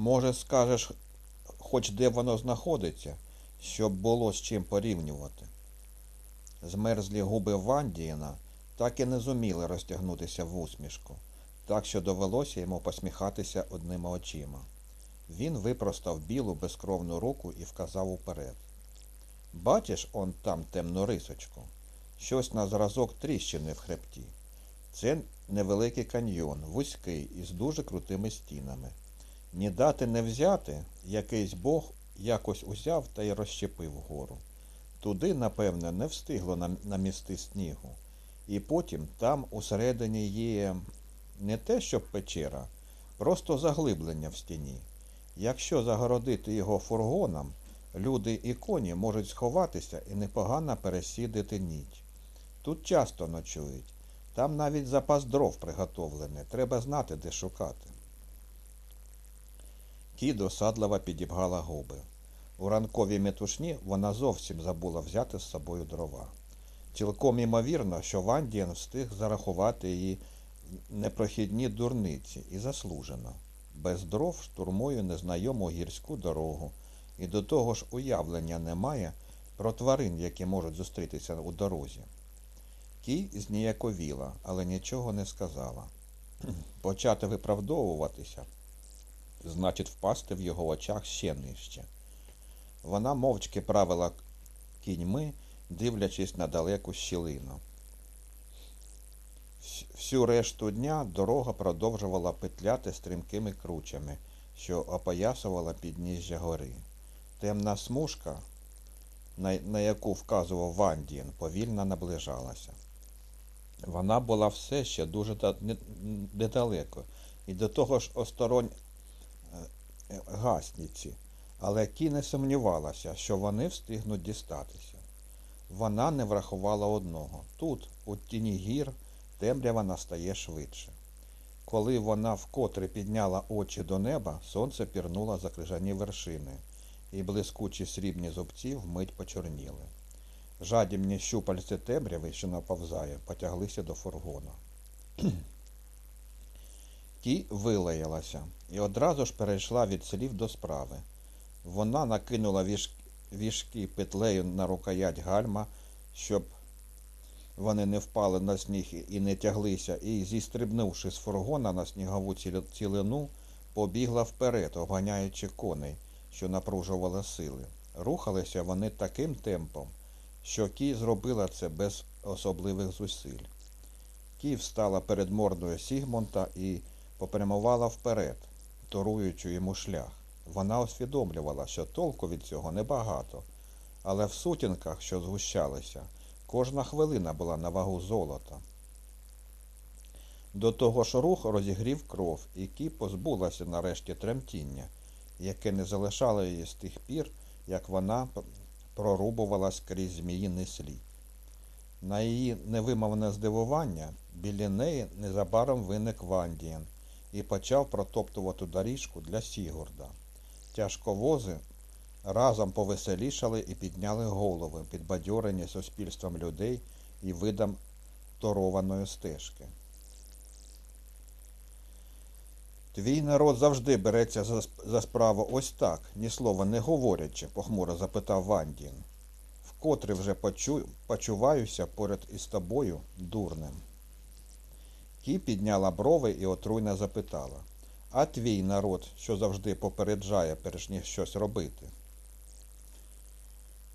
Може, скажеш, хоч де воно знаходиться, щоб було з чим порівнювати. Змерзлі губи Вандієна так і не зуміли розтягнутися в усмішку, так що довелося йому посміхатися одними очима. Він випростав білу безкровну руку і вказав уперед. Бачиш он там темну рисочку? Щось на зразок тріщини в хребті. Це невеликий каньйон, вузький із дуже крутими стінами. Ні дати не взяти, якийсь бог якось узяв та й розщепив гору. Туди, напевне, не встигло намісти снігу. І потім там усередині є не те, що печера, просто заглиблення в стіні. Якщо загородити його фургоном, люди і коні можуть сховатися і непогано пересідати ніч. Тут часто ночують. Там навіть запас дров приготовлений. Треба знати, де шукати. Кі досадливо підібгала губи. У ранковій метушні вона зовсім забула взяти з собою дрова. Цілком імовірно, що Вандієн встиг зарахувати її непрохідні дурниці і заслужено. Без дров штурмує незнайому гірську дорогу, і до того ж уявлення немає про тварин, які можуть зустрітися у дорозі. Кій зніяковіла, але нічого не сказала. Почати виправдовуватися значить впасти в його очах ще нижче. Вона мовчки правила кіньми, дивлячись на далеку щілину. Всю решту дня дорога продовжувала петляти стрімкими кручами, що опоясувала підніжжя гори. Темна смужка, на, яку вказував Вандієн, повільно наближалася. Вона була все ще дуже недалеко, і до того ж осторонь гасніці, але Кі не сумнівалася, що вони встигнуть дістатися. Вона не врахувала одного. Тут, у тіні гір, темрява настає швидше. Коли вона вкотре підняла очі до неба, сонце пірнуло за крижані вершини, і блискучі срібні зубці вмить почорніли. Жадібні щупальці темряви, що наповзає, потяглися до фургона. Ті вилаялася і одразу ж перейшла від слів до справи. Вона накинула віж... віжки петлею на рукоять гальма, щоб вони не впали на сніг і не тяглися, і, зістрибнувши з фургона на снігову цілину, побігла вперед, обганяючи коней, що напружували сили. Рухалися вони таким темпом, що Кі зробила це без особливих зусиль. Кі встала перед мордою Сігмонта і попрямувала вперед, торуючи йому шлях. Вона усвідомлювала, що толку від цього небагато, але в сутінках, що згущалися, кожна хвилина була на вагу золота. До того ж рух розігрів кров, і Кі позбулася нарешті тремтіння, яке не залишало її з тих пір, як вона прорубувалась крізь зміїний слід. На її невимовне здивування біля неї незабаром виник Вандієн і почав протоптувати доріжку для Сігурда. Тяжковози разом повеселішали і підняли голови, підбадьорені суспільством людей і видом торованої стежки. Твій народ завжди береться за, за справу ось так, ні слова не говорячи, похмуро запитав Вандін. Вкотре вже почу, почуваюся поряд із тобою дурним. Кі підняла брови і отруйно запитала. А твій народ, що завжди попереджає, перш ніж щось робити?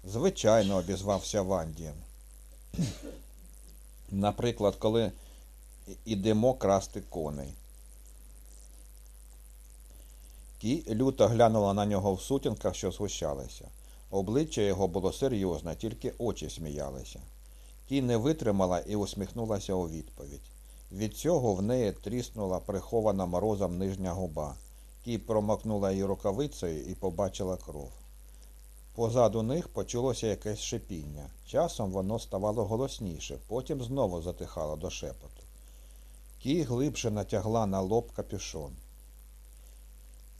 Звичайно, обізвався Вандієн. Наприклад, коли ідемо красти коней. Кі люто глянула на нього в сутінках, що згущалися. Обличчя його було серйозне, тільки очі сміялися. Кі не витримала і усміхнулася у відповідь. Від цього в неї тріснула прихована морозом нижня губа. Кі промокнула її рукавицею і побачила кров. Позаду них почулося якесь шипіння. Часом воно ставало голосніше, потім знову затихало до шепоту. Кі глибше натягла на лоб капюшон.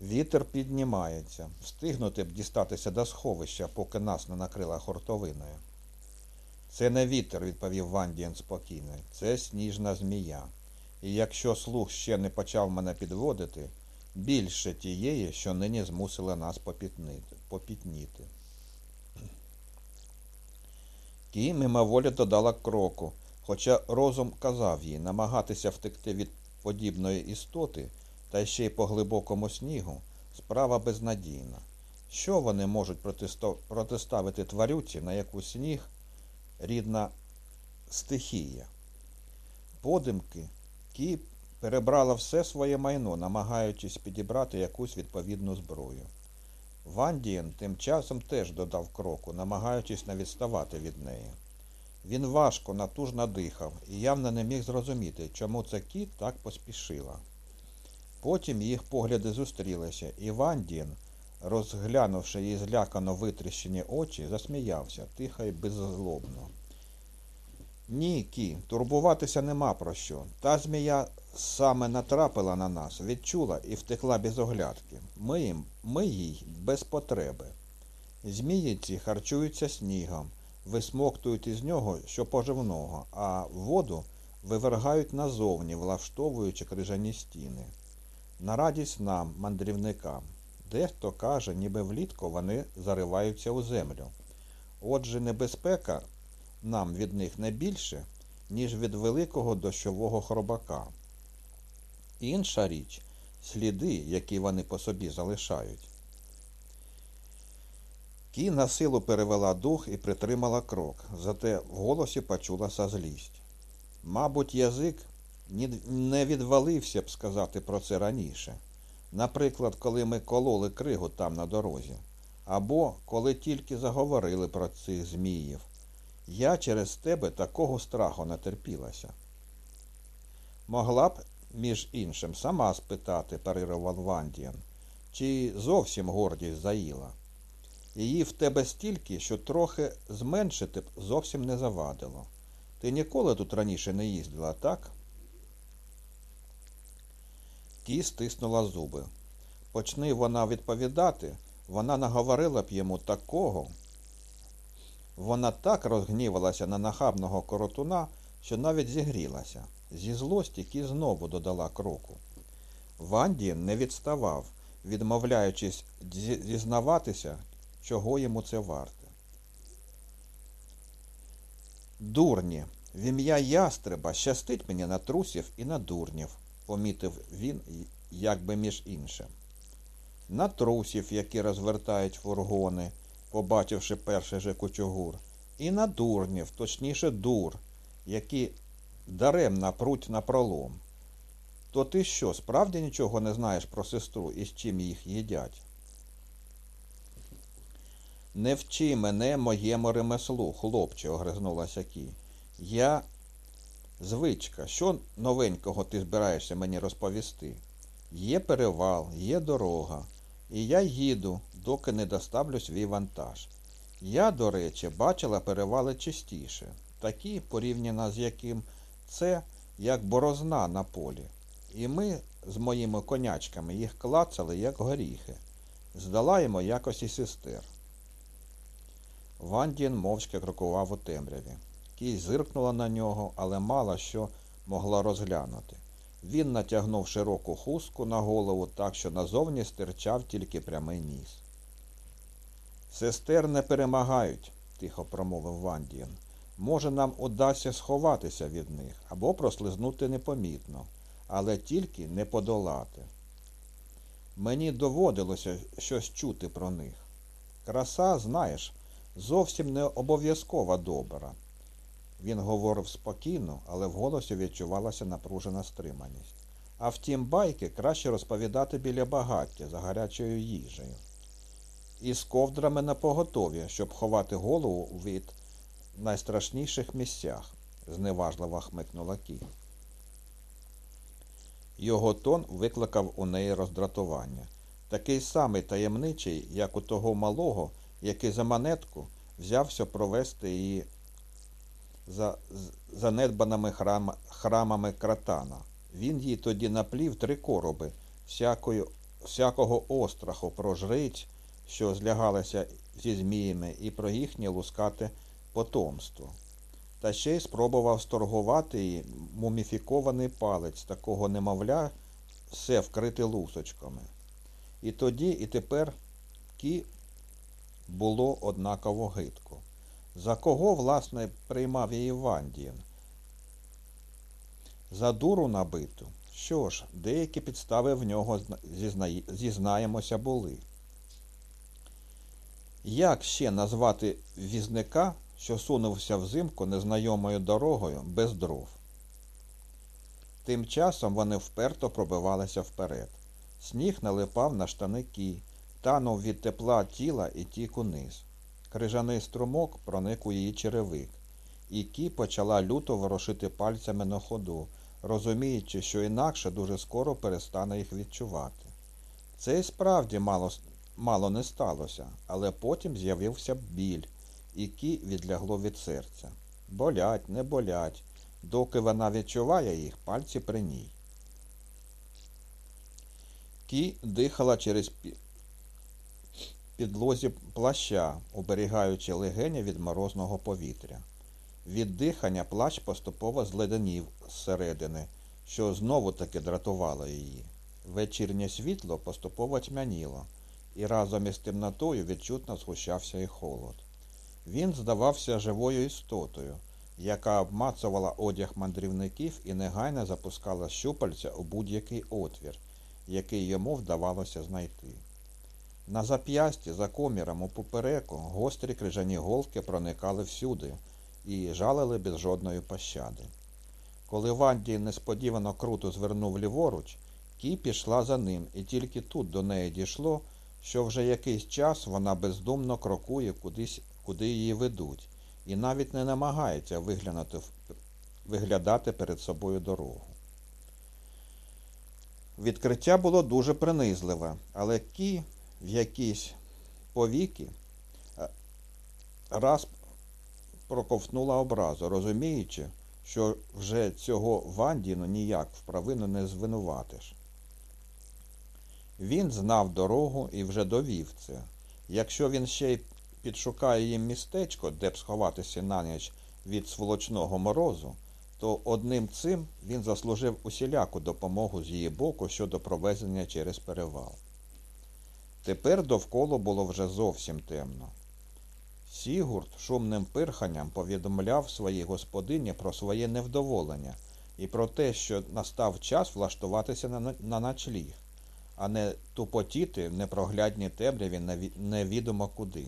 Вітер піднімається. Встигнути б дістатися до сховища, поки нас не накрила хортовиною. Це не вітер, відповів Вандієн спокійно. Це сніжна змія. І якщо слух ще не почав мене підводити, більше тієї, що нині змусила нас попітніти. Кі мимоволі додала кроку, хоча розум казав їй намагатися втекти від подібної істоти, та ще й по глибокому снігу, справа безнадійна. Що вони можуть протиставити тварюці, на яку сніг рідна стихія? Подимки Кі перебрала все своє майно, намагаючись підібрати якусь відповідну зброю. Вандієн тим часом теж додав кроку, намагаючись не відставати від неї. Він важко, натужно дихав і явно не міг зрозуміти, чому це кіт так поспішила. Потім їх погляди зустрілися, і Вандієн, розглянувши її злякано витріщені очі, засміявся тихо і беззлобно. Ні, Кі, турбуватися нема про що. Та змія саме натрапила на нас, відчула і втекла без оглядки. Ми, їм, ми їй без потреби. Змії ці харчуються снігом, висмоктують із нього що поживного, а воду вивергають назовні, влаштовуючи крижані стіни. На радість нам, мандрівникам. Дехто каже, ніби влітку вони зариваються у землю. Отже, небезпека нам від них не більше, ніж від великого дощового хробака. Інша річ сліди, які вони по собі залишають. Кі на силу перевела дух і притримала крок, зате в голосі почулася злість. Мабуть, язик не відвалився б сказати про це раніше. Наприклад, коли ми кололи кригу там на дорозі, або коли тільки заговорили про цих зміїв. Я через тебе такого страху натерпілася. Могла б, між іншим, сама спитати, парирував Вандіан, чи зовсім гордість заїла. Її в тебе стільки, що трохи зменшити б зовсім не завадило. Ти ніколи тут раніше не їздила, так? Ті стиснула зуби. Почни вона відповідати, вона наговорила б йому такого. Вона так розгнівалася на нахабного коротуна, що навіть зігрілася. Зі злості Кі знову додала кроку. Ванді не відставав, відмовляючись зізнаватися, чого йому це варте. Дурні, в ім'я ястреба щастить мені на трусів і на дурнів, помітив він, як би між іншим. На трусів, які розвертають фургони, побачивши перший же кучугур, і на дурнів, точніше дур, які даремно пруть на пролом. То ти що, справді нічого не знаєш про сестру і з чим їх їдять? Не вчи мене моєму ремеслу, хлопче, огризнулася Кі. Я звичка, що новенького ти збираєшся мені розповісти? Є перевал, є дорога, і я їду, доки не доставлю свій вантаж. Я, до речі, бачила перевали частіше, такі, порівняно з яким це, як борозна на полі. І ми з моїми конячками їх клацали, як горіхи. Здолаємо якось і сестер. Вандін мовчки крокував у темряві. Кій зиркнула на нього, але мало що могла розглянути. Він натягнув широку хустку на голову так, що назовні стирчав тільки прямий ніс. Сестер не перемагають, тихо промовив Вандієн. Може, нам удасться сховатися від них або прослизнути непомітно, але тільки не подолати. Мені доводилося щось чути про них. Краса, знаєш, зовсім не обов'язкова добра. Він говорив спокійно, але в голосі відчувалася напружена стриманість. А втім, байки краще розповідати біля багаття за гарячою їжею. І з ковдрами на поготові, щоб ховати голову від найстрашніших місцях, зневажливо хмикнула Кі. Його тон викликав у неї роздратування. Такий самий таємничий, як у того малого, який за монетку взявся провести її за занедбаними храм, храмами кратана. Він їй тоді наплів три короби всякої, всякого остраху про жриць, що злягалися зі зміями, і про їхнє лускате потомство. Та ще й спробував сторгувати їй муміфікований палець такого немовля все вкрите лусочками. І тоді, і тепер кі було однаково гидко. За кого, власне, приймав її Вандієн? За дуру набиту. Що ж, деякі підстави в нього зізнаємося були. Як ще назвати візника, що сунувся взимку незнайомою дорогою без дров? Тим часом вони вперто пробивалися вперед. Сніг налипав на штаники, танув від тепла тіла і тік униз. Крижаний струмок проник у її черевик, і Кі почала люто ворушити пальцями на ходу, розуміючи, що інакше дуже скоро перестане їх відчувати. Це і справді мало мало не сталося, але потім з'явився біль, Кі відлягло від серця. Болять, не болять, доки вона відчуває їх, пальці при ній. Кі дихала через підлозі плаща, оберігаючи легені від морозного повітря. Від дихання плащ поступово зледенів зсередини, що знову таки дратувало її. Вечірнє світло поступово тьмяніло, і разом із темнотою відчутно згущався і холод. Він здавався живою істотою, яка обмацувала одяг мандрівників і негайно запускала щупальця у будь-який отвір, який йому вдавалося знайти. На зап'ясті, за коміром у попереку, гострі крижані голки проникали всюди і жалили без жодної пощади. Коли Ванді несподівано круто звернув ліворуч, Кі пішла за ним, і тільки тут до неї дійшло, що вже якийсь час вона бездумно крокує кудись, куди її ведуть, і навіть не намагається виглянути, виглядати перед собою дорогу. Відкриття було дуже принизливе, але Кі в якісь повіки е, раз проковтнула образу, розуміючи, що вже цього Вандіну ніяк в провину не звинуватиш. Він знав дорогу і вже довів це. Якщо він ще й підшукає їм містечко, де б сховатися на ніч від сволочного морозу, то одним цим він заслужив усіляку допомогу з її боку щодо провезення через перевал. Тепер довкола було вже зовсім темно. Сігурд шумним пирханням повідомляв своїй господині про своє невдоволення і про те, що настав час влаштуватися на, ночліг, а не тупотіти в непроглядній темряві невідомо куди.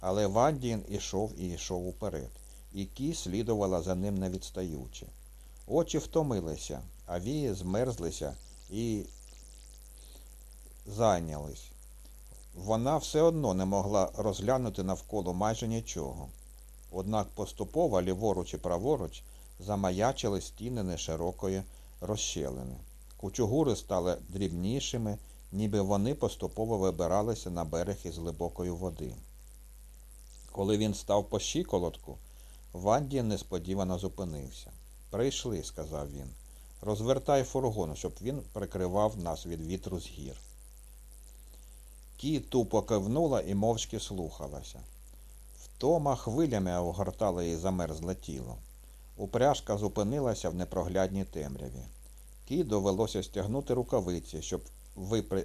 Але Вандін ішов і йшов уперед, і Кі слідувала за ним не відстаючи. Очі втомилися, а вії змерзлися і зайнялись. Вона все одно не могла розглянути навколо майже нічого. Однак поступово ліворуч і праворуч замаячили стіни неширокої розщелини. Кучугури стали дрібнішими, ніби вони поступово вибиралися на берег із глибокої води. Коли він став по щиколотку, Ванді несподівано зупинився. Прийшли, сказав він. Розвертай фургон, щоб він прикривав нас від вітру з гір. Кі тупо кивнула і мовчки слухалася. Втома хвилями огортала її замерзле тіло. Упряжка зупинилася в непроглядній темряві. Кі довелося стягнути рукавиці, щоб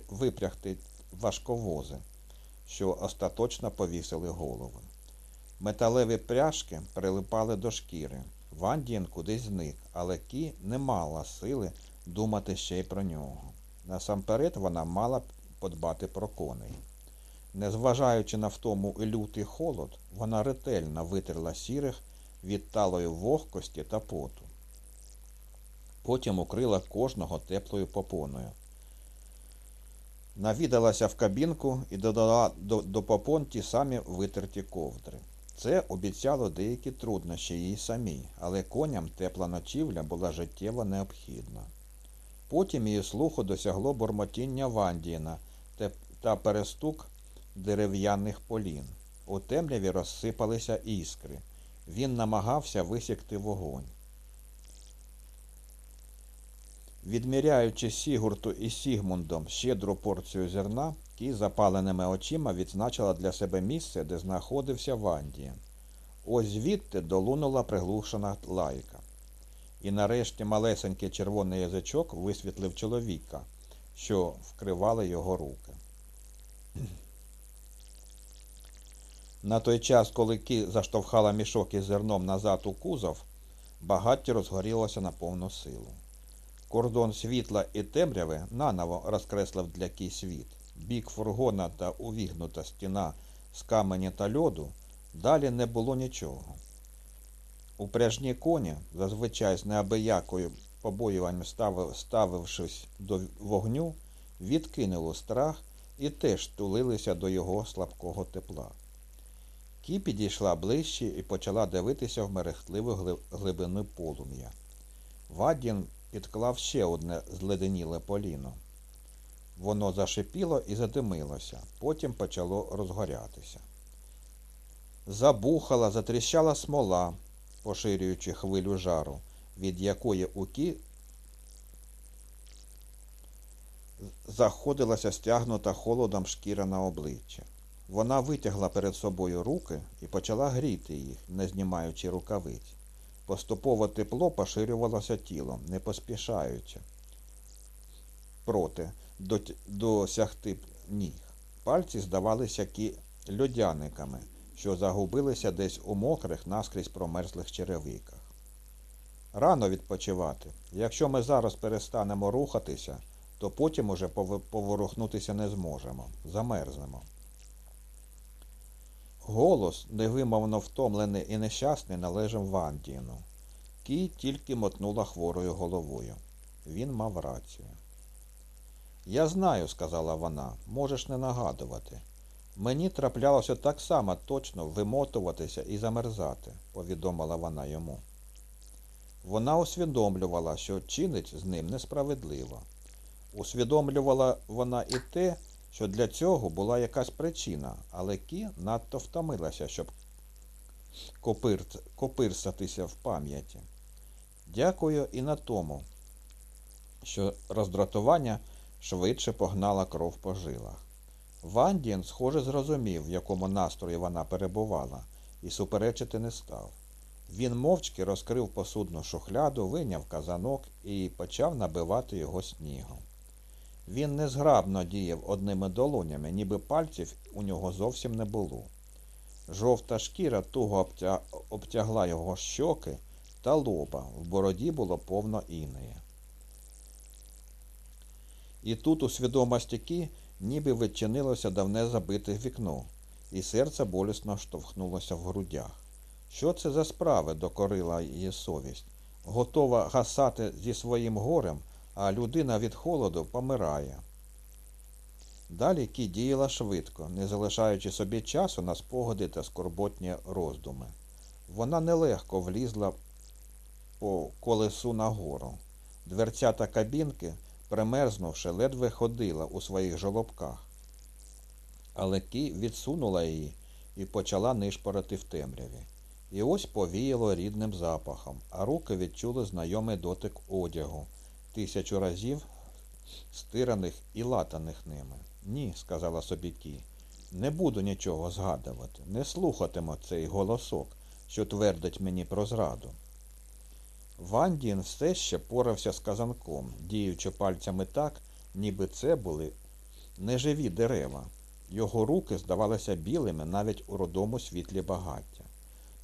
випрягти важковози, що остаточно повісили голови. Металеві пряжки прилипали до шкіри. Вандін кудись зник, але Кі не мала сили думати ще й про нього. Насамперед вона мала подбати про коней. Незважаючи на втому і лютий холод, вона ретельно витерла сірих від талої вогкості та поту. Потім укрила кожного теплою попоною. Навідалася в кабінку і додала до, до попон ті самі витерті ковдри. Це обіцяло деякі труднощі їй самій, але коням тепла ночівля була життєво необхідна. Потім її слуху досягло бурмотіння Вандіна та перестук дерев'яних полін. У темряві розсипалися іскри. Він намагався висікти вогонь. Відміряючи Сігурту і Сігмундом щедру порцію зерна, Кі запаленими очима відзначила для себе місце, де знаходився Вандія. Ось звідти долунула приглушена лайка. І нарешті малесенький червоний язичок висвітлив чоловіка, що вкривали його руки. На той час, коли Кі заштовхала мішок із зерном назад у кузов, багаття розгорілося на повну силу. Кордон світла і темряви наново розкреслив для Кі світ. Бік фургона та увігнута стіна з камені та льоду далі не було нічого. Упряжні коні, зазвичай з неабиякою побоюванням ставив, ставившись до вогню, відкинули страх і теж тулилися до його слабкого тепла. Кі підійшла ближче і почала дивитися в мерехтливу глибину полум'я. Вадін підклав ще одне зледеніле поліно. Воно зашипіло і задимилося, потім почало розгорятися. Забухала, затріщала смола, поширюючи хвилю жару, від якої у кі заходилася стягнута холодом шкіра на обличчя. Вона витягла перед собою руки і почала гріти їх, не знімаючи рукавиць. Поступово тепло поширювалося тілом, не поспішаючи. Проти досягти ніг. Пальці здавалися льодяниками, що загубилися десь у мокрих, наскрізь промерзлих черевиках. Рано відпочивати. Якщо ми зараз перестанемо рухатися, то потім уже поворухнутися не зможемо, замерзнемо. Голос, невимовно втомлений і нещасний, належав Вандіну. Кій тільки мотнула хворою головою. Він мав рацію. Я знаю, сказала вона, можеш не нагадувати. Мені траплялося так само точно вимотуватися і замерзати, повідомила вона йому. Вона усвідомлювала, що чинить з ним несправедливо. Усвідомлювала вона і те, що для цього була якась причина, але Кі надто втомилася, щоб копир... копирсатися в пам'яті. Дякую і на тому, що роздратування швидше погнала кров по жилах. Вандін, схоже, зрозумів, в якому настрої вона перебувала, і суперечити не став. Він мовчки розкрив посудну шухляду, вийняв казанок і почав набивати його снігом. Він незграбно діяв одними долонями, ніби пальців у нього зовсім не було. Жовта шкіра туго обтягла його щоки та лоба, в бороді було повно інеї. І тут у свідомості Кі ніби відчинилося давне забите вікно, і серце болісно штовхнулося в грудях. Що це за справи, докорила її совість, готова гасати зі своїм горем, а людина від холоду помирає. Далі Кі діяла швидко, не залишаючи собі часу на спогади та скорботні роздуми. Вона нелегко влізла по колесу нагору. Дверцята кабінки примерзнувши, ледве ходила у своїх жолобках. Але Кі відсунула її і почала нишпорити в темряві. І ось повіяло рідним запахом, а руки відчули знайомий дотик одягу, тисячу разів стираних і латаних ними. Ні, сказала собі Кі, не буду нічого згадувати, не слухатиму цей голосок, що твердить мені про зраду. Вандін все ще порався з казанком, діючи пальцями так, ніби це були неживі дерева. Його руки здавалися білими навіть у родому світлі багаття.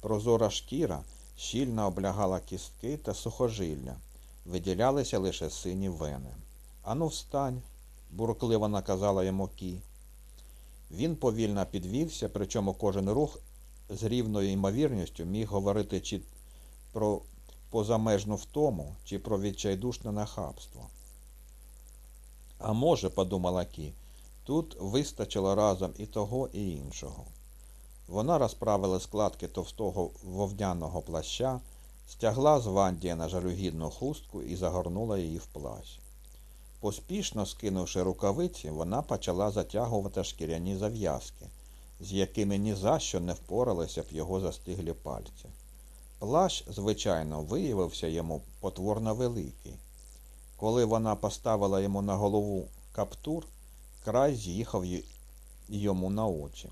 Прозора шкіра щільно облягала кістки та сухожилля, виділялися лише сині вени. Ану, встань, буркливо наказала йому Кі. Він повільно підвівся, причому кожен рух з рівною ймовірністю міг говорити чи про позамежну втому чи про відчайдушне нахабство. А може, подумала Кі, тут вистачило разом і того, і іншого. Вона розправила складки товстого вовняного плаща, стягла з Вандія на жалюгідну хустку і загорнула її в плащ. Поспішно скинувши рукавиці, вона почала затягувати шкіряні зав'язки, з якими ні за що не впоралися б його застиглі пальці. Плащ, звичайно, виявився йому потворно великий. Коли вона поставила йому на голову каптур, край з'їхав йому на очі.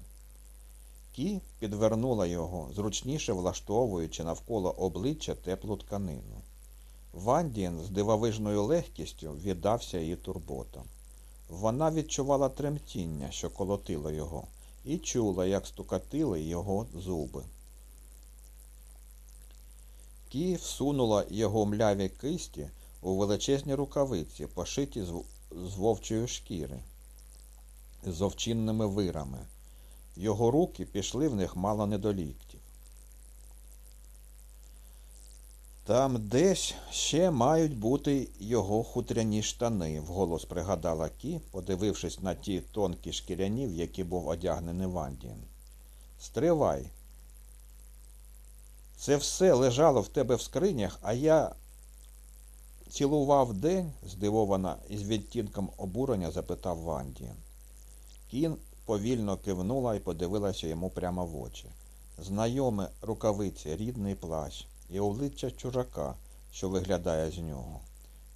Кі підвернула його, зручніше влаштовуючи навколо обличчя теплу тканину. Вандін з дивовижною легкістю віддався її турботам. Вона відчувала тремтіння, що колотило його, і чула, як стукатили його зуби. Кі всунула його мляві кисті у величезні рукавиці, пошиті з вовчої шкіри, з овчинними вирами. Його руки пішли в них мало не до ліктів. Там десь ще мають бути його хутряні штани, вголос пригадала Кі, подивившись на ті тонкі шкіряні, в які був одягнений Вандін. Стривай. Це все лежало в тебе в скринях, а я цілував день, здивована із відтінком обурення, запитав Вандін. Кін повільно кивнула і подивилася йому прямо в очі. Знайоме рукавиці, рідний плащ і обличчя чужака, що виглядає з нього.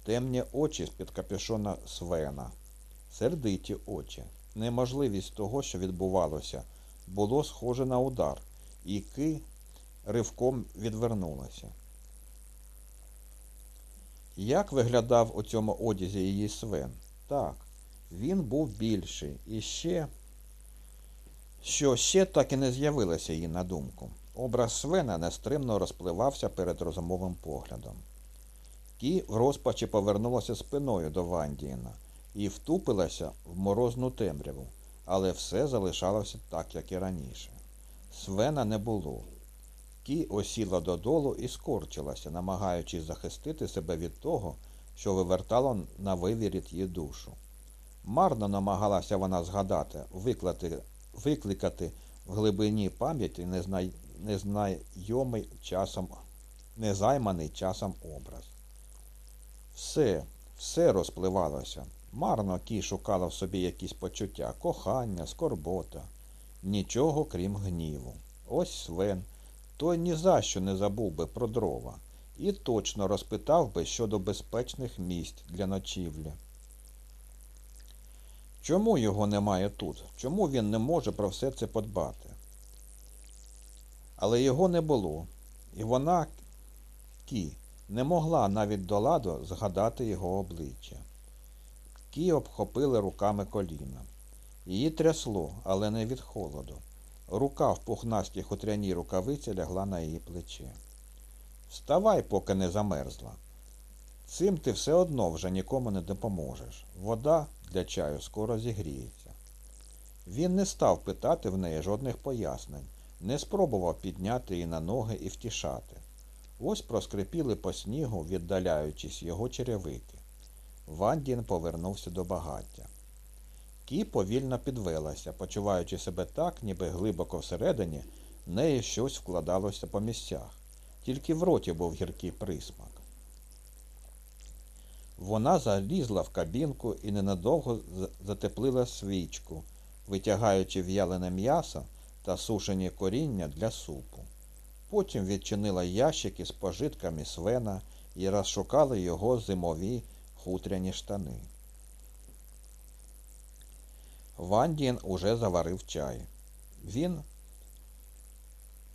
Темні очі з-під капюшона Свена, сердиті очі. Неможливість того, що відбувалося, було схоже на удар, і ки ривком відвернулася. Як виглядав у цьому одязі її свен? Так, він був більший і ще, що ще так і не з'явилося їй на думку. Образ Свена нестримно розпливався перед розумовим поглядом. Кі в розпачі повернулася спиною до Вандіна і втупилася в морозну темряву, але все залишалося так, як і раніше. Свена не було. Кі осіла додолу і скорчилася, намагаючись захистити себе від того, що вивертало на вивіріт її душу. Марно намагалася вона згадати, виклати, викликати в глибині пам'яті незнай, незнайомий часом, незайманий часом образ. Все, все розпливалося. Марно Кі шукала в собі якісь почуття, кохання, скорбота, нічого крім гніву. Ось Свен той ні за що не забув би про дрова і точно розпитав би щодо безпечних місць для ночівлі. Чому його немає тут? Чому він не може про все це подбати? Але його не було, і вона, Кі, не могла навіть до ладу згадати його обличчя. Кі обхопили руками коліна. Її трясло, але не від холоду. Рука в пухнастій хутряній рукавиці лягла на її плече. Вставай, поки не замерзла. Цим ти все одно вже нікому не допоможеш. Вода для чаю скоро зігріється. Він не став питати в неї жодних пояснень, не спробував підняти її на ноги і втішати. Ось проскрипіли по снігу, віддаляючись його черевики. Вандін повернувся до багаття. Кі повільно підвелася, почуваючи себе так, ніби глибоко всередині неї щось вкладалося по місцях, тільки в роті був гіркий присмак. Вона залізла в кабінку і ненадовго затеплила свічку, витягаючи в'ялене м'ясо та сушені коріння для супу. Потім відчинила ящики з пожитками свена і розшукала його зимові хутряні штани. Вандін уже заварив чай. Він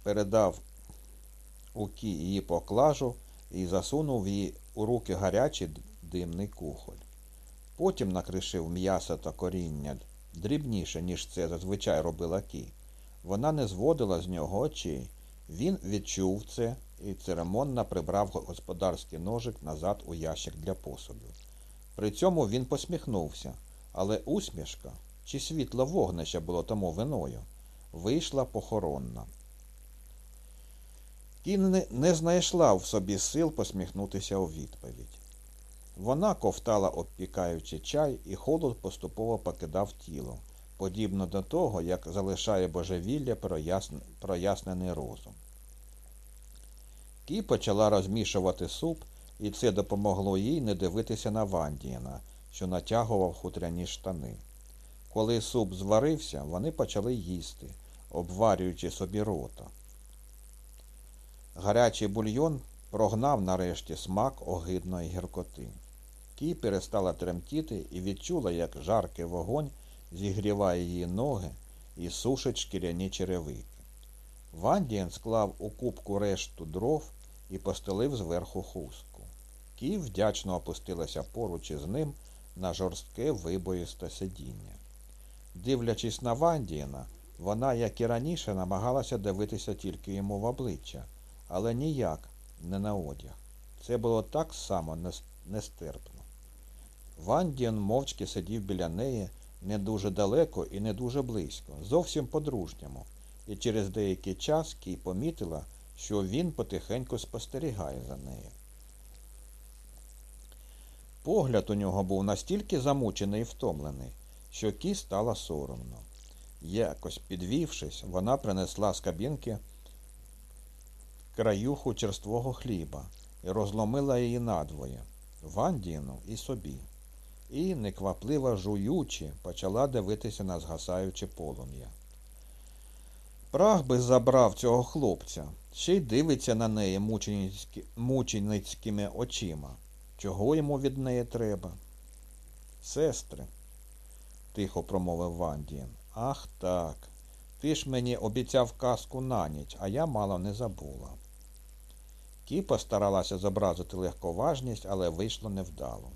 передав у кі її поклажу і засунув їй у руки гарячий димний кухоль. Потім накришив м'ясо та коріння дрібніше, ніж це зазвичай робила кі. Вона не зводила з нього очей. Він відчув це і церемонно прибрав господарський ножик назад у ящик для посуду. При цьому він посміхнувся, але усмішка чи світло вогнища було тому виною, вийшла похоронна. Кін не знайшла в собі сил посміхнутися у відповідь. Вона ковтала, обпікаючи чай, і холод поступово покидав тіло, подібно до того, як залишає божевілля прояснений розум. Кі почала розмішувати суп, і це допомогло їй не дивитися на Вандіна, що натягував хутряні штани. Коли суп зварився, вони почали їсти, обварюючи собі рота. Гарячий бульйон прогнав нарешті смак огидної гіркоти. Кі перестала тремтіти і відчула, як жаркий вогонь зігріває її ноги і сушить шкіряні черевики. Вандієн склав у кубку решту дров і постелив зверху хустку. Кі вдячно опустилася поруч із ним на жорстке вибоїсте сидіння. Дивлячись на Вандіна, вона, як і раніше, намагалася дивитися тільки йому в обличчя, але ніяк не на одяг. Це було так само нестерпно. Вандіан мовчки сидів біля неї не дуже далеко і не дуже близько, зовсім по-дружньому, і через деякий час Кій помітила, що він потихеньку спостерігає за нею. Погляд у нього був настільки замучений і втомлений, що Кі стала соромно. Якось підвівшись, вона принесла з кабінки краюху черствого хліба і розломила її надвоє Вандіну і собі. І, неквапливо жуючи, почала дивитися на згасаюче полум'я. Прах би забрав цього хлопця, ще й дивиться на неї мученицькі, мученицькими очима. Чого йому від неї треба? Сестри, тихо промовив Вандієн. Ах так. Ти ж мені обіцяв казку на ніч, а я мало не забула. Кі постаралася зобразити легковажність, але вийшло невдало.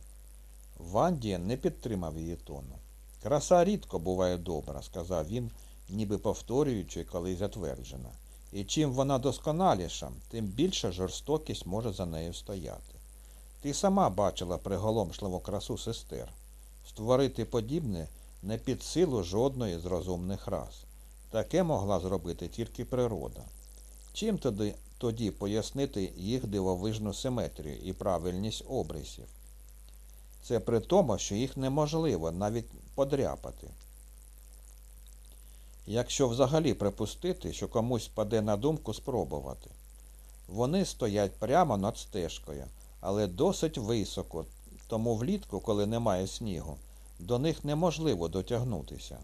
Вандієн не підтримав її тону. Краса рідко буває добра, сказав він, ніби повторюючи, коли затверджена. І чим вона досконаліша, тим більша жорстокість може за нею стояти. Ти сама бачила приголомшливу красу сестер. Створити подібне не під силу жодної з розумних рас. Таке могла зробити тільки природа. Чим тоді, тоді пояснити їх дивовижну симетрію і правильність обрисів? Це при тому, що їх неможливо навіть подряпати. Якщо взагалі припустити, що комусь паде на думку спробувати. Вони стоять прямо над стежкою, але досить високо, тому влітку, коли немає снігу, до них неможливо дотягнутися.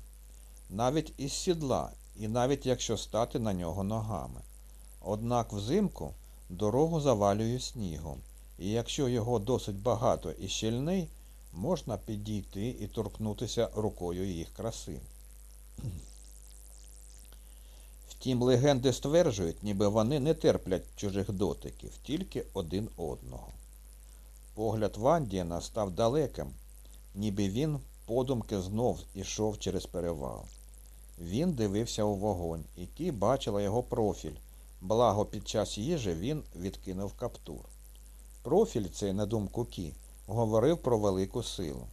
Навіть із сідла, і навіть якщо стати на нього ногами. Однак взимку дорогу завалює снігом, і якщо його досить багато і щільний, можна підійти і торкнутися рукою їх краси. Втім, легенди стверджують, ніби вони не терплять чужих дотиків, тільки один одного. Погляд Вандіна став далеким, ніби він подумки знов ішов через перевал. Він дивився у вогонь, і Кі бачила його профіль, благо під час їжі він відкинув каптур. Профіль цей, на думку Кі, говорив про велику силу.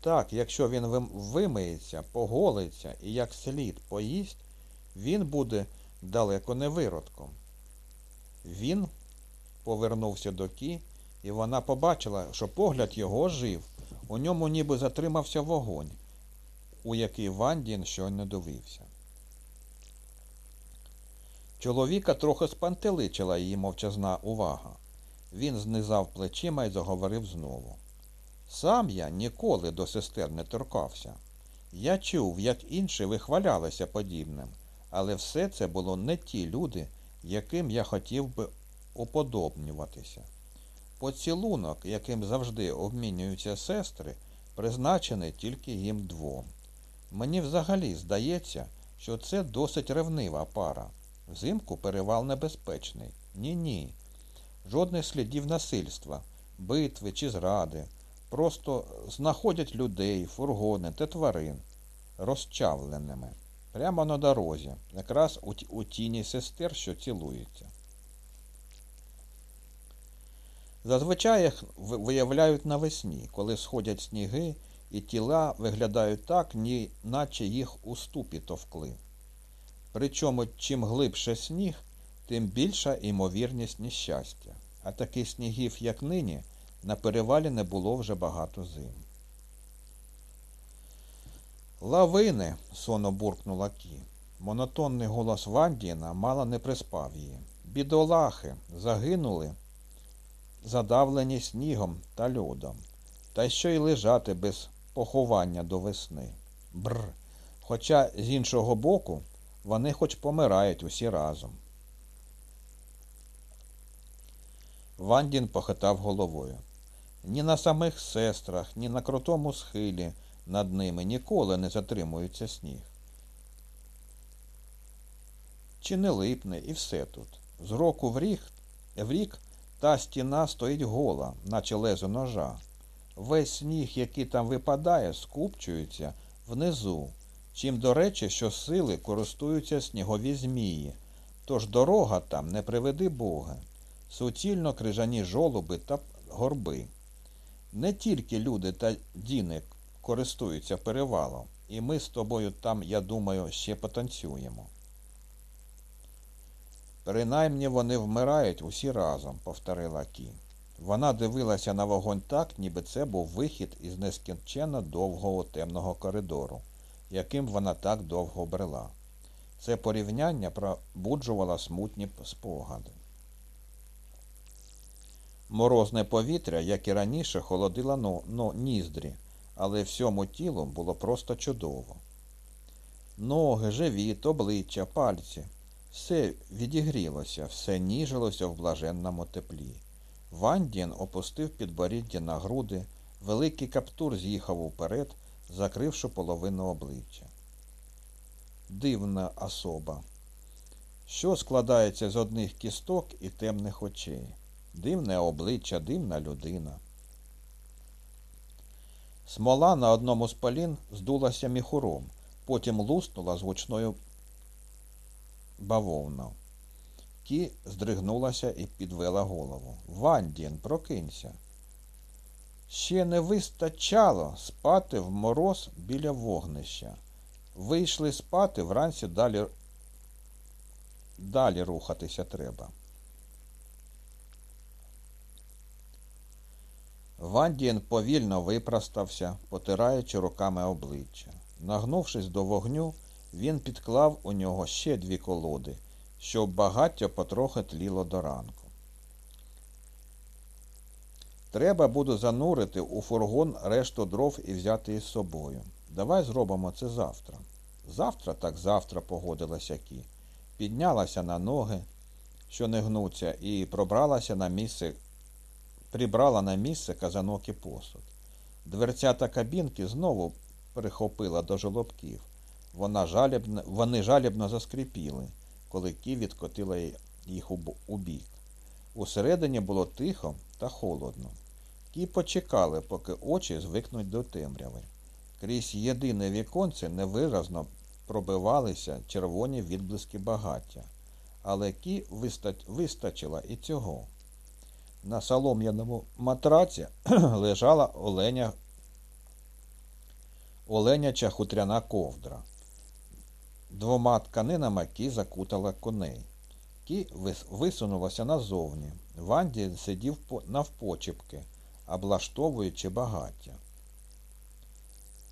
Так, якщо він вимиється, поголиться і як слід поїсть, він буде далеко не виродком. Він повернувся до Кі, і вона побачила, що погляд його жив, у ньому ніби затримався вогонь, у який Вандін щойно дивився. Чоловіка трохи спантеличила її мовчазна увага. Він знизав плечима і заговорив знову. Сам я ніколи до сестер не торкався. Я чув, як інші вихвалялися подібним, але все це було не ті люди, яким я хотів би уподобнюватися. Поцілунок, яким завжди обмінюються сестри, призначений тільки їм двом. Мені взагалі здається, що це досить ревнива пара. Взимку перевал небезпечний. Ні-ні. Жодних слідів насильства, битви чи зради. Просто знаходять людей, фургони та тварин розчавленими. Прямо на дорозі, якраз у, тіні сестер, що цілуються. Зазвичай їх виявляють навесні, коли сходять сніги, і тіла виглядають так, наче їх у ступі товкли. Причому чим глибше сніг, тим більша ймовірність нещастя. А таких снігів, як нині, на перевалі не було вже багато зим. Лавини, соно буркнула Кі. Монотонний голос Вандіна мало не приспав її. Бідолахи загинули, задавлені снігом та льодом, та що й лежати без поховання до весни. Бр. Хоча з іншого боку вони хоч помирають усі разом. Вандін похитав головою. Ні на самих сестрах, ні на крутому схилі над ними ніколи не затримується сніг. Чи не липне і все тут. З року в рік, в рік Та стіна стоїть гола, наче лезо ножа. Весь сніг, який там випадає, скупчується внизу. Чим, до речі, що сили користуються снігові змії. Тож дорога там не приведи Бога. Суцільно крижані жолоби та горби. Не тільки люди та діни користуються перевалом, і ми з тобою там, я думаю, ще потанцюємо. Принаймні вони вмирають усі разом, повторила Кі. Вона дивилася на вогонь так, ніби це був вихід із нескінченно довгого темного коридору, яким вона так довго брела. Це порівняння пробуджувало смутні спогади. Морозне повітря, як і раніше, холодило но, но, ніздрі, але всьому тілу було просто чудово. Ноги, живіт, обличчя, пальці. Все відігрілося, все ніжилося в блаженному теплі. Вандін опустив підборіддя на груди, великий каптур з'їхав уперед, закривши половину обличчя. Дивна особа, що складається з одних кісток і темних очей. Дивне обличчя, дивна людина. Смола на одному з полін здулася міхуром, потім луснула з гучною бавовною. Кі здригнулася і підвела голову. Вандін, прокинься. Ще не вистачало спати в мороз біля вогнища. Вийшли спати, вранці далі далі рухатися треба. Вандін повільно випростався, потираючи руками обличчя. Нагнувшись до вогню, він підклав у нього ще дві колоди, щоб багаття потрохи тліло до ранку. Треба буду занурити у фургон решту дров і взяти із собою. Давай зробимо це завтра. Завтра, так завтра, погодилася Кі. Піднялася на ноги, що не гнуться, і пробралася на місце, прибрала на місце казанок і посуд. Дверцята кабінки знову прихопила до жолобків. Вона жалібно, Вони жалібно заскрипіли, коли Кі відкотила їх у бік. Усередині було тихо та холодно. Кі почекали, поки очі звикнуть до темряви. Крізь єдине віконце невиразно пробивалися червоні відблиски багаття, але кі вистачило і цього. На солом'яному матраці лежала оленя, оленяча хутряна ковдра. Двома тканинами кі закутала коней. Кі висунулася назовні. Ванді сидів навпочіпки, облаштовуючи багаття.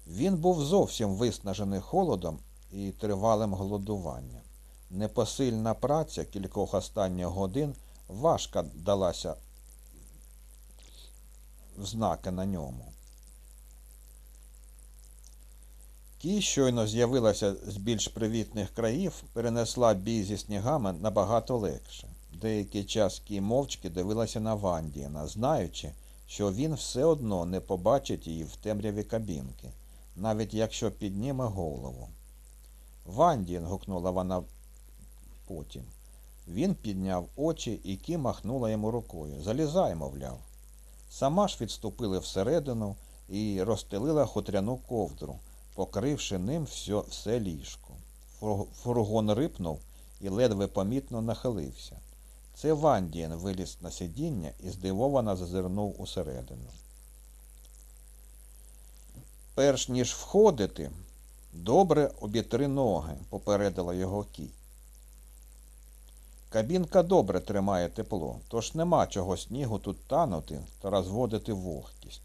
Він був зовсім виснажений холодом і тривалим голодуванням. Непосильна праця кількох останніх годин важко далася знаки на ньому. Ті, щойно з'явилася з більш привітних країв, перенесла бій зі снігами набагато легше. Деякий час Кі мовчки дивилася на Вандіна, знаючи, що він все одно не побачить її в темряві кабінки навіть якщо підніме голову. Вандін, гукнула вона потім. Він підняв очі і Кі махнула йому рукою. Залізай, мовляв. Сама ж відступили всередину і розстелила хутряну ковдру, покривши ним все, все ліжко. Фургон рипнув і ледве помітно нахилився. Це Вандієн виліз на сидіння і здивовано зазирнув усередину. Перш ніж входити, добре обітри ноги, попередила його кі. Кабінка добре тримає тепло, тож нема чого снігу тут танути та розводити вогкість.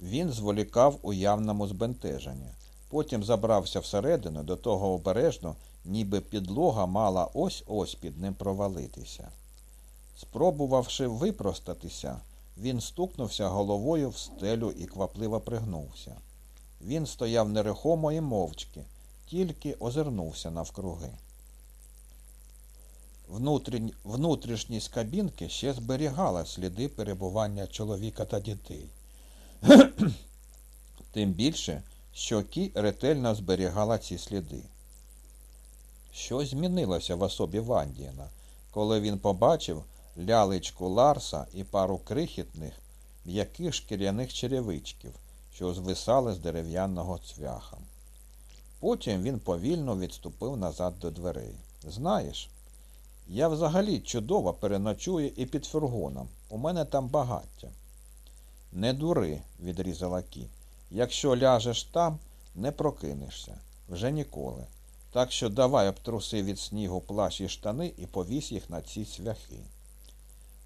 Він зволікав у явному збентеженні, потім забрався всередину до того обережно, ніби підлога мала ось ось під ним провалитися. Спробувавши випростатися, він стукнувся головою в стелю і квапливо пригнувся. Він стояв нерухомо і мовчки, тільки озирнувся навкруги. Внутрі... Внутрішність кабінки ще зберігала сліди перебування чоловіка та дітей. Тим більше, що Кі ретельно зберігала ці сліди. Що змінилося в особі Вандіна, коли він побачив лялечку Ларса і пару крихітних м'яких шкіряних черевичків, що звисали з дерев'яного цвяха. Потім він повільно відступив назад до дверей. Знаєш, я взагалі чудово переночую і під фургоном. У мене там багаття. Не дури, відрізала Кі. Якщо ляжеш там, не прокинешся. Вже ніколи. Так що давай обтруси від снігу плащ і штани і повісь їх на ці цвяхи.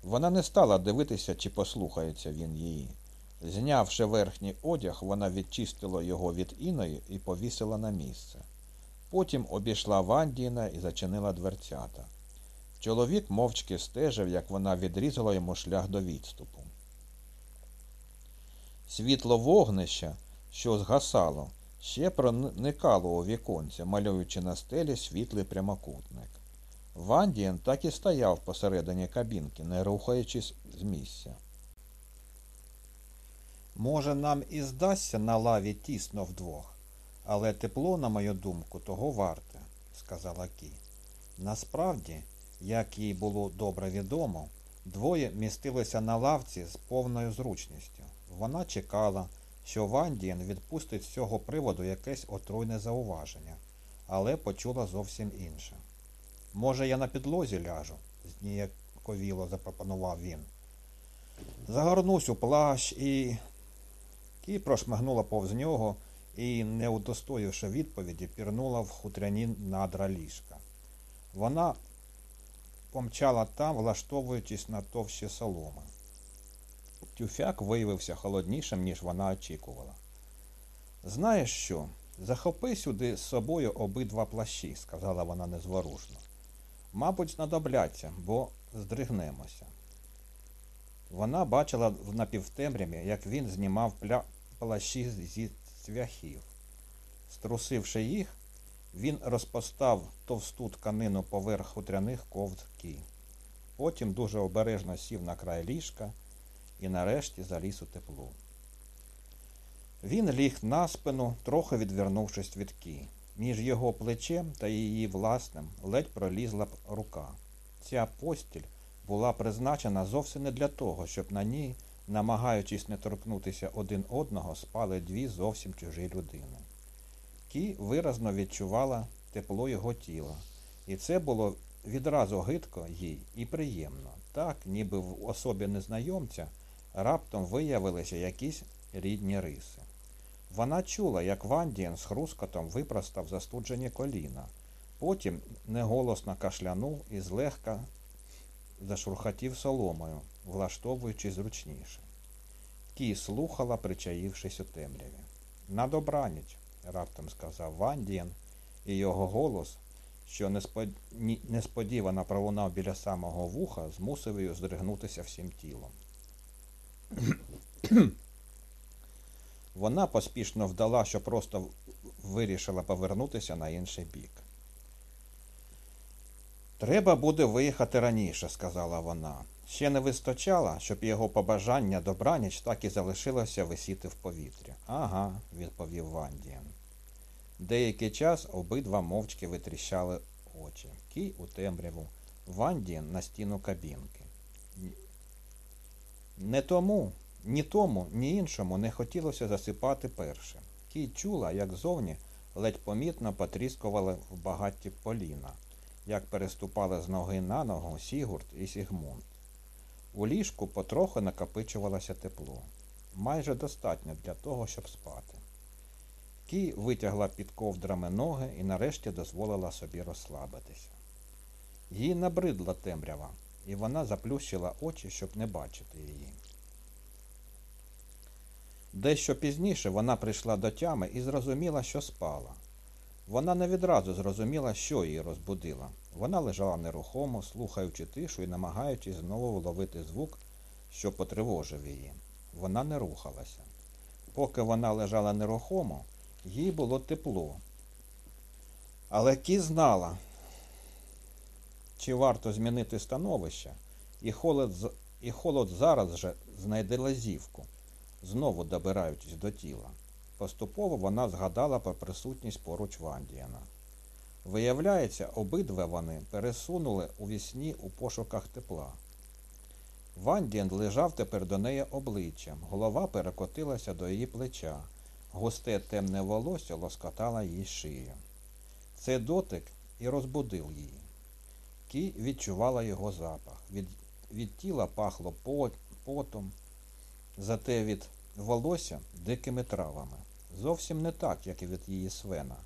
Вона не стала дивитися, чи послухається він її. Знявши верхній одяг, вона відчистила його від іної і повісила на місце. Потім обійшла Вандіна і зачинила дверцята. Чоловік мовчки стежив, як вона відрізала йому шлях до відступу. Світло вогнища, що згасало, ще проникало у віконце, малюючи на стелі світлий прямокутник. Вандієн так і стояв посередині кабінки, не рухаючись з місця. Може, нам і здасться на лаві тісно вдвох, але тепло, на мою думку, того варте, сказала Кі. Насправді, як їй було добре відомо, двоє містилися на лавці з повною зручністю. Вона чекала, що Вандієн відпустить з цього приводу якесь отруйне зауваження, але почула зовсім інше. Може, я на підлозі ляжу? зніяковіло запропонував він. Загорнусь у плащ і. Кі прошмагнула повз нього і, не удостоївши відповіді, пірнула в хутряні надра ліжка. Вона помчала там, влаштовуючись на товщі соломи. Тюфяк виявився холоднішим, ніж вона очікувала. Знаєш що? Захопи сюди з собою обидва плащі, сказала вона незворушно. Мабуть, знадобляться, бо здригнемося. Вона бачила в напівтемряві, як він знімав пля... плащі зі цвяхів. Струсивши їх, він розпостав товсту тканину поверх хутряних ковтки. Потім дуже обережно сів на край ліжка і нарешті заліз у тепло. Він ліг на спину, трохи відвернувшись від кі. Між його плечем та її власним ледь пролізла б рука. Ця постіль була призначена зовсім не для того, щоб на ній, намагаючись не торкнутися один одного, спали дві зовсім чужі людини. Кі виразно відчувала тепло його тіла, і це було відразу гидко їй і приємно, так, ніби в особі незнайомця раптом виявилися якісь рідні риси. Вона чула, як Вандієн з хрускотом випростав застуджені коліна, потім неголосно кашлянув і злегка зашурхатів соломою, влаштовуючи зручніше. Кі слухала, причаївшись у темряві. На добраніч, раптом сказав Вандієн, і його голос, що несподівано пролунав біля самого вуха, змусив її здригнутися всім тілом. Вона поспішно вдала, що просто вирішила повернутися на інший бік. Треба буде виїхати раніше, сказала вона. Ще не вистачало, щоб його побажання добраніч так і залишилося висіти в повітрі. Ага, відповів Вандіан. Деякий час обидва мовчки витріщали очі. Кій у темряву, Вандіан на стіну кабінки. Не тому, ні тому, ні іншому не хотілося засипати першим. Кій чула, як зовні ледь помітно потріскували в багатті поліна як переступали з ноги на ногу Сігурд і Сігмунд. У ліжку потроху накопичувалося тепло. Майже достатньо для того, щоб спати. Кій витягла під ковдрами ноги і нарешті дозволила собі розслабитися. Їй набридла темрява, і вона заплющила очі, щоб не бачити її. Дещо пізніше вона прийшла до тями і зрозуміла, що спала. Вона не відразу зрозуміла, що її розбудило. Вона лежала нерухомо, слухаючи тишу і намагаючись знову вловити звук, що потривожив її. Вона не рухалася. Поки вона лежала нерухомо, їй було тепло. Але Кі знала, чи варто змінити становище, і холод і холод зараз же знайде лазівку, знову добираючись до тіла. Поступово вона згадала про присутність поруч Вандіяна. Виявляється, обидва вони пересунули у вісні у пошуках тепла. Вандін лежав тепер до неї обличчям, голова перекотилася до її плеча, густе темне волосся лоскотало її шию. Цей дотик і розбудив її. Кі відчувала його запах. Від, від тіла пахло по- потом, зате від волосся дикими травами. Зовсім не так, як і від її свена,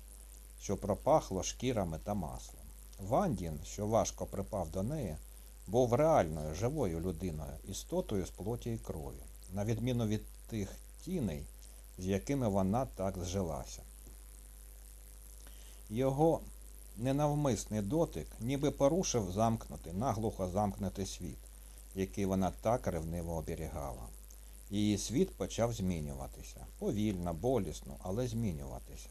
що пропахло шкірами та маслом. Вандін, що важко припав до неї, був реальною живою людиною, істотою з плоті і крові, на відміну від тих тіней, з якими вона так зжилася. Його ненавмисний дотик ніби порушив замкнутий, наглухо замкнутий світ, який вона так ревниво оберігала. Її світ почав змінюватися, повільно, болісно, але змінюватися.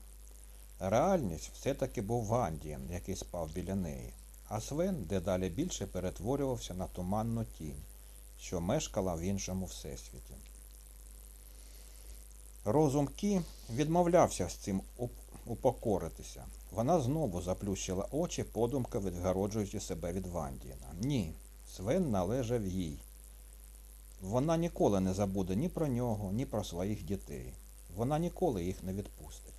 Реальність все-таки був Вандієн, який спав біля неї, а Свен дедалі більше перетворювався на туманну тінь, що мешкала в іншому всесвіті. Розум Кі відмовлявся з цим упокоритися. Вона знову заплющила очі, подумки відгороджуючи себе від Вандіна. Ні, Свен належав їй. Вона ніколи не забуде ні про нього, ні про своїх дітей. Вона ніколи їх не відпустить.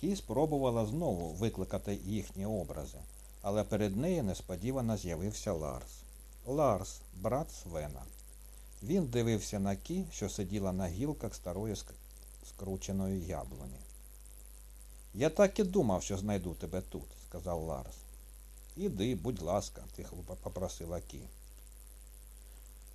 Кі спробувала знову викликати їхні образи, але перед нею несподівано з'явився Ларс. Ларс, брат Свена. Він дивився на Кі, що сиділа на гілках старої ск- скрученої яблуні. Я так і думав, що знайду тебе тут, сказав Ларс. Іди, будь ласка, тихо попросила Кі.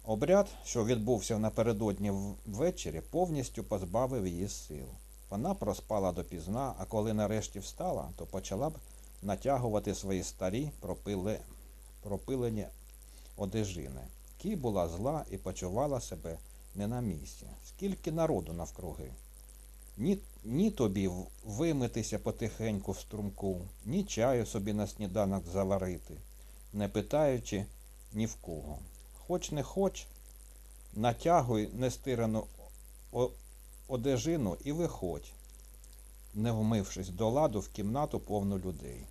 Обряд, що відбувся напередодні ввечері, повністю позбавив її сил. Вона проспала допізна, а коли нарешті встала, то почала б натягувати свої старі пропили... пропилені одежини. Кі була зла і почувала себе не на місці. Скільки народу навкруги. Ні, ні тобі вимитися потихеньку в струмку, ні чаю собі на сніданок заварити, не питаючи ні в кого. Хоч не хоч, натягуй нестирану одежину і виходь, не вмившись до ладу в кімнату повну людей.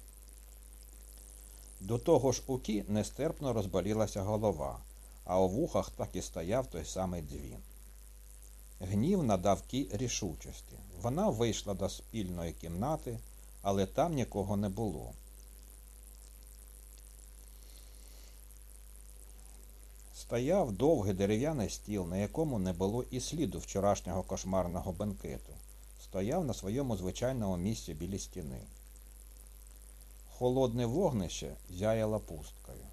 До того ж у Кі нестерпно розболілася голова, а у вухах так і стояв той самий дзвін. Гнів надав Кі рішучості. Вона вийшла до спільної кімнати, але там нікого не було. Стояв довгий дерев'яний стіл, на якому не було і сліду вчорашнього кошмарного бенкету. Стояв на своєму звичайному місці біля стіни. Холодне вогнище зяяло пусткою.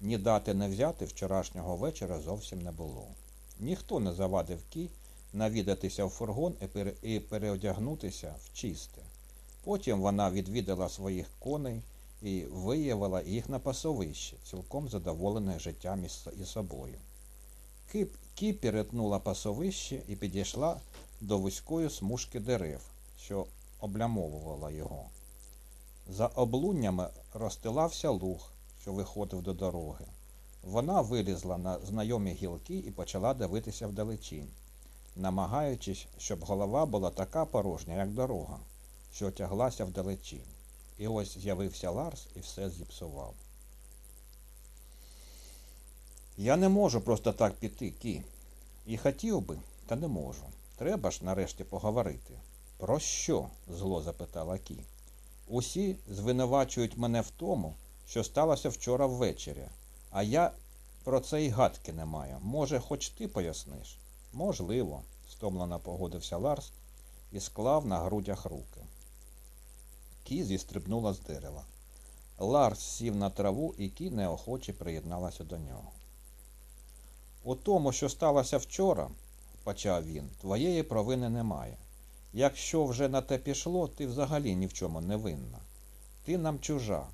Ні дати не взяти вчорашнього вечора зовсім не було. Ніхто не завадив Кі навідатися в фургон і, переодягнутися в чисте. Потім вона відвідала своїх коней і виявила їх на пасовищі, цілком задоволене життям і собою. Кі, Кі перетнула пасовище і підійшла до вузької смужки дерев, що облямовувала його. За облуннями розстилався луг, що виходив до дороги. Вона вилізла на знайомі гілки і почала дивитися вдалечінь, намагаючись, щоб голова була така порожня, як дорога, що тяглася вдалечінь. І ось з'явився Ларс і все зіпсував. Я не можу просто так піти, Кі. І хотів би, та не можу. Треба ж нарешті поговорити. Про що? зло запитала Кі. Усі звинувачують мене в тому, що сталося вчора ввечері, а я про це й гадки не маю. Може, хоч ти поясниш? Можливо, стомлено погодився Ларс і склав на грудях руки. Кі зістрибнула з дерева. Ларс сів на траву, і Кі неохоче приєдналася до нього. У тому, що сталося вчора, почав він, твоєї провини немає. Якщо вже на те пішло, ти взагалі ні в чому не винна. Ти нам чужа.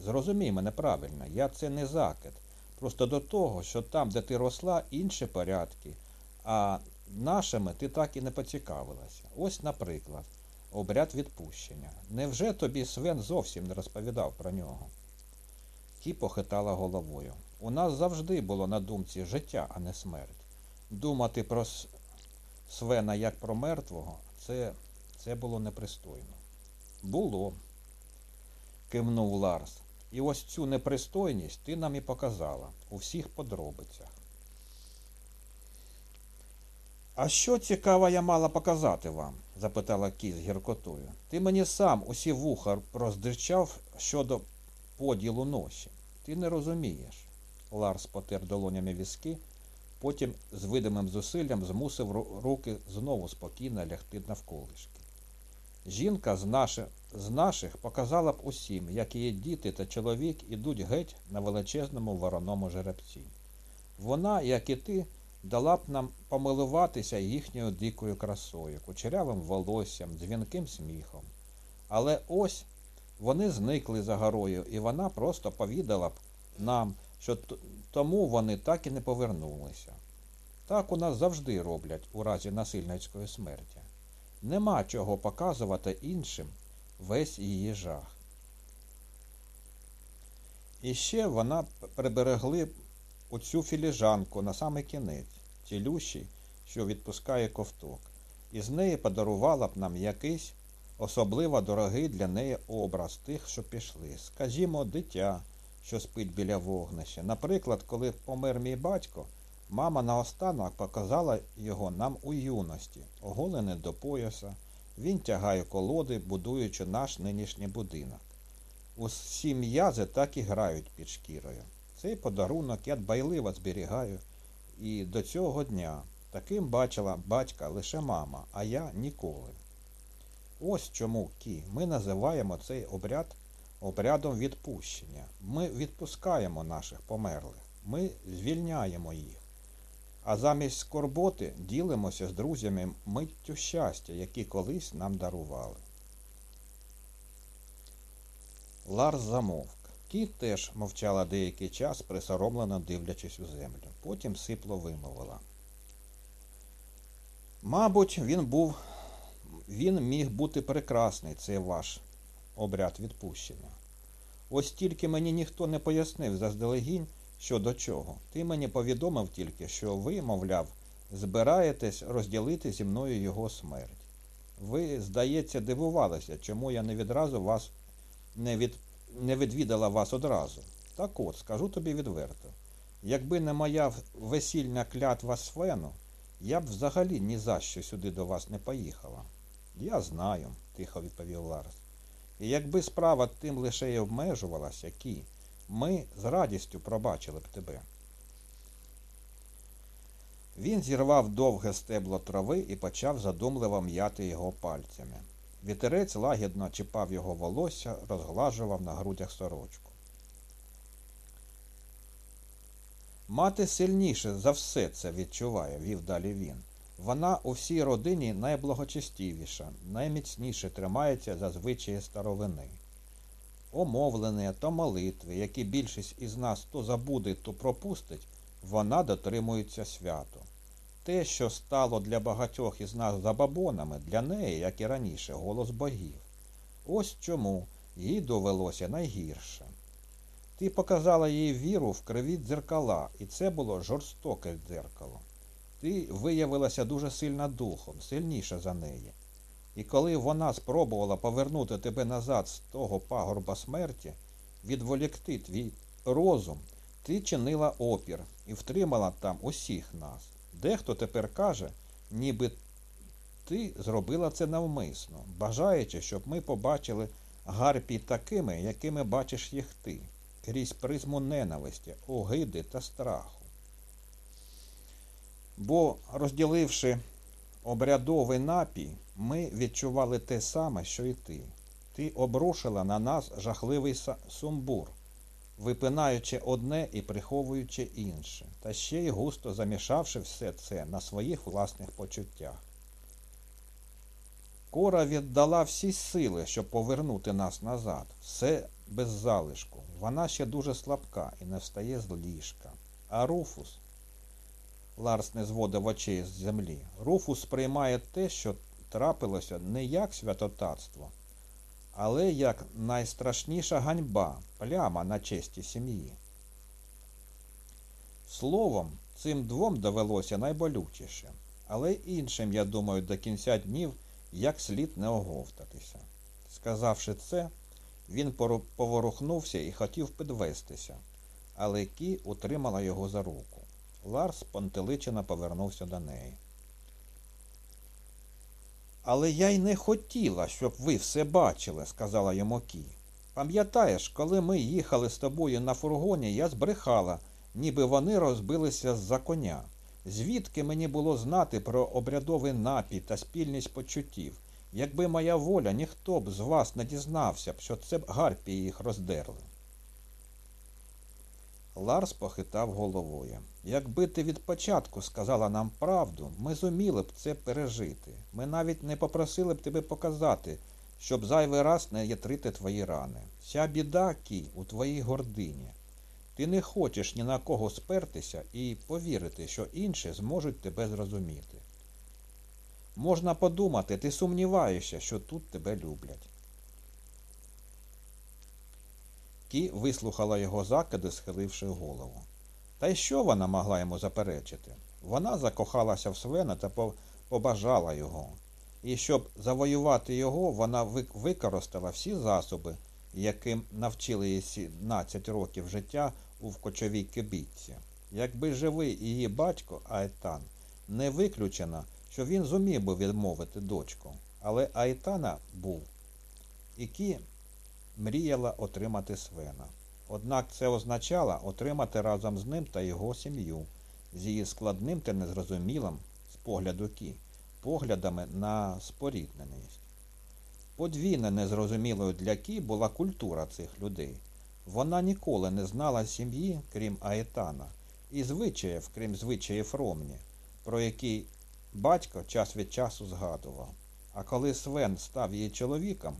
Зрозумій мене правильно, я це не закид. Просто до того, що там, де ти росла, інші порядки, а нашими ти так і не поцікавилася. Ось, наприклад, обряд відпущення. Невже тобі Свен зовсім не розповідав про нього? Кі похитала головою. У нас завжди було на думці життя, а не смерть. Думати про Свена як про мертвого, це, це було непристойно. Було. кивнув Ларс. І ось цю непристойність ти нам і показала у всіх подробицях. А що цікаво я мала показати вам? запитала Кі з гіркотою. Ти мені сам усі вуха роздичав щодо поділу ноші. Ти не розумієш. Ларс потер долонями візки, потім з видимим зусиллям змусив руки знову спокійно лягти навколишки. Жінка з, наших, з наших показала б усім, як її діти та чоловік ідуть геть на величезному вороному жеребці. Вона, як і ти, дала б нам помилуватися їхньою дикою красою, кучерявим волоссям, дзвінким сміхом. Але ось вони зникли за горою, і вона просто повідала б нам, що тому вони так і не повернулися. Так у нас завжди роблять у разі насильницької смерті. Нема чого показувати іншим весь її жах. І ще вона приберегли оцю філіжанку на самий кінець, цілющий, що відпускає ковток, і з неї подарувала б нам якийсь особливо дорогий для неї образ тих, що пішли. Скажімо, дитя, що спить біля вогнища. Наприклад, коли помер мій батько, мама наостанок показала його нам у юності, оголене до пояса. Він тягає колоди, будуючи наш нинішній будинок. Усі м'язи так і грають під шкірою. Цей подарунок я дбайливо зберігаю і до цього дня таким бачила батька лише мама, а я ніколи. Ось чому Кі ми називаємо цей обряд обрядом відпущення. Ми відпускаємо наших померлих, ми звільняємо їх. А замість скорботи ділимося з друзями миттю щастя, які колись нам дарували. Ларс замовк. Кіт теж мовчала деякий час, присоромлено дивлячись у землю. Потім сипло вимовила. Мабуть, він був, він міг бути прекрасний, цей ваш обряд відпущення. Ось тільки мені ніхто не пояснив заздалегінь, що до чого. Ти мені повідомив тільки, що ви, мовляв, збираєтесь розділити зі мною його смерть. Ви, здається, дивувалися, чому я не відразу вас не від не відвідала вас одразу. Так от, скажу тобі відверто. Якби не моя весільна клятва Свену, я б взагалі ні за що сюди до вас не поїхала. Я знаю, тихо відповів Ларс. І якби справа тим лише й обмежувалася, Кі, ми з радістю пробачили б тебе. Він зірвав довге стебло трави і почав задумливо м'яти його пальцями. Вітерець лагідно чіпав його волосся, розглажував на грудях сорочку. Мати сильніше за все це відчуває, вів далі він. Вона у всій родині найблагочестивіша, найміцніше тримається за звичаї старовини. Омовлення та молитви, які більшість із нас то забуде, то пропустить, вона дотримується свято. Те, що стало для багатьох із нас забабонами, для неї, як і раніше, голос богів. Ось чому їй довелося найгірше. Ти показала їй віру в криві дзеркала, і це було жорстоке дзеркало. Ти виявилася дуже сильна духом, сильніша за неї. І коли вона спробувала повернути тебе назад з того пагорба смерті, відволікти твій розум, ти чинила опір і втримала там усіх нас. Дехто тепер каже, ніби ти зробила це навмисно, бажаючи, щоб ми побачили гарпій такими, якими бачиш їх ти, крізь призму ненависті, огиди та страху. Бо, розділивши обрядовий напій, ми відчували те саме, що й ти. Ти обрушила на нас жахливий сумбур, випинаючи одне і приховуючи інше, та ще й густо замішавши все це на своїх власних почуттях. Кора віддала всі сили, щоб повернути нас назад, все без залишку. Вона ще дуже слабка і не встає з ліжка. А Руфус, Ларс не зводив очей з землі, Руфус сприймає те, що трапилося не як святотатство, але як найстрашніша ганьба, пляма на честі сім'ї. Словом, цим двом довелося найболючіше, але іншим, я думаю, до кінця днів як слід не оговтатися. Сказавши це, Він поворухнувся і хотів підвестися, але Кі утримала його за руку. Ларс понтеличено повернувся до неї. Але я й не хотіла, щоб ви все бачили, сказала йому Кі. Пам'ятаєш, коли ми їхали з тобою на фургоні, я збрехала, ніби вони розбилися з-за коня. Звідки мені було знати про обрядовий напій та спільність почуттів? Якби моя воля, ніхто б з вас не дізнався б, що це б гарпії їх роздерли. Ларс похитав головою. Якби ти від початку сказала нам правду, ми зуміли б це пережити. Ми навіть не попросили б тебе показати, щоб зайвий раз не ятрити твої рани. Вся біда, Кі, у твоїй гордині. Ти не хочеш ні на кого спертися і повірити, що інші зможуть тебе зрозуміти. Можна подумати, ти сумніваєшся, що тут тебе люблять. Кі вислухала його закиди, схиливши голову. Та й що вона могла йому заперечити? Вона закохалася в Свена та побажала його. І щоб завоювати його, вона використала всі засоби, яким навчили її 17 років життя у вкочовій кибітці. Якби живий її батько Айтан, не виключено, що він зумів би відмовити дочку. Але Айтана був. І Кі мріяла отримати Свена. Однак це означало отримати разом з ним та його сім'ю, з її складним та незрозумілим, з погляду Кі, поглядами на спорідненість. Подвійно незрозумілою для Кі була культура цих людей. Вона ніколи не знала сім'ї, крім Аетана, і звичаїв, крім звичаїв Ромні, про які батько час від часу згадував. А коли Свен став її чоловіком,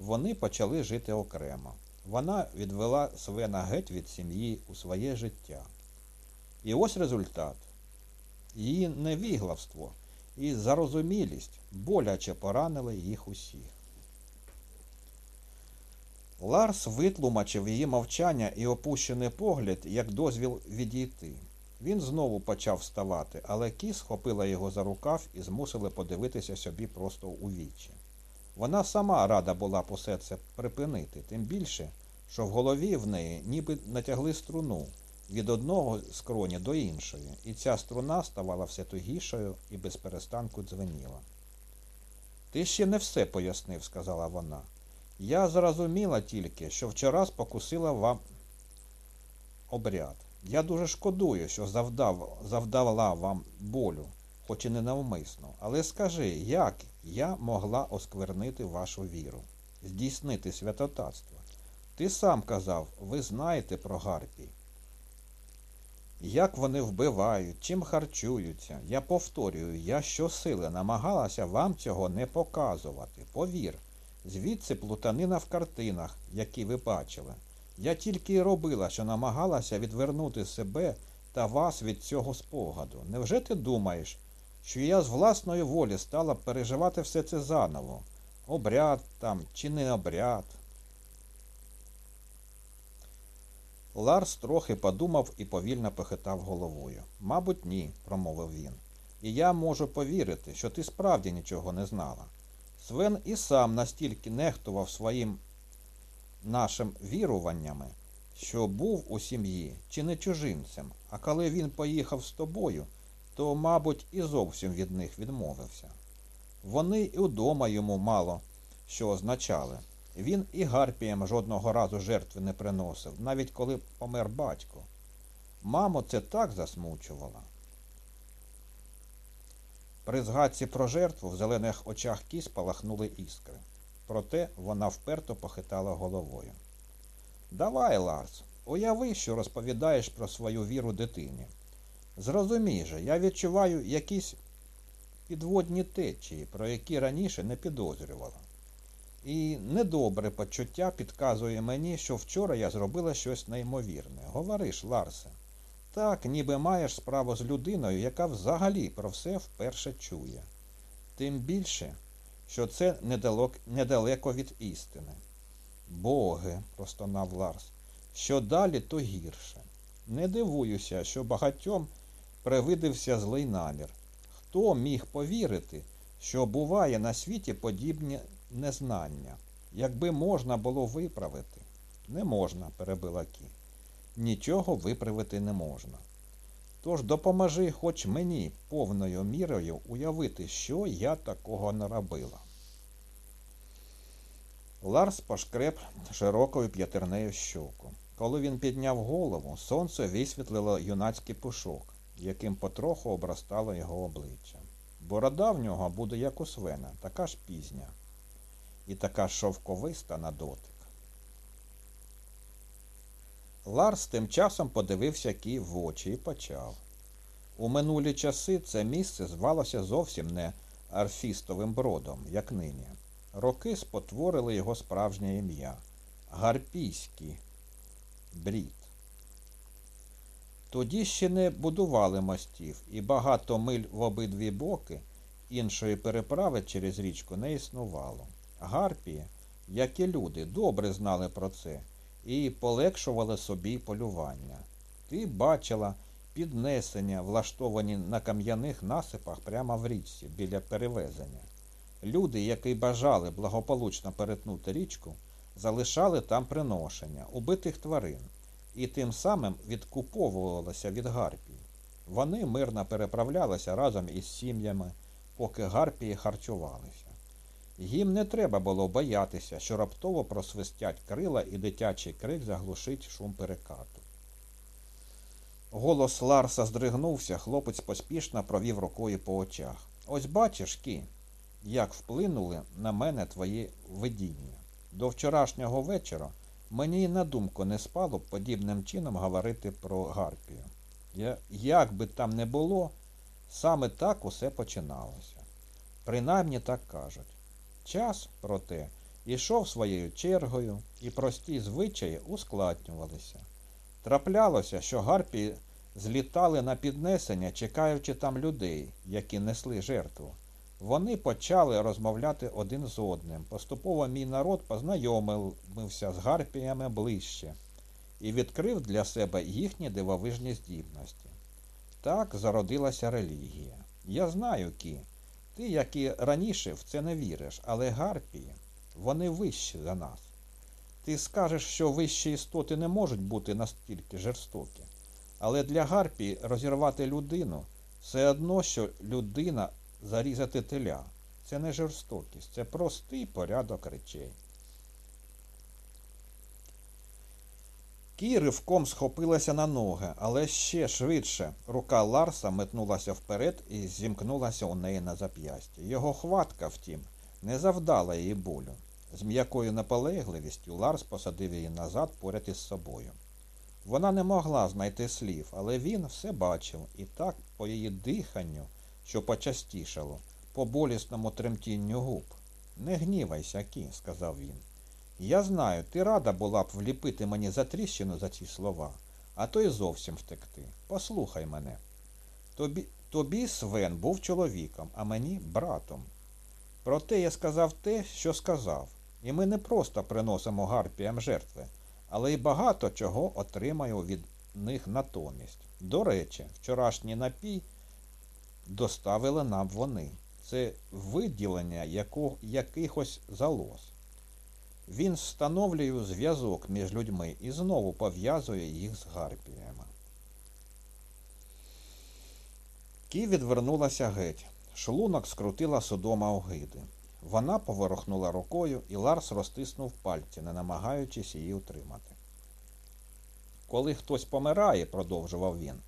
вони почали жити окремо. Вона відвела Свена геть від сім'ї у своє життя. І ось результат. Її невіглавство і зарозумілість боляче поранили їх усіх. Ларс витлумачив її мовчання і опущений погляд як дозвіл відійти. Він знову почав вставати, але Кі схопила його за рукав і змусила подивитися собі просто у вічі. Вона сама рада була усе це припинити, тим більше, що в голові в неї ніби натягли струну від одного скроні до іншої, і ця струна ставала все тугішою і без перестанку дзвеніла. Ти ще не все пояснив, сказала вона. Я зрозуміла тільки, що вчора спокусила вам обряд. Я дуже шкодую, що завдав, завдала вам болю, хоч і ненавмисно. Але скажи, як я могла осквернити вашу віру, здійснити святотатство? Ти сам казав, ви знаєте про гарпій. Як вони вбивають, чим харчуються. Я повторюю, я щосили намагалася вам цього не показувати. Повір, звідси плутанина в картинах, які ви бачили. Я тільки й робила, що намагалася відвернути себе та вас від цього спогаду. Невже ти думаєш, що я з власної волі стала переживати все це заново? Обряд там чи не обряд? Ларс трохи подумав і повільно похитав головою. Мабуть, ні, промовив він. І я можу повірити, що ти справді нічого не знала. Свен і сам настільки нехтував своїм нашим віруваннями, що був у сім'ї чи не чужинцем, а коли він поїхав з тобою, то, мабуть, і зовсім від них відмовився. Вони і вдома йому мало що означали. Він і гарпіям жодного разу жертви не приносив, навіть коли помер батько. Маму це так засмучувало. При згадці про жертву в зелених очах кіс палахнули іскри. Проте вона вперто похитала головою. Давай, Ларс, уяви, що розповідаєш про свою віру дитині. Зрозумій же, я відчуваю якісь підводні течії, про які раніше не підозрювала. І недобре почуття підказує мені, що вчора я зробила щось неймовірне. Говориш, Ларсе, так, ніби маєш справу з людиною, яка взагалі про все вперше чує. Тим більше, що це недалеко від істини. Боги, простонав Ларс, що далі, то гірше. Не дивуюся, що багатьом привидився злий намір. Хто міг повірити, що буває на світі подібне незнання? Якби можна було виправити. Не можна, перебила Кі. Нічого виправити не можна. Тож допоможи хоч мені повною мірою уявити, що я такого не робила. Ларс пошкреб широкою п'ятернею щоку. Коли він підняв голову, сонце висвітлило юнацький пушок, яким потроху обростало його обличчя. Борода в нього буде як у свена, така ж пізня і така шовковиста на дотик. Ларс тим часом подивився Кі в очі і почав. У минулі часи це місце звалося зовсім не Арфістовим бродом, як нині. Роки спотворили його справжнє ім'я Гарпійський брід. Тоді ще не будували мостів, і багато миль в обидві боки іншої переправи через річку не існувало. Гарпії, як і люди, добре знали про це і полегшували собі полювання. Ти бачила піднесення, влаштовані на кам'яних насипах прямо в річці біля перевезення. Люди, які бажали благополучно перетнути річку, залишали там приношення убитих тварин і тим самим відкуповувалися від гарпій. Вони мирно переправлялися разом із сім'ями, поки гарпії харчувалися. Їм не треба було боятися, що раптово просвистять крила і дитячий крик заглушить шум перекату. Голос Ларса здригнувся, хлопець поспішно провів рукою по очах. Ось бачиш, Кі, як вплинули на мене твої видіння. До вчорашнього вечора мені на думку не спало б подібним чином говорити про Гарпію. Я, як би там не було, саме так усе починалося. Принаймні так кажуть. Час, проте, ішов своєю чергою, і прості звичаї ускладнювалися. Траплялося, що гарпії злітали на піднесення, чекаючи там людей, які несли жертву. Вони почали розмовляти один з одним. Поступово мій народ познайомився з гарпіями ближче і відкрив для себе їхні дивовижні здібності. Так зародилася релігія. Я знаю, Кі, ти, як і раніше, в це не віриш, але гарпії, вони вищі за нас. Ти скажеш, що вищі істоти не можуть бути настільки жорстокі. Але для гарпії розірвати людину все одно, що людина зарізати теля. Це не жорстокість, це простий порядок речей. Кій ривком схопилася на ноги, але ще швидше рука Ларса метнулася вперед і зімкнулася у неї на зап'ясті. Його хватка, втім, не завдала її болю. З м'якою наполегливістю Ларс посадив її назад поряд із собою. Вона не могла знайти слів, але він все бачив, і так по її диханню, що почастішало, по болісному тремтінню губ. Не гнівайся, Кі, сказав він. Я знаю, ти рада була б вліпити мені за тріщину за ці слова, а то й зовсім втекти. Послухай мене. Тобі, тобі Свен був чоловіком, а мені братом. Проте я сказав те, що сказав, і ми не просто приносимо гарпіям жертви, але й багато чого отримаю від них натомість. До речі, вчорашній напій доставили нам вони. Це виділення яко, якихось залоз. Він встановлює зв'язок між людьми і знову пов'язує їх з гарпіями. Кі відвернулася геть. Шлунок скрутила судома огиди. Вона поворухнула рукою, і Ларс розтиснув пальці, не намагаючись її утримати. Коли хтось помирає, продовжував він,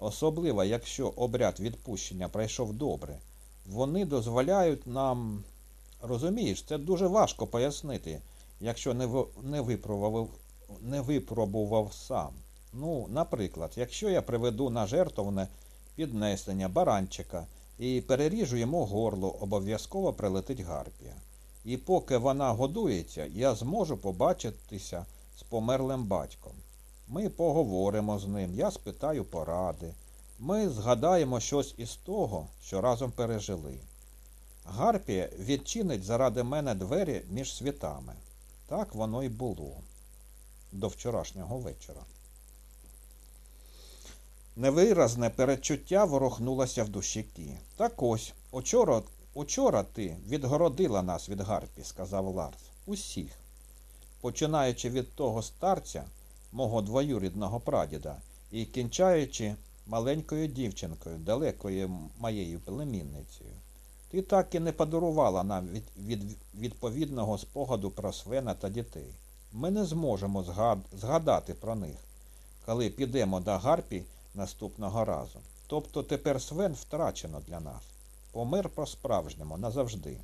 особливо якщо обряд відпущення пройшов добре, вони дозволяють нам. Розумієш, це дуже важко пояснити, якщо не не, випробував, не випробував сам. Ну, наприклад, якщо я приведу на жертовне піднесення баранчика і переріжу йому горло, обов'язково прилетить гарпія. І поки вона годується, я зможу побачитися з померлим батьком. Ми поговоримо з ним, я спитаю поради. Ми згадаємо щось із того, що разом пережили. Гарпія відчинить заради мене двері між світами. Так воно й було до вчорашнього вечора. Невиразне перечуття ворохнулося в душі Кі. Так ось, учора, учора ти відгородила нас від Гарпі, сказав Ларс. Усіх. Починаючи від того старця, мого двоюрідного прадіда, і кінчаючи маленькою дівчинкою, далекою моєю племінницею. Ти так і не подарувала нам від, від відповідного спогаду про Свена та дітей. Ми не зможемо згад, згадати про них, коли підемо до Гарпі наступного разу. Тобто тепер Свен втрачено для нас. Помер по-справжньому назавжди.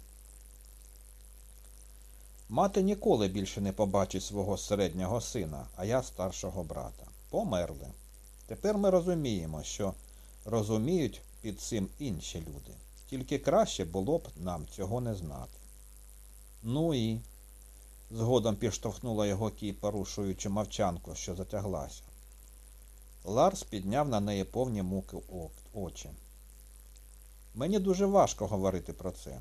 Мати ніколи більше не побачить свого середнього сина, а я старшого брата. Померли. Тепер ми розуміємо, що розуміють під цим інші люди. Тільки краще було б нам цього не знати. Ну і. Згодом підштовхнула його кій, порушуючи мовчанку, що затяглася. Ларс підняв на неї повні муки очі. Мені дуже важко говорити про це.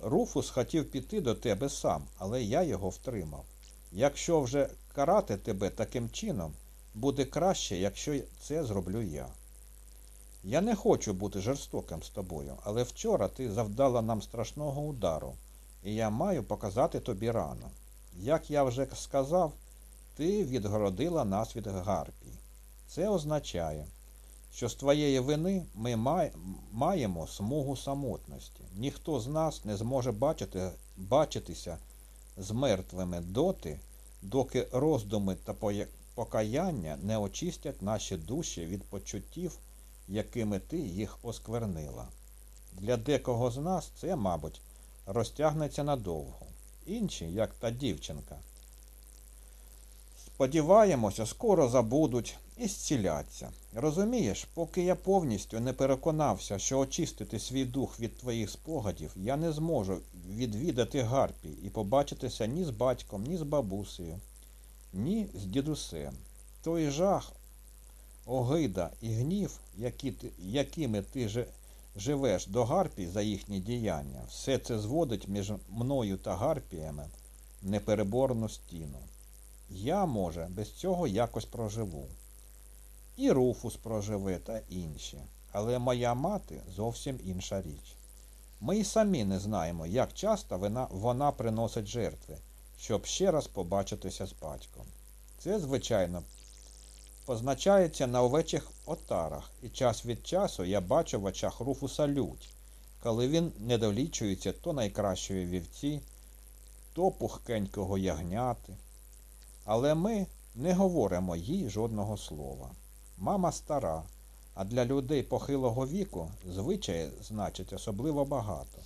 Руфус хотів піти до тебе сам, але я його втримав. Якщо вже карати тебе таким чином, буде краще, якщо це зроблю я. Я не хочу бути жорстоким з тобою, але вчора ти завдала нам страшного удару, і я маю показати тобі рану. Як я вже сказав, ти відгородила нас від гарпій. Це означає, що з твоєї вини ми маємо смугу самотності. Ніхто з нас не зможе бачити, бачитися з мертвими доти, доки роздуми та покаяння не очистять наші душі від почуттів, якими ти їх осквернила. Для декого з нас це, мабуть, розтягнеться надовго. Інші, як та дівчинка, сподіваємося, скоро забудуть і зціляться. Розумієш, поки я повністю не переконався, що очистити свій дух від твоїх спогадів, я не зможу відвідати Гарпій і побачитися ні з батьком, ні з бабусею, ні з дідусем. Той жах, огида і гнів, які ти, якими ти же живеш до Гарпій за їхні діяння, все це зводить між мною та Гарпіями непереборну стіну. Я, може, без цього якось проживу. І Руфус проживе та інші. Але моя мати зовсім інша річ. Ми й самі не знаємо, як часто вона, вона приносить жертви, щоб ще раз побачитися з батьком. Це, звичайно, позначається на овечих отарах, і час від часу я бачу в очах Руфуса лють, коли він недолічується то найкращої вівці, то пухкенького ягняти. Але ми не говоримо їй жодного слова. Мама стара, а для людей похилого віку звичаї значить особливо багато.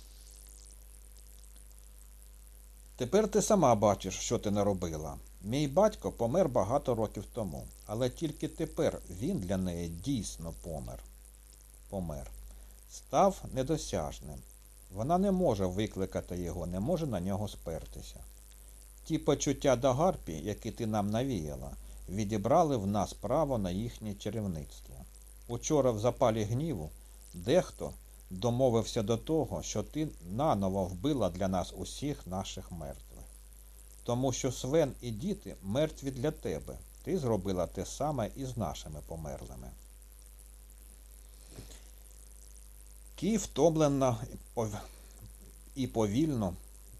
Тепер ти сама бачиш, що ти наробила. Мій батько помер багато років тому, але тільки тепер він для неї дійсно помер. Помер. Став недосяжним. Вона не може викликати його, не може на нього спертися. Ті почуття до гарпі, які ти нам навіяла, відібрали в нас право на їхнє чарівництво. Учора в запалі гніву дехто домовився до того, що ти наново вбила для нас усіх наших мертвих. Тому що Свен і діти мертві для тебе. Ти зробила те саме і з нашими померлими. Кі втомлена і повільно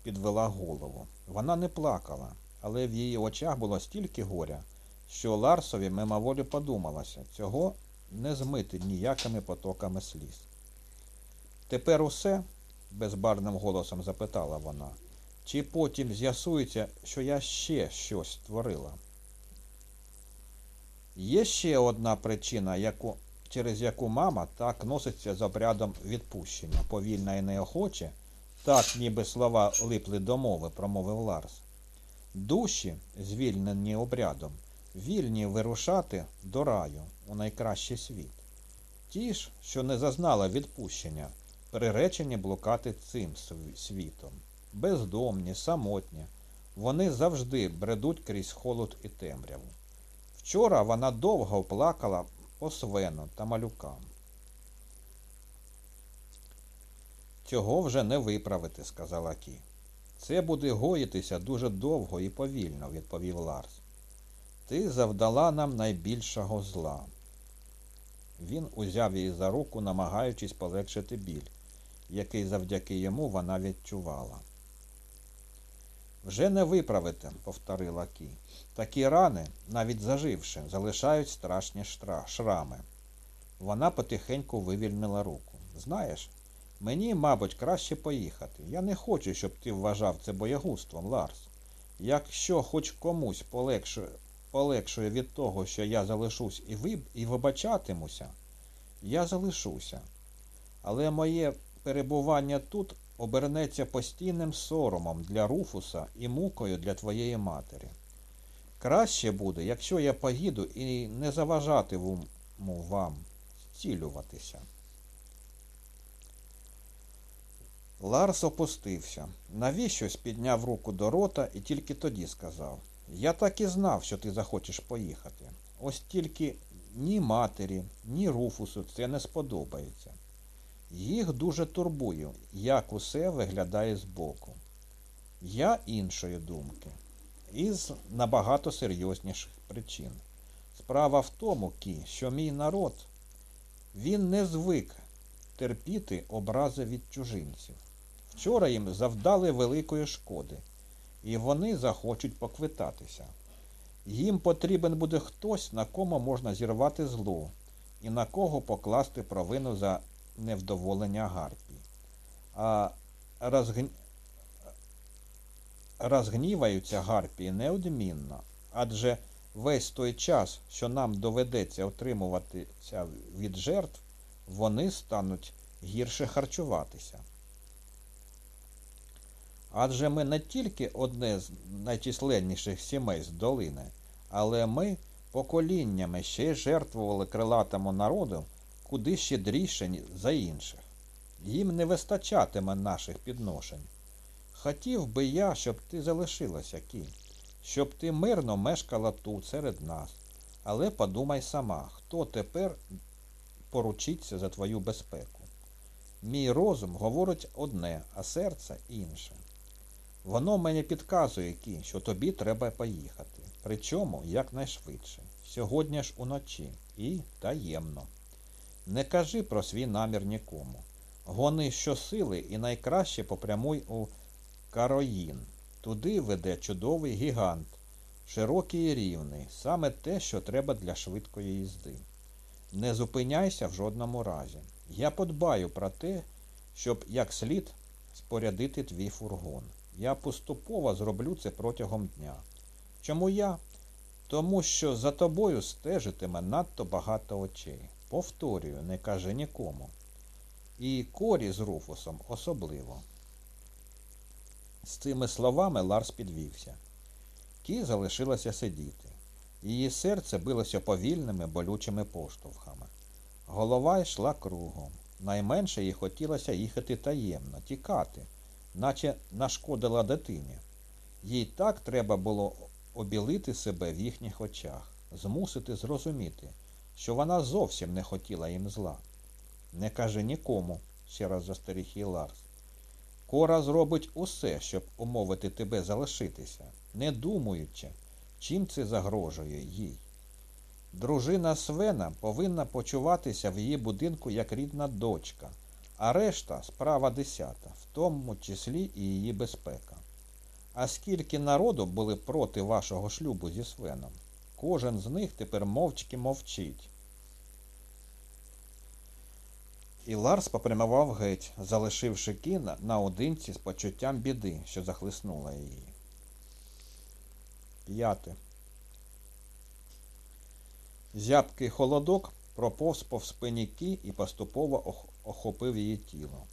підвела голову. Вона не плакала, але в її очах було стільки горя, що Ларсові мимоволі подумалося, цього не змити ніякими потоками сліз. Тепер усе? безбарним голосом запитала вона, чи потім з'ясується, що я ще щось створила? Є ще одна причина, яку, через яку мама так носиться з обрядом відпущення, повільно і неохоче, так ніби слова липли до мови, промовив Ларс. Душі, звільнені обрядом, вільні вирушати до раю у найкращий світ. Ті ж, що не зазнали відпущення, приречені блукати цим світом. Бездомні, самотні, вони завжди бредуть крізь холод і темряву. Вчора вона довго плакала по свену та малюкам. Цього вже не виправити, сказала Кі. Це буде гоїтися дуже довго і повільно, відповів Ларс. Ти завдала нам найбільшого зла. Він узяв її за руку, намагаючись полегшити біль, який завдяки йому вона відчувала. Вже не виправите, повторила Кі. Такі рани, навіть заживши, залишають страшні шрами. Вона потихеньку вивільнила руку. Знаєш, мені, мабуть, краще поїхати. Я не хочу, щоб ти вважав це боягузтвом, Ларс. Якщо хоч комусь полегшує, полегшує від того, що я залишусь і, виб... і вибачатимуся, я залишуся. Але моє перебування тут обернеться постійним соромом для Руфуса і мукою для твоєї матері. Краще буде, якщо я поїду і не заважатиму вам зцілюватися. Ларс опустився. Навіщось підняв руку до рота і тільки тоді сказав Я так і знав, що ти захочеш поїхати. Ось тільки ні матері, ні Руфусу це не сподобається. Їх дуже турбує, як усе виглядає збоку. Я іншої думки, із набагато серйозніших причин. Справа в тому, Кі, що мій народ, він не звик терпіти образи від чужинців. Вчора їм завдали великої шкоди, і вони захочуть поквитатися. Їм потрібен буде хтось, на кому можна зірвати зло, і на кого покласти провину за невдоволення Гарпії. А розгн... розгніваються Гарпії неодмінно, адже весь той час, що нам доведеться отримуватися від жертв, вони стануть гірше харчуватися. Адже ми не тільки одне з найчисленніших сімей з долини, але ми поколіннями ще й жертвували крилатому народу куди щедріше за інших. Їм не вистачатиме наших підношень. Хотів би я, щоб ти залишилася, Кі, щоб ти мирно мешкала тут серед нас. Але подумай сама, хто тепер поручиться за твою безпеку. Мій розум говорить одне, а серце інше. Воно мені підказує, Кі, що тобі треба поїхати. Причому якнайшвидше. Сьогодні ж уночі і таємно. Не кажи про свій намір нікому. Гони щосили і найкраще попрямуй у Кароїн. Туди веде чудовий гігант, широкий і рівний, саме те, що треба для швидкої їзди. Не зупиняйся в жодному разі. Я подбаю про те, щоб як слід спорядити твій фургон. Я поступово зроблю це протягом дня. Чому я? Тому що за тобою стежитиме надто багато очей. Повторюю, не кажи нікому. І корі з Руфусом особливо. З цими словами Ларс підвівся. Кі залишилася сидіти. Її серце билося повільними болючими поштовхами. Голова йшла кругом. Найменше їй хотілося їхати таємно, тікати, наче нашкодила дитині. Їй так треба було обілити себе в їхніх очах, змусити зрозуміти, що вона зовсім не хотіла їм зла. Не кажи нікому, ще раз застеріг її Ларс. Кора зробить усе, щоб умовити тебе залишитися, не думаючи, чим це загрожує їй. Дружина Свена повинна почуватися в її будинку як рідна дочка, а решта справа десята, в тому числі і її безпека. А скільки народу були проти вашого шлюбу зі Свеном? Кожен з них тепер мовчки мовчить. І Ларс попрямував геть, залишивши кіна наодинці з почуттям біди, що захлиснула її. П'яте. Зябкий холодок проповз по спині кі і поступово охопив її тіло.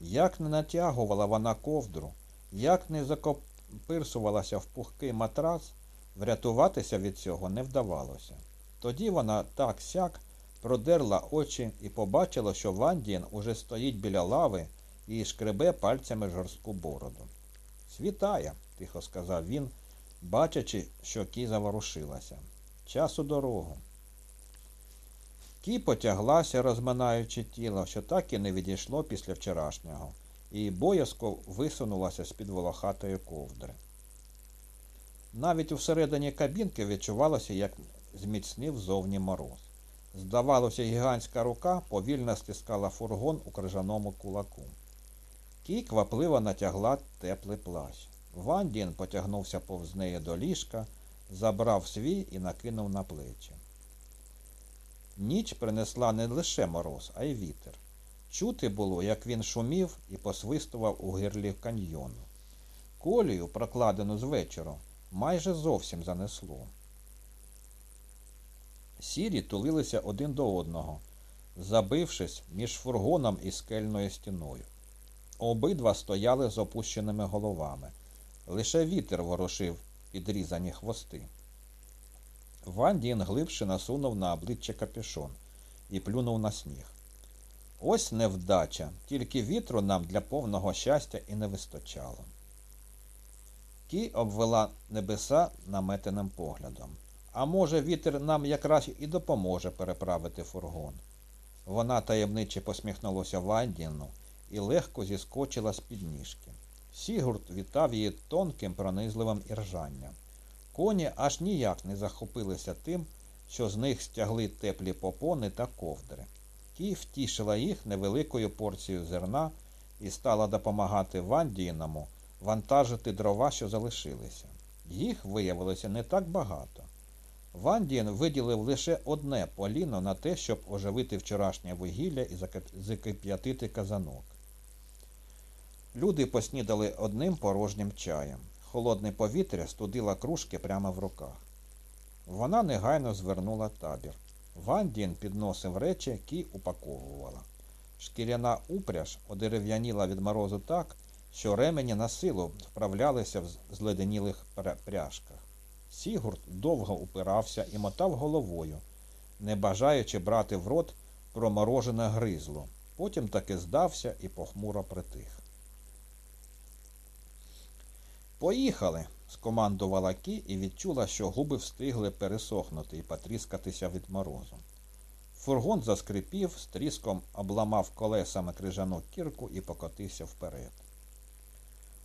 Як не натягувала вона ковдру, як не закопирсувалася в пухкий матрас, врятуватися від цього не вдавалося. Тоді вона так сяк продерла очі і побачила, що Вандієн уже стоїть біля лави і шкребе пальцями жорстку бороду. Світає, тихо сказав він, бачачи, що кі заворушилася. Час у дорогу. Кі потяглася, розминаючи тіло, що так і не відійшло після вчорашнього, і боязко висунулася з-під волохатої ковдри. Навіть всередині кабінки відчувалося, як зміцнив зовні мороз. Здавалося, гігантська рука повільно стискала фургон у крижаному кулаку. Кій квапливо натягла теплий плащ. Вандін потягнувся повз неї до ліжка, забрав свій і накинув на плечі. Ніч принесла не лише мороз, а й вітер. Чути було, як він шумів і посвистував у гирлі каньйону. Колію, прокладену з вечора, майже зовсім занесло. Сірі тулилися один до одного, забившись між фургоном і скельною стіною. Обидва стояли з опущеними головами. Лише вітер ворушив підрізані хвости. Вандін глибше насунув на обличчя капюшон і плюнув на сніг. Ось невдача, тільки вітру нам для повного щастя і не вистачало. Кі обвела небеса наметеним поглядом. А може, вітер нам якраз і допоможе переправити фургон. Вона таємниче посміхнулася Вандіну і легко зіскочила з підніжки. Сігурд вітав її тонким пронизливим іржанням. Коні аж ніяк не захопилися тим, що з них стягли теплі попони та ковдри. Кі втішила їх невеликою порцією зерна і стала допомагати Вандіному вантажити дрова, що залишилися. Їх виявилося не так багато. Вандін виділив лише одне поліно на те, щоб оживити вчорашнє вугілля і закип'ятити казанок. Люди поснідали одним порожнім чаєм. Холодне повітря студило кружки прямо в руках. Вона негайно звернула табір. Вандін підносив речі, кі упаковувала. Шкіряна упряж одерев'яніла від морозу так, що ремені на силу вправлялися в зледенілих пряжках. Сігурд довго упирався і мотав головою, не бажаючи брати в рот проморожене гризло. Потім таки здався і похмуро притих. Поїхали, скомандувала Кі і відчула, що губи встигли пересохнути і потріскатися від морозу. Фургон заскрипів, з тріском обламав колесами крижану кірку і покотився вперед.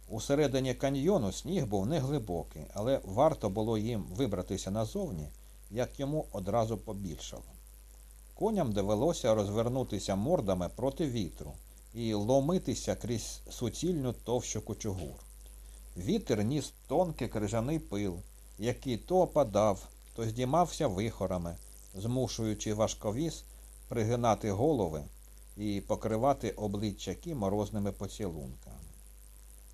Усередині каньйону сніг був неглибокий, але варто було їм вибратися назовні, як йому одразу побільшало. Коням довелося розвернутися мордами проти вітру і ломитися крізь суцільну товщу кучугур. Вітер ніс тонкий крижаний пил, який то опадав, то здіймався вихорами, змушуючи важковіс пригинати голови і покривати обличчя кі морозними поцілунками.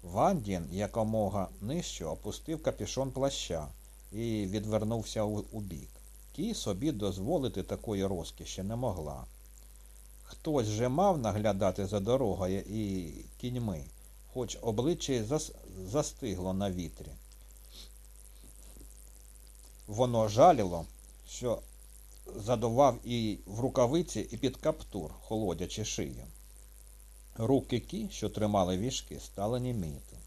Вандін якомога нижче опустив капюшон плаща і відвернувся у, бік. Кі собі дозволити такої розкіші не могла. Хтось же мав наглядати за дорогою і кіньми, хоч обличчя зас... застигло на вітрі. Воно жаліло, що задував і в рукавиці, і під каптур, холодячи шию. Руки кі, що тримали вішки, стали німіти.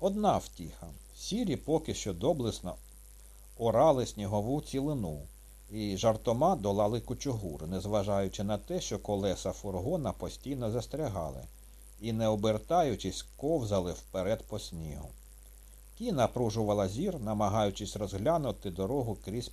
Одна втіха. Сірі поки що доблесно орали снігову цілину і жартома долали кучугур, незважаючи на те, що колеса фургона постійно застрягали і, не обертаючись, ковзали вперед по снігу. Кі напружувала зір, намагаючись розглянути дорогу крізь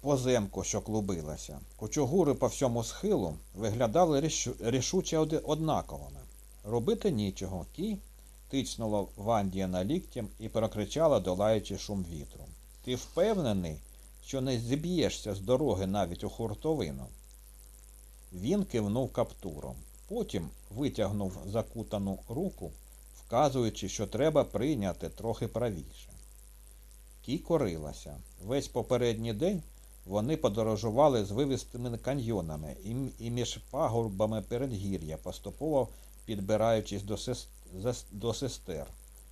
поземку, що клубилася. Кучугури по всьому схилу виглядали рішуче однаковими. Робити нічого. Кі тицнула Вандіяна ліктям і прокричала, долаючи шум вітру. Ти впевнений, що не зіб'єшся з дороги навіть у хуртовину? Він кивнув каптуром. Потім витягнув закутану руку, вказуючи, що треба прийняти трохи правіше. Кі корилася. Весь попередній день вони подорожували з вивистими каньйонами і між пагорбами передгір'я, поступово підбираючись до сестер,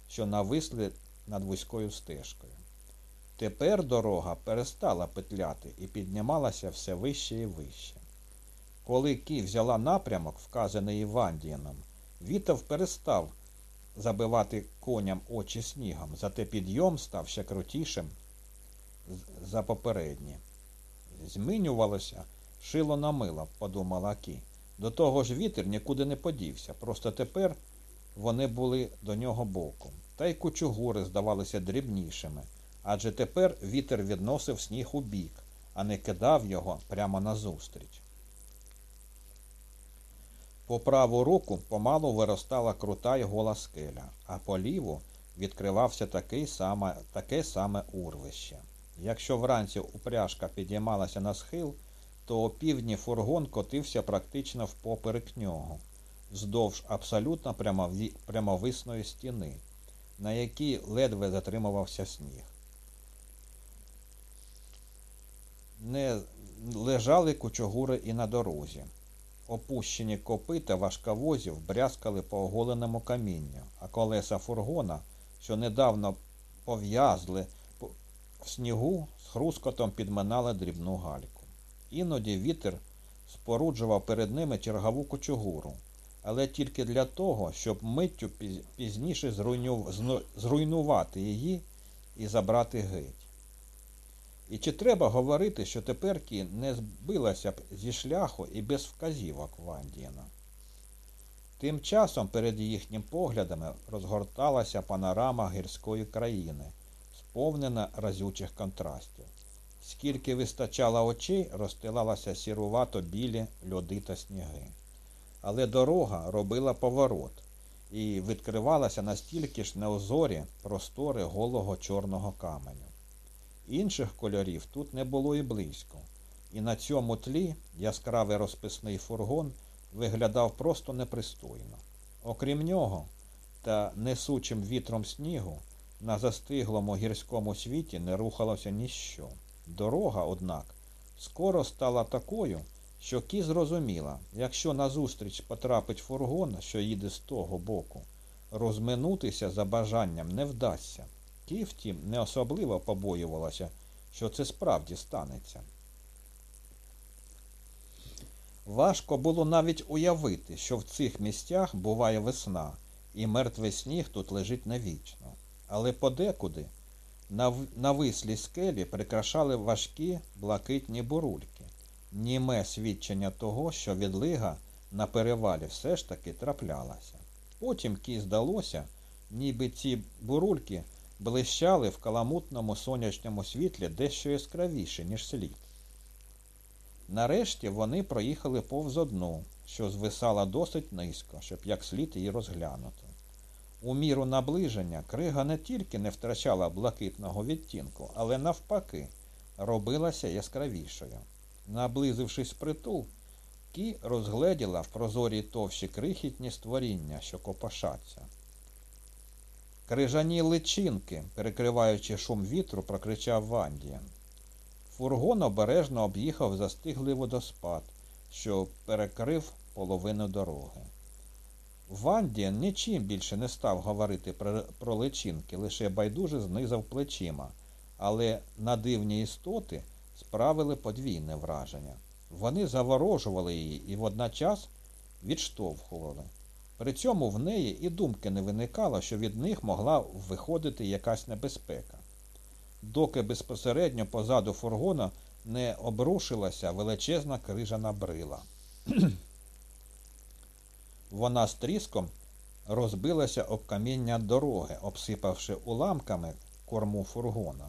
що нависли над вузькою стежкою. Тепер дорога перестала петляти і піднімалася все вище і вище. Коли Кі взяла напрямок, вказаний Івандієном, вітер перестав забивати коням очі снігом, зате підйом став ще крутішим за попереднє. Змінювалося шило на мило, подумала Кі. До того ж вітер нікуди не подівся, просто тепер вони були до нього боком. Та й кучугури здавалися дрібнішими, адже тепер вітер відносив сніг у бік, а не кидав його прямо назустріч. По праву руку помалу виростала крута й гола скеля, а по ліву відкривався такий саме, таке саме урвище. Якщо вранці упряжка підіймалася на схил, то опівдні фургон котився практично впоперек нього, вздовж абсолютно прямовисної стіни, на якій ледве затримувався сніг. Не лежали кучугури і на дорозі. Опущені копита важковозів брязкали по оголеному камінню, а колеса фургона, що недавно пов'язли в снігу, з хрускотом підминали дрібну гальку. Іноді вітер споруджував перед ними чергову кучугуру, але тільки для того, щоб миттю пізніше зруйнувати її і забрати геть. І чи треба говорити, що теперки не збилася б зі шляху і без вказівок Вандіна? Тим часом перед їхніми поглядами розгорталася панорама гірської країни, сповнена разючих контрастів. Скільки вистачало очей, розстилалася сірувато білі льоди та сніги. Але дорога робила поворот і відкривалася настільки ж неозорі простори голого чорного каменю. Інших кольорів тут не було і близько, і на цьому тлі яскравий розписний фургон виглядав просто непристойно. Окрім нього та несучим вітром снігу, на застиглому гірському світі не рухалося ніщо. Дорога, однак, скоро стала такою, що Кі зрозуміла, якщо назустріч потрапить фургон, що їде з того боку, розминутися за бажанням не вдасться. Ті, втім, не особливо побоювалася, що це справді станеться. Важко було навіть уявити, що в цих місцях буває весна, і мертвий сніг тут лежить навічно. Але подекуди навислі скелі прикрашали важкі блакитні бурульки, німе свідчення того, що відлига на перевалі все ж таки траплялася. Потім Кі здалося, ніби ці бурульки блищали в каламутному сонячному світлі дещо яскравіше, ніж слід. Нарешті вони проїхали повз одну, що звисала досить низько, щоб як слід її розглянути. У міру наближення крига не тільки не втрачала блакитного відтінку, але навпаки робилася яскравішою. Наблизившись притул, Кі розгледіла в прозорій товщі крихітні створіння, що копошаться. Крижані личинки, перекриваючи шум вітру, прокричав Вандіян. Фургон обережно об'їхав застиглий водоспад, що перекрив половину дороги. Вандіян нічим більше не став говорити про, про личинки, лише байдуже знизав плечима, але на дивні істоти справили подвійне враження. Вони заворожували її і водночас відштовхували. При цьому в неї і думки не виникало, що від них могла виходити якась небезпека. Доки безпосередньо позаду фургона не обрушилася величезна крижана брила. Вона з тріском розбилася об каміння дороги, обсипавши уламками корму фургона.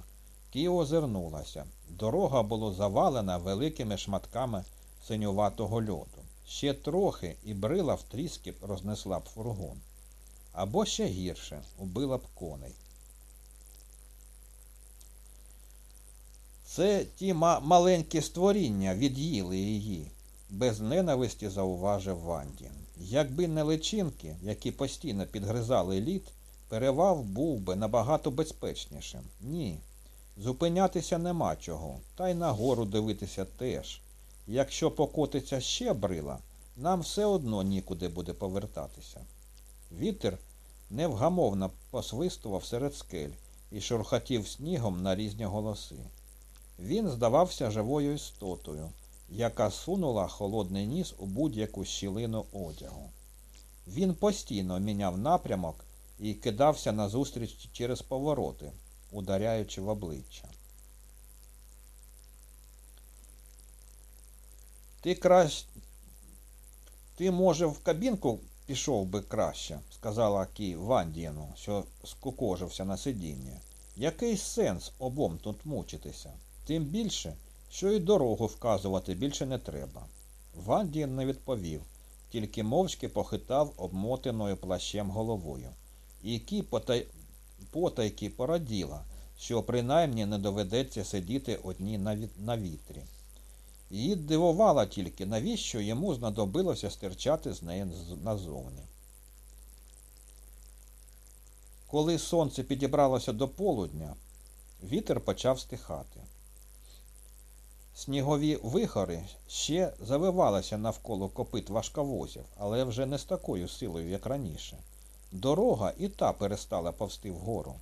Кі озирнулася. Дорога була завалена великими шматками синюватого льоду. Ще трохи і брила в тріски рознесла б фургон. Або ще гірше, убила б коней. Це ті ма- маленькі створіння від'їли її, без ненависті зауважив Вандін. Якби не личинки, які постійно підгризали лід, перевал був би набагато безпечнішим. Ні. Зупинятися нема чого, та й нагору дивитися теж. Якщо покотиться ще брила, нам все одно нікуди буде повертатися. Вітер невгамовно посвистував серед скель і шурхотів снігом на різні голоси. Він здавався живою істотою, яка сунула холодний ніс у будь-яку щілину одягу. Він постійно міняв напрямок і кидався назустріч через повороти, ударяючи в обличчя. Ти кращ... Ти, може, в кабінку пішов би краще, сказала Кі Вандіну, що скукожився на сидінні. Який сенс обом тут мучитися? Тим більше, що і дорогу вказувати більше не треба. Вандієн не відповів, тільки мовчки похитав обмотаною плащем головою. І Кі потай... потайки пораділа, що принаймні не доведеться сидіти ві... на вітрі. Її дивувало тільки, навіщо йому знадобилося стирчати з неї назовні. Коли сонце підібралося до полудня, вітер почав стихати. Снігові вихори ще завивалися навколо копит важковозів, але вже не з такою силою, як раніше. Дорога і та перестала повсти вгору.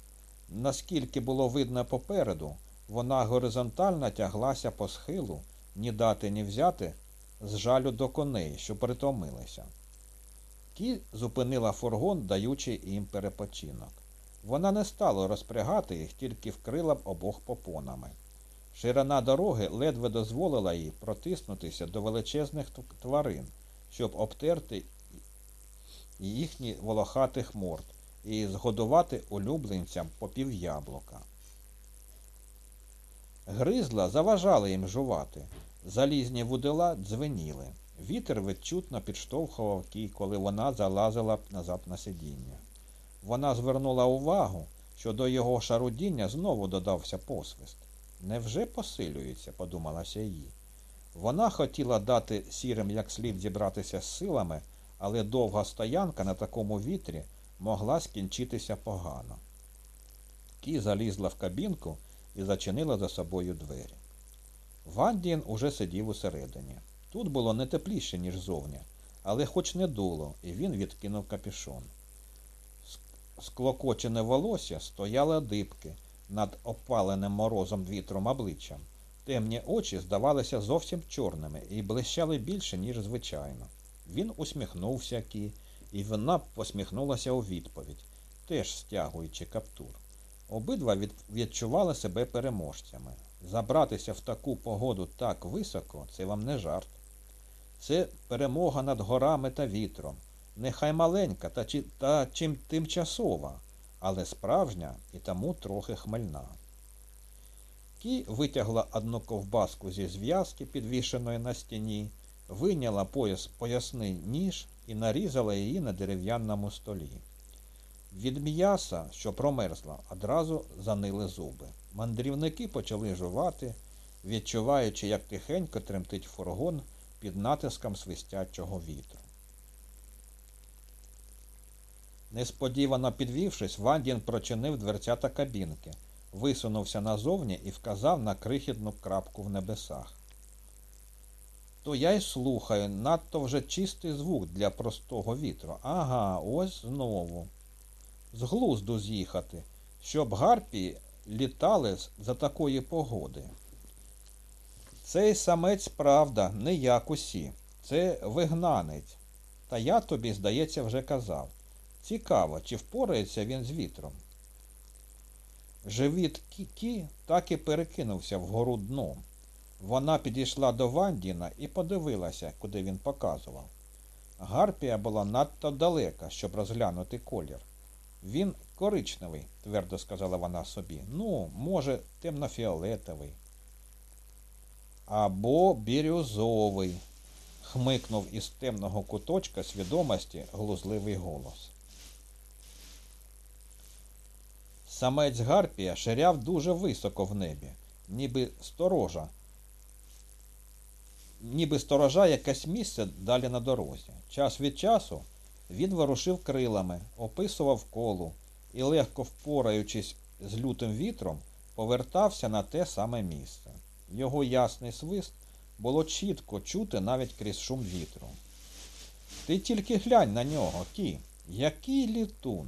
Наскільки було видно попереду, вона горизонтально тяглася по схилу, ні дати, ні взяти, з жалю до коней, що притомилися. Кі зупинила фургон, даючи їм перепочинок. Вона не стала розпрягати їх, тільки вкрила б обох попонами. Ширина дороги ледве дозволила їй протиснутися до величезних тварин, щоб обтерти їхні волохатих морд і згодувати улюбленцям попів яблука. Гризла заважали їм жувати, залізні вудила дзвеніли. Вітер відчутно підштовхував кій, коли вона залазила назад на сидіння. Вона звернула увагу, що до його шарудіння знову додався посвист. Невже посилюється, подумалася їй. Вона хотіла дати сірим як слід зібратися з силами, але довга стоянка на такому вітрі могла скінчитися погано. Кі залізла в кабінку і зачинила за собою двері. Вандін уже сидів усередині. Тут було не тепліше, ніж зовні, але хоч не дуло, і він відкинув капюшон. Склокочене волосся стояло дибки над опаленим морозом вітром обличчям. Темні очі здавалися зовсім чорними і блищали більше, ніж звичайно. Він усміхнувся Кі, і вона посміхнулася у відповідь, теж стягуючи каптур. Обидва відчували себе переможцями. Забратися в таку погоду так високо це вам не жарт. Це перемога над горами та вітром. Нехай маленька та, та чим тимчасова, але справжня і тому трохи хмельна. Кі витягла одну ковбаску зі зв'язки, підвішеної на стіні, вийняла пояс поясний ніж і нарізала її на дерев'яному столі. Від м'яса, що промерзла, одразу занили зуби. Мандрівники почали жувати, відчуваючи, як тихенько тремтить фургон під натиском свистячого вітру. Несподівано підвівшись, Вандін прочинив дверцята кабінки, висунувся назовні і вказав на крихітну крапку в небесах. То я й слухаю, надто вже чистий звук для простого вітру. Ага, ось знову. З глузду з'їхати, щоб гарпії літали за такої погоди. Цей самець правда, не як усі. Це вигнанець. Та я тобі, здається, вже казав. Цікаво, чи впорається він з вітром. Живіт Кікі так і перекинувся вгору дном. Вона підійшла до Вандіна і подивилася, куди він показував. Гарпія була надто далека, щоб розглянути колір. Він коричневий, твердо сказала вона собі. Ну, може, темнофіолетовий. Або бірюзовий, хмикнув із темного куточка свідомості глузливий голос. Самець Гарпія ширяв дуже високо в небі, ніби сторожа, ніби сторожа якесь місце далі на дорозі. Час від часу він ворушив крилами, описував колу і, легко впораючись з лютим вітром, повертався на те саме місце. Його ясний свист було чітко чути навіть крізь шум вітру. Ти тільки глянь на нього, Кі, який літун!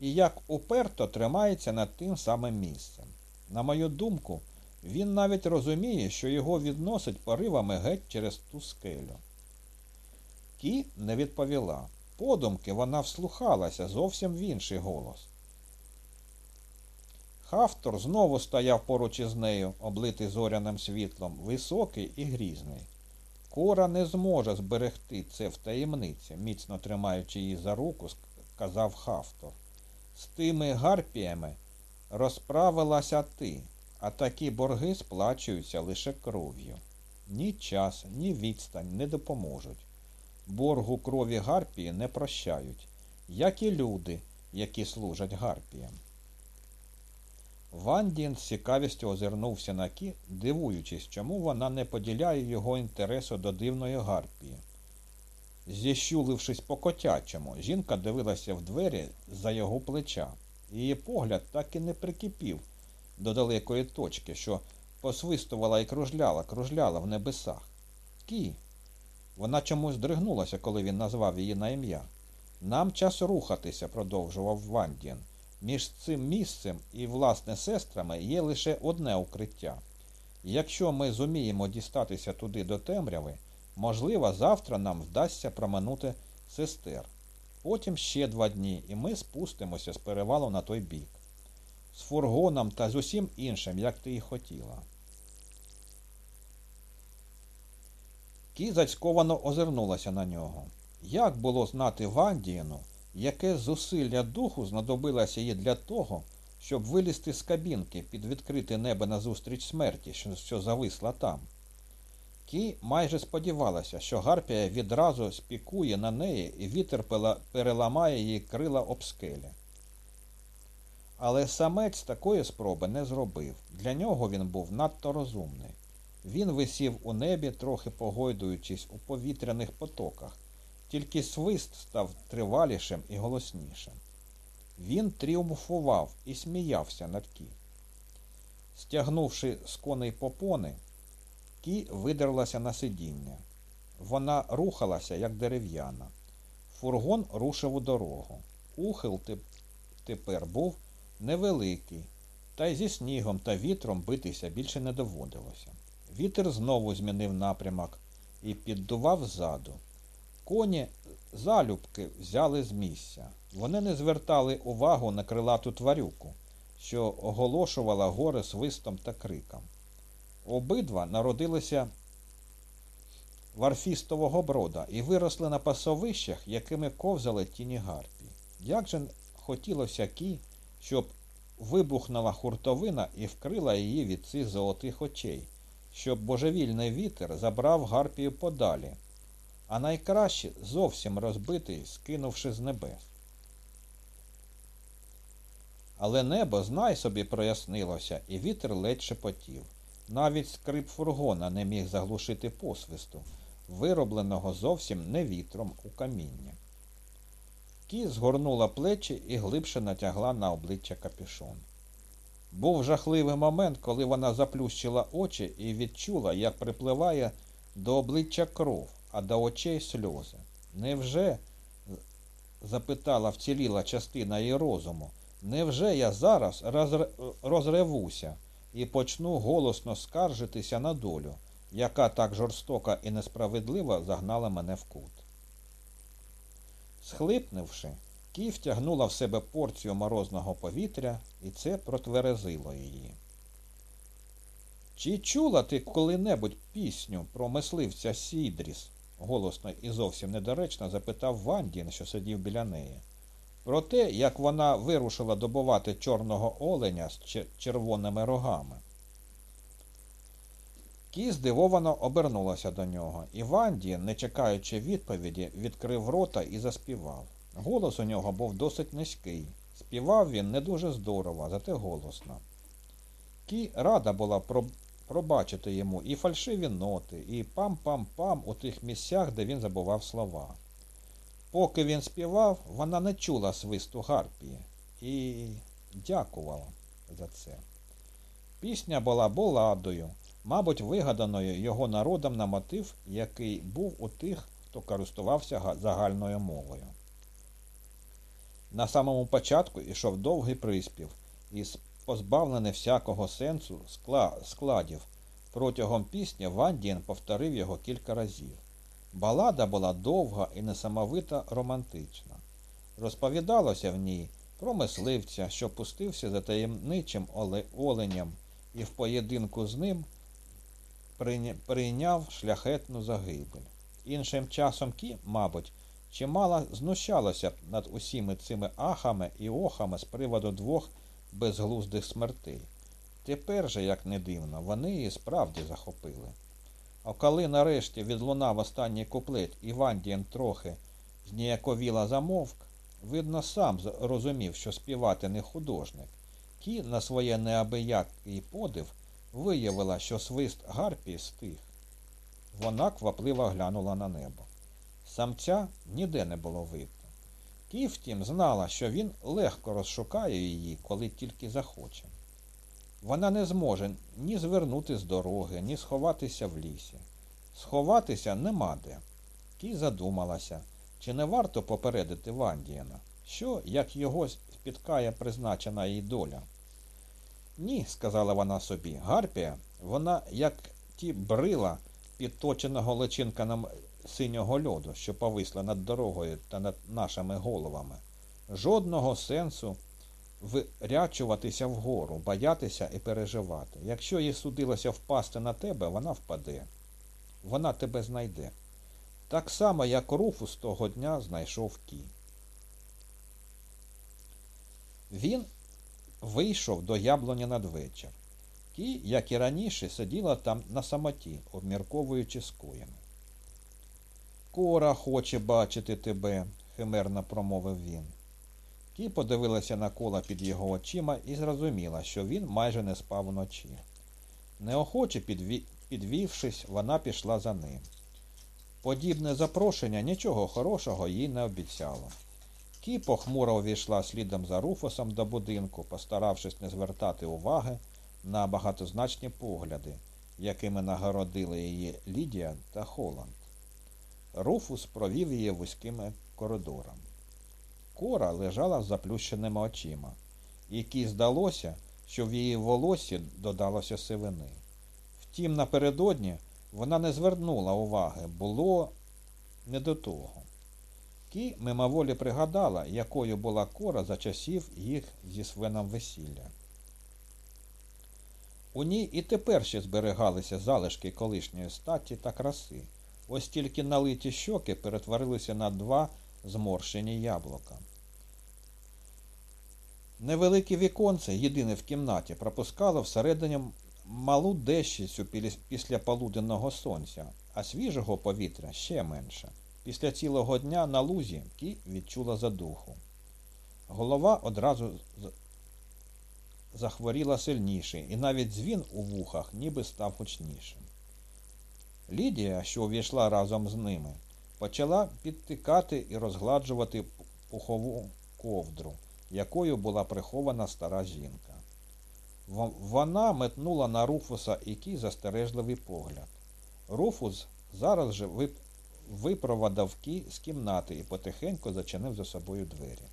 і як уперто тримається над тим самим місцем. На мою думку, він навіть розуміє, що його відносить поривами геть через ту скелю. Кі не відповіла. Подумки вона вслухалася зовсім в інший голос. Хафтор знову стояв поруч із нею, облитий зоряним світлом, високий і грізний. Кора не зможе зберегти це в таємниці, міцно тримаючи її за руку, сказав Хафтор. З тими гарпіями розправилася ти, а такі борги сплачуються лише кров'ю. Ні час, ні відстань не допоможуть. Боргу крові гарпії не прощають, як і люди, які служать гарпіям. Вандін з цікавістю озирнувся на кі, дивуючись, чому вона не поділяє його інтересу до дивної гарпії. Зіщулившись по котячому, жінка дивилася в двері за його плеча. Її погляд так і не прикипів до далекої точки, що посвистувала і кружляла, кружляла в небесах. Кі. Вона чомусь дригнулася, коли він назвав її на ім'я. Нам час рухатися, продовжував Вандін. Між цим місцем і, власне, сестрами є лише одне укриття. Якщо ми зуміємо дістатися туди до темряви, можливо, завтра нам вдасться проминути сестер. Потім ще два дні, і ми спустимося з перевалу на той бік. З фургоном та з усім іншим, як ти і хотіла. Кі зацьковано озирнулася на нього. Як було знати Вандіїну, яке зусилля духу знадобилося їй для того, щоб вилізти з кабінки під відкрите небо назустріч смерті, що зависла там? Кі майже сподівалася, що Гарпія відразу спікує на неї і вітер переламає її крила об скелі. Але самець такої спроби не зробив. Для нього він був надто розумний. Він висів у небі, трохи погойдуючись у повітряних потоках, тільки свист став тривалішим і голоснішим. Він тріумфував і сміявся над Кі. Стягнувши з коней попони, Кі видерлася на сидіння. Вона рухалася, як дерев'яна. Фургон рушив у дорогу. Ухил тепер був невеликий, та й зі снігом та вітром битися більше не доводилося. Вітер знову змінив напрямок і піддував ззаду. Коні залюбки взяли з місця. Вони не звертали увагу на крилату тварюку, що оголошувала гори свистом та криком. Обидва народилися варфістового брода і виросли на пасовищах, якими ковзали тіні гарпі. Як же хотілося кі, щоб вибухнула хуртовина і вкрила її від цих золотих очей, щоб божевільний вітер забрав гарпію подалі, а найкраще зовсім розбитий, скинувши з небес. Але небо, знай собі, прояснилося, і вітер ледь шепотів. Навіть скрип фургона не міг заглушити посвисту, виробленого зовсім не вітром у каміння. Кі згорнула плечі і глибше натягла на обличчя капюшон. Був жахливий момент, коли вона заплющила очі і відчула, як припливає до обличчя кров, а до очей сльози. Невже, запитала вціліла частина її розуму, невже я зараз розревуся і почну голосно скаржитися на долю, яка так жорстока і несправедливо загнала мене в кут? Схлипнувши, Кі втягнула в себе порцію морозного повітря, і це протверезило її. Чи чула ти коли-небудь пісню про мисливця Сідріс? голосно і зовсім недоречно запитав Вандін, що сидів біля неї. Про те, як вона вирушила добувати чорного оленя з червоними рогами. Кі здивовано обернулася до нього, і Ванді, не чекаючи відповіді, відкрив рота і заспівав. Голос у нього був досить низький. Співав він не дуже здорово, зате голосно. Кі рада була пробачити йому і фальшиві ноти, і пам-пам-пам у тих місцях, де він забував слова. Поки він співав, вона не чула свисту Гарпії і дякувала за це. Пісня була боладою, мабуть, вигаданою його народом на мотив, який був у тих, хто користувався загальною мовою. На самому початку йшов довгий приспів із позбавлений всякого сенсу складів. Протягом пісні Вандін повторив його кілька разів. Балада була довга і несамовита романтична. Розповідалося в ній про мисливця, що пустився за таємничим оленям і в поєдинку з ним прийняв шляхетну загибель. Іншим часом Кі, мабуть, чимало знущалося над усіми цими ахами і охами з приводу двох безглуздих смертей. Тепер же, як не дивно, вони її справді захопили. А коли нарешті відлунав останній куплет і Вандієн трохи зніяковіла замовк, видно, сам розумів, що співати не художник. Кі на своє неабиякий подив виявила, що свист гарпії стих. Вона квапливо глянула на небо. Самця ніде не було видно. Кі, втім, знала, що він легко розшукає її, коли тільки захоче. Вона не зможе ні звернути з дороги, ні сховатися в лісі. Сховатися нема де. Кі задумалася, чи не варто попередити Вандієна, що, як його спіткає призначена їй доля. Ні, сказала вона собі, Гарпія, вона, як ті брила підточеного личинканом синього льоду, що повисла над дорогою та над нашими головами. Жодного сенсу вирячуватися вгору, боятися і переживати. Якщо їй судилося впасти на тебе, вона впаде. Вона тебе знайде. Так само, як Руфус того дня знайшов Кі. Він вийшов до яблуні надвечір. Кі, як і раніше, сиділа там на самоті, обмірковуючи скоєне. Кора хоче бачити тебе, химерно промовив він. Кі подивилася на кола під його очима і зрозуміла, що він майже не спав вночі. Неохоче підві... підвівшись, вона пішла за ним. Подібне запрошення нічого хорошого їй не обіцяло. Кі похмуро увійшла слідом за Руфосом до будинку, постаравшись не звертати уваги на багатозначні погляди, якими нагородили її Лідія та Холланд. Руфус провів її вузькими коридорами. Кора лежала з заплющеними очима, якій здалося, що в її волосі додалося сивини. Втім, напередодні вона не звернула уваги, було не до того. Кі мимоволі пригадала, якою була кора за часів їх зі свеном весілля. У ній і тепер ще зберігалися залишки колишньої статі та краси. Ось тільки налиті щоки перетворилися на два зморщені яблука. Невелике віконце, єдине в кімнаті, пропускало всередині малу дещицю після полуденного сонця, а свіжого повітря ще менше. Після цілого дня на лузі Кі відчула задуху. Голова одразу захворіла сильніше, і навіть дзвін у вухах ніби став гучнішим. Лідія, що увійшла разом з ними, почала підтикати і розгладжувати пухову ковдру, якою була прихована стара жінка. Вона метнула на Руфуса який застережливий погляд. Руфус зараз же випровадав Кі з кімнати і потихеньку зачинив за собою двері.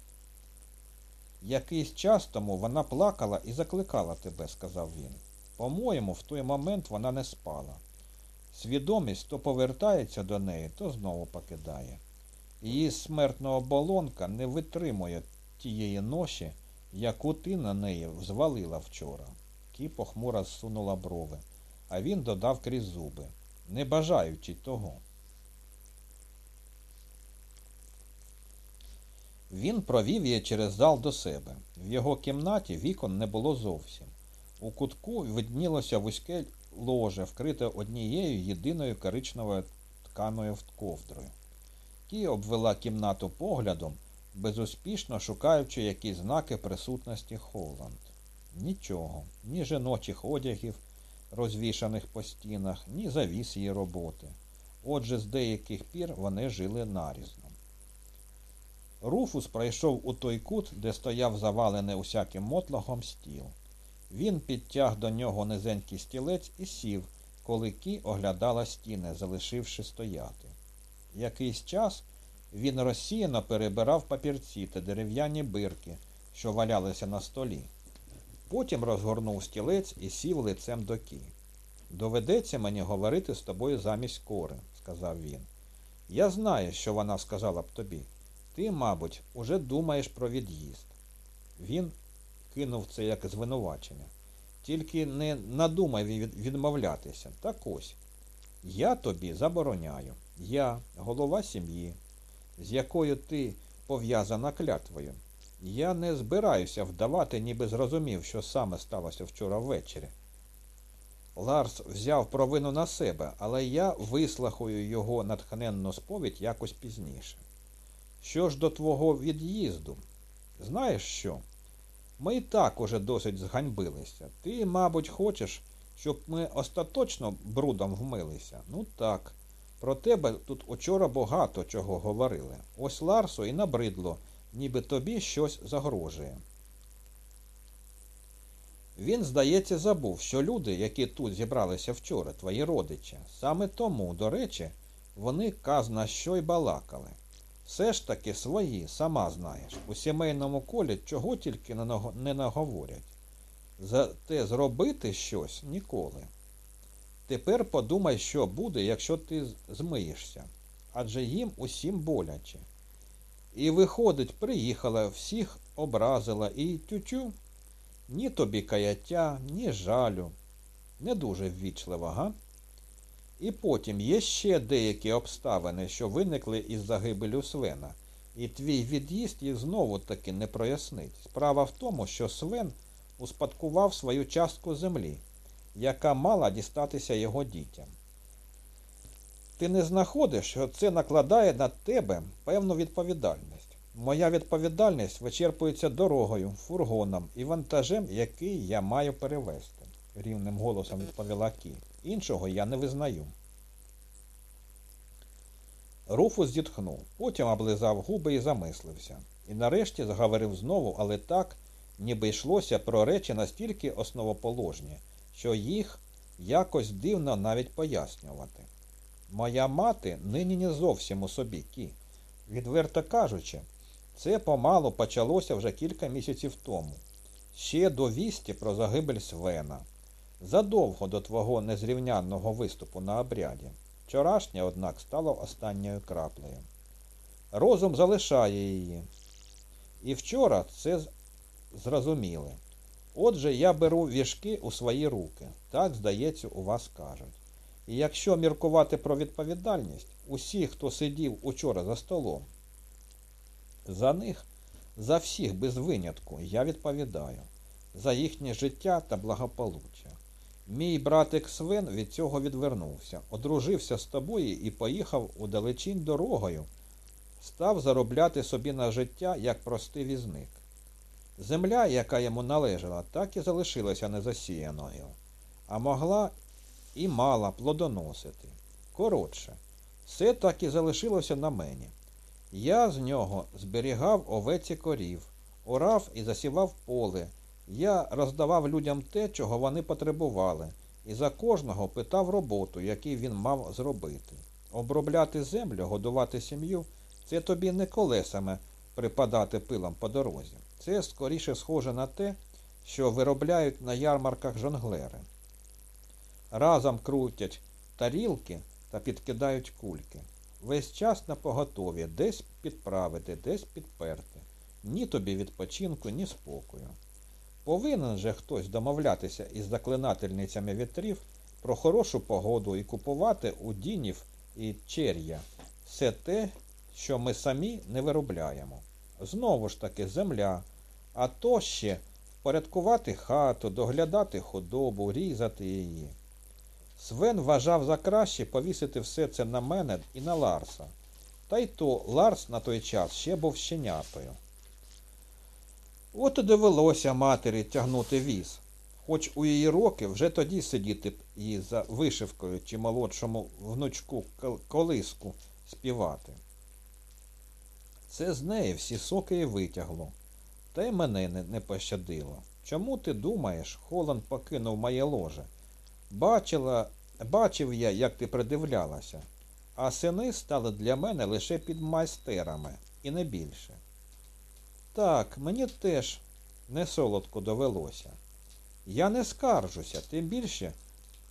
Якийсь час тому вона плакала і закликала тебе, сказав він. По-моєму, в той момент вона не спала. Свідомість то повертається до неї, то знову покидає. Її смертна оболонка не витримує тієї ноші, яку ти на неї взвалила вчора. Кі похмуро зсунула брови, а він додав крізь зуби, не бажаючи того. Він провів її через зал до себе. В його кімнаті вікон не було зовсім. У кутку виднілося вузьке ложе, вкрите однією єдиною коричневою тканою ковдрою. Ті обвела кімнату поглядом, безуспішно шукаючи якісь знаки присутності Холланд. Нічого, ні жіночих одягів, розвішаних по стінах, ні завіс її роботи. Отже, з деяких пір вони жили нарізно. Руфус пройшов у той кут, де стояв завалений усяким мотлохом стіл. Він підтяг до нього низенький стілець і сів, коли Кі оглядала стіни, залишивши стояти. Якийсь час він розсіяно перебирав папірці та дерев'яні бирки, що валялися на столі. Потім розгорнув стілець і сів лицем до Кі. Доведеться мені говорити з тобою замість кори, сказав він. Я знаю, що вона сказала б тобі. Ти, мабуть, уже думаєш про від'їзд. Він кинув це як звинувачення. Тільки не надумай відмовлятися. Так ось. Я тобі забороняю. Я, голова сім'ї, з якою ти пов'язана клятвою. Я не збираюся вдавати, ніби зрозумів, що саме сталося вчора ввечері. Ларс взяв провину на себе, але я вислухаю його натхненну сповідь якось пізніше. Що ж до твого від'їзду? Знаєш що? Ми і так уже досить зганьбилися. Ти, мабуть, хочеш, щоб ми остаточно брудом вмилися? Ну так. Про тебе тут учора багато чого говорили. Ось Ларсу і набридло, ніби тобі щось загрожує. Він, здається, забув, що люди, які тут зібралися вчора, твої родичі, саме тому, до речі, вони казна що й балакали. Все ж таки свої, сама знаєш, у сімейному колі чого тільки не наговорять. Зате зробити щось ніколи. Тепер подумай, що буде, якщо ти змиєшся. Адже їм усім боляче. І, виходить, приїхала, всіх образила і тютю. Ні тобі каяття, ні жалю. Не дуже ввічлива, га? І потім є ще деякі обставини, що виникли із загибелю Свена, і твій від'їзд їх знову таки не прояснить. Справа в тому, що Свен успадкував свою частку землі, яка мала дістатися його дітям. Ти не знаходиш, що це накладає на тебе певну відповідальність. Моя відповідальність вичерпується дорогою, фургоном і вантажем, який я маю перевезти, рівним голосом відповіла Кі. Іншого я не визнаю. Руфус зітхнув, потім облизав губи і замислився. І нарешті заговорив знову, але так, ніби йшлося про речі настільки основоположні, що їх якось дивно навіть пояснювати. Моя мати нині не зовсім у собі кі. Відверто кажучи, це помалу почалося вже кілька місяців тому, ще до вісті про загибель Свена, задовго до твого незрівнянного виступу на обряді. Вчорашнє, однак, стало останньою краплею. Розум залишає її. І вчора це зрозуміли. Отже, я беру вішки у свої руки, так, здається, у вас кажуть. І якщо міркувати про відповідальність, усі, хто сидів учора за столом, за них, за всіх без винятку, я відповідаю, за їхнє життя та благополуччя. Мій братик Свен від цього відвернувся, одружився з тобою і поїхав удалечінь дорогою, став заробляти собі на життя як простий візник. Земля, яка йому належала, так і залишилася незасіяною, а могла і мала плодоносити. Коротше, все так і залишилося на мені. Я з нього зберігав овеці корів, орав і засівав поле. Я роздавав людям те, чого вони потребували, і за кожного питав роботу, яку він мав зробити. Обробляти землю, годувати сім'ю це тобі не колесами припадати пилом по дорозі. Це скоріше схоже на те, що виробляють на ярмарках жонглери. Разом крутять тарілки та підкидають кульки. Весь час на поготові, десь підправити, десь підперти. Ні тобі відпочинку, ні спокою. Повинен же хтось домовлятися із заклинательницями вітрів про хорошу погоду і купувати у дінів і чер'я все те, що ми самі не виробляємо. Знову ж таки земля, а то ще впорядкувати хату, доглядати худобу, різати її. Свен вважав за краще повісити все це на мене і на Ларса. Та й то Ларс на той час ще був щенятою. От і довелося матері тягнути віз, хоч у її роки вже тоді сидіти їй за вишивкою чи молодшому внучку колиску співати. Це з неї всі соки і витягло, та й мене не, пощадило. Чому ти думаєш, Холанд покинув моє ложе? Бачила, бачив я, як ти придивлялася, а сини стали для мене лише підмайстерами і не більше. Так, мені теж не солодко довелося. Я не скаржуся, тим більше,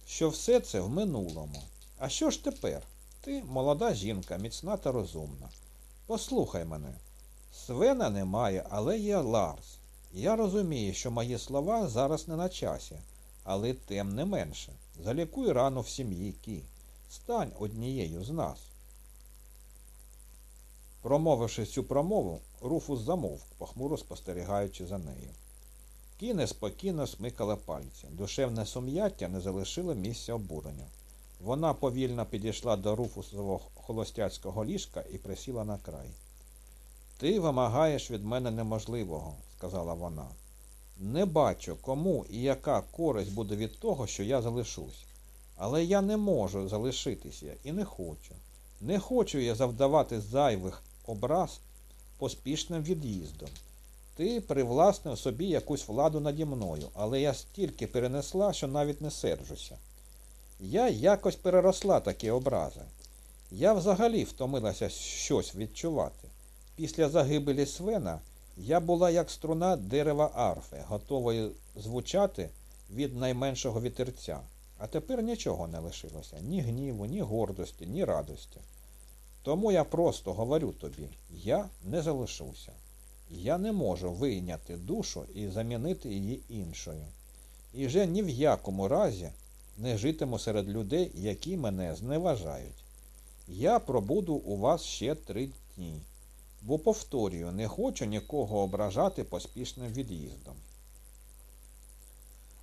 що все це в минулому. А що ж тепер? Ти молода жінка, міцна та розумна. Послухай мене. Свена немає, але є Ларс. Я розумію, що мої слова зараз не на часі, але тим не менше. Залікуй рану в сім'ї Кі. Стань однією з нас. Промовивши цю промову, Руфус замовк, похмуро спостерігаючи за нею. Кі неспокійно смикала пальці. Душевне сум'яття не залишило місця обуренню. Вона повільно підійшла до руфусового холостяцького ліжка і присіла на край. Ти вимагаєш від мене неможливого, сказала вона. Не бачу, кому і яка користь буде від того, що я залишусь. Але я не можу залишитися і не хочу. Не хочу я завдавати зайвих образ поспішним від'їздом. Ти привласнив собі якусь владу наді мною, але я стільки перенесла, що навіть не серджуся. Я якось переросла такі образи. Я взагалі втомилася щось відчувати. Після загибелі Свена я була як струна дерева арфи, готовою звучати від найменшого вітерця. А тепер нічого не лишилося ні гніву, ні гордості, ні радості. Тому я просто говорю тобі, я не залишуся. Я не можу вийняти душу і замінити її іншою. І вже ні в якому разі не житиму серед людей, які мене зневажають. Я пробуду у вас ще три дні, бо, повторюю, не хочу нікого ображати поспішним від'їздом.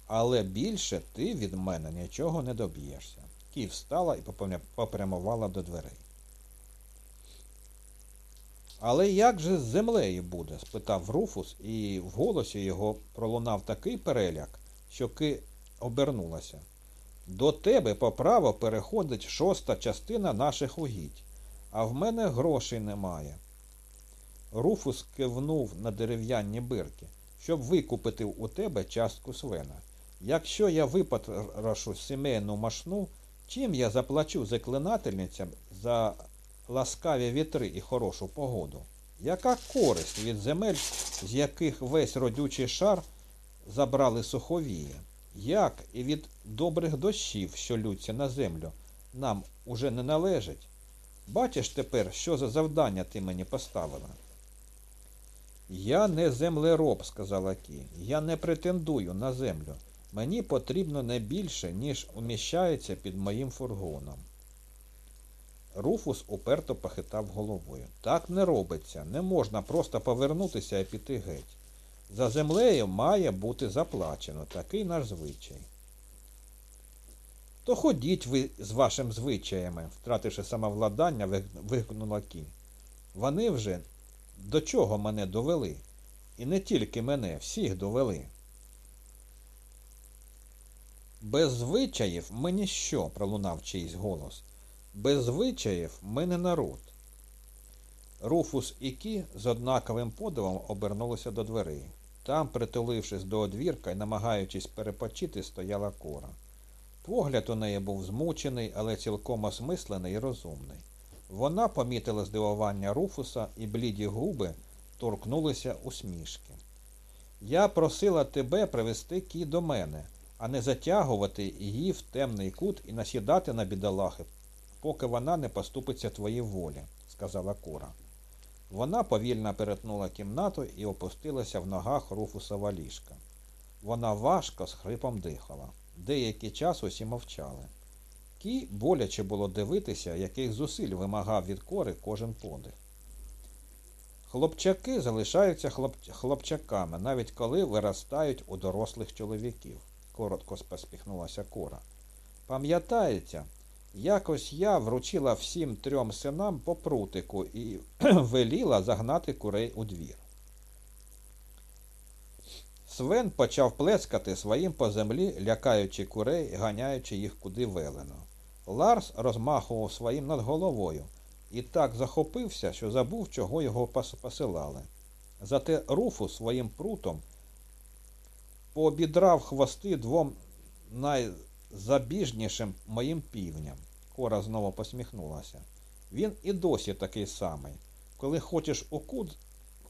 Але більше ти від мене нічого не доб'єшся. Кі встала і попрямувала до дверей. Але як же з землею буде? спитав Руфус, і в голосі його пролунав такий переляк, що Ки обернулася. До тебе по право переходить шоста частина наших угідь, а в мене грошей немає. Руфус кивнув на дерев'яні бирки, щоб викупити у тебе частку свена. Якщо я випотрошу сімейну машну, чим я заплачу заклинательницям за ласкаві вітри і хорошу погоду? Яка користь від земель, з яких весь родючий шар забрали суховії? Як і від добрих дощів, що лються на землю, нам уже не належить? Бачиш тепер, що за завдання ти мені поставила? Я не землероб, сказала Кі. Я не претендую на землю. Мені потрібно не більше, ніж уміщається під моїм фургоном. Руфус уперто похитав головою. Так не робиться. Не можна просто повернутися і піти геть. За землею має бути заплачено такий наш звичай. То ходіть ви з вашим звичаями, втративши самовладання, вигукнула Кі. Вони вже до чого мене довели? І не тільки мене, всіх довели. Без звичаїв ми ніщо, пролунав чийсь голос. Без звичаїв ми не народ. Руфус і Кі з однаковим подивом обернулися до дверей. Там, притулившись до одвірка і намагаючись перепочити, стояла кора. Погляд у неї був змучений, але цілком осмислений і розумний. Вона помітила здивування Руфуса і бліді губи торкнулися усмішки. Я просила тебе привести кі до мене, а не затягувати її в темний кут і насідати на бідолахи, поки вона не поступиться твоїй волі, сказала Кора. Вона повільно перетнула кімнату і опустилася в ногах Руфусова ліжка. Вона важко з хрипом дихала. Деякий час усі мовчали. Кі боляче було дивитися, яких зусиль вимагав від кори кожен подих. Хлопчаки залишаються хлоп... хлопчаками, навіть коли виростають у дорослих чоловіків, коротко поспіхнулася кора. Пам'ятаєте, якось я вручила всім трьом синам по прутику і веліла загнати курей у двір. Свен почав плескати своїм по землі, лякаючи курей, ганяючи їх куди велено. Ларс розмахував своїм над головою і так захопився, що забув, чого його посилали. Зате руфу своїм прутом пообідрав хвости двом найзабіжнішим моїм півням. Кора знову посміхнулася. Він і досі такий самий. Коли хочеш у кут,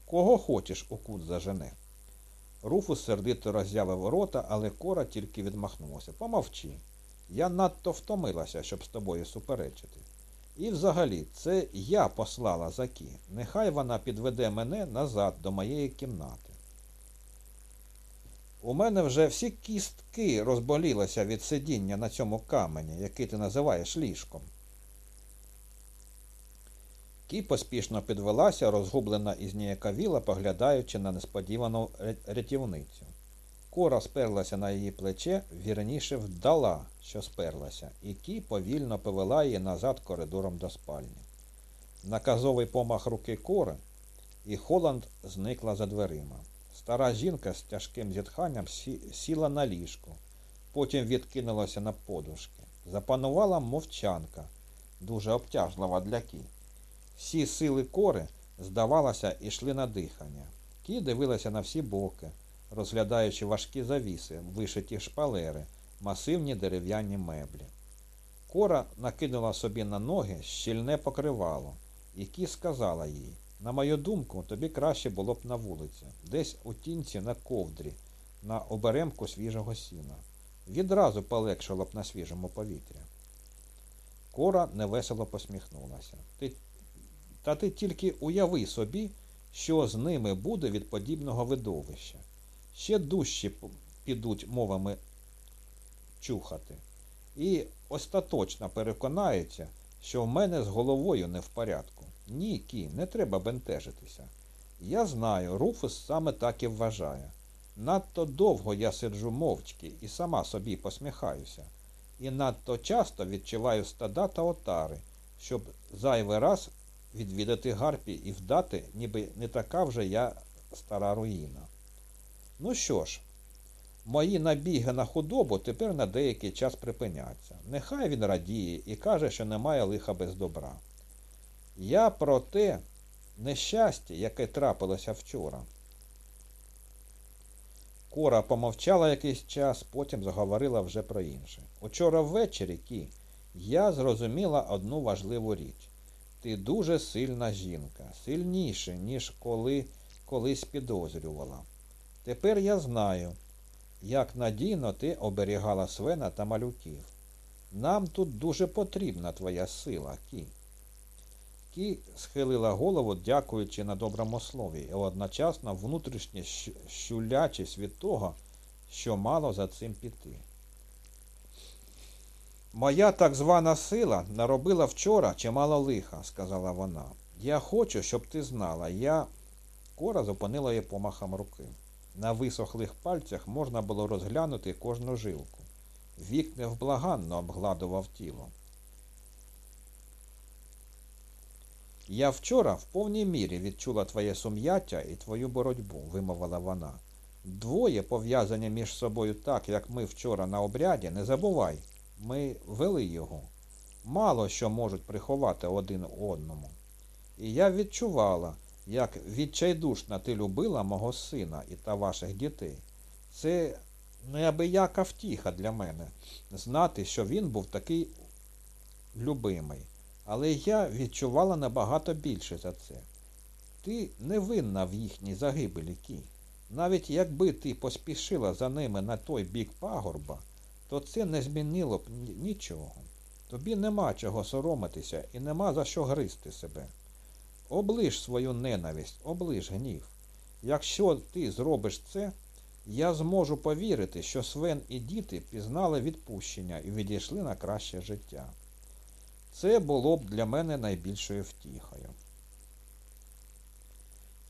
кого хочеш у кут зажене. Руфус сердито роззявив рота, але кора тільки відмахнулася. Помовчи. Я надто втомилася, щоб з тобою суперечити. І взагалі, це я послала Закі. Нехай вона підведе мене назад до моєї кімнати. У мене вже всі кістки розболілися від сидіння на цьому камені, який ти називаєш ліжком. Кі поспішно підвелася, розгублена і зніяковіла, поглядаючи на несподівану рятівницю. Кора сперлася на її плече, вірніше вдала, що сперлася, і Кі повільно повела її назад коридором до спальні. Наказовий помах руки кори, і Холланд зникла за дверима. Стара жінка з тяжким зітханням сіла на ліжку, потім відкинулася на подушки. Запанувала мовчанка, дуже обтяжлива для Кі. Всі сили кори, здавалося, йшли на дихання. Кі дивилася на всі боки, розглядаючи важкі завіси, вишиті шпалери, масивні дерев'яні меблі. Кора накинула собі на ноги щільне покривало, і Кі сказала їй, на мою думку, тобі краще було б на вулиці, десь у тінці на ковдрі, на оберемку свіжого сіна. Відразу полегшало б на свіжому повітрі. Кора невесело посміхнулася. Ти, та ти тільки уяви собі, що з ними буде від подібного видовища. Ще дужчі підуть мовами чухати. І остаточно переконаються, що в мене з головою не в порядку. Ні, Кі, не треба бентежитися. Я знаю, Руфус саме так і вважає. Надто довго я сиджу мовчки і сама собі посміхаюся. І надто часто відчуваю стада та отари, щоб зайвий раз відвідати гарпі і вдати, ніби не така вже я стара руїна. Ну що ж, мої набіги на худобу тепер на деякий час припиняться. Нехай він радіє і каже, що немає лиха без добра. Я про те нещастя, яке трапилося вчора. Кора помовчала якийсь час, потім заговорила вже про інше. Учора ввечері, Кі, я зрозуміла одну важливу річ. Ти дуже сильна жінка, сильніше, ніж коли колись підозрювала. Тепер я знаю, як надійно ти оберігала свена та малюків. Нам тут дуже потрібна твоя сила, Кі. Кі схилила голову, дякуючи на доброму слові, і одночасно внутрішньо щулячись від того, що мало за цим піти. Моя так звана сила наробила вчора чимало лиха, сказала вона. Я хочу, щоб ти знала, я. Кора зупинила її помахом руки. На висохлих пальцях можна було розглянути кожну жилку. Вік невблаганно обгладував тіло. Я вчора в повній мірі відчула твоє сум'яття і твою боротьбу, вимовила вона. Двоє пов'язані між собою так, як ми вчора на обряді, не забувай. Ми вели його. Мало що можуть приховати один одному. І я відчувала, як відчайдушно ти любила мого сина і та ваших дітей. Це неабияка втіха для мене знати, що він був такий любимий. Але я відчувала набагато більше за це. Ти не винна в їхній загибелі, Кі. Навіть якби ти поспішила за ними на той бік пагорба, то це не змінило б нічого. Тобі нема чого соромитися і нема за що гризти себе. Оближ свою ненависть, оближ гнів. Якщо ти зробиш це, я зможу повірити, що Свен і діти пізнали відпущення і відійшли на краще життя. Це було б для мене найбільшою втіхою.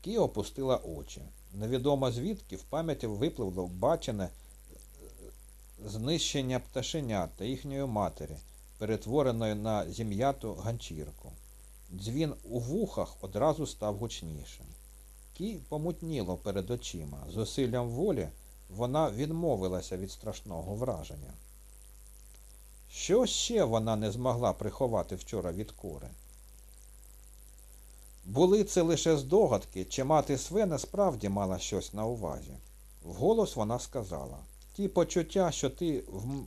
Кі опустила очі. Невідомо звідки в пам'яті випливло бачене е, знищення пташенят та їхньої матері, перетвореної на зім'яту ганчірку. Дзвін у вухах одразу став гучнішим. Кі помутніло перед очима. Зусиллям волі вона відмовилася від страшного враження. Що ще вона не змогла приховати вчора від кори? Були це лише здогадки, чи мати Свена справді мала щось на увазі. Вголос вона сказала ті почуття, що ти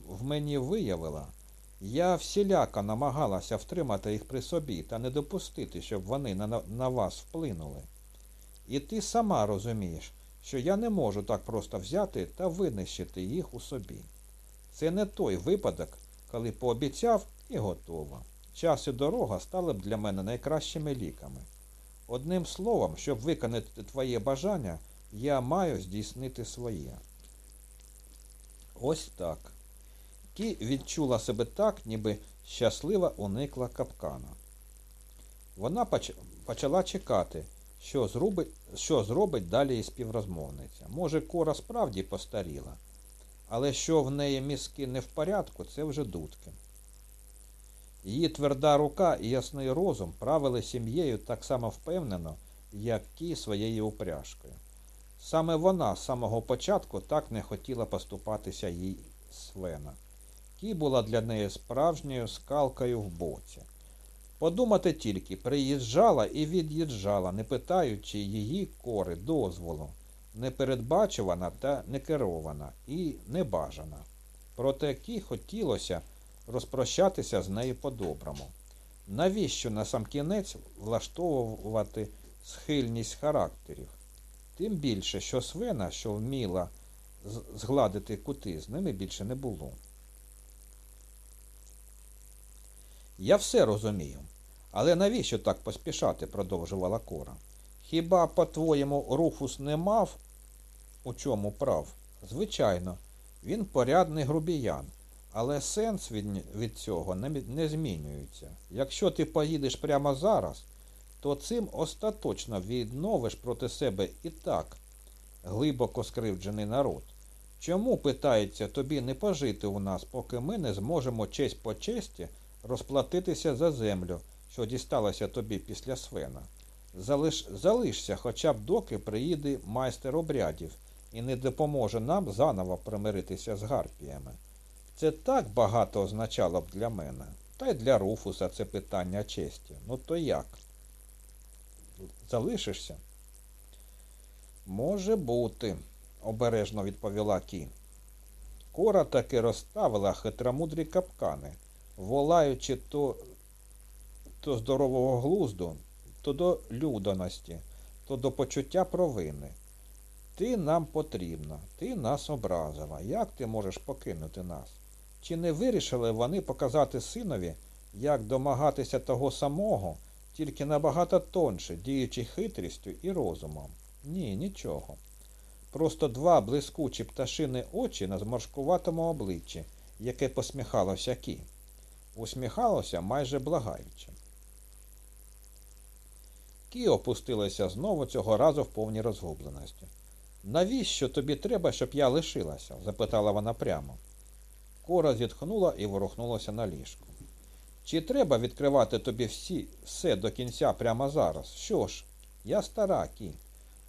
в, мені виявила, я всіляко намагалася втримати їх при собі та не допустити, щоб вони на, на вас вплинули. І ти сама розумієш, що я не можу так просто взяти та винищити їх у собі. Це не той випадок, коли пообіцяв і готово. Час і дорога стали б для мене найкращими ліками. Одним словом, щоб виконати твоє бажання, я маю здійснити своє. Ось так. Кі відчула себе так, ніби щаслива уникла капкана. Вона почала чекати, що зробить, що зробить далі і співрозмовниця. Може, кора справді постаріла, але що в неї мізки не в порядку, це вже дудки. Її тверда рука і ясний розум правили сім'єю так само впевнено, як ті своєю упряжкою. Саме вона з самого початку так не хотіла поступатися їй Свена. Кі була для неї справжньою скалкою в боці. Подумати тільки, приїжджала і від'їжджала, не питаючи її кори дозволу, непередбачувана та не керована і небажана. Проте Кі хотілося розпрощатися з нею по-доброму. Навіщо на сам кінець влаштовувати схильність характерів? Тим більше, що свина, що вміла згладити кути, з ними більше не було. Я все розумію. Але навіщо так поспішати? продовжувала Кора. Хіба, по-твоєму, Руфус не мав у чому прав? Звичайно, він порядний грубіян, але сенс від, від цього не, не змінюється. Якщо ти поїдеш прямо зараз, то цим остаточно відновиш проти себе і так глибоко скривджений народ. Чому, питається, тобі не пожити у нас, поки ми не зможемо честь по честі розплатитися за землю, що дісталася тобі після свена? Залиш, залишся хоча б доки приїде майстер обрядів і не допоможе нам заново примиритися з гарпіями. Це так багато означало б для мене. Та й для Руфуса це питання честі. Ну то як? Залишишся? Може бути, обережно відповіла Кі. Кора таки розставила хитромудрі капкани, волаючи то, то здорового глузду, то до людяності, то до почуття провини. Ти нам потрібна, ти нас образила. Як ти можеш покинути нас? Чи не вирішили вони показати синові, як домагатися того самого, тільки набагато тонше, діючи хитрістю і розумом? Ні, нічого. Просто два блискучі пташини очі на зморшкуватому обличчі, яке посміхалося кі. Усміхалося майже благаючи. Кі опустилася знову цього разу в повній розгубленості. Навіщо тобі треба, щоб я лишилася? запитала вона прямо. Кора зітхнула і ворухнулася на ліжку. Чи треба відкривати тобі всі, все до кінця прямо зараз? Що ж, я стара, Кі.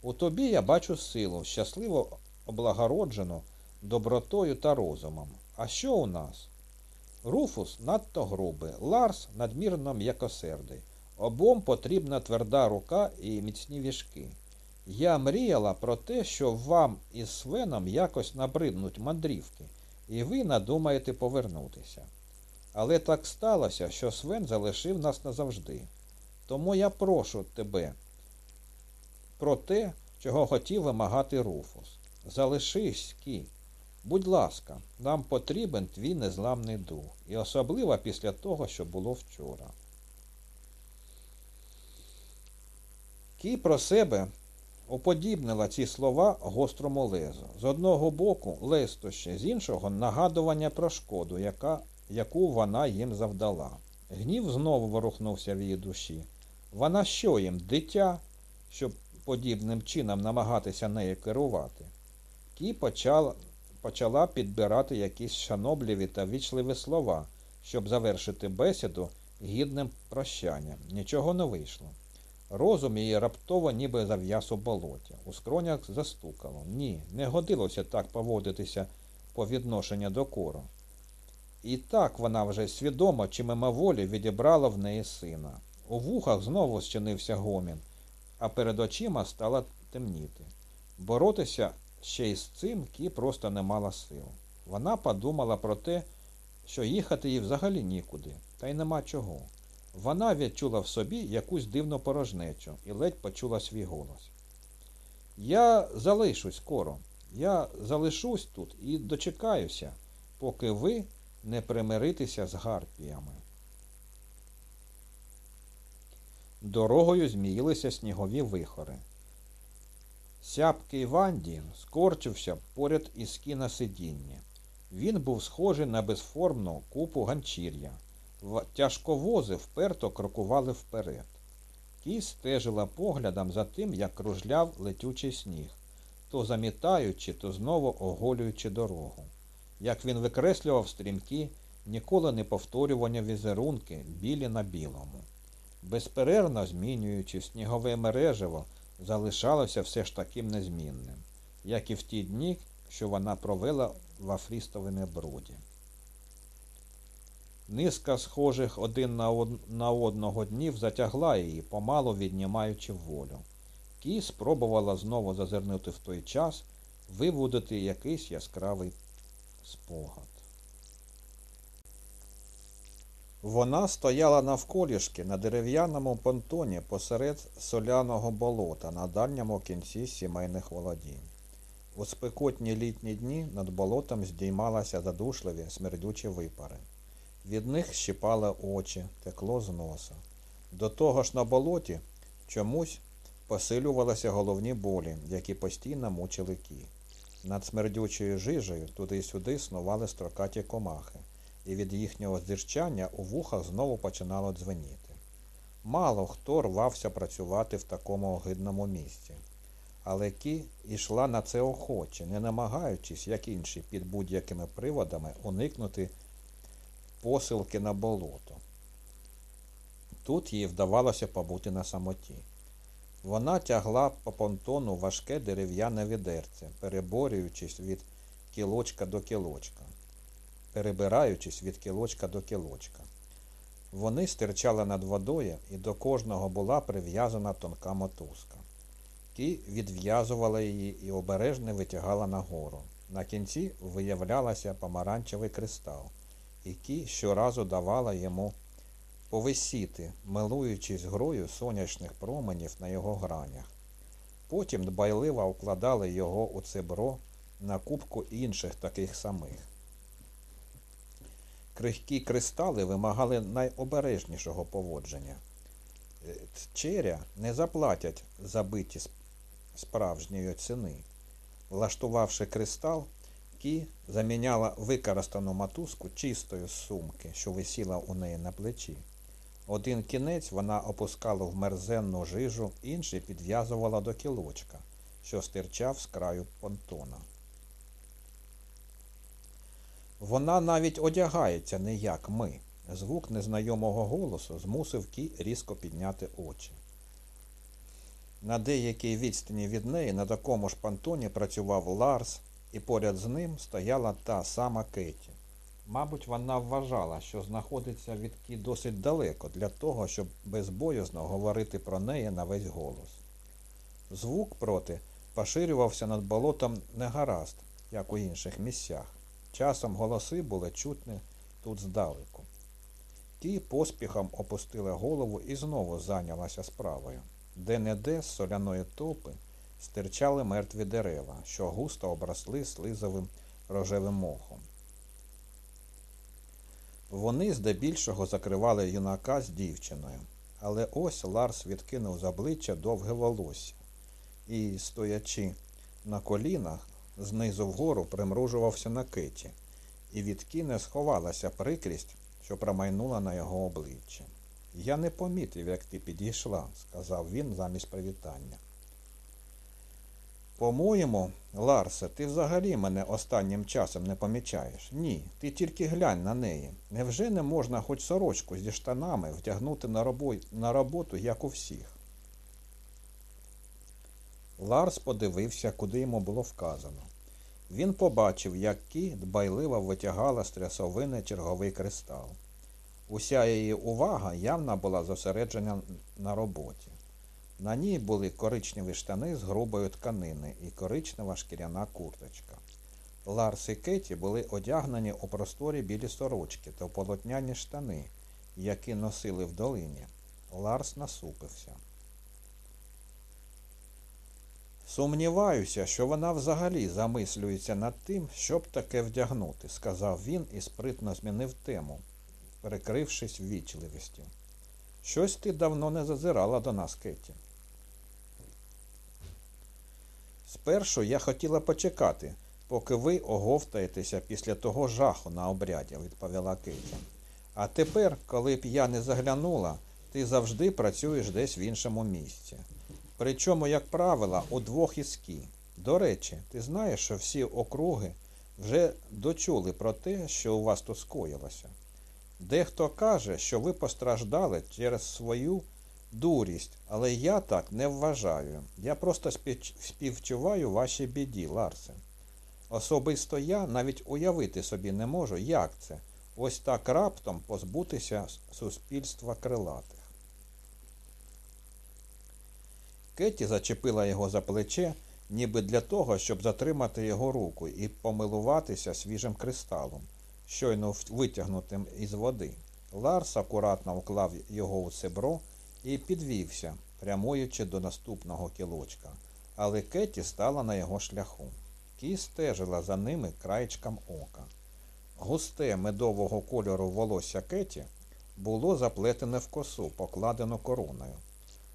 У тобі я бачу силу, щасливо облагороджену добротою та розумом. А що у нас? Руфус надто грубий, Ларс надмірно м'якосердий. Обом потрібна тверда рука і міцні віжки. Я мріяла про те, що вам із Свеном якось набриднуть мандрівки, і ви надумаєте повернутися. Але так сталося, що Свен залишив нас назавжди. Тому я прошу тебе про те, чого хотів вимагати Руфус. Залишись, Кі. Будь ласка, нам потрібен твій незламний дух, і особливо після того, що було вчора. Кі про себе уподібнила ці слова гострому лезу. З одного боку лестощі, з іншого нагадування про шкоду, яка, яку вона їм завдала. Гнів знову ворухнувся в її душі. Вона що їм, дитя, щоб подібним чином намагатися нею керувати? Кі почала, почала підбирати якісь шанобливі та вічливі слова, щоб завершити бесіду гідним прощанням. Нічого не вийшло. Розум її раптово ніби зав'яз у болоті. У скронях застукало. Ні, не годилося так поводитися по відношенню до кору. І так вона вже свідомо чи мимоволі відібрала в неї сина. У вухах знову зчинився гомін, а перед очима стало темніти. Боротися ще й з цим Кі просто не мала сил. Вона подумала про те, що їхати їй взагалі нікуди, та й нема чого. Вона відчула в собі якусь дивну порожнечу і ледь почула свій голос. Я залишусь скоро. Я залишусь тут і дочекаюся, поки ви не примиритеся з гарпіями. Дорогою зміїлися снігові вихори. Сяпкий Вандін скорчився поряд із кіна сидіння. Він був схожий на безформну купу ганчір'я. Тяжковози вперто крокували вперед. Кі стежила поглядом за тим, як кружляв летючий сніг, то замітаючи, то знову оголюючи дорогу. Як він викреслював стрімкі, ніколи не повторювані візерунки білі на білому. Безперервно змінюючи снігове мережево, залишалося все ж таким незмінним, як і в ті дні, що вона провела в Афрістовому броді. Низка схожих один на, од... на одного днів затягла її, помалу віднімаючи волю. Кі спробувала знову зазирнути в той час, вивудити якийсь яскравий спогад. Вона стояла навколішки на дерев'яному понтоні посеред соляного болота на дальньому кінці сімейних володінь. У спекотні літні дні над болотом здіймалися задушливі смердючі випари. Від них щипали очі, текло з носа. До того ж на болоті чомусь посилювалися головні болі, які постійно мучили кі. Над смердючою жижею туди й сюди снували строкаті комахи, і від їхнього зірчання у вухах знову починало дзвеніти. Мало хто рвався працювати в такому огидному місці. Але Кі йшла на це охоче, не намагаючись, як інші, під будь-якими приводами уникнути посилки на болото. Тут їй вдавалося побути на самоті. Вона тягла по понтону важке дерев'яне відерце, переборюючись від кілочка до кілочка, перебираючись від кілочка до кілочка. Вони стирчали над водою, і до кожного була прив'язана тонка мотузка. Ті відв'язувала її і обережно витягала нагору. На кінці виявлялася помаранчевий кристал, і Кі щоразу давала йому повисіти, милуючись грою сонячних променів на його гранях. Потім дбайливо укладали його у цебро на кубку інших таких самих. Крихкі кристали вимагали найобережнішого поводження. Черя не заплатять забиті справжньої ціни. Влаштувавши кристал, Кі заміняла використану матузку чистою з сумки, що висіла у неї на плечі. Один кінець вона опускала в мерзенну жижу, інший підв'язувала до кілочка, що стирчав з краю понтона. Вона навіть одягається не як ми. Звук незнайомого голосу змусив Кі різко підняти очі. На деякій відстані від неї на такому ж понтоні працював Ларс, і поряд з ним стояла та сама Кеті. Мабуть, вона вважала, що знаходиться від досить далеко для того, щоб безбоязно говорити про неї на весь голос. Звук проти поширювався над болотом негаразд, як у інших місцях. Часом голоси були чутні тут здалеку. Ті поспіхом опустила голову і знову зайнялася справою. Де-не-де з соляної топи стирчали мертві дерева, що густо обросли слизовим рожевим мохом. Вони здебільшого закривали юнака з дівчиною, але ось Ларс відкинув з обличчя довге волосся і, стоячи на колінах, знизу вгору примружувався на киті, і від кіне сховалася прикрість, що промайнула на його обличчя. Я не помітив, як ти підійшла, сказав він замість привітання. По-моєму, Ларсе, ти взагалі мене останнім часом не помічаєш. Ні, ти тільки глянь на неї. Невже не можна хоч сорочку зі штанами вдягнути на, робо... на роботу, як у всіх? Ларс подивився, куди йому було вказано. Він побачив, як Кі дбайливо витягала з трясовини черговий кристал. Уся її увага явно була зосереджена на роботі. На ній були коричневі штани з грубої тканини і коричнева шкіряна курточка. Ларс і Кеті були одягнені у просторі білі сорочки та полотняні штани, які носили в долині. Ларс насупився. Сумніваюся, що вона взагалі замислюється над тим, щоб таке вдягнути, сказав він і спритно змінив тему, перекрившись ввічливістю. Щось ти давно не зазирала до нас, Кеті. Спершу я хотіла почекати, поки ви оговтаєтеся після того жаху на обряді, відповіла Кеті. А тепер, коли б я не заглянула, ти завжди працюєш десь в іншому місці. Причому, як правило, у двох із. До речі, ти знаєш, що всі округи вже дочули про те, що у вас тут скоїлося. Дехто каже, що ви постраждали через свою дурість, але я так не вважаю. Я просто співчуваю вашій біді, Ларсе. Особисто я навіть уявити собі не можу, як це ось так раптом позбутися суспільства крилатих. Кеті зачепила його за плече, ніби для того, щоб затримати його руку і помилуватися свіжим кристалом, щойно витягнутим із води. Ларс акуратно вклав його у себро і підвівся, прямуючи до наступного кілочка, але Кеті стала на його шляху. Кі стежила за ними краєчком ока. Густе медового кольору волосся Кеті було заплетене в косу, покладену короною.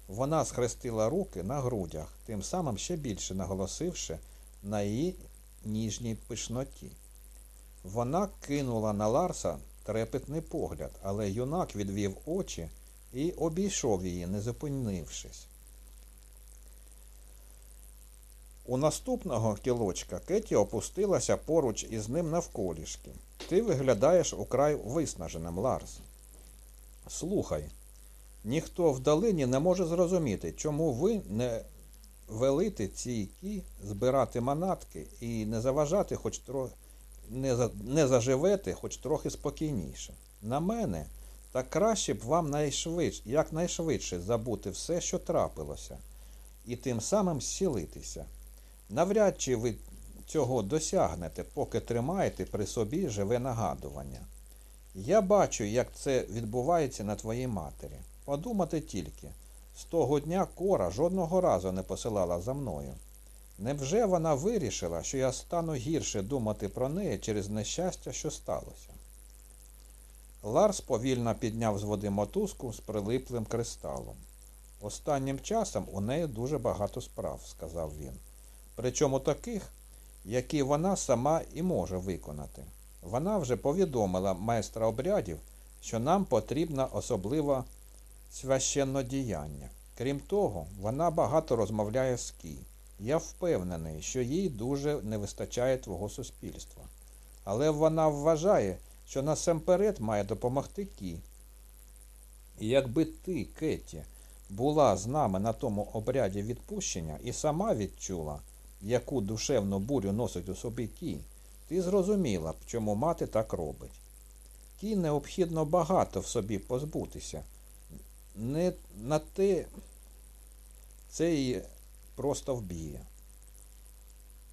Вона схрестила руки на грудях, тим самим ще більше наголосивши на її ніжній пишноті. Вона кинула на Ларса трепетний погляд, але юнак відвів очі і обійшов її, не зупинившись. У наступного кілочка Кеті опустилася поруч із ним навколішки. Ти виглядаєш украй виснаженим, Ларс. Слухай, ніхто в долині не може зрозуміти, чому ви не велите кі збирати манатки і не заважати хоч трохи не заживете хоч трохи спокійніше. На мене, так краще б вам найшвидше, якнайшвидше забути все, що трапилося, і тим самим зцілитися. Навряд чи ви цього досягнете, поки тримаєте при собі живе нагадування. Я бачу, як це відбувається на твоїй матері. Подумати тільки, з того дня кора жодного разу не посилала за мною. Невже вона вирішила, що я стану гірше думати про неї через нещастя, що сталося? Ларс повільно підняв з води мотузку з прилиплим кристалом. Останнім часом у неї дуже багато справ, сказав він. Причому таких, які вона сама і може виконати. Вона вже повідомила майстра обрядів, що нам потрібно особливе священнодіяння. Крім того, вона багато розмовляє з Кі. Я впевнений, що їй дуже не вистачає твого суспільства. Але вона вважає, що насамперед має допомогти Кі. І якби ти, Кетті, була з нами на тому обряді відпущення і сама відчула, яку душевну бурю носить у собі Кі, ти зрозуміла б, чому мати так робить. Кі необхідно багато в собі позбутися. Не на те це її просто вб'є.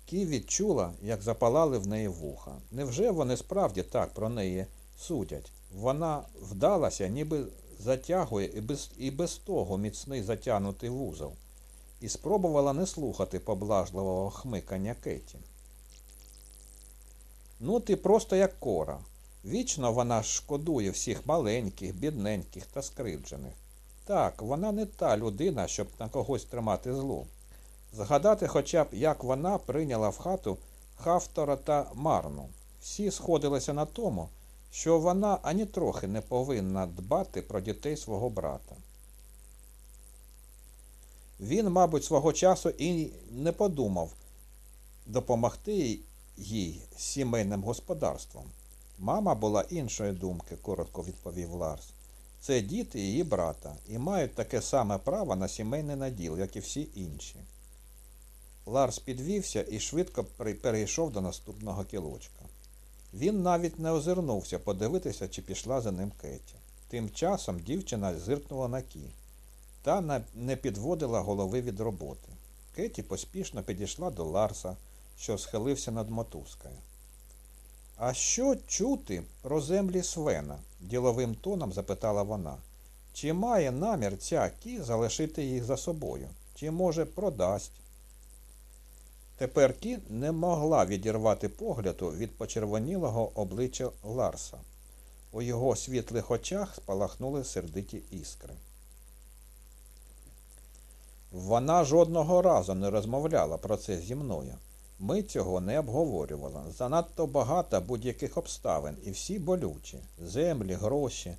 Кі відчула, як запалали в неї вуха. Невже вони справді так про неї судять? Вона вдалася, ніби затягує і без, і без того міцний затягнутий вузол, і спробувала не слухати поблажливого хмикання Кеті. Ну, ти просто як кора. Вічно вона шкодує всіх маленьких, бідненьких та скривджених. Так, вона не та людина, щоб на когось тримати зло. Згадати хоча б, як вона прийняла в хату Хафтора та Марну. Всі сходилися на тому, що вона ані трохи не повинна дбати про дітей свого брата. Він, мабуть, свого часу і не подумав допомогти їй сімейним господарством. Мама була іншої думки, коротко відповів Ларс. Це діти її брата і мають таке саме право на сімейний наділ, як і всі інші. Ларс підвівся і швидко перейшов до наступного кілочка. Він навіть не озирнувся подивитися, чи пішла за ним Кеті. Тим часом дівчина зиркнула на кі та не підводила голови від роботи. Кеті поспішно підійшла до Ларса, що схилився над мотузкою. А що чути про землі Свена? діловим тоном запитала вона. Чи має намір ця кі залишити їх за собою? Чи, може, продасть? Тепер кі не могла відірвати погляду від почервонілого обличчя Ларса. У його світлих очах спалахнули сердиті іскри. Вона жодного разу не розмовляла про це зі мною. Ми цього не обговорювали. Занадто багато будь-яких обставин і всі болючі землі, гроші,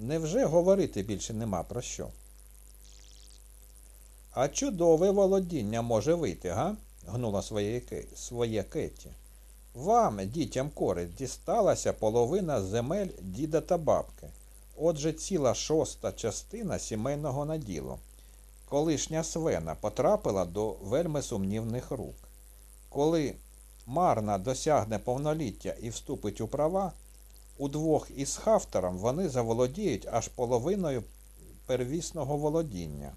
Невже говорити більше нема про що? А чудове володіння може вийти, га? Гнула своє, Кеті. Вам, дітям користь, дісталася половина земель діда та бабки. Отже, ціла шоста частина сімейного наділу. Колишня свена потрапила до вельми сумнівних рук. Коли Марна досягне повноліття і вступить у права, удвох із Хафтером вони заволодіють аж половиною первісного володіння,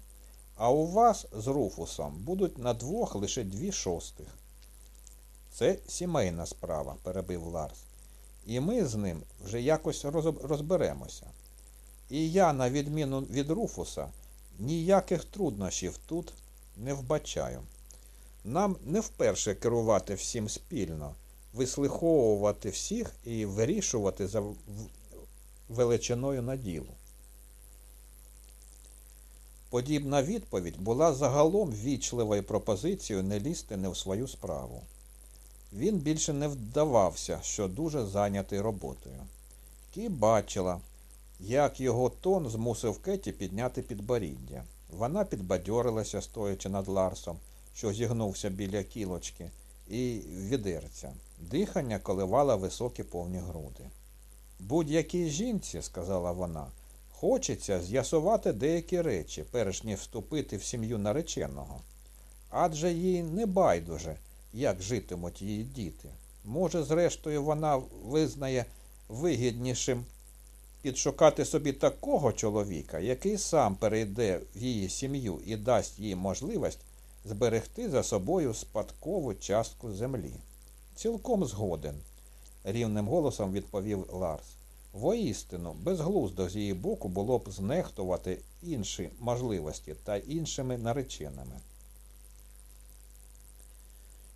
а у вас з Руфусом будуть на двох лише дві шостих. Це сімейна справа, перебив Ларс. І ми з ним вже якось розберемося. І я, на відміну від Руфуса, ніяких труднощів тут не вбачаю. Нам не вперше керувати всім спільно, вислиховувати всіх і вирішувати за величиною на ділу. Подібна відповідь була загалом вічливою пропозицією не лізти не в свою справу. Він більше не вдавався, що дуже зайнятий роботою. Ті бачила, як його тон змусив Кеті підняти підборіддя. Вона підбадьорилася, стоячи над Ларсом, що зігнувся біля кілочки, і відерця. Дихання коливало високі повні груди. Будь-якій жінці, сказала вона, хочеться з'ясувати деякі речі, перш ніж вступити в сім'ю нареченого. Адже їй не байдуже, як житимуть її діти. Може, зрештою, вона визнає вигіднішим підшукати собі такого чоловіка, який сам перейде в її сім'ю і дасть їй можливість зберегти за собою спадкову частку землі. Цілком згоден, рівним голосом відповів Ларс. Воістину, безглуздо з її боку було б знехтувати інші можливості та іншими нареченими.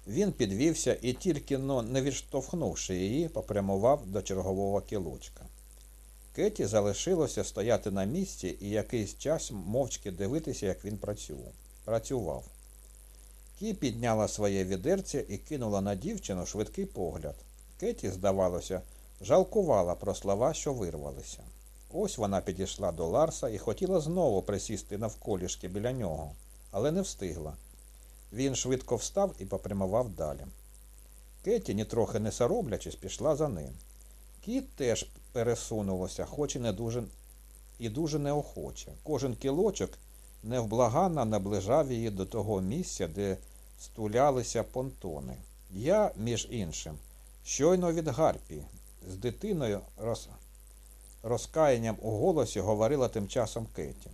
Він підвівся і тільки но не відштовхнувши її, попрямував до чергового кілочка. Кеті залишилося стояти на місці і якийсь час мовчки дивитися, як він працював. Кі підняла своє відерце і кинула на дівчину швидкий погляд. Кеті, здавалося, жалкувала про слова, що вирвалися. Ось вона підійшла до Ларса і хотіла знову присісти навколішки біля нього, але не встигла. Він швидко встав і попрямував далі. Кеті, нітрохи не соромлячись, пішла за ним. Кіт теж пересунулося, хоч і не дуже і дуже неохоче. Кожен кілочок невблаганно наближав її до того місця, де стулялися понтони. Я, між іншим, щойно від Гарпі, з дитиною роз... розкаянням у голосі говорила тим часом Кеті.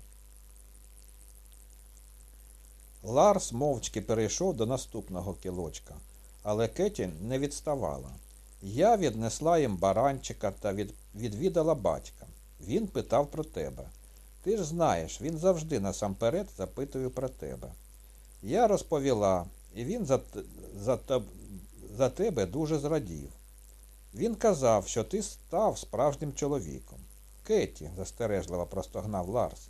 Ларс мовчки перейшов до наступного кілочка, але Кеті не відставала. Я віднесла їм баранчика та від... відвідала батька. Він питав про тебе. Ти ж знаєш, він завжди насамперед запитує про тебе. Я розповіла, і він за, за, за тебе дуже зрадів. Він казав, що ти став справжнім чоловіком. Кеті, застережливо простогнав Ларс.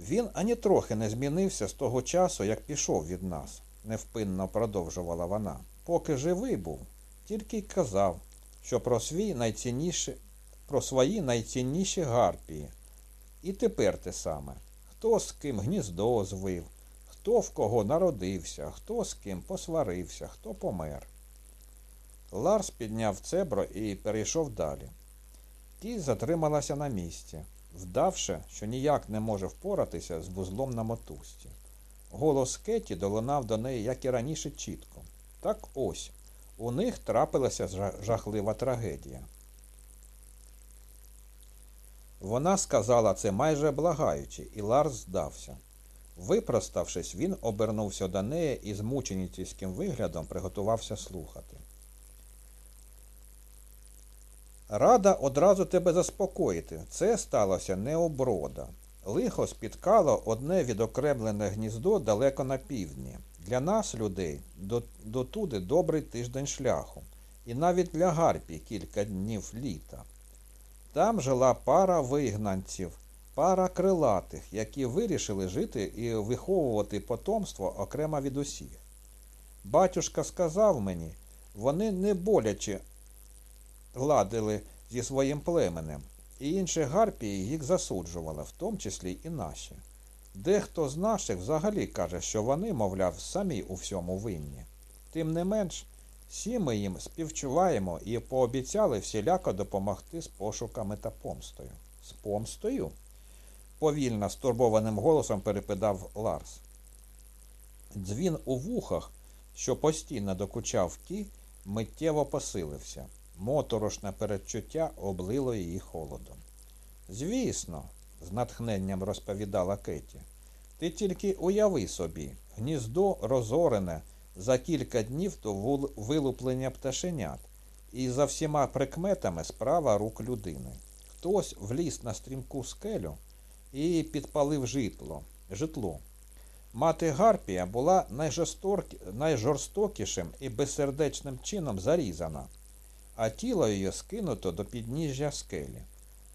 Він ані трохи не змінився з того часу, як пішов від нас, невпинно продовжувала вона. Поки живий був, тільки й казав, що про свій найцінніші, про свої найцінніші гарпії. І тепер те саме. Хто з ким гніздо звив, хто в кого народився, хто з ким посварився, хто помер. Ларс підняв цебро і перейшов далі. Ті затрималася на місці, вдавши, що ніяк не може впоратися з вузлом на мотузці. Голос Кеті долунав до неї, як і раніше, чітко. Так ось, у них трапилася жахлива трагедія. Вона сказала це майже благаючи, і Ларс здався. Випроставшись, він обернувся до неї і з виглядом приготувався слухати. Рада одразу тебе заспокоїти. Це сталося не оброда. Лихо спіткало одне відокремлене гніздо далеко на півдні. Для нас, людей, дотуди добрий тиждень шляху, і навіть для Гарпі кілька днів літа. Там жила пара вигнанців, пара крилатих, які вирішили жити і виховувати потомство окремо від усіх. Батюшка сказав мені, вони не боляче ладили зі своїм племенем, і інші гарпії їх засуджували, в тому числі і наші. Дехто з наших взагалі каже, що вони, мовляв, самі у всьому винні. Тим не менш, всі ми їм співчуваємо і пообіцяли всіляко допомогти з пошуками та помстою. З помстою? повільно стурбованим голосом перепитав Ларс. Дзвін у вухах, що постійно докучав ті, миттєво посилився. Моторошне передчуття облило її холодом. Звісно, з натхненням розповідала Кеті. Ти тільки уяви собі, гніздо розорене за кілька днів до вилуплення пташенят, і за всіма прикметами справа рук людини. Хтось вліз на стрімку скелю і підпалив житло. житло. Мати Гарпія була найжорстокішим і безсердечним чином зарізана, а тіло її скинуто до підніжжя скелі.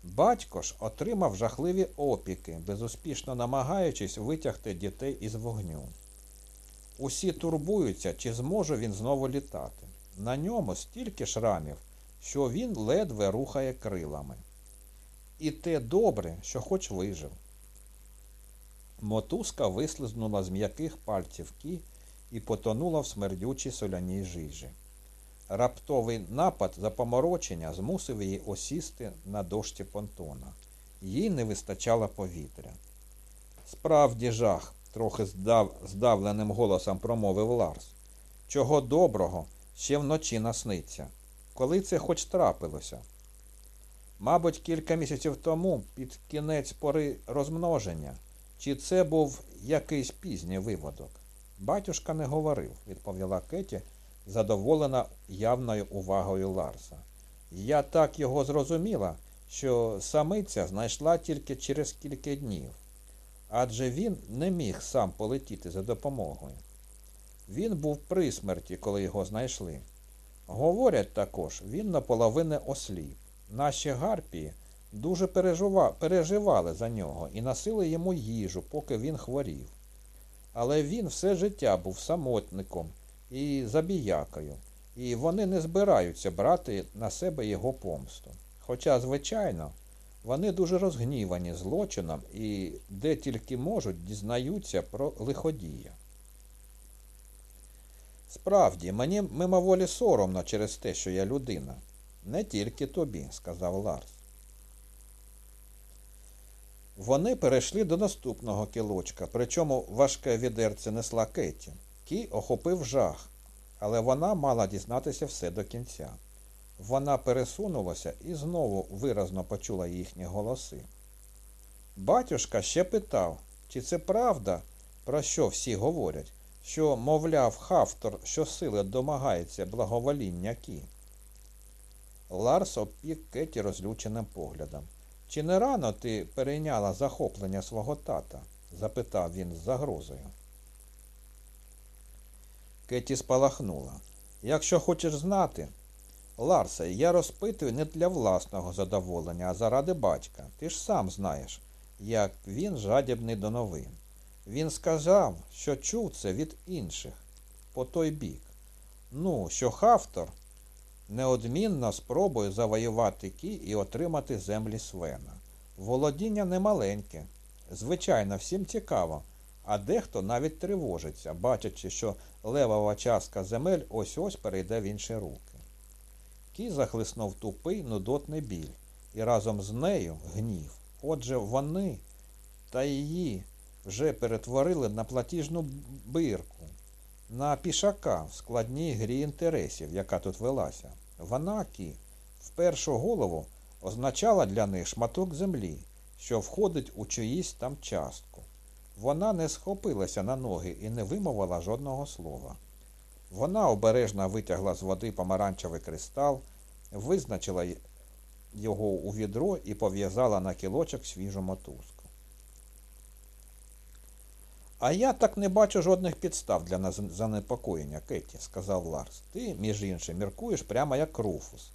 Батько ж отримав жахливі опіки, безуспішно намагаючись витягти дітей із вогню. Усі турбуються, чи зможе він знову літати. На ньому стільки шрамів, що він ледве рухає крилами. І те добре, що хоч вижив. Мотузка вислизнула з м'яких пальців кі і потонула в смердючій соляній жижі. Раптовий напад запоморочення змусив її осісти на дошці понтона. Їй не вистачало повітря. Справді жах, трохи здав, здавленим голосом промовив Ларс. Чого доброго ще вночі насниться. Коли це хоч трапилося? Мабуть, кілька місяців тому під кінець пори розмноження. Чи це був якийсь пізній виводок? Батюшка не говорив, відповіла Кеті, задоволена явною увагою Ларса. Я так його зрозуміла, що самиця знайшла тільки через кілька днів, адже він не міг сам полетіти за допомогою. Він був при смерті, коли його знайшли. Говорять також, він наполовину осліп. Наші гарпії дуже переживали за нього і носили йому їжу, поки він хворів. Але він все життя був самотником і забіякою, і вони не збираються брати на себе його помсту. Хоча, звичайно, вони дуже розгнівані злочином і де тільки можуть дізнаються про лиходія. Справді, мені мимоволі соромно через те, що я людина. Не тільки тобі, сказав Ларс. Вони перейшли до наступного кілочка, причому важке відерце несла Кеті. Кі охопив жах, але вона мала дізнатися все до кінця. Вона пересунулася і знову виразно почула їхні голоси. Батюшка ще питав, чи це правда, про що всі говорять, що, мовляв, Хафтор щосили домагається благовоління Кі. Ларс обпік Кеті розлюченим поглядом. Чи не рано ти перейняла захоплення свого тата? запитав він з загрозою. Кеті спалахнула. Якщо хочеш знати, Ларсе, я розпитую не для власного задоволення, а заради батька. Ти ж сам знаєш, як він жадібний до новин. Він сказав, що чув це від інших по той бік. Ну, що Хафтор неодмінно спробує завоювати Кі і отримати землі Свена. Володіння немаленьке. Звичайно, всім цікаво, а дехто навіть тривожиться, бачачи, що левова частка земель ось ось перейде в інші руки. Кі захлиснув тупий нудотний біль, і разом з нею гнів. Отже, вони та її вже перетворили на платіжну бирку, на пішака в складній грі інтересів, яка тут велася. Вона, Кі, в першу голову означала для них шматок землі, що входить у чиїсь там частку. Вона не схопилася на ноги і не вимовила жодного слова. Вона обережно витягла з води помаранчевий кристал, визначила його у відро і пов'язала на кілочок свіжу мотузку. А я так не бачу жодних підстав для занепокоєння, Кетті, сказав Ларс. Ти, між іншим, міркуєш прямо як Руфус.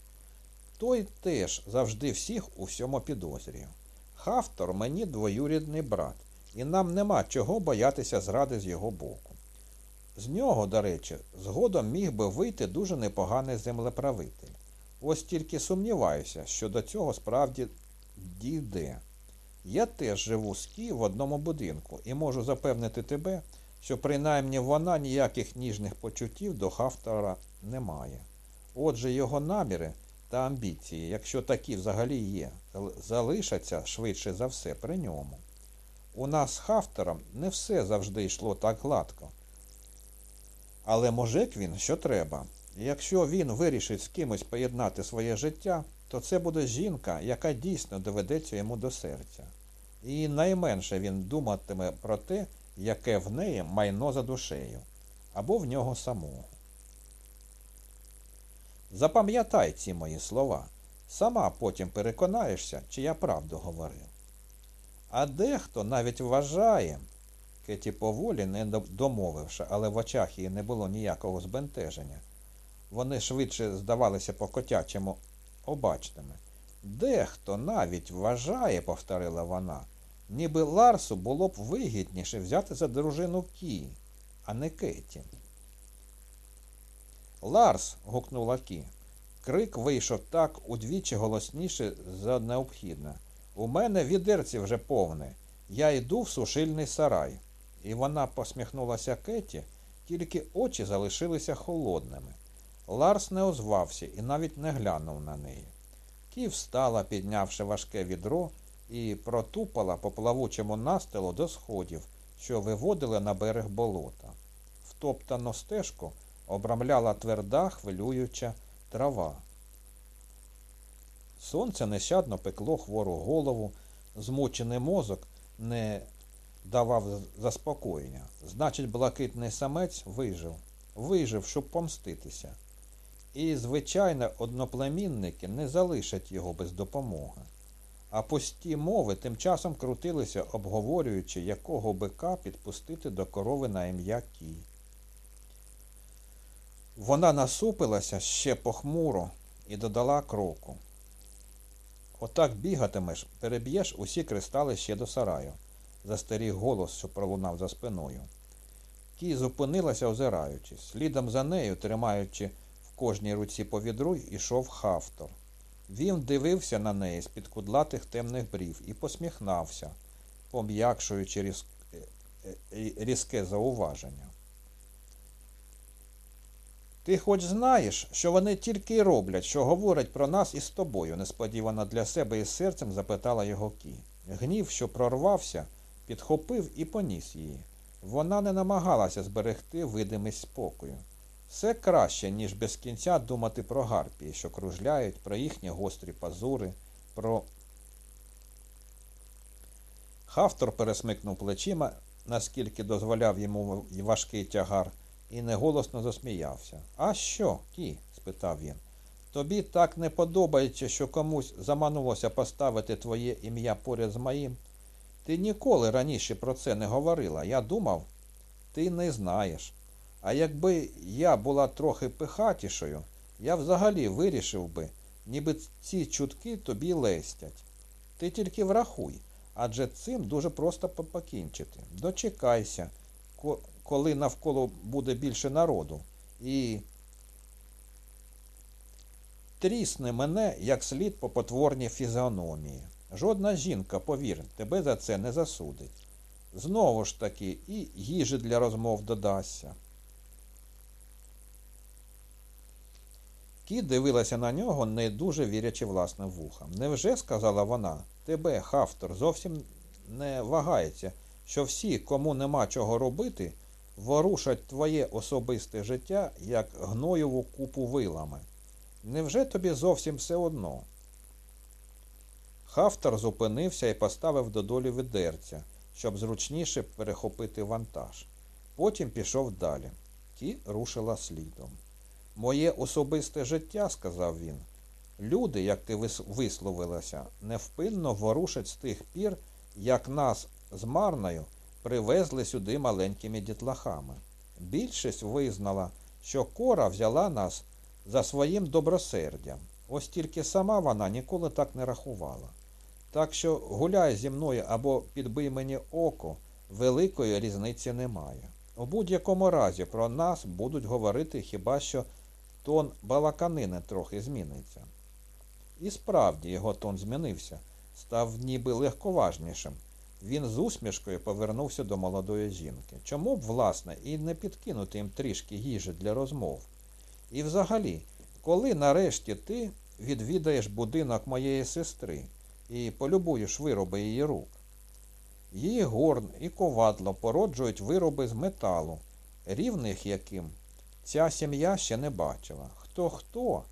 Той теж завжди всіх у всьому підозрює. Хафтор мені двоюрідний брат, і нам нема чого боятися зради з його боку. З нього, до речі, згодом міг би вийти дуже непоганий землеправитель. Ось тільки сумніваюся, що до цього справді дійде. Я теж живу з Кі в одному будинку і можу запевнити тебе, що принаймні вона ніяких ніжних почуттів до Хафтера не має. Отже, його наміри та амбіції, якщо такі взагалі є, залишаться швидше за все при ньому. У нас з Хафтером не все завжди йшло так гладко. Але мужик він що треба. Якщо він вирішить з кимось поєднати своє життя, то це буде жінка, яка дійсно доведеться йому до серця. І найменше він думатиме про те, яке в неї майно за душею, або в нього самого. Запам'ятай ці мої слова. Сама потім переконаєшся, чи я правду говорив. А дехто навіть вважає, Кеті поволі не домовивши, але в очах її не було ніякого збентеження. Вони швидше здавалися по котячому обачними. Дехто навіть вважає, повторила вона, ніби Ларсу було б вигідніше взяти за дружину Кі, а не Кеті. Ларс. гукнула Кі. Крик вийшов так удвічі голосніше за необхідне. У мене відерці вже повне. Я йду в сушильний сарай. І вона посміхнулася Кеті, тільки очі залишилися холодними. Ларс не озвався і навіть не глянув на неї. Кі встала, піднявши важке відро, і протупала по плавучому настилу до сходів, що виводили на берег болота. Втоптану стежку обрамляла тверда, хвилююча трава. Сонце нещадно пекло хвору голову, змучений мозок не давав заспокоєння. Значить, блакитний самець вижив, вижив, щоб помститися. І, звичайно, одноплемінники не залишать його без допомоги. А пусті мови тим часом крутилися, обговорюючи, якого бика підпустити до корови на ім'я Кій. Вона насупилася ще похмуро і додала кроку. Отак бігатимеш, переб'єш усі кристали ще до сараю, застеріг голос, що пролунав за спиною. Кій зупинилася, озираючись. Слідом за нею, тримаючи в кожній руці по відру, ішов хавтор. Він дивився на неї з під кудлатих темних брів і посміхнався, пом'якшуючи різке, різке зауваження. Ти хоч знаєш, що вони тільки й роблять, що говорять про нас із тобою, несподівано для себе із серцем запитала його Кі. Гнів, що прорвався, підхопив і поніс її. Вона не намагалася зберегти видимість спокою. Все краще, ніж без кінця думати про гарпії, що кружляють, про їхні гострі пазури, про. Хавтор пересмикнув плечима, наскільки дозволяв йому важкий тягар і неголосно засміявся. А що, кі? спитав він. Тобі так не подобається, що комусь заманулося поставити твоє ім'я поряд з моїм? Ти ніколи раніше про це не говорила. Я думав, ти не знаєш. А якби я була трохи пихатішою, я взагалі вирішив би, ніби ці чутки тобі лестять. Ти тільки врахуй, адже цим дуже просто покінчити. Дочекайся, коли навколо буде більше народу. І трісне мене як слід по потворній фізіономії. Жодна жінка, повір, тебе за це не засудить. Знову ж таки, і їжі для розмов додасться. Кіт дивилася на нього, не дуже вірячи власним вухам. Невже, сказала вона, тебе, Хафтор, зовсім не вагається, що всі, кому нема чого робити, ворушать твоє особисте життя, як гноєву купу вилами. Невже тобі зовсім все одно? Хафтар зупинився і поставив додолі ведерця, щоб зручніше перехопити вантаж. Потім пішов далі. Ті рушила слідом. Моє особисте життя, сказав він. Люди, як ти висловилася, невпинно ворушать з тих пір, як нас з Марною привезли сюди маленькими дітлахами. Більшість визнала, що кора взяла нас за своїм добросердям. Ось тільки сама вона ніколи так не рахувала. Так що гуляй зі мною або підбий мені око, великої різниці немає. У будь-якому разі про нас будуть говорити хіба що тон балаканини трохи зміниться. І справді його тон змінився, став ніби легковажнішим. Він з усмішкою повернувся до молодої жінки. Чому б, власне, і не підкинути їм трішки їжі для розмов? І взагалі, коли нарешті ти відвідаєш будинок моєї сестри і полюбуєш вироби її рук? Її горн і ковадло породжують вироби з металу, рівних яким ця сім'я ще не бачила. Хто хто,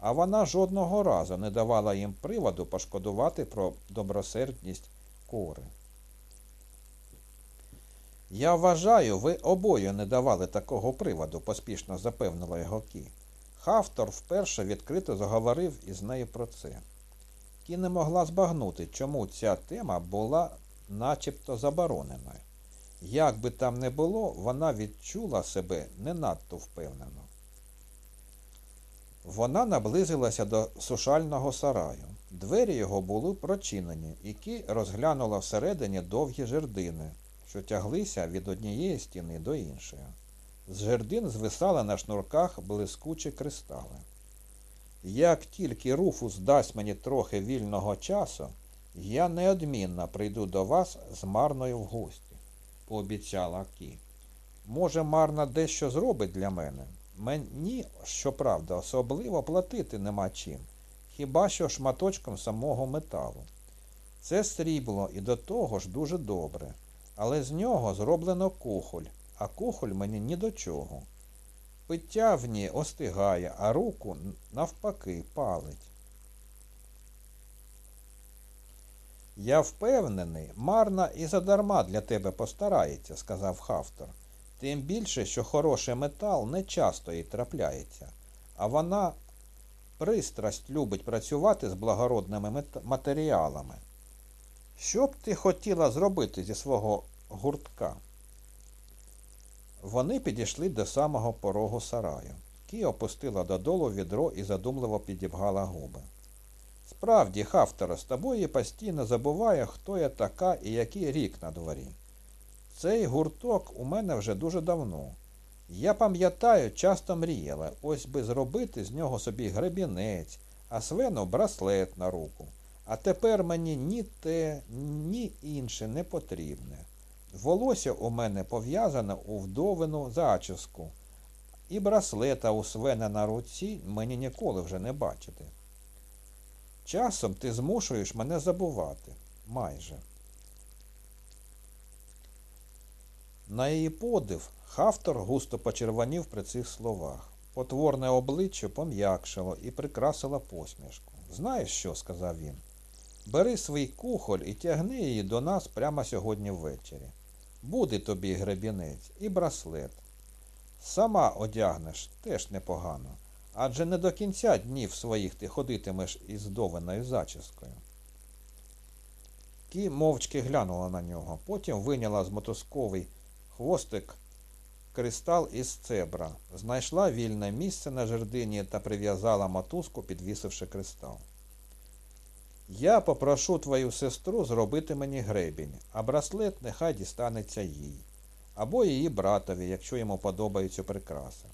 а вона жодного разу не давала їм приводу пошкодувати про добросердність кори. Я вважаю, ви обоє не давали такого приводу, поспішно запевнила його Кі. Хавтор вперше відкрито заговорив із нею про це. Кі не могла збагнути, чому ця тема була начебто забороненою. Як би там не було, вона відчула себе не надто впевнено. Вона наблизилася до сушального сараю. Двері його були прочинені, і Кі розглянула всередині довгі жердини, що тяглися від однієї стіни до іншої. З жердин звисали на шнурках блискучі кристали. Як тільки Руфус дасть мені трохи вільного часу, я неодмінно прийду до вас з Марною в гості, пообіцяла Кі. Може, Марна дещо зробить для мене? Мені, щоправда, особливо платити нема чим, хіба що шматочком самого металу. Це срібло і до того ж дуже добре, але з нього зроблено кухоль, а кухоль мені ні до чого. Пиття в ній остигає, а руку навпаки палить. Я впевнений, марна і задарма для тебе постарається, сказав Хафтор. Тим більше, що хороший метал не часто їй трапляється, а вона пристрасть любить працювати з благородними матеріалами. Що б ти хотіла зробити зі свого гуртка? Вони підійшли до самого порогу сараю. Кі опустила додолу відро і задумливо підібгала губи. Справді, Хафтера, з тобою постійно забуває, хто я така і який рік на дворі. Цей гурток у мене вже дуже давно. Я пам'ятаю, часто мріяла, ось би зробити з нього собі гребінець, а свену браслет на руку. А тепер мені ні те, ні інше не потрібне. Волосся у мене пов'язане у вдовину зачіску, і браслета у свена на руці мені ніколи вже не бачити. Часом ти змушуєш мене забувати. Майже. На її подив Хафтор густо почервонів при цих словах. Потворне обличчя пом'якшило і прикрасило посмішку. Знаєш що? сказав він. Бери свій кухоль і тягни її до нас прямо сьогодні ввечері. Буде тобі гребінець і браслет. Сама одягнеш теж непогано, адже не до кінця днів своїх ти ходитимеш із довиною зачіскою. Кі мовчки глянула на нього, потім виняла з мотузковий хвостик кристал із цебра, знайшла вільне місце на жердині та прив'язала мотузку, підвісивши кристал. Я попрошу твою сестру зробити мені гребінь, а браслет нехай дістанеться їй, або її братові, якщо йому подобаються прикраси.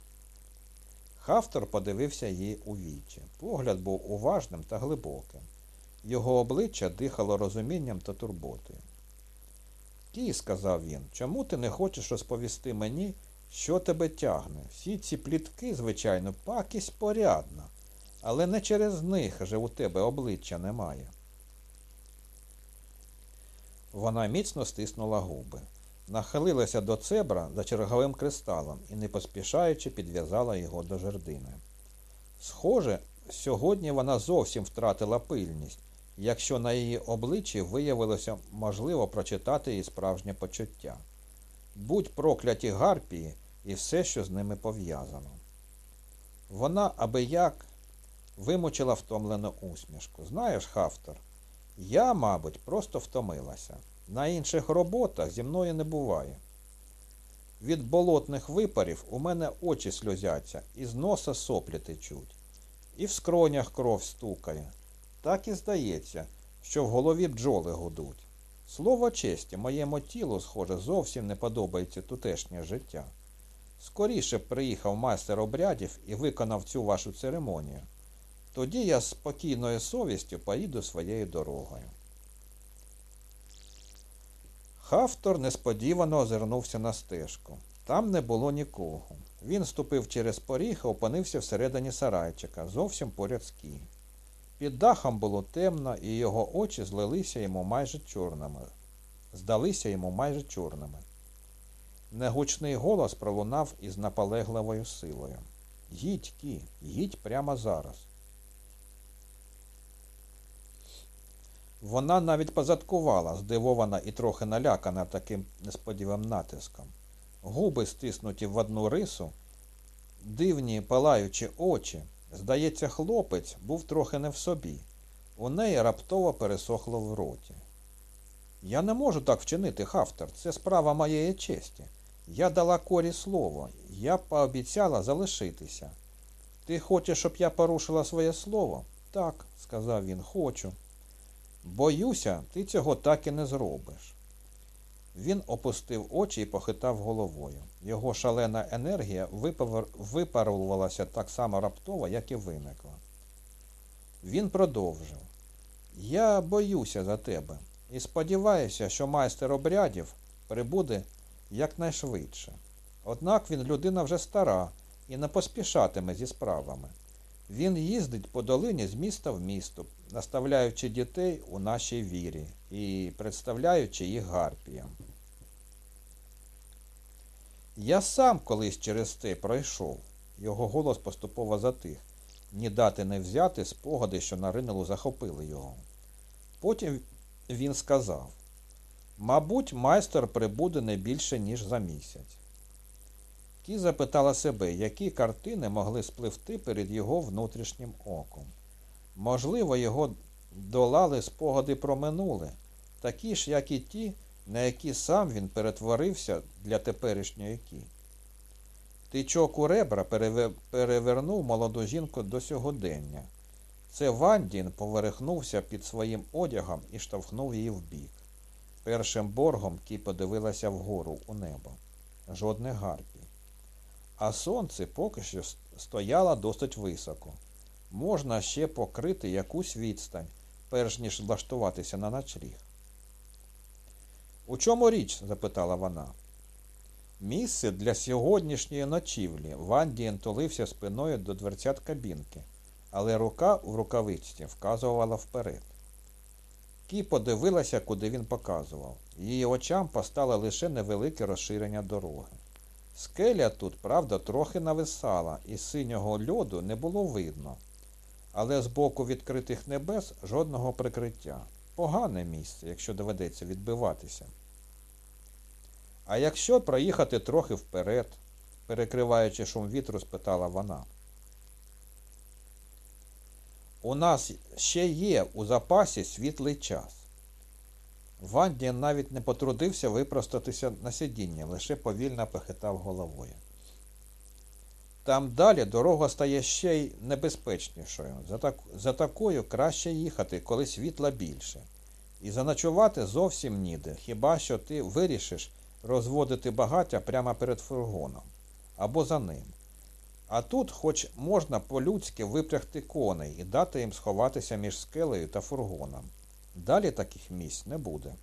Хафтор подивився їй у вічі. Погляд був уважним та глибоким. Його обличчя дихало розумінням та турботою. Ті, сказав він, чому ти не хочеш розповісти мені, що тебе тягне? Всі ці плітки, звичайно, пакість порядна, але не через них же у тебе обличчя немає. Вона міцно стиснула губи, нахилилася до цебра за черговим кристалом і, не поспішаючи, підв'язала його до жердини. Схоже, сьогодні вона зовсім втратила пильність якщо на її обличчі виявилося можливо прочитати її справжнє почуття. Будь прокляті гарпії і все, що з ними пов'язано. Вона аби як вимучила втомлену усмішку. Знаєш, Хафтор, я, мабуть, просто втомилася. На інших роботах зі мною не буває. Від болотних випарів у мене очі сльозяться, і з носа соплі течуть, і в скронях кров стукає. Так і здається, що в голові бджоли гудуть. Слово честі, моєму тілу, схоже, зовсім не подобається тутешнє життя. Скоріше б приїхав майстер обрядів і виконав цю вашу церемонію. Тоді я з спокійною совістю поїду своєю дорогою. Хафтор несподівано озирнувся на стежку. Там не було нікого. Він ступив через поріг і опинився всередині сарайчика, зовсім поряд з Кі. Під дахом було темно, і його очі злилися йому майже чорними. Здалися йому майже чорними. Негучний голос пролунав із наполегливою силою. Їдь, Кі, їдь прямо зараз. Вона навіть позадкувала, здивована і трохи налякана таким несподіваним натиском. Губи стиснуті в одну рису, дивні палаючі очі. Здається, хлопець був трохи не в собі. У неї раптово пересохло в роті. Я не можу так вчинити, Хафтер. Це справа моєї честі. Я дала корі слово. Я пообіцяла залишитися. Ти хочеш, щоб я порушила своє слово? Так, сказав він, хочу. Боюся, ти цього так і не зробиш. Він опустив очі і похитав головою. Його шалена енергія випарувалася так само раптово, як і виникла. Він продовжив. Я боюся за тебе і сподіваюся, що майстер обрядів прибуде якнайшвидше. Однак він людина вже стара і не поспішатиме зі справами. Він їздить по долині з міста в місто, наставляючи дітей у нашій вірі і представляючи їх гарпіям. Я сам колись через те пройшов. Його голос поступово затих. Ні дати не взяти спогади, що на ринелу захопили його. Потім він сказав Мабуть, майстер прибуде не більше, ніж за місяць. Кі запитала себе, які картини могли спливти перед його внутрішнім оком. Можливо, його долали спогади про минуле, такі ж, як і ті, на які сам він перетворився для теперішньої кі. Тичок у ребра перевернув молоду жінку до сьогодення. Це Вандін поверхнувся під своїм одягом і штовхнув її вбік. Першим боргом кі подивилася вгору у небо. Жодних гарпій. А сонце поки що стояло досить високо. Можна ще покрити якусь відстань, перш ніж влаштуватися на ночліг. У чому річ? запитала вона. Місце для сьогоднішньої ночівлі Вандієн тулився спиною до дверцят кабінки, але рука в рукавичці вказувала вперед. Кі подивилася, куди він показував. Її очам постало лише невелике розширення дороги. Скеля тут, правда, трохи нависала, і синього льоду не було видно, але з боку відкритих небес жодного прикриття. Погане місце, якщо доведеться відбиватися. А якщо проїхати трохи вперед, перекриваючи шум вітру, спитала вона. У нас ще є у запасі світлий час. Вандін навіть не потрудився випростатися на сидіння, лише повільно похитав головою. Там далі дорога стає ще й небезпечнішою. За, так, за такою краще їхати, коли світла більше. І заночувати зовсім ніде, хіба що ти вирішиш розводити багаття прямо перед фургоном або за ним. А тут хоч можна по-людськи випрягти коней і дати їм сховатися між скелею та фургоном. Далі таких місць не буде.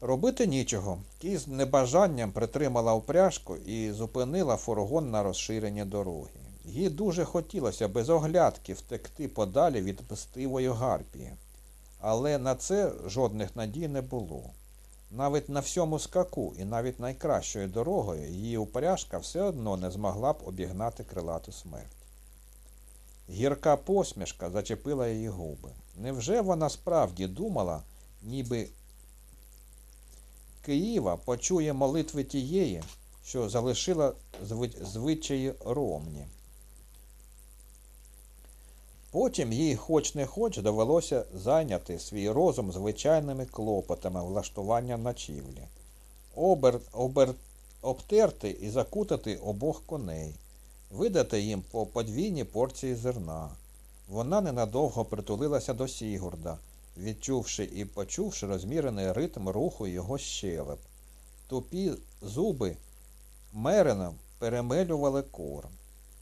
Робити нічого. Кі з небажанням притримала упряжку і зупинила фургон на розширення дороги. Їй дуже хотілося без оглядки втекти подалі від пестивої гарпії, але на це жодних надій не було. Навіть на всьому скаку і навіть найкращою дорогою її упряжка все одно не змогла б обігнати крилату смерть. Гірка посмішка зачепила її губи. Невже вона справді думала, ніби Києва почує молитви тієї, що залишила звичаї ромні? Потім їй хоч не хоч довелося зайняти свій розум звичайними клопотами влаштування ночівлі, обер, обер, обтерти і закутати обох коней, видати їм по подвійній порції зерна. Вона ненадовго притулилася до Сігурда, відчувши і почувши розмірений ритм руху його щелеп. Тупі зуби мереном перемелювали корм.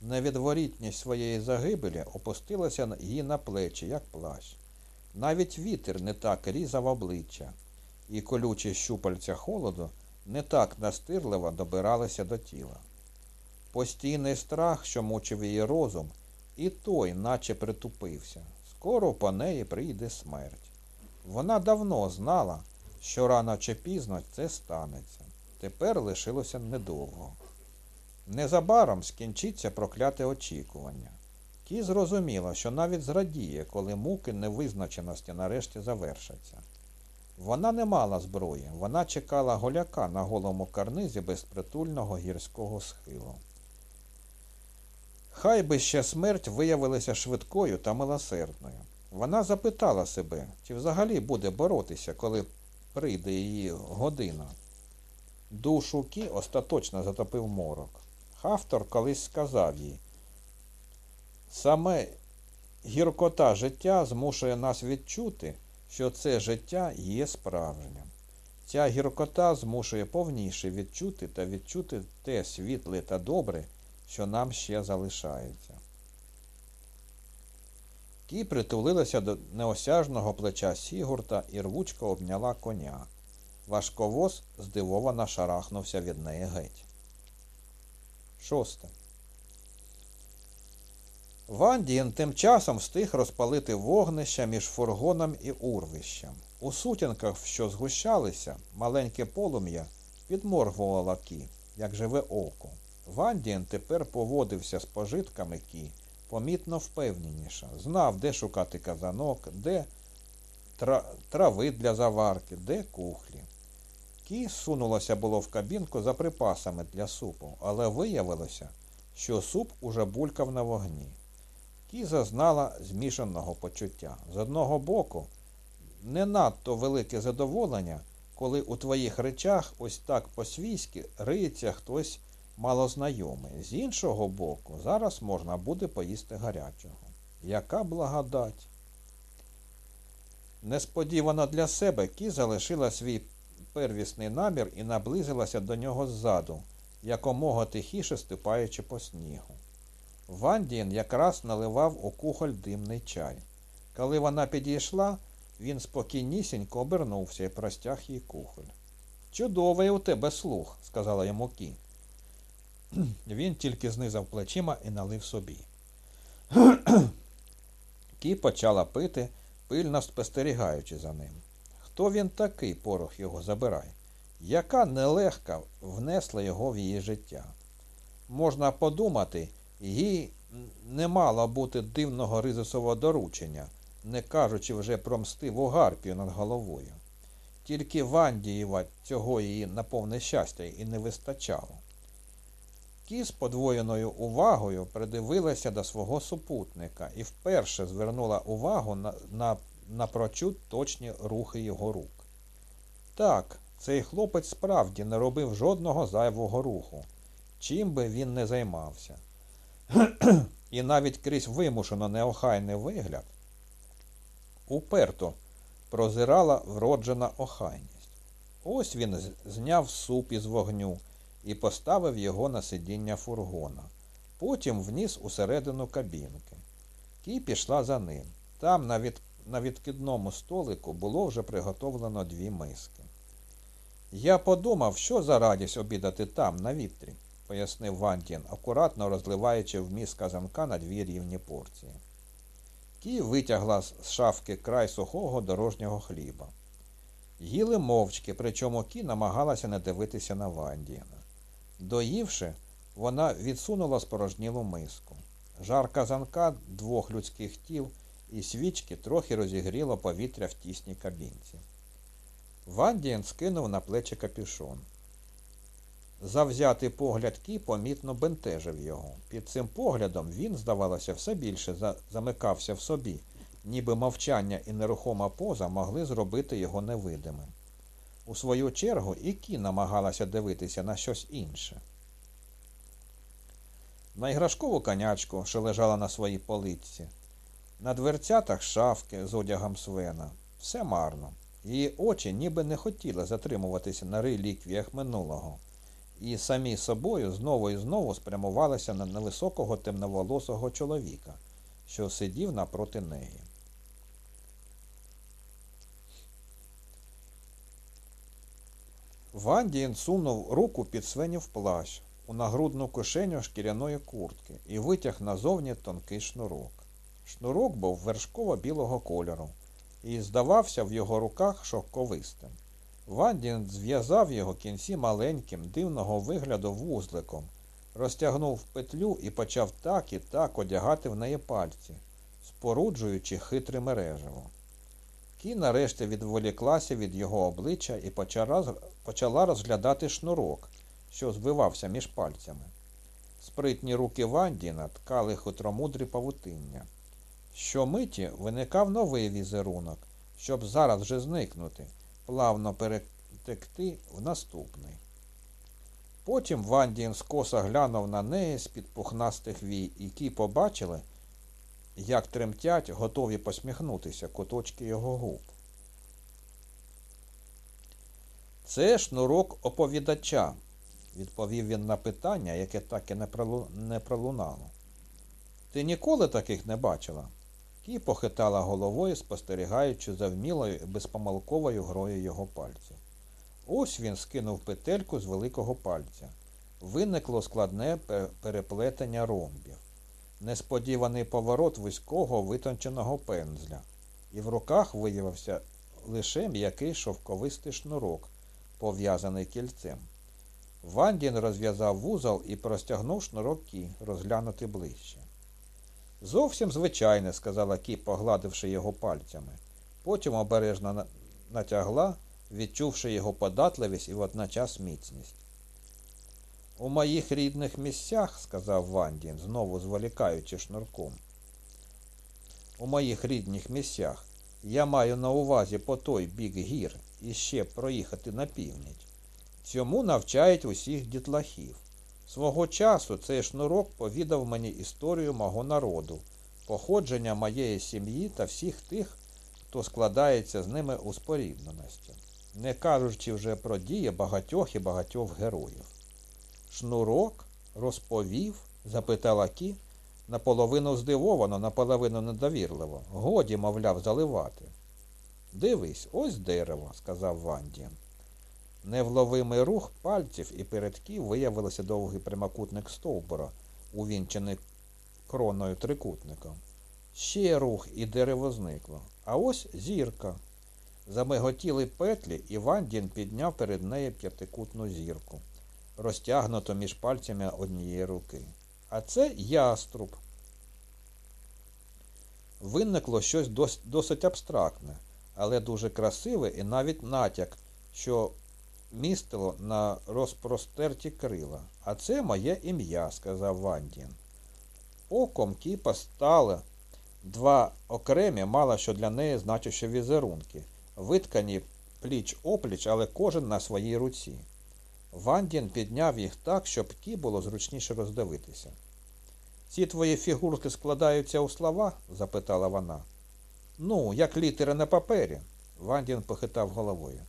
Невідворітність своєї загибелі опустилася їй на плечі, як плащ. Навіть вітер не так різав обличчя. і колючі щупальця холоду не так настирливо добиралися до тіла. Постійний страх, що мучив її розум, і той, наче притупився. Скоро по неї прийде смерть. Вона давно знала, що рано чи пізно це станеться. Тепер лишилося недовго. Незабаром скінчиться прокляте очікування. Ті зрозуміла, що навіть зрадіє, коли муки невизначеності нарешті завершаться. Вона не мала зброї, вона чекала голяка на голому карнизі безпритульного гірського схилу. Хай би ще смерть виявилася швидкою та милосердною. Вона запитала себе, чи взагалі буде боротися, коли прийде її година. Душу Кі остаточно затопив морок. Автор колись сказав їй, саме гіркота життя змушує нас відчути, що це життя є справжнім. Ця гіркота змушує повніше відчути та відчути те світле та добре, що нам ще залишається. Кі притулилася до неосяжного плеча Сігурта і рвучко обняла коня. Важковоз здивовано шарахнувся від неї геть. Шосте. Вандієн тим часом встиг розпалити вогнище між фургоном і урвищем. У сутінках, що згущалися, маленьке полум'я підморгувало кі, як живе око. Вандієн тепер поводився з пожитками кі, помітно впевненіше, знав, де шукати казанок, де тра... трави для заварки, де кухлі. Кі сунулося було в кабінку за припасами для супу, але виявилося, що суп уже булькав на вогні. Кі зазнала змішаного почуття. З одного боку, не надто велике задоволення, коли у твоїх речах ось так по-свійськи риється хтось малознайомий. З іншого боку, зараз можна буде поїсти гарячого. Яка благодать! Несподівано для себе Кі залишила свій первісний намір і наблизилася до нього ззаду, якомога тихіше ступаючи по снігу. Вандін якраз наливав у кухоль димний чай. Коли вона підійшла, він спокійнісінько обернувся і простяг їй кухоль. Чудовий у тебе слух, сказала йому Кі. Він тільки знизав плечима і налив собі. Кі почала пити, пильно спостерігаючи за ним. Хто він такий, порох його забирай? Яка нелегка внесла його в її життя? Можна подумати, їй не мало бути дивного ризисового доручення, не кажучи вже про мстиву гарпію над головою. Тільки Вандієва цього її на повне щастя і не вистачало. Кі з подвоєною увагою придивилася до свого супутника і вперше звернула увагу на, на напрочуд точні рухи його рук. Так, цей хлопець справді не робив жодного зайвого руху, чим би він не займався. І навіть крізь вимушено неохайний вигляд уперто прозирала вроджена охайність. Ось він зняв суп із вогню і поставив його на сидіння фургона. Потім вніс усередину кабінки. Кі пішла за ним. Там на, від... на відкидному столику було вже приготовлено дві миски. Я подумав, що за радість обідати там, на вітрі, пояснив Вантін, акуратно розливаючи вміст казанка на дві рівні порції. Кі витягла з шафки край сухого дорожнього хліба. Їли мовчки, причому Кі намагалася не дивитися на Вандіна. Доївши, вона відсунула спорожнілу миску. Жар казанка двох людських тіл і свічки трохи розігріло повітря в тісній кабінці. Вандієн скинув на плечі капюшон. Завзятий погляд Кі помітно бентежив його. Під цим поглядом він, здавалося, все більше замикався в собі, ніби мовчання і нерухома поза могли зробити його невидимим. У свою чергу і Кі намагалася дивитися на щось інше. На іграшкову конячку, що лежала на своїй поличці, на дверцятах шафки з одягом свена. Все марно. Її очі ніби не хотіли затримуватися на реліквіях минулого, і самі собою знову і знову спрямувалися на невисокого темноволосого чоловіка, що сидів напроти неї. Вандієн сунув руку під свинів плащ у нагрудну кишеню шкіряної куртки і витяг назовні тонкий шнурок. Шнурок був вершково білого кольору і здавався в його руках шовковистим. Вандін зв'язав його кінці маленьким, дивного вигляду вузликом, розтягнув петлю і почав так і так одягати в неї пальці, споруджуючи хитре мережево. Кі нарешті відволіклася від його обличчя і почала розглядати шнурок, що звивався між пальцями. Спритні руки Вандіна ткали хитромудрі павутиння. Щомиті виникав новий візерунок, щоб зараз же зникнути, плавно перетекти в наступний. Потім Вандін скоса глянув на неї з-під пухнастих вій, і ті побачили, як тремтять, готові посміхнутися куточки його губ. Це шнурок оповідача, відповів він на питання, яке так і не пролунало. Ти ніколи таких не бачила? Кі похитала головою, спостерігаючи за вмілою і безпомилковою грою його пальців. Ось він скинув петельку з великого пальця. Виникло складне переплетення ромбів, несподіваний поворот вузького витонченого пензля, і в руках виявився лише м'який шовковистий шнурок, пов'язаний кільцем. Вандін розв'язав вузол і простягнув шнурок розглянути ближче. Зовсім звичайне, сказала Кі, погладивши його пальцями. Потім обережно натягла, відчувши його податливість і водночас міцність. У моїх рідних місцях, сказав Вандін, знову зволікаючи шнурком. У моїх рідних місцях я маю на увазі по той бік гір і ще проїхати на північ. Цьому навчають усіх дітлахів. Свого часу цей шнурок повідав мені історію мого народу, походження моєї сім'ї та всіх тих, хто складається з ними у спорідненості, не кажучи вже про дії багатьох і багатьох героїв. Шнурок розповів? запитала Кі, наполовину здивовано, наполовину недовірливо. Годі, мовляв, заливати. Дивись, ось дерево, сказав Вандін. Невловимий рух пальців і передків виявилося довгий прямокутник стовбура, увінчений кроною трикутником. Ще рух і дерево зникло. А ось зірка. Замиготіли петлі, і Вандін підняв перед нею п'ятикутну зірку, розтягнуту між пальцями однієї руки. А це яструб. Виникло щось досить абстрактне, але дуже красиве і навіть натяк, що містило на розпростерті крила. А це моє ім'я, сказав Вандін. Оком кіпа стали два окремі, мало що для неї значущі візерунки, виткані пліч опліч, але кожен на своїй руці. Вандін підняв їх так, щоб кі було зручніше роздивитися. Ці твої фігурки складаються у слова? запитала вона. Ну, як літери на папері. Вандін похитав головою.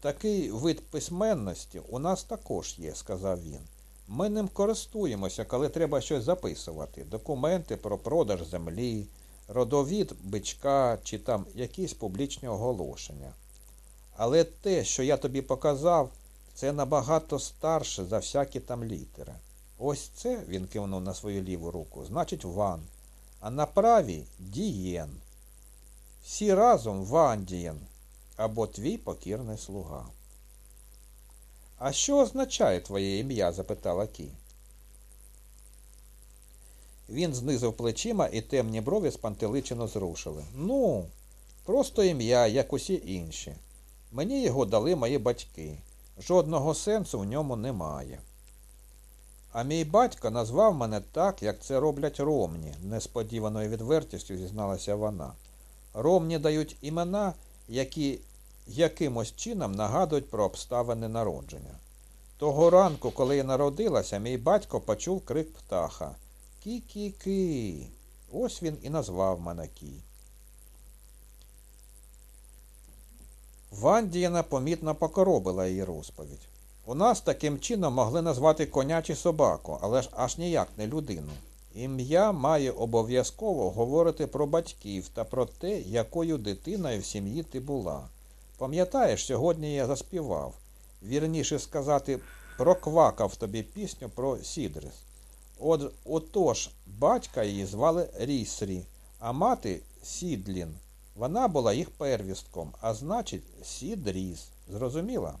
Такий вид письменності у нас також є, сказав він. Ми ним користуємося, коли треба щось записувати. Документи про продаж землі, родовід бичка чи там якісь публічні оголошення. Але те, що я тобі показав, це набагато старше за всякі там літери. Ось це, він кивнув на свою ліву руку, значить ван. А на правій дієн. Всі разом вандієн або твій покірний слуга. А що означає твоє ім'я? запитала Кі. Він знизив плечима і темні брові спантеличено зрушили. Ну, просто ім'я, як усі інші. Мені його дали мої батьки. Жодного сенсу в ньому немає. А мій батько назвав мене так, як це роблять ромні, несподіваною відвертістю зізналася вона. Ромні дають імена, які якимось чином нагадують про обставини народження. Того ранку, коли я народилася, мій батько почув крик птаха Кі-кі-ки. Ось він і назвав мене Кі. Вандіяна помітно покоробила її розповідь. У нас таким чином могли назвати коня чи собаку, але ж аж ніяк не людину. Ім'я має обов'язково говорити про батьків та про те, якою дитиною в сім'ї ти була. Пам'ятаєш, сьогодні я заспівав. вірніше сказати, проквакав тобі пісню про Сідрис. От, отож, батька її звали Рісрі, а мати Сідлін. Вона була їх первістком, а значить, Сідріс. Зрозуміла?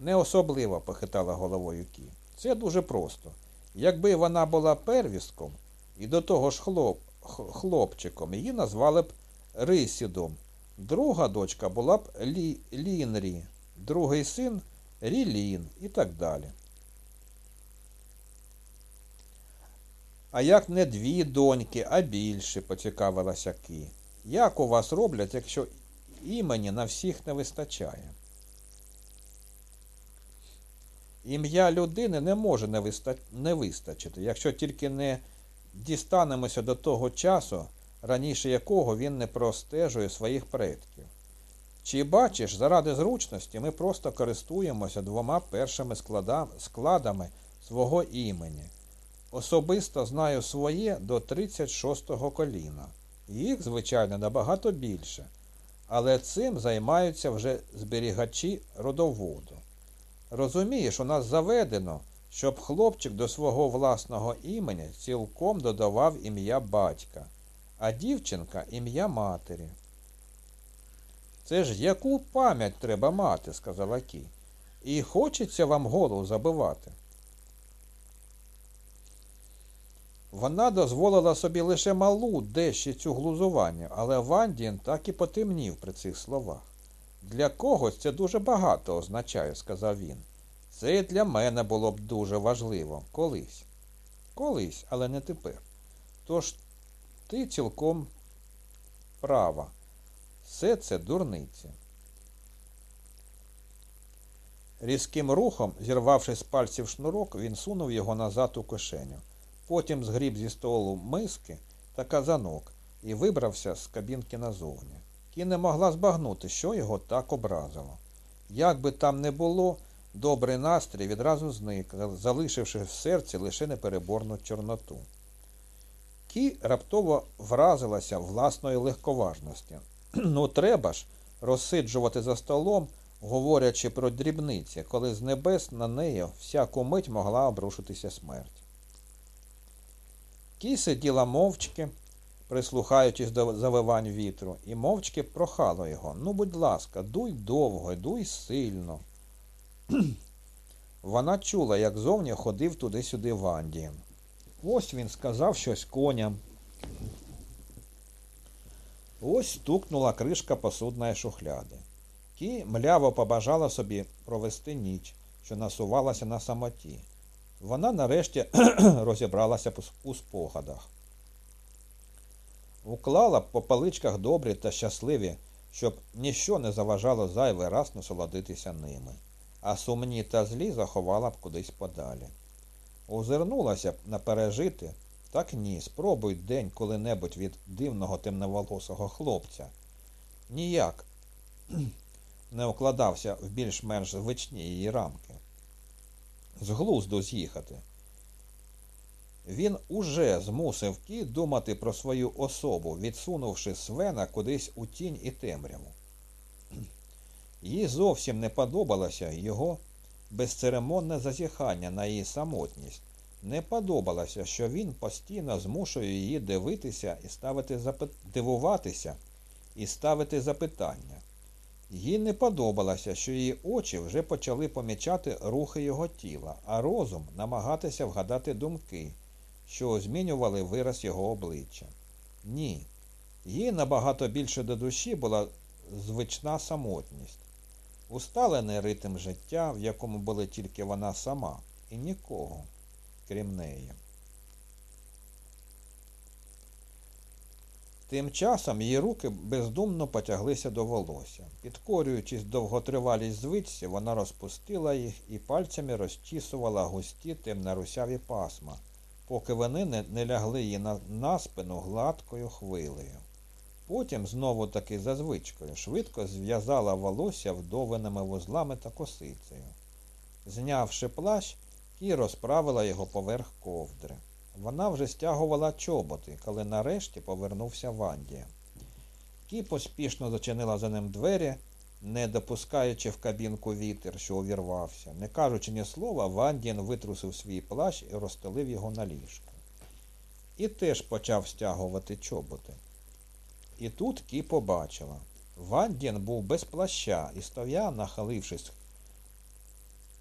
Не особливо, похитала головою Кі. Це дуже просто. Якби вона була первістком і до того ж хлоп, хлопчиком, її назвали б Рисідом. Друга дочка була б Лі, Лінрі, другий син Рілін і так далі. А як не дві доньки, а більше, поцікавилася Кі. Як у вас роблять, якщо імені на всіх не вистачає? Ім'я людини не може не, виста... не вистачити, якщо тільки не дістанемося до того часу, раніше якого він не простежує своїх предків. Чи бачиш, заради зручності ми просто користуємося двома першими складами свого імені. Особисто знаю своє до 36-го коліна. Їх, звичайно, набагато більше, але цим займаються вже зберігачі родоводу. Розумієш, у нас заведено, щоб хлопчик до свого власного імені цілком додавав ім'я батька, а дівчинка ім'я матері. Це ж яку пам'ять треба мати, сказала Кі. І хочеться вам голову забивати. Вона дозволила собі лише малу дещицю глузування, але Вандін так і потемнів при цих словах. Для когось це дуже багато означає, сказав він. Це і для мене було б дуже важливо. Колись. Колись, але не тепер. Тож ти цілком права. Все це дурниці. Різким рухом, зірвавши з пальців шнурок, він сунув його назад у кишеню. Потім згріб зі столу миски та казанок і вибрався з кабінки назовні. Кі не могла збагнути, що його так образило. Як би там не було, добрий настрій відразу зник, залишивши в серці лише непереборну чорноту. Кі раптово вразилася власної легковажності. Ну, треба ж розсиджувати за столом, говорячи про дрібниці, коли з небес на неї всяку мить могла обрушитися смерть. Кі сиділа мовчки, прислухаючись до завивань вітру, і мовчки прохало його. Ну, будь ласка, дуй довго, дуй сильно. Вона чула, як зовні ходив туди-сюди Вандієн. Ось він сказав щось коням. Ось стукнула кришка посудної шухляди. Кі мляво побажала собі провести ніч, що насувалася на самоті. Вона нарешті розібралася у спогадах. Уклала б по паличках добрі та щасливі, щоб ніщо не заважало зайвий раз насолодитися ними, а сумні та злі заховала б кудись подалі. Озирнулася б на пережити, так ні, спробуй день коли-небудь від дивного темноволосого хлопця. Ніяк не укладався в більш-менш звичні її рамки з глузду з'їхати. Він уже змусив Кі думати про свою особу, відсунувши свена кудись у тінь і темряву. Їй зовсім не подобалося його безцеремонне зазіхання на її самотність. Не подобалося, що він постійно змушує її дивитися і ставити запит... дивуватися і ставити запитання. Їй не подобалося, що її очі вже почали помічати рухи його тіла, а розум намагатися вгадати думки, що змінювали вираз його обличчя. Ні. Їй набагато більше до душі була звична самотність, усталений ритм життя, в якому була тільки вона сама, і нікого, крім неї. Тим часом її руки бездумно потяглися до волосся. Підкорюючись довготривалість звичці, вона розпустила їх і пальцями розчісувала густі темнорусяві пасма, поки вони не, не лягли їй на, на спину гладкою хвилею. Потім, знову таки за звичкою, швидко зв'язала волосся вдовиними вузлами та косицею. Знявши плащ, Кі розправила його поверх ковдри. Вона вже стягувала чоботи, коли нарешті повернувся Вандія. Кі поспішно зачинила за ним двері не допускаючи в кабінку вітер, що увірвався. Не кажучи ні слова, Вандін витрусив свій плащ і розстелив його на ліжку. І теж почав стягувати чоботи. І тут Кі побачила. Вандін був без плаща і стояв, нахилившись,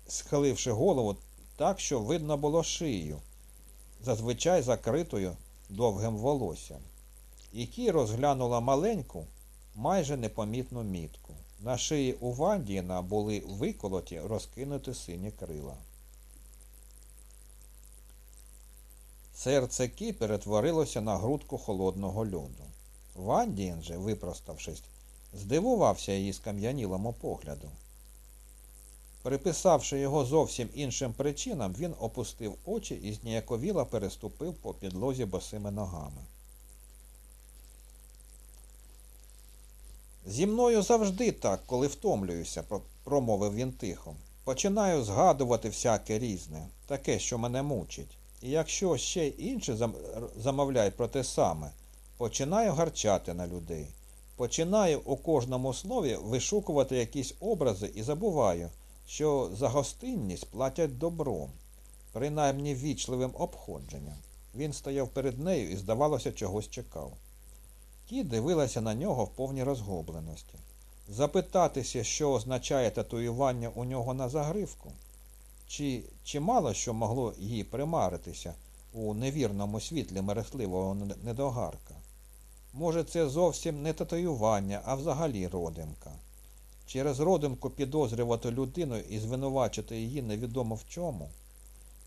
схиливши голову так, що видно було шию, зазвичай закритою довгим волоссям. І Кі розглянула маленьку, майже непомітну мітку. На шиї у Вандіна були виколоті розкинуті сині крила. Серце Кі перетворилося на грудку холодного льоду. Вандін же, випроставшись, здивувався її скам'янілому погляду. Приписавши його зовсім іншим причинам, він опустив очі і зніяковіло переступив по підлозі босими ногами. Зі мною завжди так, коли втомлююся, промовив він тихо. Починаю згадувати всяке різне, таке, що мене мучить. І якщо ще інші замовляють про те саме, починаю гарчати на людей. Починаю у кожному слові вишукувати якісь образи і забуваю, що за гостинність платять добром, принаймні вічливим обходженням. Він стояв перед нею і, здавалося, чогось чекав. Ті дивилася на нього в повній розгубленості. Запитатися, що означає татуювання у нього на загривку, чи, чи мало що могло їй примаритися у невірному світлі мерехтливого недогарка. Може, це зовсім не татуювання, а взагалі родимка. Через родимку підозрювати людину і звинувачити її невідомо в чому.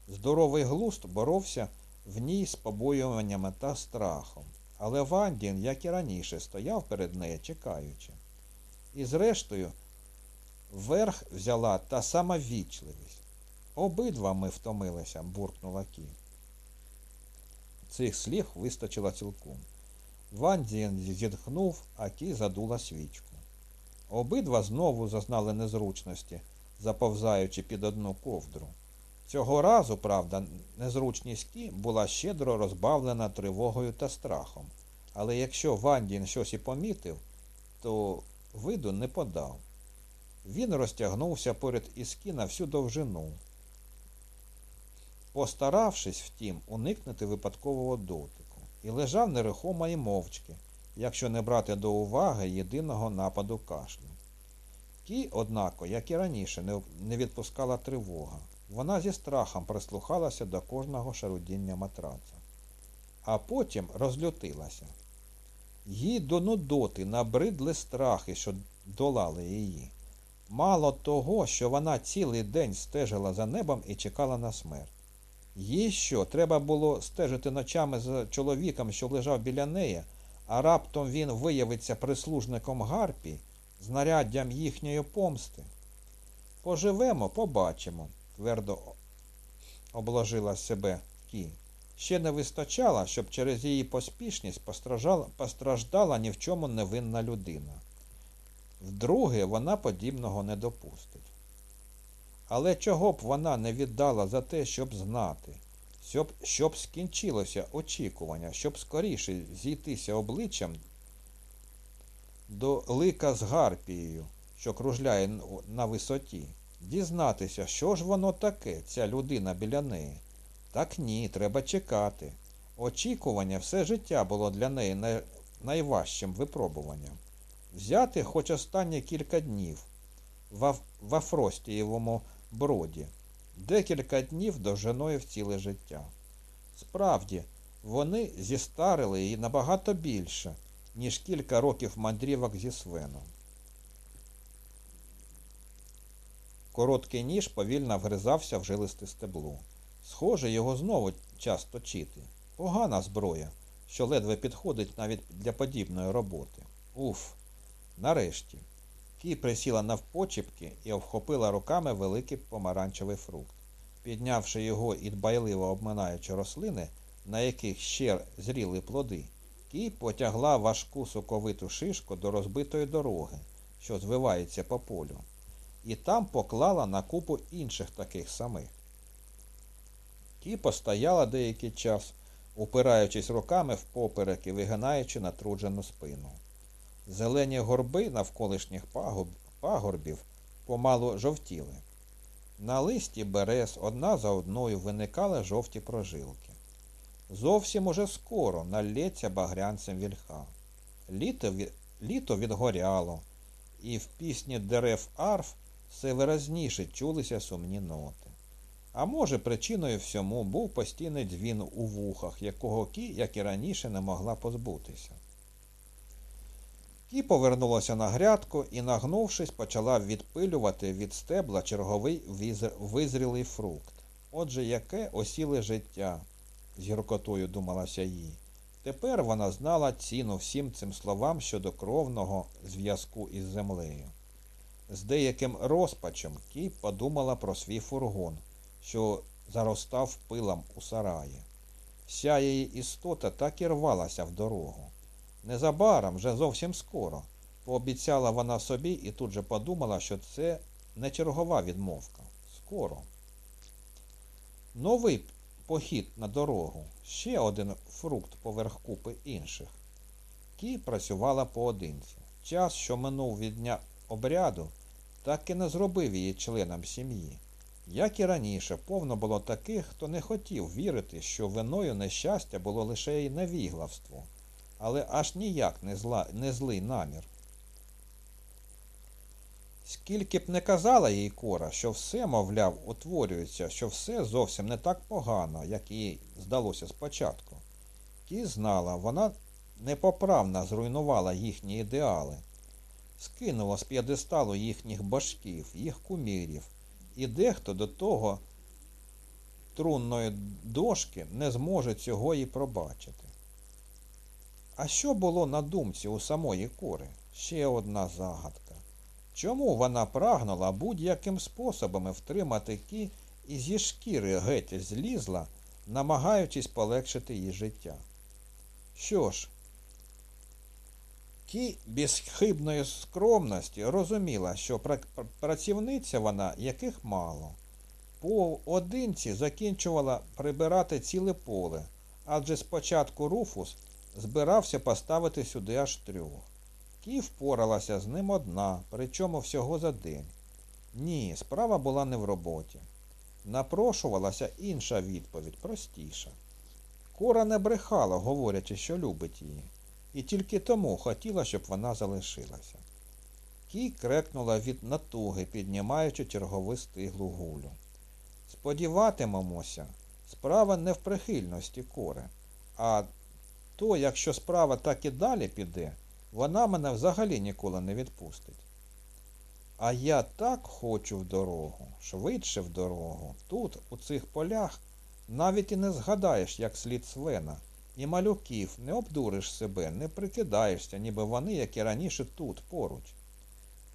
Здоровий глуст боровся в ній з побоюваннями та страхом. Але Вандін, як і раніше, стояв перед нею, чекаючи. І зрештою, верх взяла та сама вічливість. Обидва ми втомилися, буркнула Кі. Цих слів вистачило цілком. Вандін зітхнув, а Кі задула свічку. Обидва знову зазнали незручності, заповзаючи під одну ковдру. Цього разу, правда, незручність Кі була щедро розбавлена тривогою та страхом. Але якщо Вандін щось і помітив, то виду не подав. Він розтягнувся поряд із Кі на всю довжину, постаравшись, втім, уникнути випадкового дотику, і лежав нерухомо і мовчки, якщо не брати до уваги єдиного нападу кашлю. Кі, однако, як і раніше, не відпускала тривога. Вона зі страхом прислухалася до кожного шарудіння матраца, а потім розлютилася. Їй до нудоти набридли страхи, що долали її. Мало того, що вона цілий день стежила за небом і чекала на смерть. Їй що, треба було стежити ночами за чоловіком, що лежав біля неї, а раптом він виявиться прислужником Гарпі, знаряддям їхньої помсти. Поживемо, побачимо твердо обложила себе Кі. Ще не вистачало, щоб через її поспішність постраждала ні в чому невинна людина. Вдруге, вона подібного не допустить. Але чого б вона не віддала за те, щоб знати, щоб щоб скінчилося очікування, щоб скоріше зійтися обличчям до лика з Гарпією, що кружляє на висоті. Дізнатися, що ж воно таке, ця людина біля неї. Так ні, треба чекати. Очікування все життя було для неї най... найважчим випробуванням. Взяти хоч останні кілька днів в, в Афростієвому броді, декілька днів довжиною в ціле життя. Справді, вони зістарили її набагато більше, ніж кілька років мандрівок зі Свеном. Короткий ніж повільно вгризався в жилисте стебло. Схоже, його знову час точити. Погана зброя, що ледве підходить навіть для подібної роботи. Уф. Нарешті. Кій присіла навпочіпки і обхопила руками великий помаранчевий фрукт. Піднявши його і дбайливо обминаючи рослини, на яких ще зріли плоди, Кій потягла важку соковиту шишку до розбитої дороги, що звивається по полю і там поклала на купу інших таких самих. Ті постояла деякий час, упираючись руками в поперек і вигинаючи натруджену спину. Зелені горби навколишніх пагуб пагорбів помалу жовтіли. На листі берез одна за одною виникали жовті прожилки. Зовсім уже скоро налється багрянцем вільха. Літо, літо відгоряло, і в пісні дерев арф все виразніше чулися сумні ноти. А може, причиною всьому був постійний дзвін у вухах, якого Кі, як і раніше, не могла позбутися. Кі повернулася на грядку і, нагнувшись, почала відпилювати від стебла черговий визрілий фрукт. Отже, яке осіле життя, з гіркотою думалася їй. Тепер вона знала ціну всім цим словам щодо кровного зв'язку із землею. З деяким розпачем Кі подумала про свій фургон, що заростав пилом у сараї. Вся її істота так і рвалася в дорогу. Незабаром, вже зовсім скоро, пообіцяла вона собі і тут же подумала, що це не чергова відмовка. Скоро. Новий похід на дорогу, ще один фрукт поверх купи інших. Кі працювала поодинці. Час, що минув від дня обряду, так і не зробив її членом сім'ї. Як і раніше, повно було таких, хто не хотів вірити, що виною нещастя було лише її невіглавство, але аж ніяк не, зла, не злий намір. Скільки б не казала їй кора, що все, мовляв, утворюється, що все зовсім не так погано, як їй здалося спочатку. Ті знала, вона непоправно зруйнувала їхні ідеали, скинула з п'єдесталу їхніх башків, їх кумірів, і дехто до того трунної дошки не зможе цього і пробачити. А що було на думці у самої кори? Ще одна загадка. Чому вона прагнула будь-яким способом втримати кі і зі шкіри геть злізла, намагаючись полегшити її життя? Що ж, кі безхибної скромності розуміла, що працівниця вона яких мало. Поодинці закінчувала прибирати ціле поле, адже спочатку Руфус збирався поставити сюди аж трьох. Кі впоралася з ним одна, причому всього за день. Ні, справа була не в роботі. Напрошувалася інша відповідь, простіша. Кора не брехала, говорячи, що любить її, і тільки тому хотіла, щоб вона залишилася. Кі крекнула від натуги, піднімаючи чергову стиглу гулю. Сподіватимемося, справа не в прихильності кори, а то, якщо справа так і далі піде, вона мене взагалі ніколи не відпустить. А я так хочу в дорогу, швидше в дорогу. Тут, у цих полях, навіть і не згадаєш, як слід свена, і малюків, не обдуриш себе, не прикидаєшся, ніби вони, як і раніше, тут, поруч.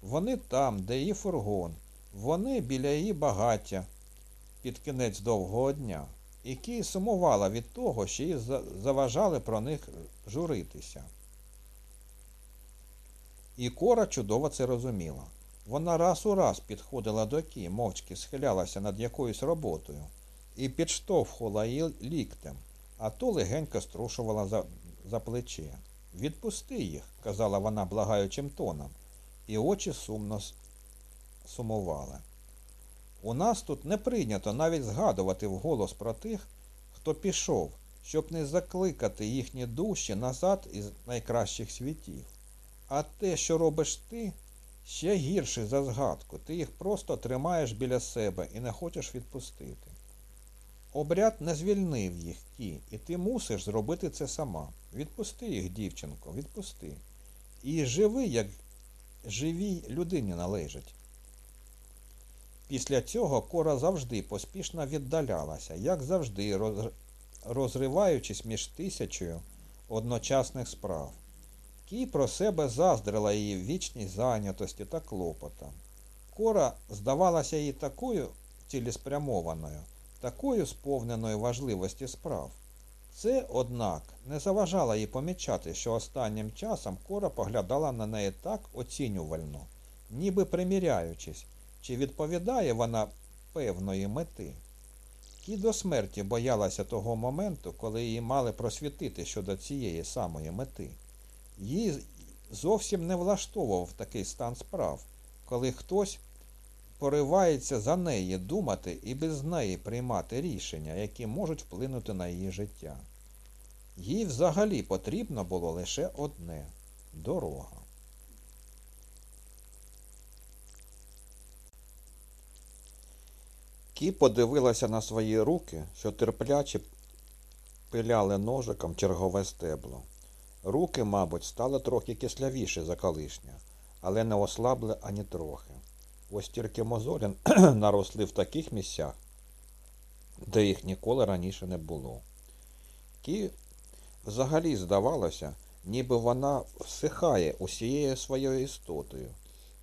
Вони там, де її фургон, вони біля її багаття під кінець довгого дня. І Кій сумувала від того, що їй заважали про них журитися. І Кора чудово це розуміла. Вона раз у раз підходила до Кі, мовчки схилялася над якоюсь роботою і підштовхувала її ліктем, а то легенько струшувала за, за плече. Відпусти їх, казала вона благаючим тоном, і очі сумно сумували. У нас тут не прийнято навіть згадувати вголос про тих, хто пішов, щоб не закликати їхні душі назад із найкращих світів. А те, що робиш ти, ще гірше за згадку. Ти їх просто тримаєш біля себе і не хочеш відпустити. Обряд не звільнив їх ті, і ти мусиш зробити це сама. Відпусти їх, дівчинко, відпусти. І живи, як живій людині належить. Після цього кора завжди поспішно віддалялася, як завжди, роз- розриваючись між тисячою одночасних справ. Кій про себе заздрила її вічній зайнятості та клопотам. Кора здавалася їй такою цілеспрямованою, такою сповненою важливості справ. Це, однак, не заважало їй помічати, що останнім часом Кора поглядала на неї так оцінювально, ніби приміряючись, чи відповідає вона певної мети. Кі до смерті боялася того моменту, коли її мали просвітити щодо цієї самої мети. Її зовсім не влаштовував такий стан справ, коли хтось поривається за неї думати і без неї приймати рішення, які можуть вплинути на її життя. Їй взагалі потрібно було лише одне дорога. Кі подивилася на свої руки, що терпляче пиляли ножиком чергове стебло. Руки, мабуть, стали трохи кислявіші за колишнє, але не ослабли ані трохи. Ось тільки мозолі наросли в таких місцях, де їх ніколи раніше не було. Кі взагалі здавалося, ніби вона всихає усією своєю істотою,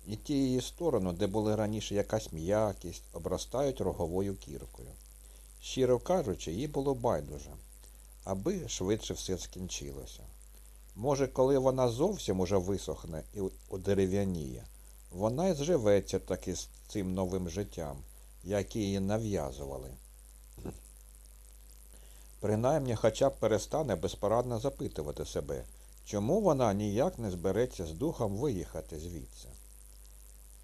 і ті її сторони, де були раніше якась м'якість, обростають роговою кіркою. Щиро кажучи, їй було байдуже, аби швидше все скінчилося. Може, коли вона зовсім уже висохне і одерев'яніє, вона й зживеться таки з цим новим життям, яке її нав'язували. Принаймні хоча б перестане безпорадно запитувати себе, чому вона ніяк не збереться з духом виїхати звідси.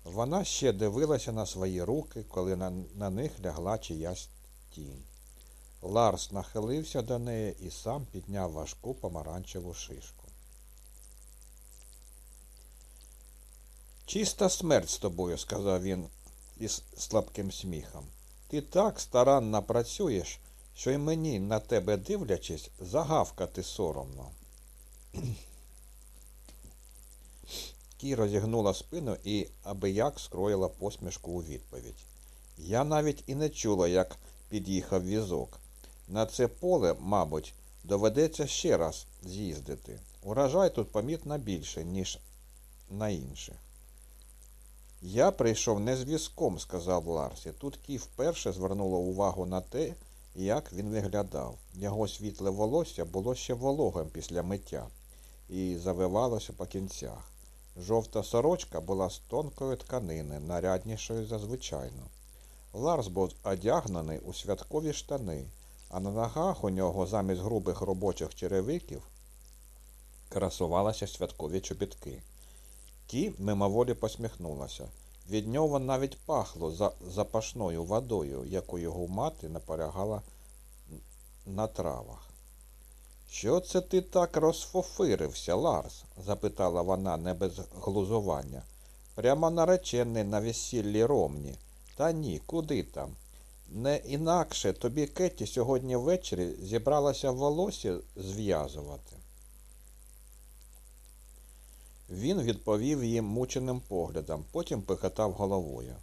Вона ще дивилася на свої руки, коли на, на них лягла чиясь тінь. Ларс нахилився до неї і сам підняв важку помаранчеву шишку. Чиста смерть з тобою, сказав він із слабким сміхом. Ти так старанно працюєш, що й мені, на тебе дивлячись, загавкати соромно. Кі розігнула спину і аби як скроїла посмішку у відповідь. Я навіть і не чула, як під'їхав візок. На це поле, мабуть, доведеться ще раз з'їздити. Урожай тут помітно більше, ніж на інших. Я прийшов не з візком, сказав Ларсі. Тут Кі вперше звернула увагу на те, як він виглядав. Його світле волосся було ще вологим після миття і завивалося по кінцях. Жовта сорочка була з тонкої тканини, наряднішою за звичайну. Ларс був одягнений у святкові штани, а на ногах у нього замість грубих робочих черевиків красувалися святкові чобітки. Ті мимоволі посміхнулася. Від нього навіть пахло за запашною водою, яку його мати наполягала на травах. Що це ти так розфофирився, Ларс? запитала вона не без глузування. Прямо наречений на весіллі ромні. Та ні, куди там? Не інакше тобі Кеті сьогодні ввечері зібралася волосся зв'язувати. Він відповів їм мученим поглядом, потім пихотав головою.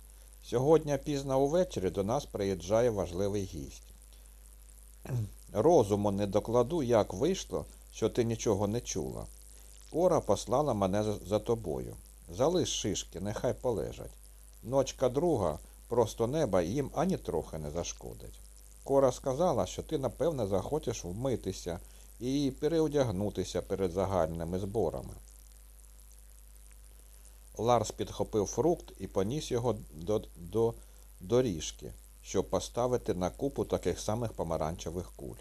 Сьогодні пізно увечері до нас приїжджає важливий гість. Розуму не докладу, як вийшло, що ти нічого не чула. Кора послала мене за тобою. Залиш шишки, нехай полежать. Ночка друга, просто неба їм ані трохи не зашкодить. Кора сказала, що ти, напевне, захочеш вмитися і переодягнутися перед загальними зборами. Ларс підхопив фрукт і поніс його до, до доріжки, щоб поставити на купу таких самих помаранчевих куль.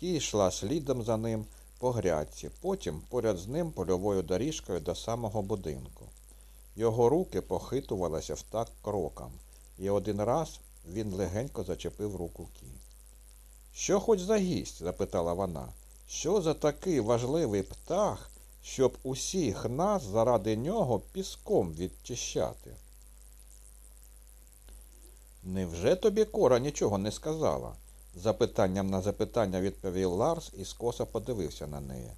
Ті йшла слідом за ним по грядці, потім поряд з ним польовою доріжкою до самого будинку. Його руки похитувалися в так кроком, і один раз він легенько зачепив руку Кі. Що хоч за гість? запитала вона. Що за такий важливий птах, щоб усіх нас заради нього піском відчищати? Невже тобі кора нічого не сказала? Запитанням на запитання відповів Ларс і скоса подивився на неї.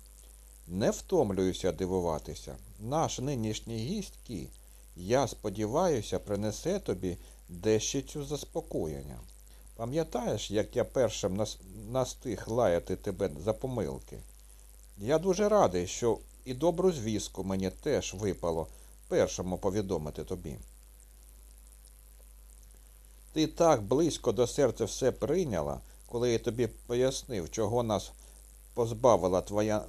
Не втомлююся дивуватися. Наш нинішній гість Кі, я сподіваюся, принесе тобі дещицю заспокоєння. Пам'ятаєш, як я першим настиг лаяти тебе за помилки? Я дуже радий, що і добру звістку мені теж випало першому повідомити тобі. Ти так близько до серця все прийняла, коли я тобі пояснив, чого нас позбавила твоя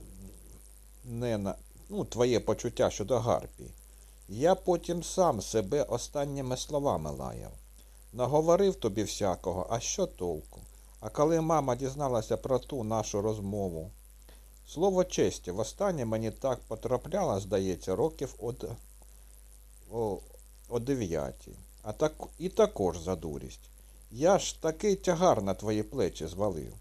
нена, ну, твоє почуття щодо Гарпії. Я потім сам себе останніми словами лаяв. Наговорив тобі всякого, а що толку? А коли мама дізналася про ту нашу розмову, слово честі, востаннє мені так потрапляло, здається, років од... О, о дев'ятій. А так і також за дурість. Я ж такий тягар на твої плечі звалив.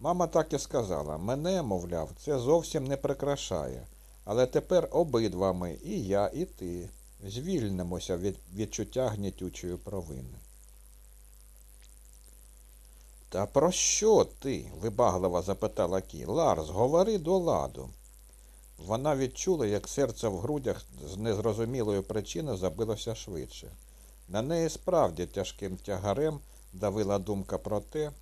Мама так і сказала, мене, мовляв, це зовсім не прикрашає. Але тепер обидва ми, і я, і ти, звільнимося від відчуття гнітючої провини. Та про що ти? вибагливо запитала Кі. Ларс, говори до ладу. Вона відчула, як серце в грудях з незрозумілої причини забилося швидше. На неї справді тяжким тягарем давила думка про те,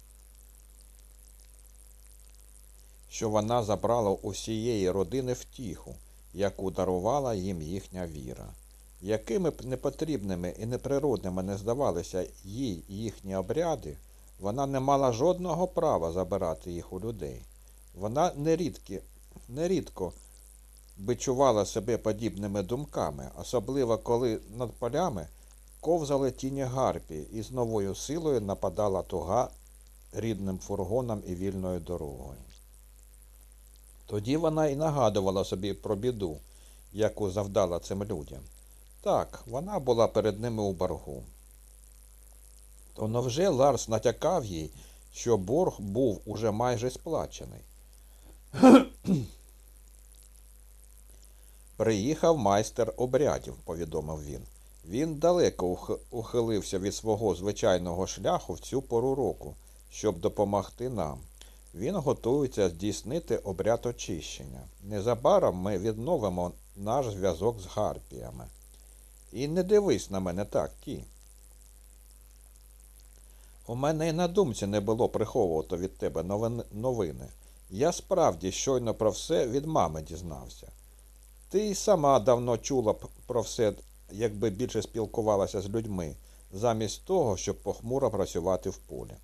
що вона забрала усієї родини втіху, яку дарувала їм їхня віра. Якими б непотрібними і неприродними не здавалися їй їхні обряди, вона не мала жодного права забирати їх у людей. Вона нерідки, нерідко бичувала себе подібними думками, особливо коли над полями ковзали тіні гарпії і з новою силою нападала туга рідним фургоном і вільною дорогою. Тоді вона і нагадувала собі про біду, яку завдала цим людям. Так, вона була перед ними у боргу. То невже Ларс натякав їй, що борг був уже майже сплачений? Приїхав майстер обрядів, повідомив він. Він далеко ухилився від свого звичайного шляху в цю пору року, щоб допомогти нам. Він готується здійснити обряд очищення. Незабаром ми відновимо наш зв'язок з гарпіями. І не дивись на мене так, ті. У мене й на думці не було приховувати від тебе новини. Я справді щойно про все від мами дізнався. Ти й сама давно чула б про все, якби більше спілкувалася з людьми, замість того, щоб похмуро працювати в полі.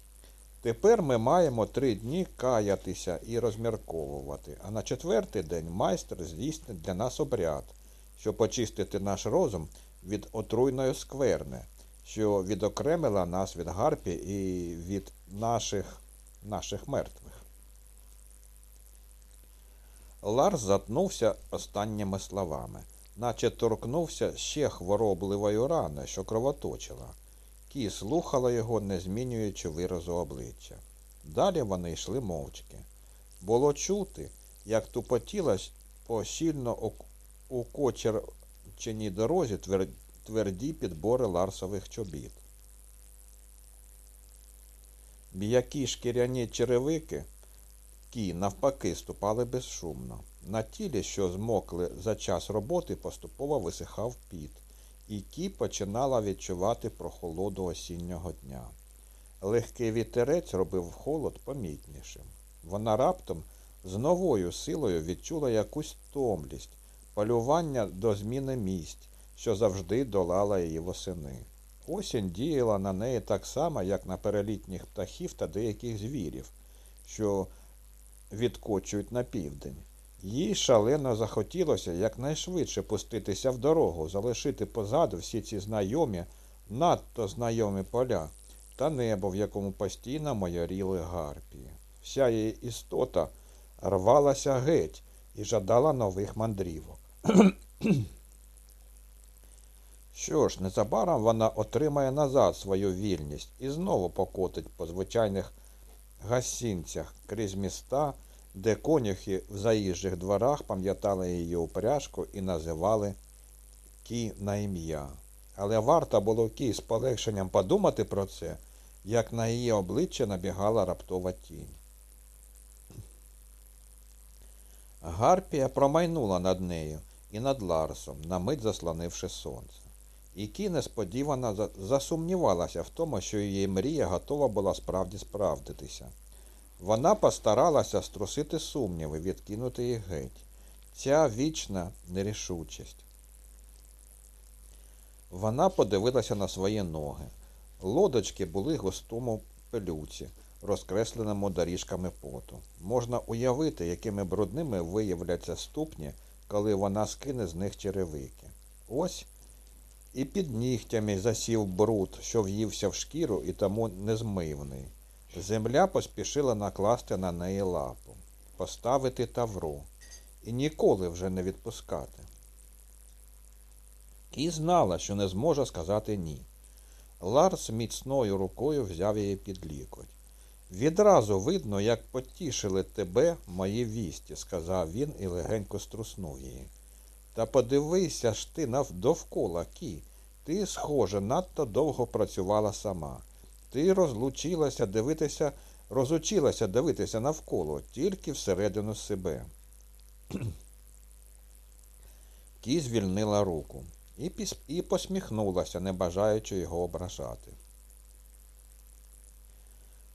Тепер ми маємо три дні каятися і розмірковувати, а на четвертий день майстер здійснить для нас обряд, щоб очистити наш розум від отруйної скверни, що відокремила нас від гарпі і від наших, наших мертвих. Ларс затнувся останніми словами, наче торкнувся ще хворобливої рани, що кровоточила. Кі слухала його, не змінюючи виразу обличчя. Далі вони йшли мовчки. Було чути, як тупотіла по щільно укочерченій дорозі тверді підбори ларсових чобіт. М'які шкіряні черевики кі, навпаки, ступали безшумно. На тілі, що змокли за час роботи, поступово висихав піт і ті починала відчувати прохолоду осіннього дня. Легкий вітерець робив холод помітнішим. Вона раптом з новою силою відчула якусь томлість, полювання до зміни місць, що завжди долала її восени. Осінь діяла на неї так само, як на перелітніх птахів та деяких звірів, що відкочують на південь. Їй шалено захотілося якнайшвидше пуститися в дорогу, залишити позаду всі ці знайомі, надто знайомі поля та небо, в якому постійно майоріли гарпії. Вся її істота рвалася геть і жадала нових мандрівок. Що ж, незабаром вона отримає назад свою вільність і знову покотить по звичайних гасінцях крізь міста де конюхи в заїжджих дворах пам'ятали її упряжку і називали Кі на ім'я. Але варто було Кі з полегшенням подумати про це, як на її обличчя набігала раптова тінь. Гарпія промайнула над нею і над Ларсом, на мить заслонивши сонце. І несподівано засумнівалася в тому, що її мрія готова була справді справдитися. Вона постаралася струсити сумніви, відкинути їх геть. Ця вічна нерішучість. Вона подивилася на свої ноги. Лодочки були густому пилюці, розкресленому доріжками поту. Можна уявити, якими брудними виявляться ступні, коли вона скине з них черевики. Ось і під нігтями засів бруд, що в'ївся в шкіру і тому незмивний. Земля поспішила накласти на неї лапу, поставити тавру і ніколи вже не відпускати. Кі знала, що не зможе сказати ні. Ларс міцною рукою взяв її під лікоть. Відразу видно, як потішили тебе мої вісті, сказав він і легенько струснув її. Та подивися ж ти довкола, Кі. Ти, схоже, надто довго працювала сама. Ти розлучилася дивитися, розучилася дивитися навколо, тільки всередину себе. Кі звільнила руку і, піс... і посміхнулася, не бажаючи його ображати.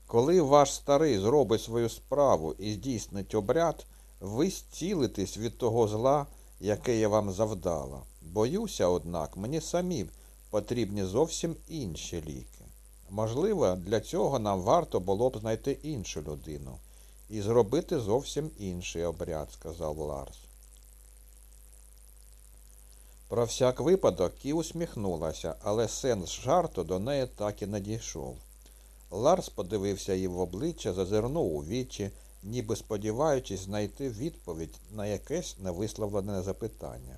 Коли ваш старий зробить свою справу і здійснить обряд, ви зцілитесь від того зла, яке я вам завдала. Боюся, однак, мені самі потрібні зовсім інші ліки. Можливо, для цього нам варто було б знайти іншу людину і зробити зовсім інший обряд, сказав Ларс. Про всяк випадок Кі усміхнулася, але сенс жарту до неї так і не дійшов. Ларс подивився їй в обличчя, зазирнув у вічі, ніби сподіваючись знайти відповідь на якесь невисловлене запитання.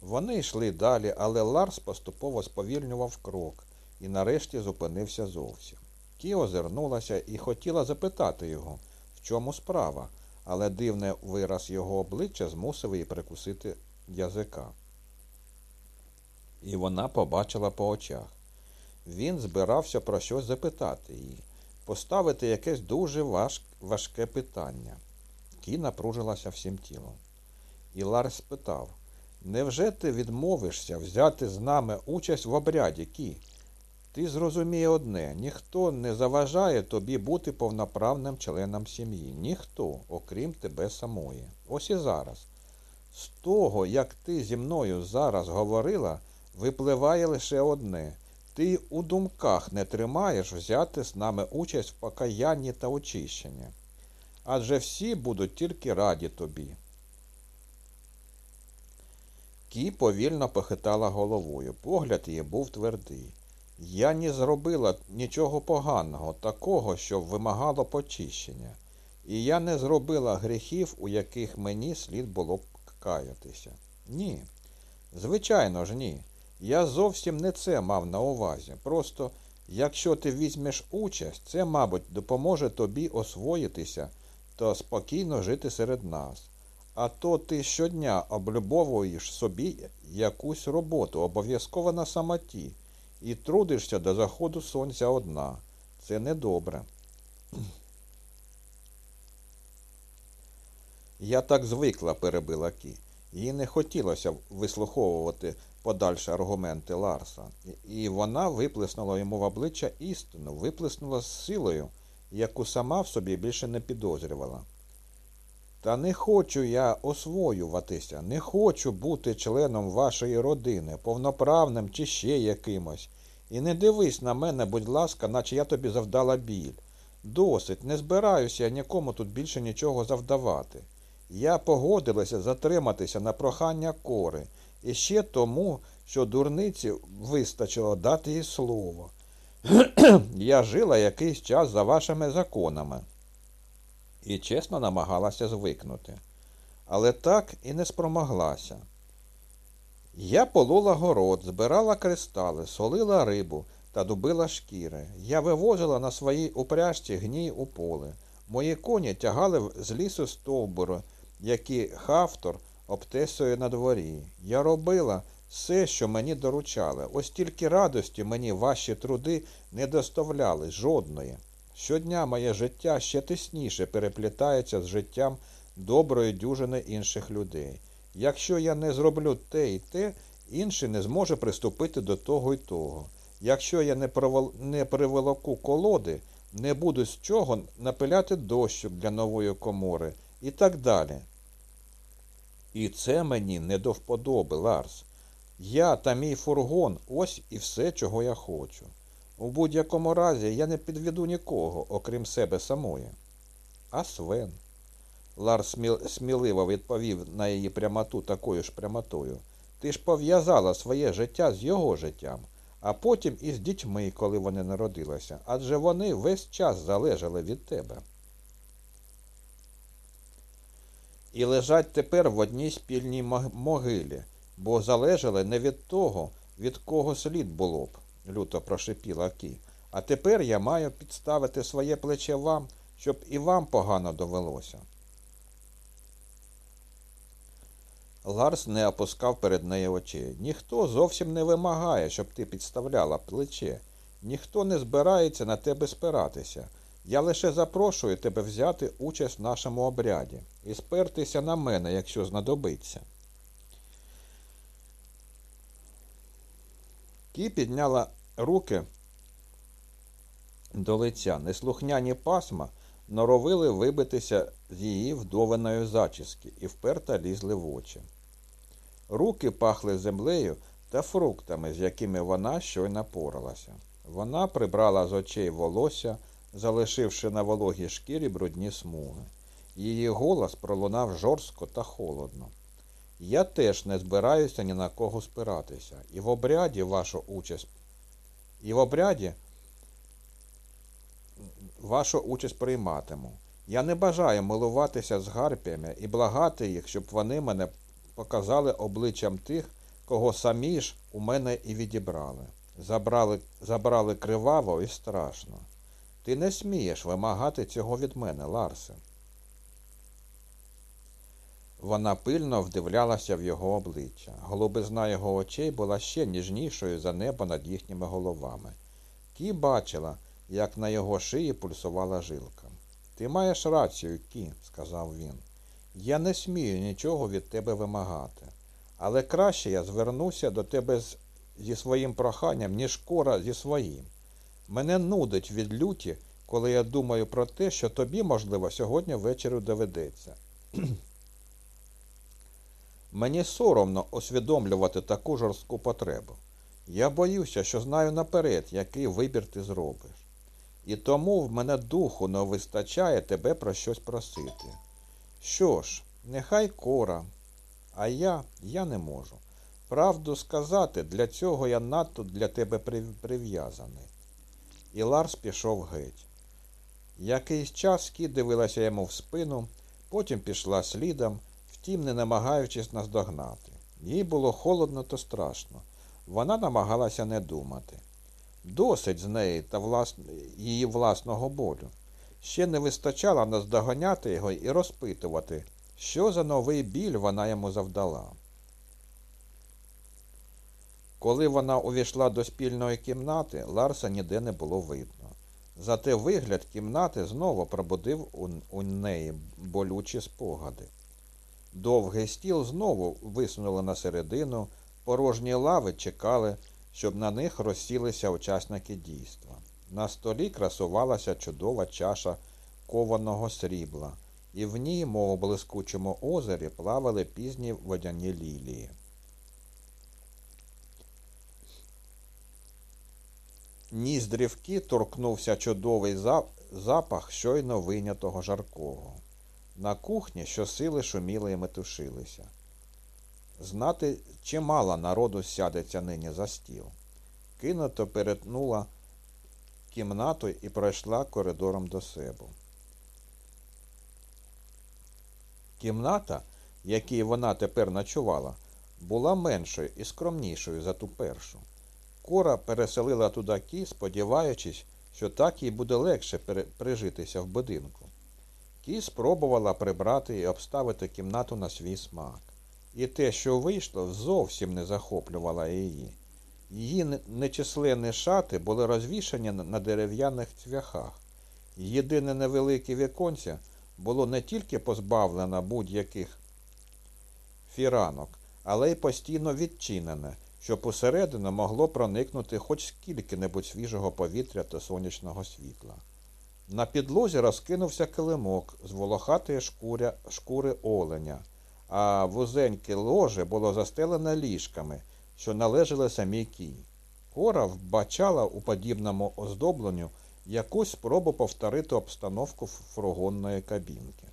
Вони йшли далі, але Ларс поступово сповільнював крок і нарешті зупинився зовсім. Кі озирнулася і хотіла запитати його, в чому справа, але дивний вираз його обличчя змусив її прикусити язика. І вона побачила по очах. Він збирався про щось запитати її, поставити якесь дуже важ... важке питання. Кі напружилася всім тілом. І Ларс спитав Невже ти відмовишся взяти з нами участь в обряді, Кі? Ти зрозуміє одне, ніхто не заважає тобі бути повноправним членом сім'ї. Ніхто, окрім тебе самої. Ось і зараз. З того, як ти зі мною зараз говорила, випливає лише одне. Ти у думках не тримаєш взяти з нами участь в покаянні та очищенні. Адже всі будуть тільки раді тобі. Кі повільно похитала головою. Погляд її був твердий. Я не зробила нічого поганого, такого, що вимагало почищення, і я не зробила гріхів, у яких мені слід було б каятися. Ні. Звичайно ж, ні. Я зовсім не це мав на увазі. Просто, якщо ти візьмеш участь, це, мабуть, допоможе тобі освоїтися та спокійно жити серед нас. А то ти щодня облюбовуєш собі якусь роботу, обов'язково на самоті, і трудишся до заходу сонця одна. Це недобре. Я так звикла, перебила Кі. Їй не хотілося вислуховувати подальші аргументи Ларса, і вона виплеснула йому в обличчя істину, виплеснула з силою, яку сама в собі більше не підозрювала. Та не хочу я освоюватися, не хочу бути членом вашої родини, повноправним чи ще якимось. І не дивись на мене, будь ласка, наче я тобі завдала біль. Досить, не збираюся я нікому тут більше нічого завдавати. Я погодилася затриматися на прохання кори, і ще тому, що дурниці вистачило дати їй слово. я жила якийсь час за вашими законами і чесно намагалася звикнути. Але так і не спромоглася. Я полола город, збирала кристали, солила рибу та дубила шкіри. Я вивозила на своїй упряжці гній у поле. Мої коні тягали з лісу стовбури, які хавтор обтесує на дворі. Я робила все, що мені доручали. Ось тільки радості мені ваші труди не доставляли жодної. Щодня моє життя ще тисніше переплітається з життям доброї дюжини інших людей. Якщо я не зроблю те і те, інший не зможе приступити до того й того. Якщо я не, провол... не приволоку колоди, не буду з чого напиляти дощок для нової комори і так далі. І це мені не до вподоби, Ларс. Я та мій фургон ось і все, чого я хочу. У будь-якому разі я не підведу нікого, окрім себе самої. А Свен. Ларс сміливо відповів на її прямоту такою ж прямотою. Ти ж пов'язала своє життя з його життям, а потім із дітьми, коли вони народилися, адже вони весь час залежали від тебе. І лежать тепер в одній спільній могилі. бо залежали не від того, від кого слід було б, люто прошипіла Кі. А тепер я маю підставити своє плече вам, щоб і вам погано довелося. Ларс не опускав перед нею очей. Ніхто зовсім не вимагає, щоб ти підставляла плече. Ніхто не збирається на тебе спиратися. Я лише запрошую тебе взяти участь в нашому обряді і спертися на мене, якщо знадобиться. Кі підняла руки до лиця. Неслухняні пасма норовили вибитися з її вдованої зачіски і вперто лізли в очі. Руки пахли землею та фруктами, з якими вона щойно поралася. Вона прибрала з очей волосся, залишивши на вологій шкірі брудні смуги. Її голос пролунав жорстко та холодно. Я теж не збираюся ні на кого спиратися. І в обряді вашу участь, і в обряді вашу участь прийматиму. Я не бажаю милуватися з гарпіями і благати їх, щоб вони мене показали обличчям тих, кого самі ж у мене і відібрали. Забрали, забрали криваво і страшно. Ти не смієш вимагати цього від мене, Ларсе. Вона пильно вдивлялася в його обличчя. Голубизна його очей була ще ніжнішою за небо над їхніми головами. Кі бачила, як на його шиї пульсувала жилка. Ти маєш рацію, Кі, сказав він. Я не смію нічого від тебе вимагати. Але краще я звернуся до тебе з, зі своїм проханням, ніж кора зі своїм. Мене нудить від люті, коли я думаю про те, що тобі, можливо, сьогодні ввечері доведеться. Мені соромно усвідомлювати таку жорстку потребу. Я боюся, що знаю наперед, який вибір ти зробиш. І тому в мене духу не вистачає тебе про щось просити. Що ж, нехай кора, а я, я не можу. Правду сказати, для цього я надто для тебе прив'язаний. І Ларс пішов геть. Якийсь час Кі дивилася йому в спину, потім пішла слідом, втім, не намагаючись наздогнати. Їй було холодно та страшно. Вона намагалася не думати. Досить з неї та влас... її власного болю. Ще не вистачало наздоганяти його і розпитувати, що за новий біль вона йому завдала. Коли вона увійшла до спільної кімнати, Ларса ніде не було видно. Зате вигляд кімнати знову пробудив у, у неї болючі спогади. Довгий стіл знову висунули на середину, порожні лави чекали, щоб на них розсілися учасники дійства. На столі красувалася чудова чаша кованого срібла, і в ній, мов у блискучому озері, плавали пізні водяні лілії. Ніздрівки торкнувся чудовий запах щойно вийнятого жаркого. На кухні щосили шуміли і метушилися. Знати, чимало народу сядеться нині за стіл. Кинуто перетнула кімнату і пройшла коридором до себе. Кімната, якій вона тепер ночувала, була меншою і скромнішою за ту першу. Кора переселила туди кі, сподіваючись, що так їй буде легше прижитися в будинку. Кі спробувала прибрати і обставити кімнату на свій смак. І те, що вийшло, зовсім не захоплювало її. Її нечисленні шати були розвішані на дерев'яних цвяхах. Єдине невелике віконце було не тільки позбавлено будь-яких фіранок, але й постійно відчинене, щоб усередину могло проникнути хоч скільки-небудь свіжого повітря та сонячного світла. На підлозі розкинувся килимок з волохатої шкуря, шкури оленя, а вузеньке ложе було застелене ліжками, що належали самій кій. Кора вбачала у подібному оздобленню якусь спробу повторити обстановку фургонної кабінки.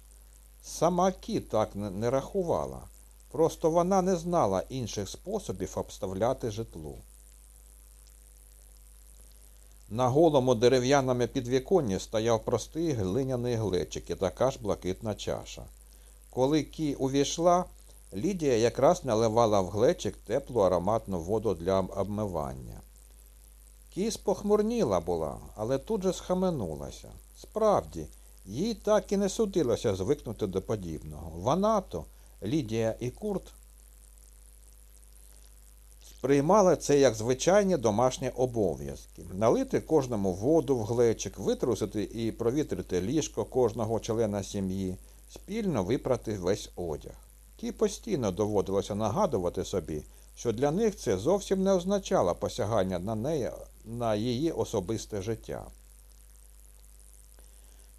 Сама Кі так не рахувала, просто вона не знала інших способів обставляти житло. На голому дерев'яному підвіконні стояв простий глиняний глечик і така ж блакитна чаша. Коли Кі увійшла, Лідія якраз наливала в глечик теплу ароматну воду для обмивання. Кіс похмурніла була, але тут же схаменулася. Справді, їй так і не судилося звикнути до подібного. Вона Лідія і Курт, сприймали це як звичайні домашні обов'язки. Налити кожному воду в глечик, витрусити і провітрити ліжко кожного члена сім'ї, спільно випрати весь одяг. Ті постійно доводилося нагадувати собі, що для них це зовсім не означало посягання на неї, на її особисте життя.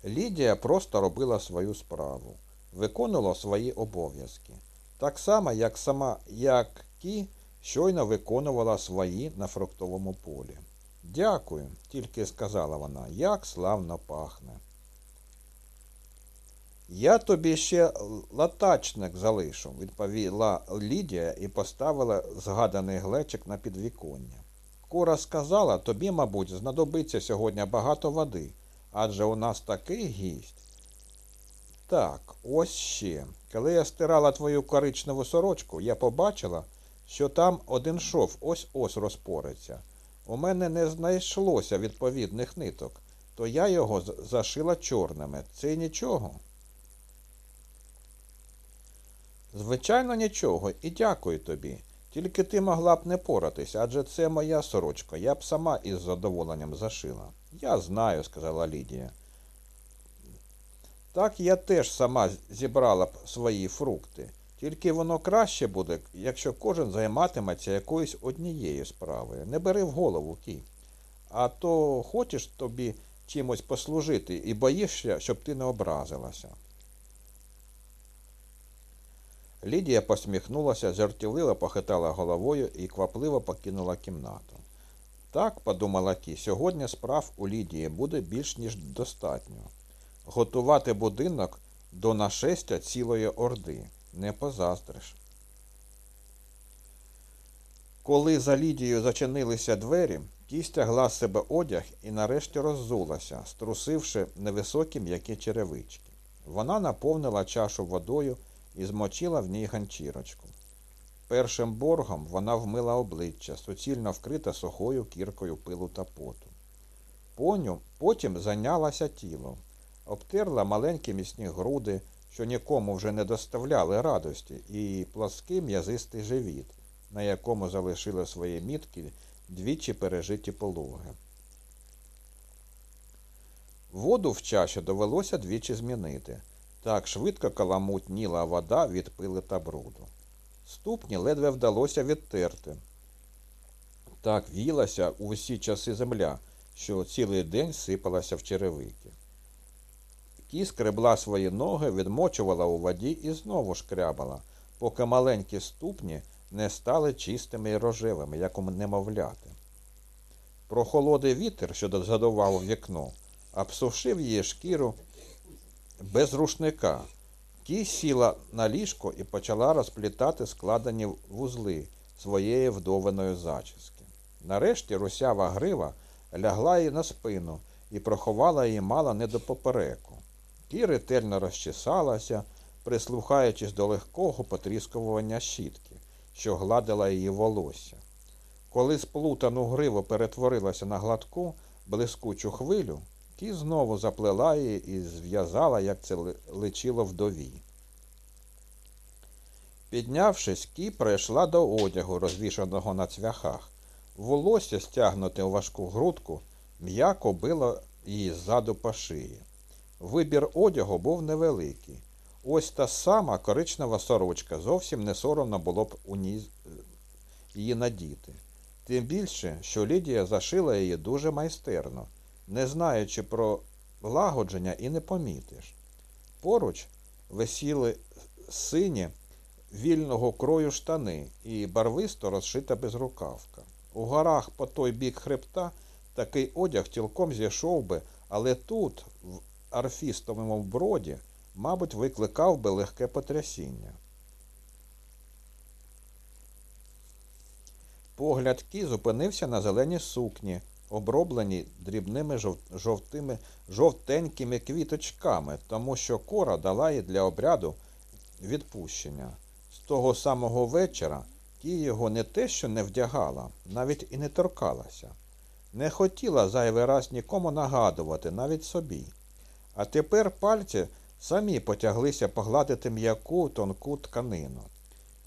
Лідія просто робила свою справу, виконувала свої обов'язки. Так само, як сама як Кі щойно виконувала свої на фруктовому полі. Дякую, тільки сказала вона, як славно пахне. Я тобі ще латачник залишу, відповіла Лідія і поставила згаданий глечик на підвіконня. Кора сказала, тобі, мабуть, знадобиться сьогодні багато води, адже у нас такий гість. Так, ось ще. Коли я стирала твою коричневу сорочку, я побачила, що там один шов ось ось розпориться. У мене не знайшлося відповідних ниток, то я його зашила чорними. Це нічого. Звичайно, нічого, і дякую тобі. Тільки ти могла б не поратись, адже це моя сорочка, я б сама із задоволенням зашила. Я знаю, сказала Лідія. Так я теж сама зібрала б свої фрукти. Тільки воно краще буде, якщо кожен займатиметься якоюсь однією справою. Не бери в голову кі. А то хочеш тобі чимось послужити і боїшся, щоб ти не образилася. Лідія посміхнулася, жартівливо похитала головою і квапливо покинула кімнату. Так, подумала Кі, сьогодні справ у Лідії буде більш ніж достатньо. Готувати будинок до нашестя цілої орди. Не позаздриш. Коли за Лідією зачинилися двері, Кі стягла з себе одяг і нарешті роззулася, струсивши невисокі м'які черевички. Вона наповнила чашу водою і змочила в ній ганчірочку. Першим боргом вона вмила обличчя, суцільно вкрита сухою кіркою пилу та поту. Поню потім зайнялася тілом, обтерла маленькі міцні груди, що нікому вже не доставляли радості, і плаский м'язистий живіт, на якому залишили свої мітки двічі пережиті пологи. Воду в чаші довелося двічі змінити. Так швидко каламутніла вода від пили та бруду. Ступні ледве вдалося відтерти. Так вілася у всі часи земля, що цілий день сипалася в черевики. Кі скребла свої ноги, відмочувала у воді і знову шкрябала, поки маленькі ступні не стали чистими і рожевими, як у немовляти. Прохолодий вітер, що задував вікно, обсушив її шкіру без рушника. Ті сіла на ліжко і почала розплітати складені вузли своєї вдованої зачіски. Нарешті русява грива лягла їй на спину і проховала її мало не до попереку. Ті ретельно розчесалася, прислухаючись до легкого потріскування щітки, що гладила її волосся. Коли сплутану гриву перетворилася на гладку, блискучу хвилю, Ті знову заплела її і зв'язала, як це личило вдові. Піднявшись, Кі прийшла до одягу, розвішаного на цвяхах. Волосся, стягнуте у важку грудку, м'яко било її ззаду по шиї. Вибір одягу був невеликий. Ось та сама коричнева сорочка, зовсім не соромно було б у ній е, її надіти. Тим більше, що Лідія зашила її дуже майстерно не знаючи про лагодження, і не помітиш. Поруч висіли сині вільного крою штани і барвисто розшита безрукавка. У горах по той бік хребта такий одяг цілком зійшов би, але тут, арфістовому броді, мабуть, викликав би легке потрясіння. Погляд Кі зупинився на зеленій сукні, оброблені дрібними жовтими, жовтенькими квіточками, тому що кора дала їй для обряду відпущення. З того самого вечора ті його не те, що не вдягала, навіть і не торкалася. Не хотіла зайвий раз нікому нагадувати, навіть собі. А тепер пальці самі потяглися погладити м'яку тонку тканину.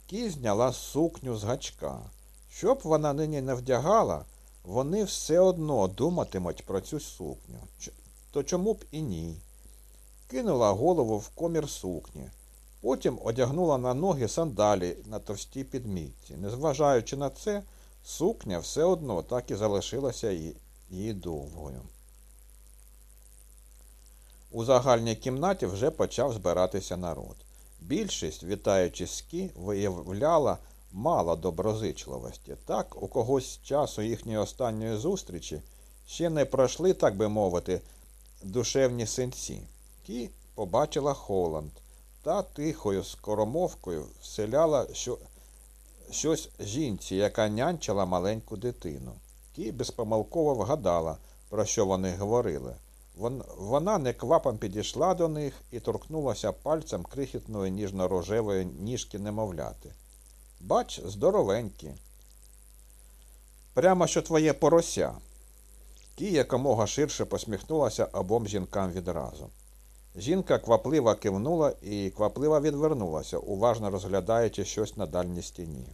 Кі зняла сукню з гачка. Щоб вона нині не вдягала, вони все одно думатимуть про цю сукню. То чому б і ні? Кинула голову в комір сукні. Потім одягнула на ноги сандалі на товстій підмітці. Незважаючи на це, сукня все одно так і залишилася її довгою. У загальній кімнаті вже почав збиратися народ. Більшість, вітаючи СКІ, виявляла мало доброзичливості. Так, у когось з часу їхньої останньої зустрічі ще не пройшли, так би мовити, душевні синці. Кі побачила Холланд та тихою скоромовкою вселяла що... щось жінці, яка нянчила маленьку дитину. Кі безпомилково вгадала, про що вони говорили. Вона неквапом підійшла до них і торкнулася пальцем крихітної ніжно-рожевої ніжки немовляти. Бач, здоровенькі. Прямо що твоє порося. Ті якомога ширше посміхнулася обом жінкам відразу. Жінка квапливо кивнула і квапливо відвернулася, уважно розглядаючи щось на дальній стіні.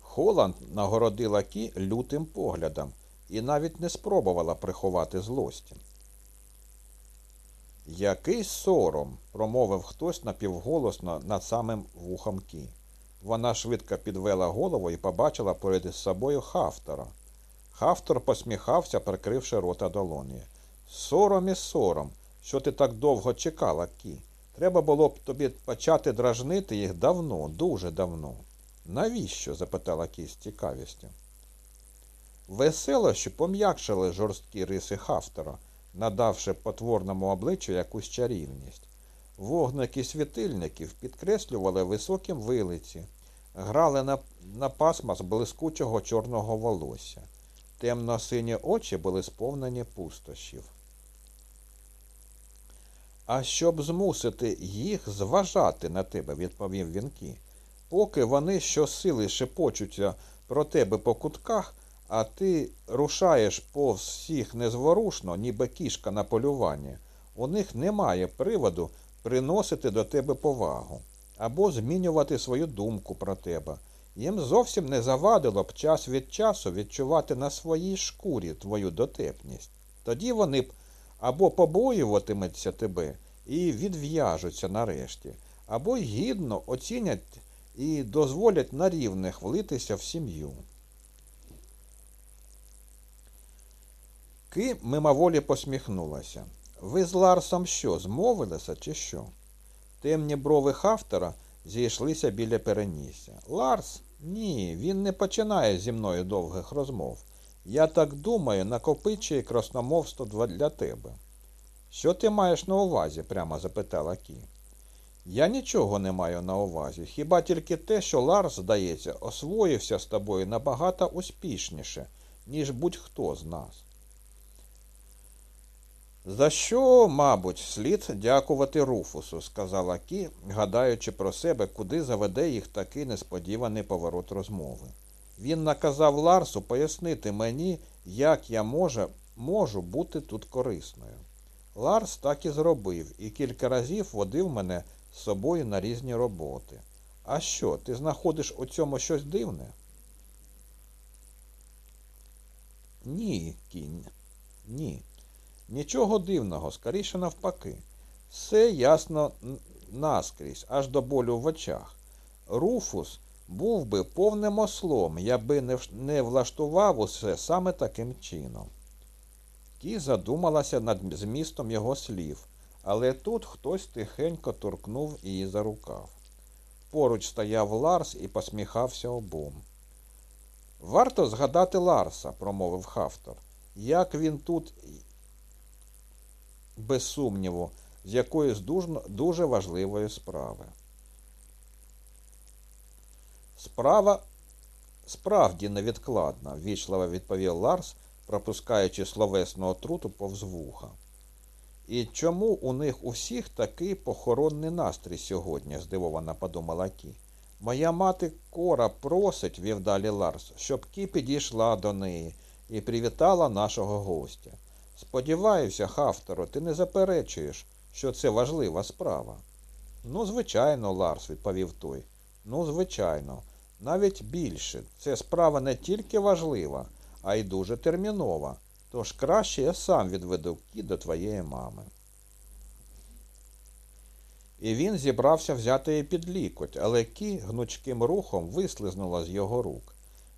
Холанд нагородила кі лютим поглядом і навіть не спробувала приховати злості. Який сором, промовив хтось напівголосно над самим вухом Кі. Вона швидко підвела голову і побачила перед собою Хафтора. Хафтор посміхався, прикривши рота долоні. Сором і сором, що ти так довго чекала, Кі. Треба було б тобі почати дражнити їх давно, дуже давно. Навіщо? запитала Кі з цікавістю. Веселощі пом'якшили жорсткі риси Хафтора надавши потворному обличчю якусь чарівність. Вогники світильників підкреслювали високим вилиці, грали на на пасма з блискучого чорного волосся. Темно-сині очі були сповнені пустощів. А щоб змусити їх зважати на тебе, відповів Вінкі, поки вони щосили шепочуться про тебе по кутках, а ти рушаєш повз всіх незворушно, ніби кішка на полюванні, у них немає приводу приносити до тебе повагу або змінювати свою думку про тебе. Їм зовсім не завадило б час від часу відчувати на своїй шкурі твою дотепність. Тоді вони б або побоюватимуться тебе і відв'яжуться нарешті, або гідно оцінять і дозволять на рівних влитися в сім'ю. Ки мимоволі посміхнулася. Ви з Ларсом що, змовилися, чи що? Темні брови Хафтера зійшлися біля перенісся. Ларс? Ні, він не починає зі мною довгих розмов. Я так думаю, накопичує красномовство для тебе. Що ти маєш на увазі? прямо запитала Кі. Я нічого не маю на увазі, хіба тільки те, що Ларс, здається, освоївся з тобою набагато успішніше, ніж будь-хто з нас. За що, мабуть, слід дякувати Руфусу, сказала Кі, гадаючи про себе, куди заведе їх такий несподіваний поворот розмови. Він наказав Ларсу пояснити мені, як я може, можу бути тут корисною. Ларс так і зробив і кілька разів водив мене з собою на різні роботи. А що, ти знаходиш у цьому щось дивне? Ні, кінь, ні. Нічого дивного, скоріше навпаки. Все ясно наскрізь, аж до болю в очах. Руфус був би повним ослом, я би не влаштував усе саме таким чином. Ті задумалася над змістом його слів, але тут хтось тихенько торкнув її за рукав. Поруч стояв Ларс і посміхався обом. Варто згадати Ларса, промовив Хафтор. Як він тут без сумніву, з якоїсь дуже важливої справи. Справа справді невідкладна, ввічливо відповів Ларс, пропускаючи словесну отруту повз вуха. І чому у них усіх такий похоронний настрій сьогодні? здивовано подумала Кі. Моя мати Кора просить, вів далі Ларс, щоб Кі підійшла до неї і привітала нашого гостя. Сподіваюся, Хафтеро, ти не заперечуєш, що це важлива справа. Ну, звичайно, Ларс, відповів той. Ну, звичайно, навіть більше. Це справа не тільки важлива, а й дуже термінова. Тож краще я сам відведу Кі до твоєї мами. І він зібрався взяти її під лікоть, але Кі гнучким рухом вислизнула з його рук.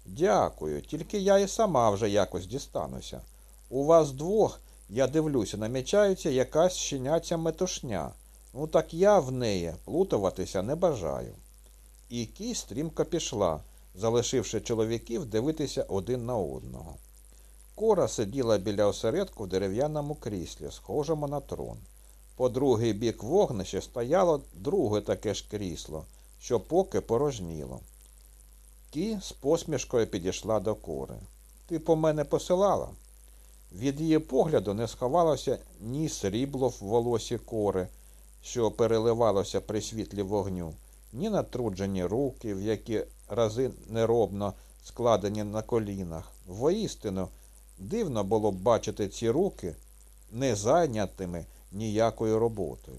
Дякую, тільки я і сама вже якось дістануся. У вас двох, я дивлюся, намічається якась щеняця метушня. Ну так я в неї плутуватися не бажаю. І Кі стрімко пішла, залишивши чоловіків дивитися один на одного. Кора сиділа біля осередку в дерев'яному кріслі, схожому на трон. По другий бік вогнища стояло друге таке ж крісло, що поки порожніло. Кі з посмішкою підійшла до кори. Ти по мене посилала? Від її погляду не сховалося ні срібло в волосі кори, що переливалося при світлі вогню, ні натруджені руки, в які рази неробно складені на колінах. Воістину, дивно було б бачити ці руки не зайнятими ніякою роботою.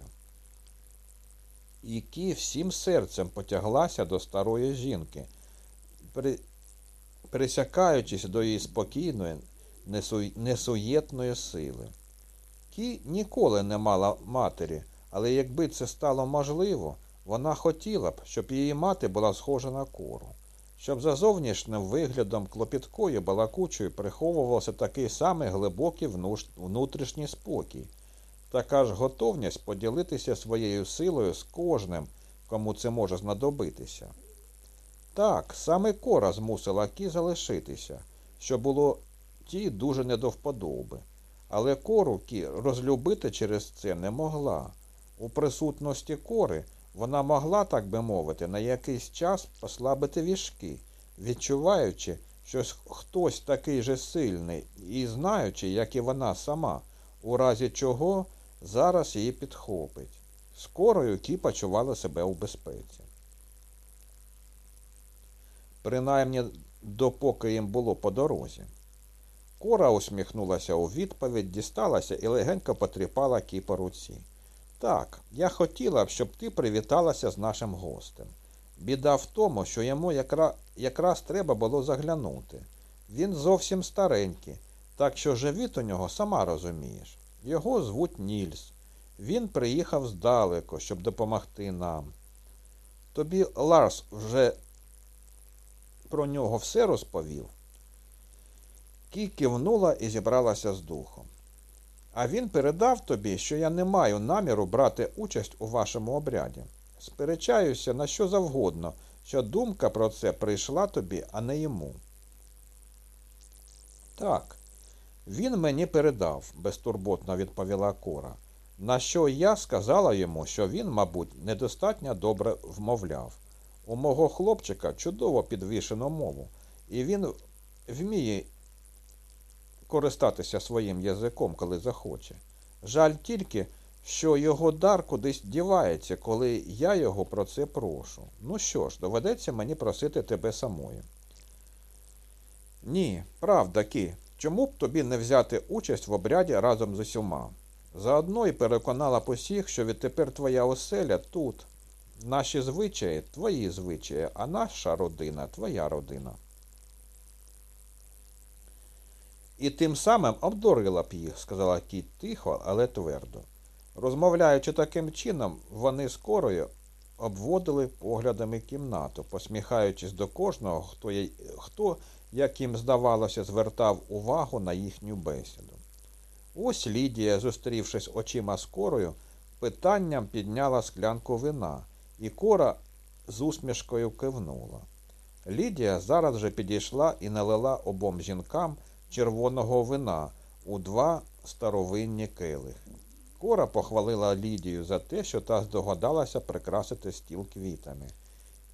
І всім серцем потяглася до старої жінки, при... присякаючись до її спокійної. Несуєтної сили. Кі ніколи не мала матері, але якби це стало можливо, вона хотіла б, щоб її мати була схожа на кору, щоб за зовнішнім виглядом клопіткою балакучою приховувався такий самий глибокий внутрішній спокій, така ж готовність поділитися своєю силою з кожним, кому це може знадобитися. Так, саме кора змусила Кі залишитися, що було ті дуже не до вподоби. Але кору розлюбити через це не могла. У присутності кори вона могла, так би мовити, на якийсь час послабити вішки, відчуваючи, що хтось такий же сильний і знаючи, як і вона сама, у разі чого зараз її підхопить. Скорою Кі почувала себе у безпеці. Принаймні, допоки їм було по дорозі. Кора усміхнулася у відповідь, дісталася і легенько потріпала Кі руці. Так, я хотіла б, щоб ти привіталася з нашим гостем. Біда в тому, що йому якра... якраз треба було заглянути. Він зовсім старенький, так що живіт у нього сама розумієш. Його звуть Нільс. Він приїхав здалеку, щоб допомогти нам. Тобі Ларс вже про нього все розповів. Кі кивнула і зібралася з духом. А він передав тобі, що я не маю наміру брати участь у вашому обряді. Сперечаюся на що завгодно, що думка про це прийшла тобі, а не йому. Так, він мені передав, безтурботно відповіла Кора, на що я сказала йому, що він, мабуть, недостатньо добре вмовляв. У мого хлопчика чудово підвішено мову, і він вміє користатися своїм язиком, коли захоче. Жаль тільки, що його дар кудись дівається, коли я його про це прошу. Ну що ж, доведеться мені просити тебе самої. Ні, правда, Кі, чому б тобі не взяти участь в обряді разом з усіма? Заодно й переконала посіх, що відтепер твоя оселя тут. Наші звичаї твої звичаї, а наша родина твоя родина. І тим самим обдурила б їх, сказала кіт тихо, але твердо. Розмовляючи таким чином, вони скорою обводили поглядами кімнату, посміхаючись до кожного, хто, хто, як їм здавалося, звертав увагу на їхню бесіду. Ось Лідія, зустрівшись очима з корою, питанням підняла склянку вина, і кора з усмішкою кивнула. Лідія зараз же підійшла і налила обом жінкам червоного вина у два старовинні келихи. Кора похвалила Лідію за те, що та здогадалася прикрасити стіл квітами.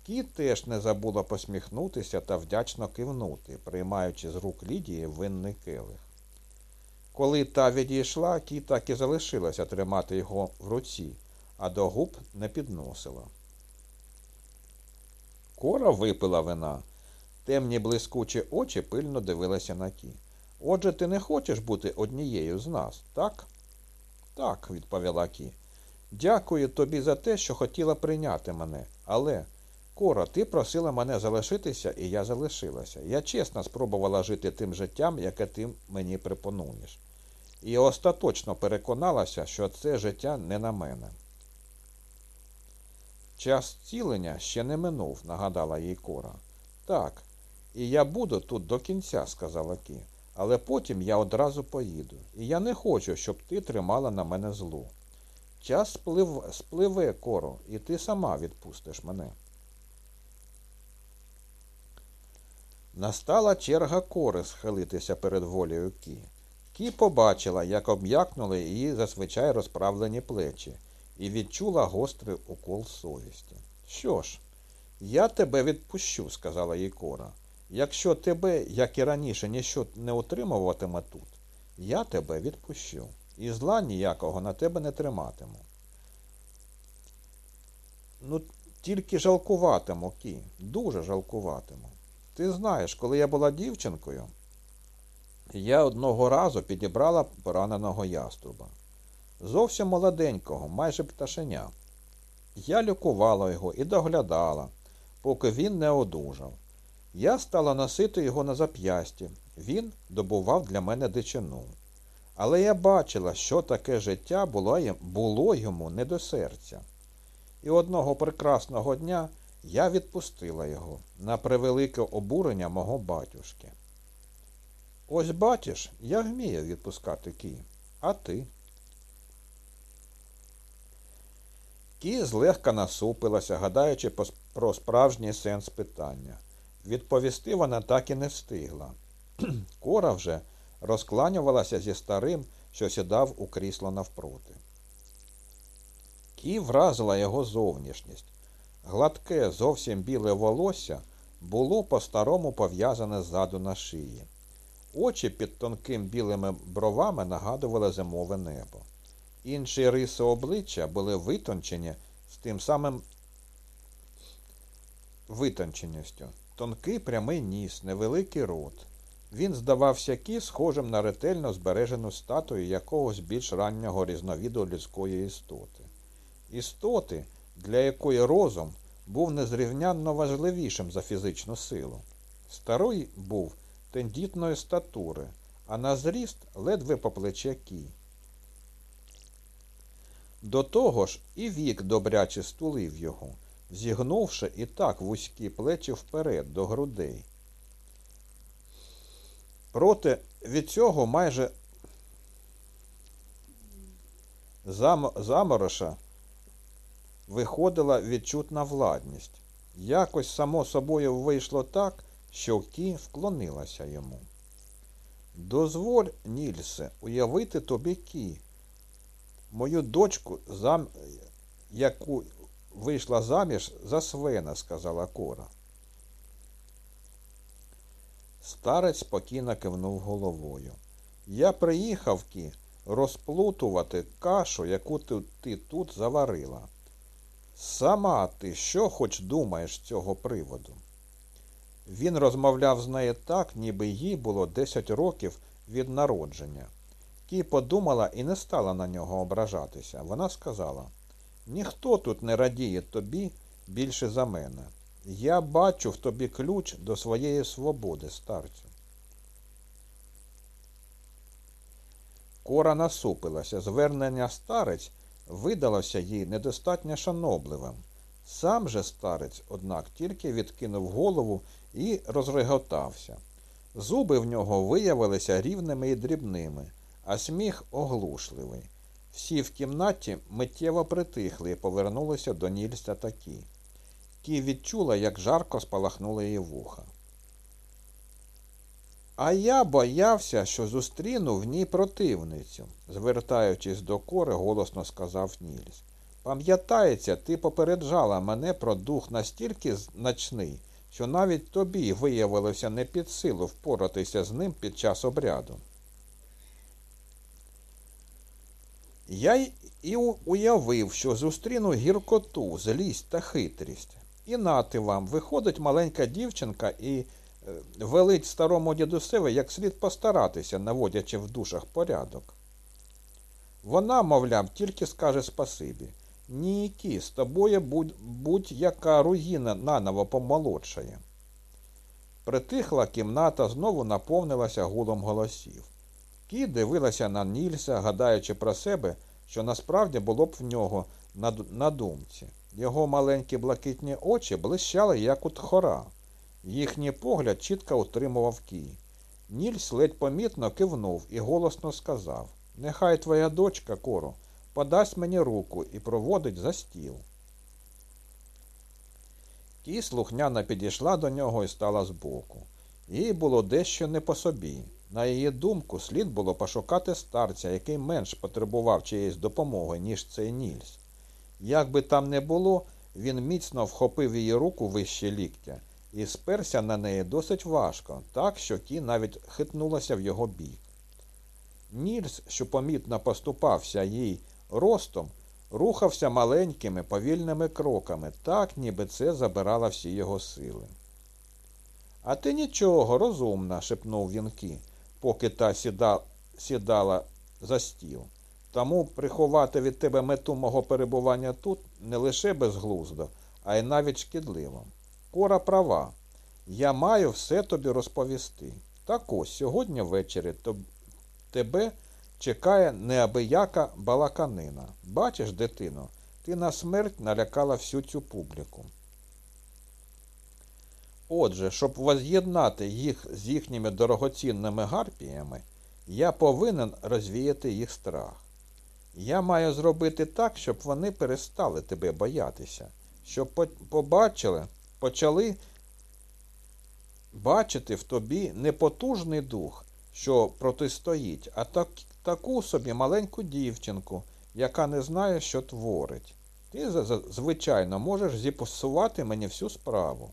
Кіт теж не забула посміхнутися та вдячно кивнути, приймаючи з рук Лідії винний келих. Коли та відійшла, кі так і залишилася тримати його в руці, а до губ не підносила. Кора випила вина. Темні блискучі очі пильно дивилися на кі. Отже, ти не хочеш бути однією з нас, так? Так, відповіла Кі. Дякую тобі за те, що хотіла прийняти мене. Але, Кора, ти просила мене залишитися, і я залишилася. Я чесно спробувала жити тим життям, яке ти мені пропонуєш. І остаточно переконалася, що це життя не на мене. Час цілення ще не минув, нагадала їй Кора. Так, і я буду тут до кінця, сказала Кі. Але потім я одразу поїду. І я не хочу, щоб ти тримала на мене злу. Час сплив... спливе, коро, і ти сама відпустиш мене. Настала черга кори схилитися перед волею Кі. Кі побачила, як обм'якнули її зазвичай розправлені плечі, і відчула гострий укол совісті. Що ж, я тебе відпущу, сказала їй кора. Якщо тебе, як і раніше, ніщо не утримуватиме тут, я тебе відпущу, і зла ніякого на тебе не триматиму. Ну, тільки жалкуватиму, Кі, дуже жалкуватиму. Ти знаєш, коли я була дівчинкою, я одного разу підібрала пораненого яструба. Зовсім молоденького, майже пташеня. Я лікувала його і доглядала, поки він не одужав. Я стала носити його на зап'ясті. Він добував для мене дичину. Але я бачила, що таке життя було, йому не до серця. І одного прекрасного дня я відпустила його на превелике обурення мого батюшки. Ось бачиш, я вмію відпускати кі, а ти. Кі злегка насупилася, гадаючи про справжній сенс питання. Відповісти вона так і не встигла. Кора вже розкланювалася зі старим, що сідав у крісло навпроти. Кі вразила його зовнішність. Гладке, зовсім біле волосся було по-старому пов'язане ззаду на шиї. Очі під тонким білими бровами нагадували зимове небо. Інші риси обличчя були витончені з тим самим витонченістю. Тонкий прямий ніс, невеликий рот. Він здавався кі схожим на ретельно збережену статую якогось більш раннього різновіду людської істоти. Істоти, для якої розум був незрівнянно важливішим за фізичну силу. Старий був тендітної статури, а на зріст ледве по плече кі. До того ж і вік добряче стулив його зігнувши і так вузькі плечі вперед до грудей. Проте від цього майже зам... замороша виходила відчутна владність. Якось само собою вийшло так, що Кі вклонилася йому. Дозволь, Нільсе, уявити тобі Кі, мою дочку, зам... яку вийшла заміж за свена, сказала Кора. Старець спокійно кивнув головою. Я приїхав кі розплутувати кашу, яку ти, ти тут заварила. Сама ти що хоч думаєш з цього приводу? Він розмовляв з нею так, ніби їй було 10 років від народження. Кі подумала і не стала на нього ображатися. Вона сказала Ніхто тут не радіє тобі більше за мене. Я бачу в тобі ключ до своєї свободи, старцю. Кора насупилася. Звернення старець видалося їй недостатньо шанобливим. Сам же старець, однак, тільки відкинув голову і розреготався. Зуби в нього виявилися рівними і дрібними, а сміх оглушливий. Всі в кімнаті миттєво притихли і повернулися до Нільса такі. Ті відчула, як жарко спалахнули її вуха. А я боявся, що зустріну в ній противницю, звертаючись до кори, голосно сказав Нільс. Пам'ятається, ти попереджала мене про дух настільки значний, що навіть тобі виявилося не під силу впоратися з ним під час обряду. Я і уявив, що зустріну гіркоту, злість та хитрість. І нати вам, виходить маленька дівчинка і е, велить старому дідусеві як слід постаратися, наводячи в душах порядок. Вона, мовляв, тільки скаже спасибі. Ні, кі, з тобою будь- будь-яка руїна наново помолодшає. Притихла кімната знову наповнилася гулом голосів. Кі дивилася на Нільса, гадаючи про себе, що насправді було б в нього на, на думці. Його маленькі блакитні очі блищали, як у тхора. Їхній погляд чітко утримував Кі. Нільс ледь помітно кивнув і голосно сказав Нехай твоя дочка, Коро, подасть мені руку і проводить за стіл. Кі слухняно підійшла до нього і стала збоку. Їй було дещо не по собі. На її думку, слід було пошукати старця, який менш потребував чиєїсь допомоги, ніж цей Нільс. Як би там не було, він міцно вхопив її руку вище ліктя і сперся на неї досить важко, так що ті навіть хитнулася в його бік. Нільс, що помітно поступався їй ростом, рухався маленькими повільними кроками, так ніби це забирало всі його сили. А ти нічого, розумна, шепнув він Кі, поки та сіда, сідала за стіл. Тому приховати від тебе мету мого перебування тут не лише безглуздо, а й навіть шкідливо. Кора права. Я маю все тобі розповісти. Так ось сьогодні ввечері тебе чекає неабияка балаканина. Бачиш, дитино, ти на смерть налякала всю цю публіку. Отже, щоб воз'єднати їх з їхніми дорогоцінними гарпіями, я повинен розвіяти їх страх. Я маю зробити так, щоб вони перестали тебе боятися, щоб побачили, почали бачити в тобі не потужний дух, що протистоїть, а так, таку собі маленьку дівчинку, яка не знає, що творить. Ти, звичайно, можеш зіпсувати мені всю справу.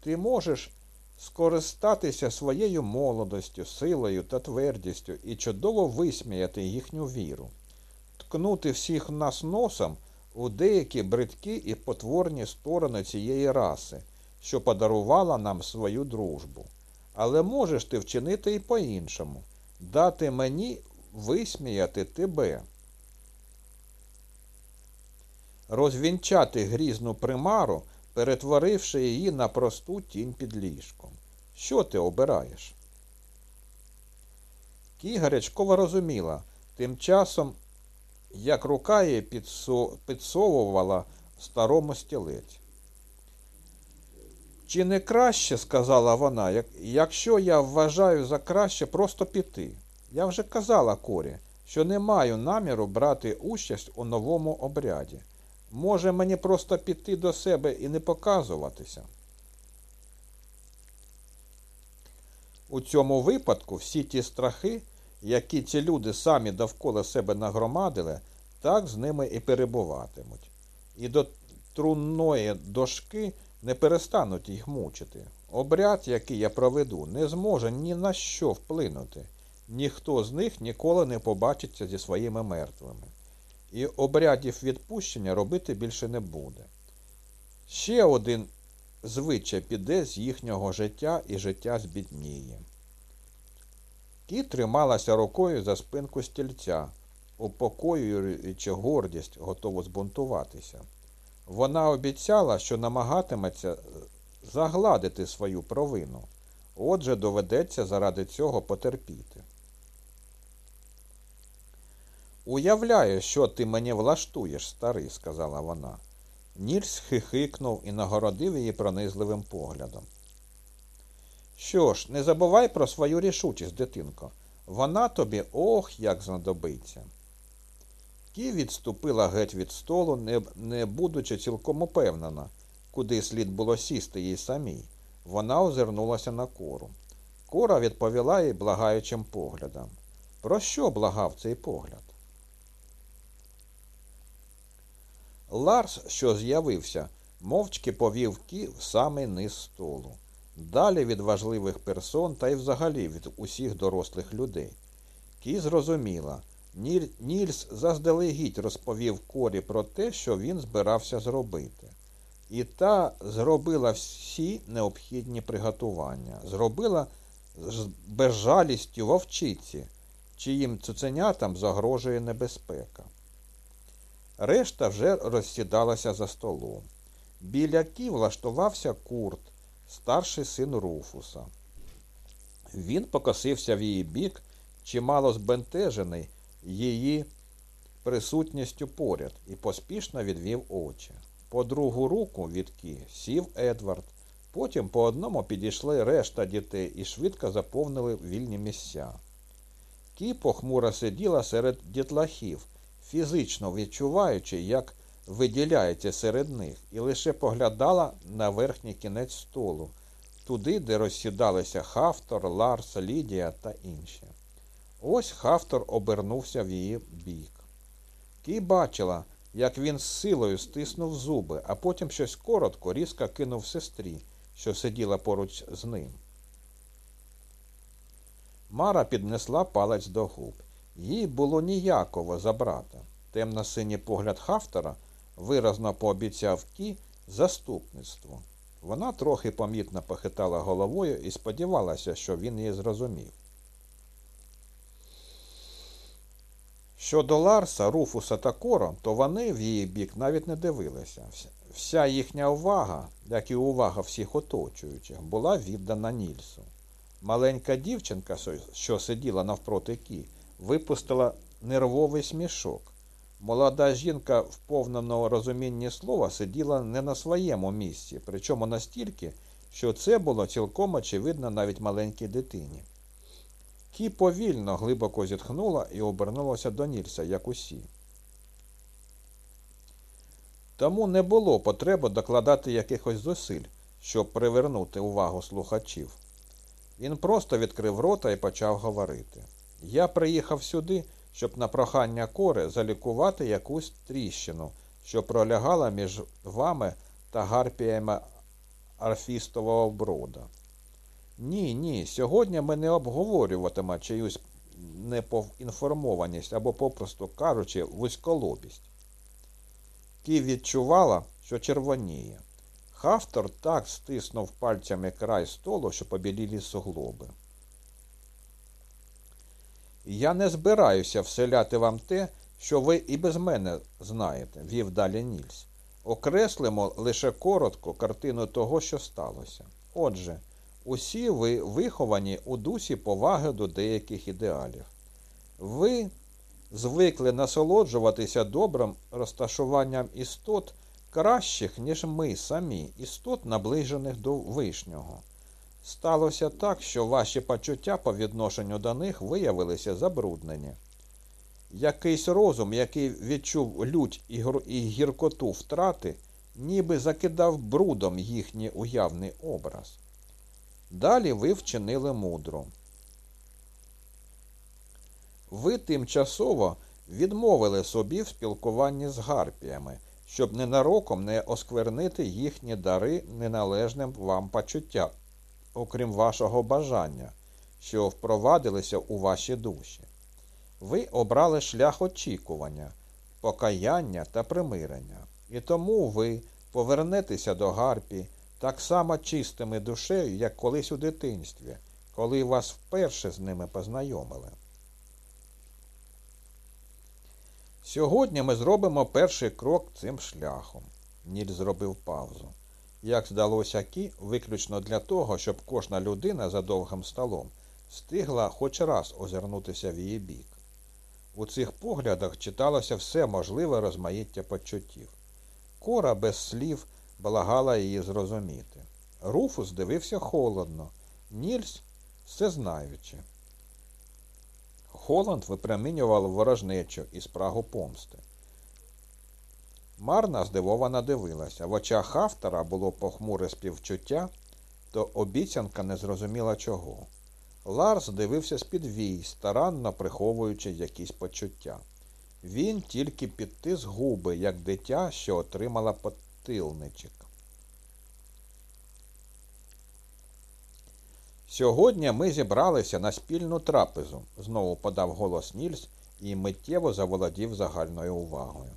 Ти можеш скористатися своєю молодостю, силою та твердістю і чудово висміяти їхню віру, ткнути всіх нас носом у деякі бридкі і потворні сторони цієї раси, що подарувала нам свою дружбу. Але можеш ти вчинити і по-іншому, дати мені висміяти тебе. Розвінчати грізну примару, перетворивши її на просту тінь під ліжком. Що ти обираєш? Кі гарячково розуміла, тим часом, як рука її підсо- підсовувала старому стілець. Чи не краще, сказала вона, як, якщо я вважаю за краще просто піти? Я вже казала Корі, що не маю наміру брати участь у новому обряді. Може мені просто піти до себе і не показуватися? У цьому випадку всі ті страхи, які ці люди самі довкола себе нагромадили, так з ними і перебуватимуть. І до трунної дошки не перестануть їх мучити. Обряд, який я проведу, не зможе ні на що вплинути. Ніхто з них ніколи не побачиться зі своїми мертвими. І обрядів відпущення робити більше не буде. Ще один звичай піде з їхнього життя і життя збідніє. Кіт трималася рукою за спинку стільця, упокоюючи гордість, готову збунтуватися. Вона обіцяла, що намагатиметься загладити свою провину. Отже, доведеться заради цього потерпіти. Уявляю, що ти мені влаштуєш, старий, сказала вона. Нільс хихикнув і нагородив її пронизливим поглядом. Що ж, не забувай про свою рішучість, дитинко. Вона тобі ох, як знадобиться. Кі відступила геть від столу, не, не будучи цілком упевнена, куди слід було сісти їй самій. Вона озирнулася на кору. Кора відповіла їй благаючим поглядом. Про що благав цей погляд? Ларс, що з'явився, мовчки повів кі в самий низ столу. Далі від важливих персон та й взагалі від усіх дорослих людей. Кі зрозуміла, Ніль- Нільс заздалегідь розповів Корі про те, що він збирався зробити. І та зробила всі необхідні приготування. Зробила з безжалістю вовчиці, чиїм цуценятам загрожує небезпека. Решта вже розсідалася за столом. Біля кі влаштувався Курт, старший син Руфуса. Він покосився в її бік, чимало збентежений її присутністю поряд, і поспішно відвів очі. По другу руку від кі сів Едвард. Потім по одному підійшли решта дітей і швидко заповнили вільні місця. Кі похмуро сиділа серед дітлахів, фізично відчуваючи, як виділяється серед них, і лише поглядала на верхній кінець столу, туди, де розсідалися Хафтор, Ларс, Лідія та інші. Ось Хафтор обернувся в її бік. Кі бачила, як він з силою стиснув зуби, а потім щось коротко, різко кинув сестрі, що сиділа поруч з ним. Мара піднесла палець до губ. Їй було ніяково за брата. Темно-синій погляд Хафтера виразно пообіцяв Кі заступництво. Вона трохи помітно похитала головою і сподівалася, що він її зрозумів. Щодо Ларса, Руфуса та Коро, то вони в її бік навіть не дивилися. Вся- їхня увага, як і увага всіх оточуючих, була віддана Нільсу. Маленька дівчинка, що сиділа навпроти Кі, випустила нервовий смішок. Молода жінка в повному розумінні слова сиділа не на своєму місці, причому настільки, що це було цілком очевидно навіть маленькій дитині. Кі повільно глибоко зітхнула і обернулася до Нільса, як усі. Тому не було потреби докладати якихось зусиль, щоб привернути увагу слухачів. Він просто відкрив рота і почав говорити. Я приїхав сюди, щоб на прохання кори залікувати якусь тріщину, що пролягала між вами та гарпіями арфістового брода. Ні, ні, сьогодні ми не обговорюватиме чиюсь неповінформованість або, попросту кажучи, вузьколобість. Кі відчувала, що червоніє. Хафтор так стиснув пальцями край столу, що побілілі суглоби. Я не збираюся вселяти вам те, що ви і без мене знаєте, вів далі Нільс. Окреслимо лише коротко картину того, що сталося. Отже, усі ви виховані у дусі поваги до деяких ідеалів. Ви звикли насолоджуватися добрим розташуванням істот кращих, ніж ми самі, істот, наближених до вишнього. Сталося так, що ваші почуття по відношенню до них виявилися забруднені. Якийсь розум, який відчув лють і гіркоту втрати, ніби закидав брудом їхній уявний образ. Далі ви вчинили мудро. Ви тимчасово відмовили собі в спілкуванні з гарпіями, щоб ненароком не осквернити їхні дари неналежним вам почуттям, окрім вашого бажання, що впровадилися у ваші душі. Ви обрали шлях очікування, покаяння та примирення, і тому ви повернетеся до гарпі так само чистими душею, як колись у дитинстві, коли вас вперше з ними познайомили. Сьогодні ми зробимо перший крок цим шляхом. Ніль зробив паузу. Як здалося Кі, виключно для того, щоб кожна людина за довгим столом встигла хоч раз озирнутися в її бік. У цих поглядах читалося все можливе розмаїття почуттів. Кора без слів благала її зрозуміти. Руфус дивився холодно, Нільс всезнаючи. Холланд випромінював ворожнечу і спрагу помсти. Марна здивовано дивилася. В очах Хафтера було похмуре співчуття, то обіцянка не зрозуміла чого. Ларс дивився з-під вій, старанно приховуючи якісь почуття. Він тільки підтис губи, як дитя, що отримала потилничок. Сьогодні ми зібралися на спільну трапезу, знову подав голос Нільс і миттєво заволодів загальною увагою.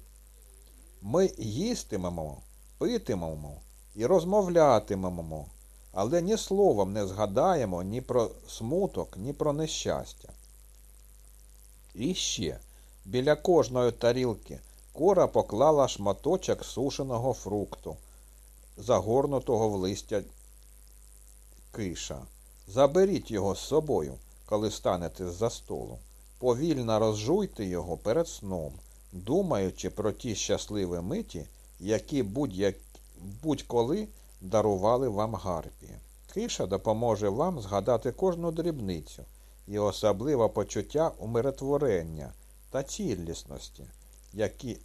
Ми їстимемо, питимемо і розмовлятимемо, але ні словом не згадаємо ні про смуток, ні про нещастя. І ще біля кожної тарілки кора поклала шматочок сушеного фрукту, загорнутого в листя киша. Заберіть його з собою, коли станете з-за столу. Повільно розжуйте його перед сном, думаючи про ті щасливі миті, які будь-коли дарували вам гарпії. Киша допоможе вам згадати кожну дрібницю і особливе почуття умиротворення та цілісності, які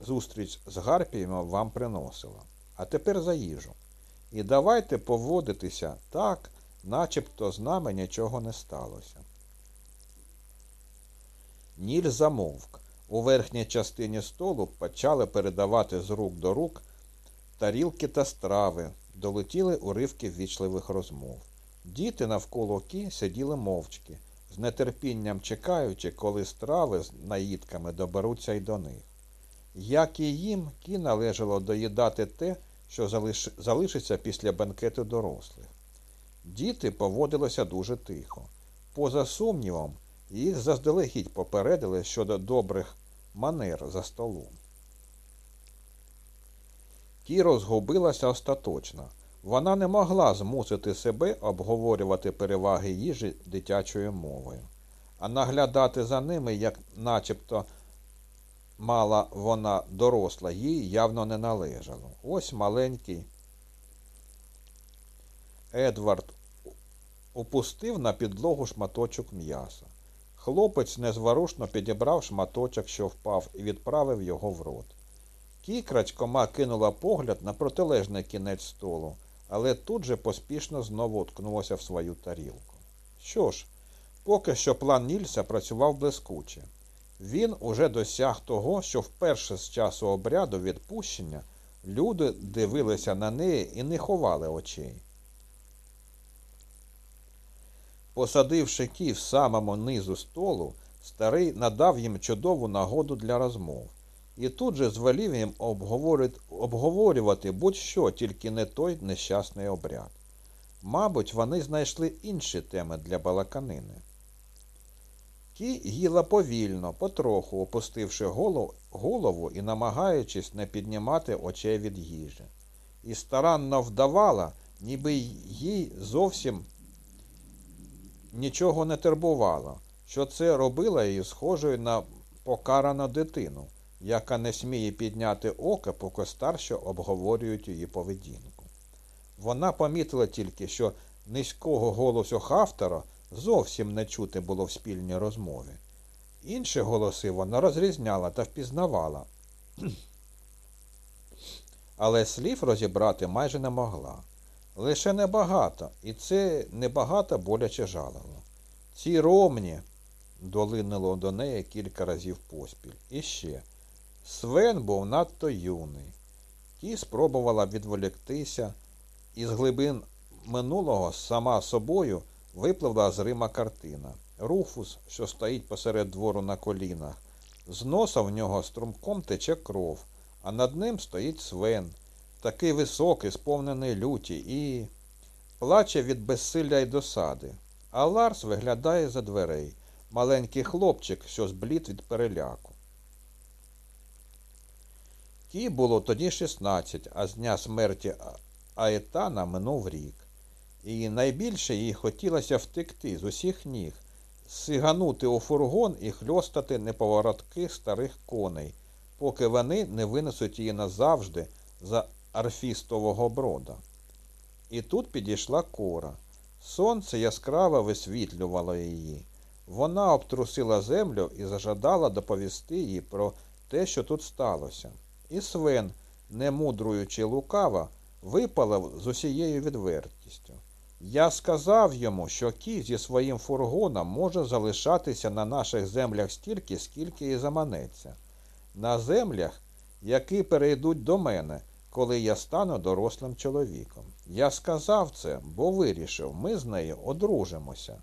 зустріч з гарпіями вам приносила. А тепер за їжу. І давайте поводитися так, начебто з нами нічого не сталося. Ніль замовк. У верхній частині столу почали передавати з рук до рук тарілки та страви, долетіли уривки ввічливих розмов. Діти навколо кі сиділи мовчки, з нетерпінням чекаючи, коли страви з наїдками доберуться й до них. Як і їм, кі належало доїдати те, що залиш... залишиться після бенкету дорослих. Діти поводилися дуже тихо. Поза сумнівом, їх заздалегідь попередили щодо добрих манер за столом. Кі розгубилася остаточно. Вона не могла змусити себе обговорювати переваги їжі дитячою мовою, а наглядати за ними, як начебто мала вона доросла, їй явно не належало. Ось маленький Едвард опустив на підлогу шматочок м'яса. Хлопець незворушно підібрав шматочок, що впав, і відправив його в рот. Кікрачкома кинула погляд на протилежний кінець столу, але тут же поспішно знову уткнулася в свою тарілку. Що ж, поки що план Нільса працював блискуче. Він уже досяг того, що вперше з часу обряду відпущення люди дивилися на неї і не ховали очей. Посадивши кі в самому низу столу, старий надав їм чудову нагоду для розмов. І тут же звелів їм обговорювати будь-що, тільки не той нещасний обряд. Мабуть, вони знайшли інші теми для балаканини. Кі їла повільно, потроху опустивши голову і намагаючись не піднімати очей від їжі. І старанно вдавала, ніби їй зовсім нічого не турбувало, що це робило її схожою на покарану дитину, яка не сміє підняти ока, поки старші обговорюють її поведінку. Вона помітила тільки, що низького голосу Хафтера зовсім не чути було в спільній розмові. Інші голоси вона розрізняла та впізнавала, але слів розібрати майже не могла. Лише небагато, і це небагато боляче жалило. Ці ромні, долинило до неї кілька разів поспіль. І ще. Свен був надто юний. Ті спробувала відволіктися, і з глибин минулого сама собою випливла з Рима картина. Руфус, що стоїть посеред двору на колінах. З носа в нього струмком тече кров, а над ним стоїть свен, такий високий, сповнений люті, і плаче від безсилля й досади. А Ларс виглядає за дверей, маленький хлопчик, що зблід від переляку. Ті було тоді 16, а з дня смерті Аетана минув рік. І найбільше їй хотілося втекти з усіх ніг, сиганути у фургон і хльостати неповоротки старих коней, поки вони не винесуть її назавжди за арфістового брода. І тут підійшла кора. Сонце яскраво висвітлювало її. Вона обтрусила землю і зажадала доповісти їй про те, що тут сталося. І свен, не мудруючи лукаво, випалив з усією відвертістю. Я сказав йому, що кій зі своїм фургоном може залишатися на наших землях стільки, скільки і заманеться. На землях, які перейдуть до мене, коли я стану дорослим чоловіком. Я сказав це, бо вирішив, ми з нею одружимося.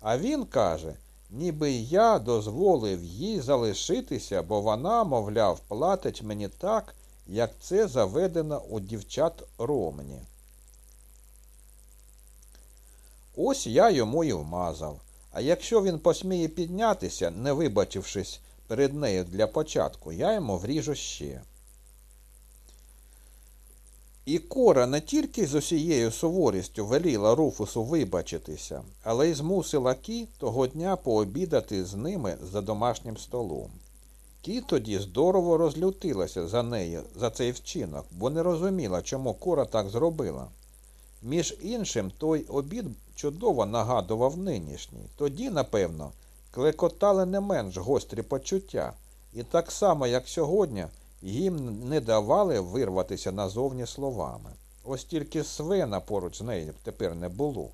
А він каже ніби я дозволив їй залишитися, бо вона, мовляв, платить мені так, як це заведено у дівчат Ромні. Ось я йому і вмазав. А якщо він посміє піднятися, не вибачившись перед нею для початку, я йому вріжу ще. І Кора не тільки з усією суворістю веліла Руфусу вибачитися, але й змусила Кі того дня пообідати з ними за домашнім столом. Кі тоді здорово розлютилася за нею, за цей вчинок, бо не розуміла, чому Кора так зробила. Між іншим, той обід чудово нагадував нинішній. Тоді, напевно, клекотали не менш гострі почуття, і так само, як сьогодні, їм не давали вирватися назовні словами. Ось тільки Свена поруч з нею тепер не було.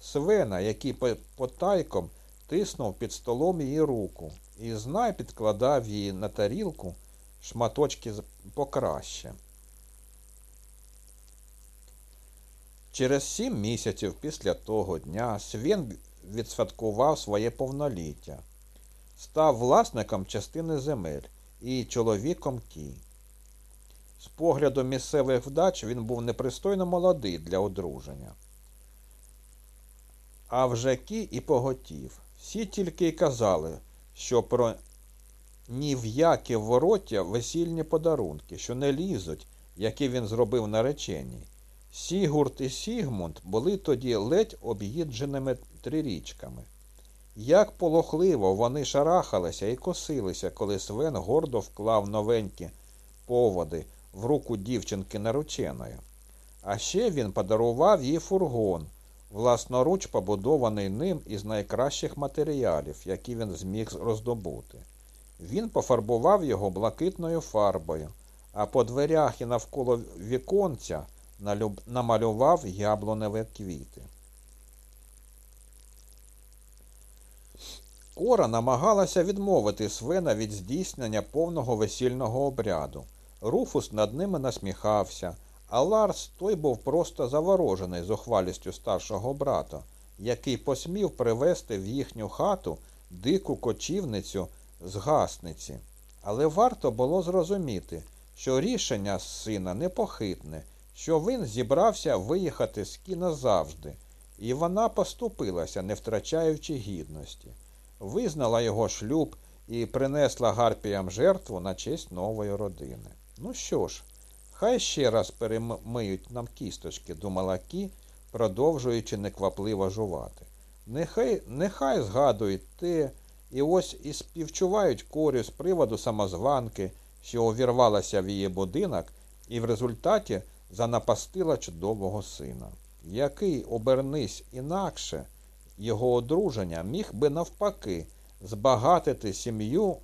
Свена, який потайком тиснув під столом її руку, і знай підкладав її на тарілку шматочки покраще. Через сім місяців після того дня Свін відсвяткував своє повноліття, став власником частини земель і чоловіком Кі. З погляду місцевих вдач він був непристойно молодий для одруження. А вже Кі і поготів. Всі тільки й казали, що про ні в які вороття весільні подарунки, що не лізуть, які він зробив нареченій. Сігурд і Сігмунд були тоді ледь об'їдженими трирічками. Як полохливо вони шарахалися і косилися, коли Свен гордо вклав новенькі поводи в руку дівчинки нарученою. А ще він подарував їй фургон, власноруч побудований ним із найкращих матеріалів, які він зміг роздобути. Він пофарбував його блакитною фарбою, а по дверях і навколо віконця намалював яблуневі квіти. Кора намагалася відмовити Свена від здійснення повного весільного обряду. Руфус над ними насміхався, а Ларс той був просто заворожений зухвалістю старшого брата, який посмів привезти в їхню хату дику кочівницю з гасниці. Але варто було зрозуміти, що рішення сина непохитне, що він зібрався виїхати з кіна завжди, і вона поступилася, не втрачаючи гідності, визнала його шлюб і принесла гарпіям жертву на честь нової родини. Ну що ж, хай ще раз перемиють нам кісточки, думала Кі, продовжуючи неквапливо жувати. Нехай нехай згадують те, і ось і співчувають корю з приводу самозванки, що увірвалася в її будинок, і в результаті занапастила чудового сина, який, обернись інакше, його одруження міг би навпаки збагатити сім'ю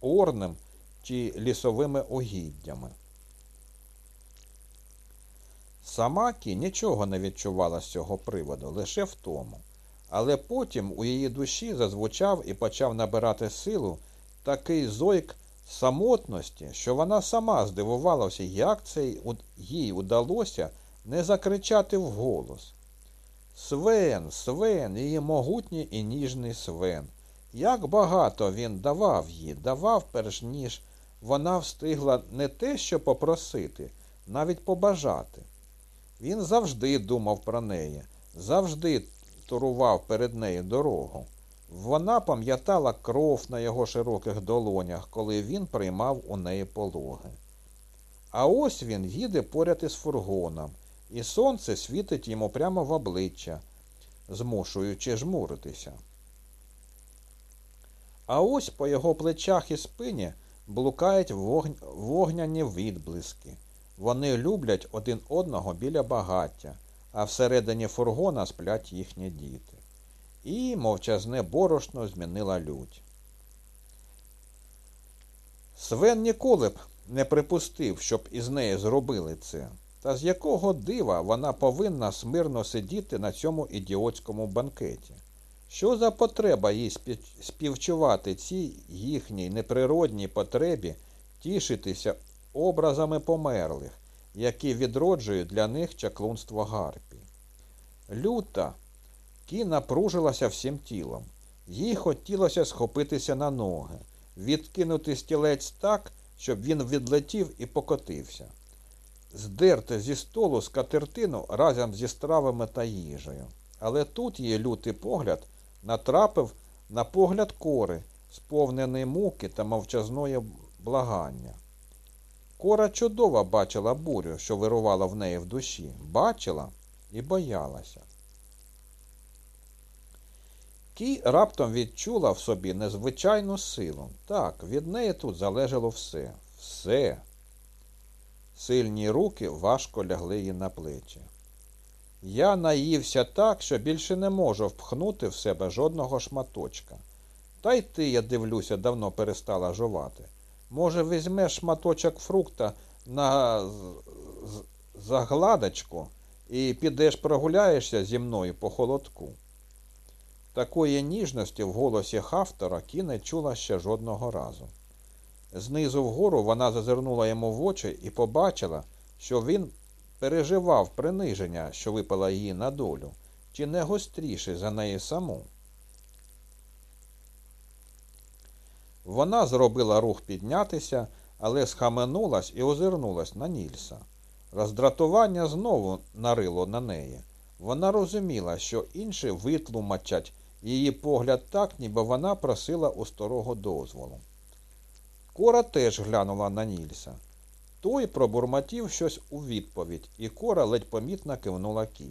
орним чи лісовими угіддями. Сама Кі нічого не відчувала з цього приводу, лише в тому. Але потім у її душі зазвучав і почав набирати силу такий зойк самотності, що вона сама здивувалася, як це їй удалося не закричати вголос. Свен, Свен, її могутній і ніжний Свен. Як багато він давав їй, давав, перш ніж вона встигла не те, що попросити, навіть побажати. Він завжди думав про неї, завжди турував перед нею дорогу. Вона пам'ятала кров на його широких долонях, коли він приймав у неї пологи. А ось він їде поряд із фургоном, і сонце світить йому прямо в обличчя, змушуючи жмуритися. А ось по його плечах і спині блукають вогн... вогняні відблиски. Вони люблять один одного біля багаття, а всередині фургона сплять їхні діти і мовчазне борошно змінила лють. Свен ніколи б не припустив, щоб із нею зробили це, та з якого дива вона повинна смирно сидіти на цьому ідіотському банкеті. Що за потреба їй співчувати цій їхній неприродній потребі тішитися образами померлих, які відроджують для них чаклунство гарпі? Люта, Кі напружилася всім тілом. Їй хотілося схопитися на ноги, відкинути стілець так, щоб він відлетів і покотився, здерти зі столу скатертину разом зі стравами та їжею. Але тут її лютий погляд натрапив на погляд кори, сповнений муки та мовчазної благання. Кора чудово бачила бурю, що вирувала в неї в душі, бачила і боялася. Кі раптом відчула в собі незвичайну силу. Так, від неї тут залежало все. Все. Сильні руки важко лягли їй на плечі. Я наївся так, що більше не можу впхнути в себе жодного шматочка. Та й ти, я дивлюся, давно перестала жувати. Може, візьмеш шматочок фрукта на загладочку і підеш прогуляєшся зі мною по холодку. Такої ніжності в голосі Хафтора Кі не чула ще жодного разу. Знизу вгору вона зазирнула йому в очі і побачила, що він переживав приниження, що випала її на долю, чи не гостріше за неї саму. Вона зробила рух піднятися, але схаменулась і озирнулась на Нільса. Роздратування знову нарило на неї. Вона розуміла, що інші витлумачать її погляд так, ніби вона просила у старого дозволу. Кора теж глянула на Нільса. Той пробурмотів щось у відповідь, і кора ледь помітно кивнула Кі.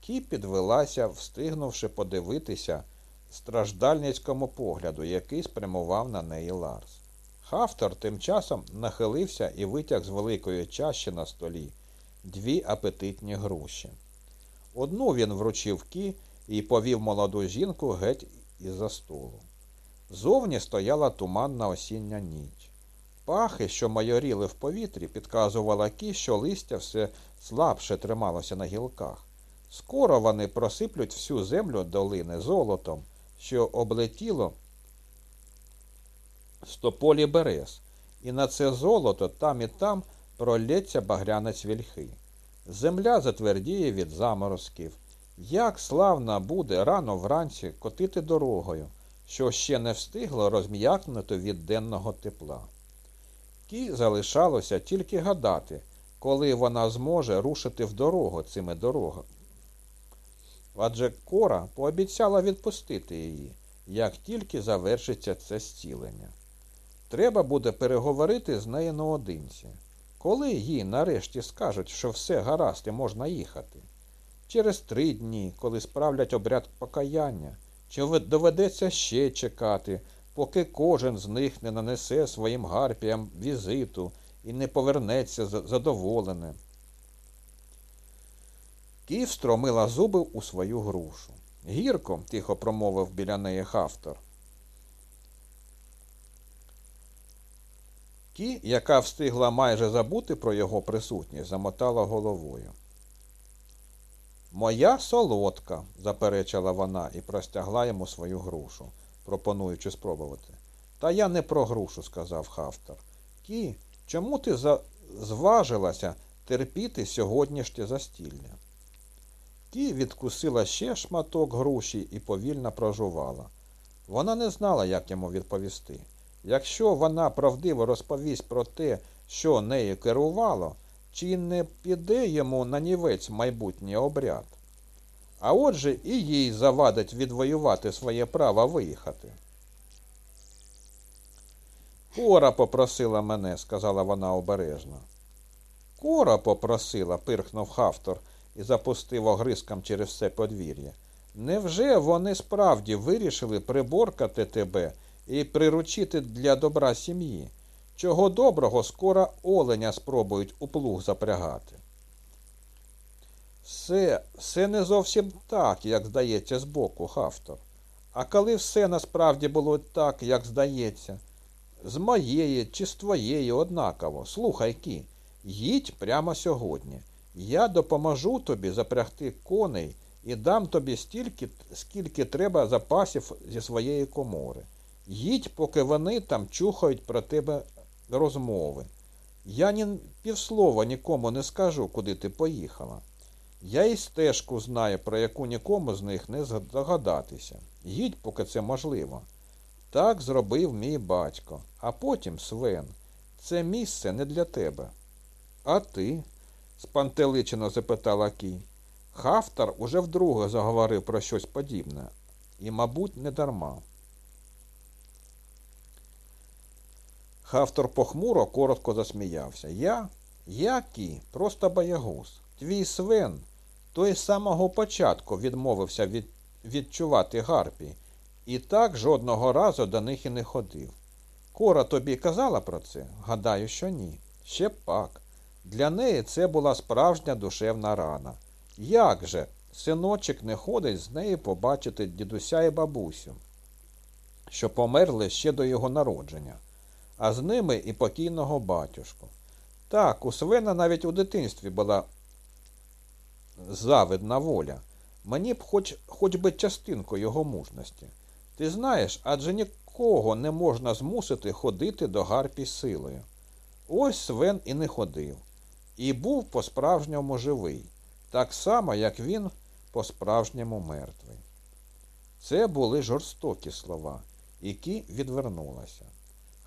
Кі підвелася, встигнувши подивитися страждальницькому погляду, який спрямував на неї Ларс. Хафтер тим часом нахилився і витяг з великої чаші на столі дві апетитні груші. Одну він вручив Кі і повів молоду жінку геть із-за столу. Зовні стояла туманна осіння ніч. Пахощі, що майоріли в повітрі, підказувала кі, що листя все слабше трималося на гілках. Скоро вони просиплють всю землю долини золотом, що облетіло стополі берез, і на це золото там і там пролється багрянець вільхи. Земля затвердіє від заморозків. Як славно буде рано вранці котити дорогою, що ще не встигло розм'якнути від денного тепла. Кі залишалося тільки гадати, коли вона зможе рушити в дорогу цими дорогами. Адже Кора пообіцяла відпустити її, як тільки завершиться це зцілення. Треба буде переговорити з нею наодинці. Коли їй нарешті скажуть, що все гаразд і можна їхати? Через три дні, коли справлять обряд покаяння, чи доведеться ще чекати, поки кожен з них не нанесе своїм гарпіям візиту і не повернеться задоволеним. Ків стромила зуби у свою грушу. Гірко, тихо промовив біля неї Хафтор. Кі, яка встигла майже забути про його присутність, замотала головою. Моя солодка, заперечила вона і простягла йому свою грушу, пропонуючи спробувати. Та я не про грушу, сказав Хафтор. Кі, чому ти зважилася терпіти сьогоднішнє застілля? Кі відкусила ще шматок груші і повільно прожувала. Вона не знала, як йому відповісти. Якщо вона правдиво розповість про те, що нею керувало, чи не піде йому на нівець майбутній обряд? А отже і їй завадить відвоювати своє право виїхати. Кора попросила мене, сказала вона обережно. Кора попросила, пирхнув Хафтор і запустив огризком через все подвір'я. Невже вони справді вирішили приборкати тебе і приручити для добра сім'ї? Чого доброго скоро оленя спробують у плуг запрягати. Все, все не зовсім так, як здається, збоку, Хафтор. А коли все насправді було так, як здається, з моєї чи з твоєї однаково, слухай Кі, їдь прямо сьогодні. Я допоможу тобі запрягти коней і дам тобі стільки, скільки треба запасів зі своєї комори. Їдь, поки вони там чухають про тебе розмови. Я ні півслова нікому не скажу, куди ти поїхала. Я і стежку знаю, про яку нікому з них не здогадатися. Їдь, поки це можливо. Так зробив мій батько, а потім Свен. Це місце не для тебе. А ти? спантеличено запитала Кій. Хафтар уже вдруге заговорив про щось подібне, і, мабуть, не дарма. Хафтор похмуро коротко засміявся. Я? Я просто боягуз. Твій свен той з самого початку відмовився від, відчувати гарпі, і так жодного разу до них і не ходив. Кора тобі казала про це? Гадаю, що ні. Ще пак. Для неї це була справжня душевна рана. Як же синочок не ходить з нею побачити дідуся і бабусю, що померли ще до його народження, а з ними і покійного батюшку. Так, у Свена навіть у дитинстві була завидна воля. Мені б хоч хоч би частинку його мужності. Ти знаєш, адже нікого не можна змусити ходити до гарпі силою. Ось Свен і не ходив, і був по-справжньому живий, так само, як він по-справжньому мертвий. Це були жорстокі слова, які відвернулася.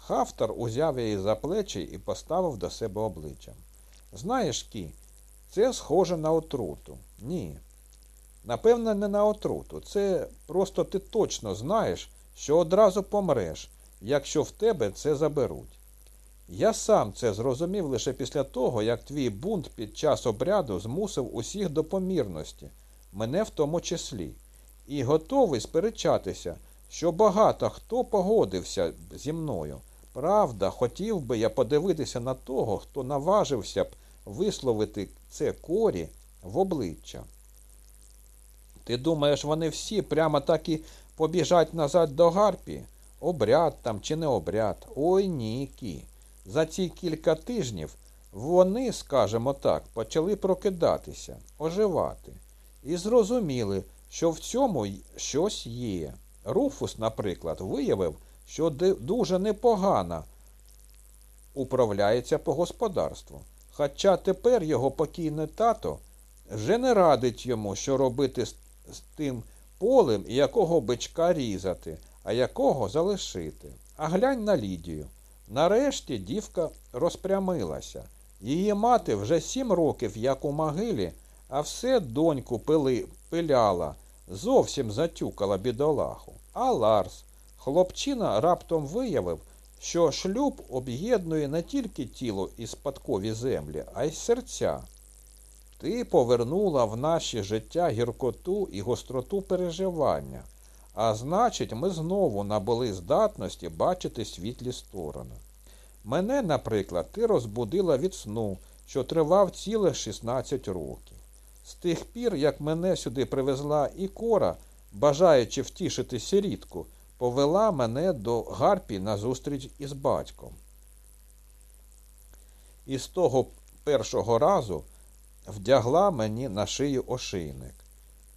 Хафтар узяв її за плечі і поставив до себе обличчям. Знаєш, Кі, це схоже на отруту. Ні. Напевно, не на отруту. Це просто ти точно знаєш, що одразу помреш, якщо в тебе це заберуть. Я сам це зрозумів лише після того, як твій бунт під час обряду змусив усіх до помірності, мене в тому числі, і готовий сперечатися, що багато хто погодився зі мною. Правда, хотів би я подивитися на того, хто наважився б висловити це корі в обличчя. Ти думаєш, вони всі прямо так і побіжать назад до Гарпі? Обряд там чи не обряд? Ой нікі. За ці кілька тижнів вони, скажімо так, почали прокидатися, оживати. І зрозуміли, що в цьому щось є. Руфус, наприклад, виявив, що дуже непогано управляється по господарству. Хоча тепер його покійний тато вже не радить йому, що робити з, тим полем якого бичка різати, а якого залишити. А глянь на Лідію. Нарешті дівка розпрямилася. Її мати вже сім років, як у могилі, а все доньку пили, пиляла, зовсім затюкала бідолаху. А Ларс, хлопчина раптом виявив, що шлюб об'єднує не тільки тіло і спадкові землі, а й серця. Ти повернула в наше життя гіркоту і гостроту переживання, а значить, ми знову набули здатності бачити світлі сторони. Мене, наприклад, ти розбудила від сну, що тривав цілих 16 років. З тих пір, як мене сюди привезла і кора, бажаючи втішити сирітку, повела мене до Гарпі на зустріч із батьком. І з того першого разу вдягла мені на шию ошийник.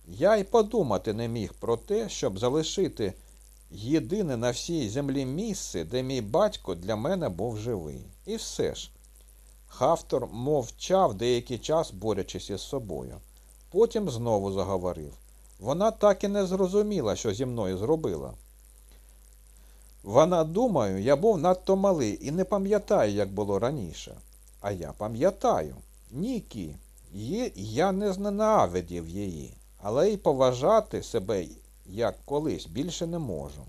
Я й подумати не міг про те, щоб залишити єдине на всій землі місце, де мій батько для мене був живий. І все ж. Хафтор мовчав деякий час, борючись із собою. Потім знову заговорив. Вона так і не зрозуміла, що зі мною зробила. Вона, думаю, я був надто малий і не пам'ятаю, як було раніше. А я пам'ятаю. Нікі, я не зненавидів її, але й поважати себе, як колись, більше не можу.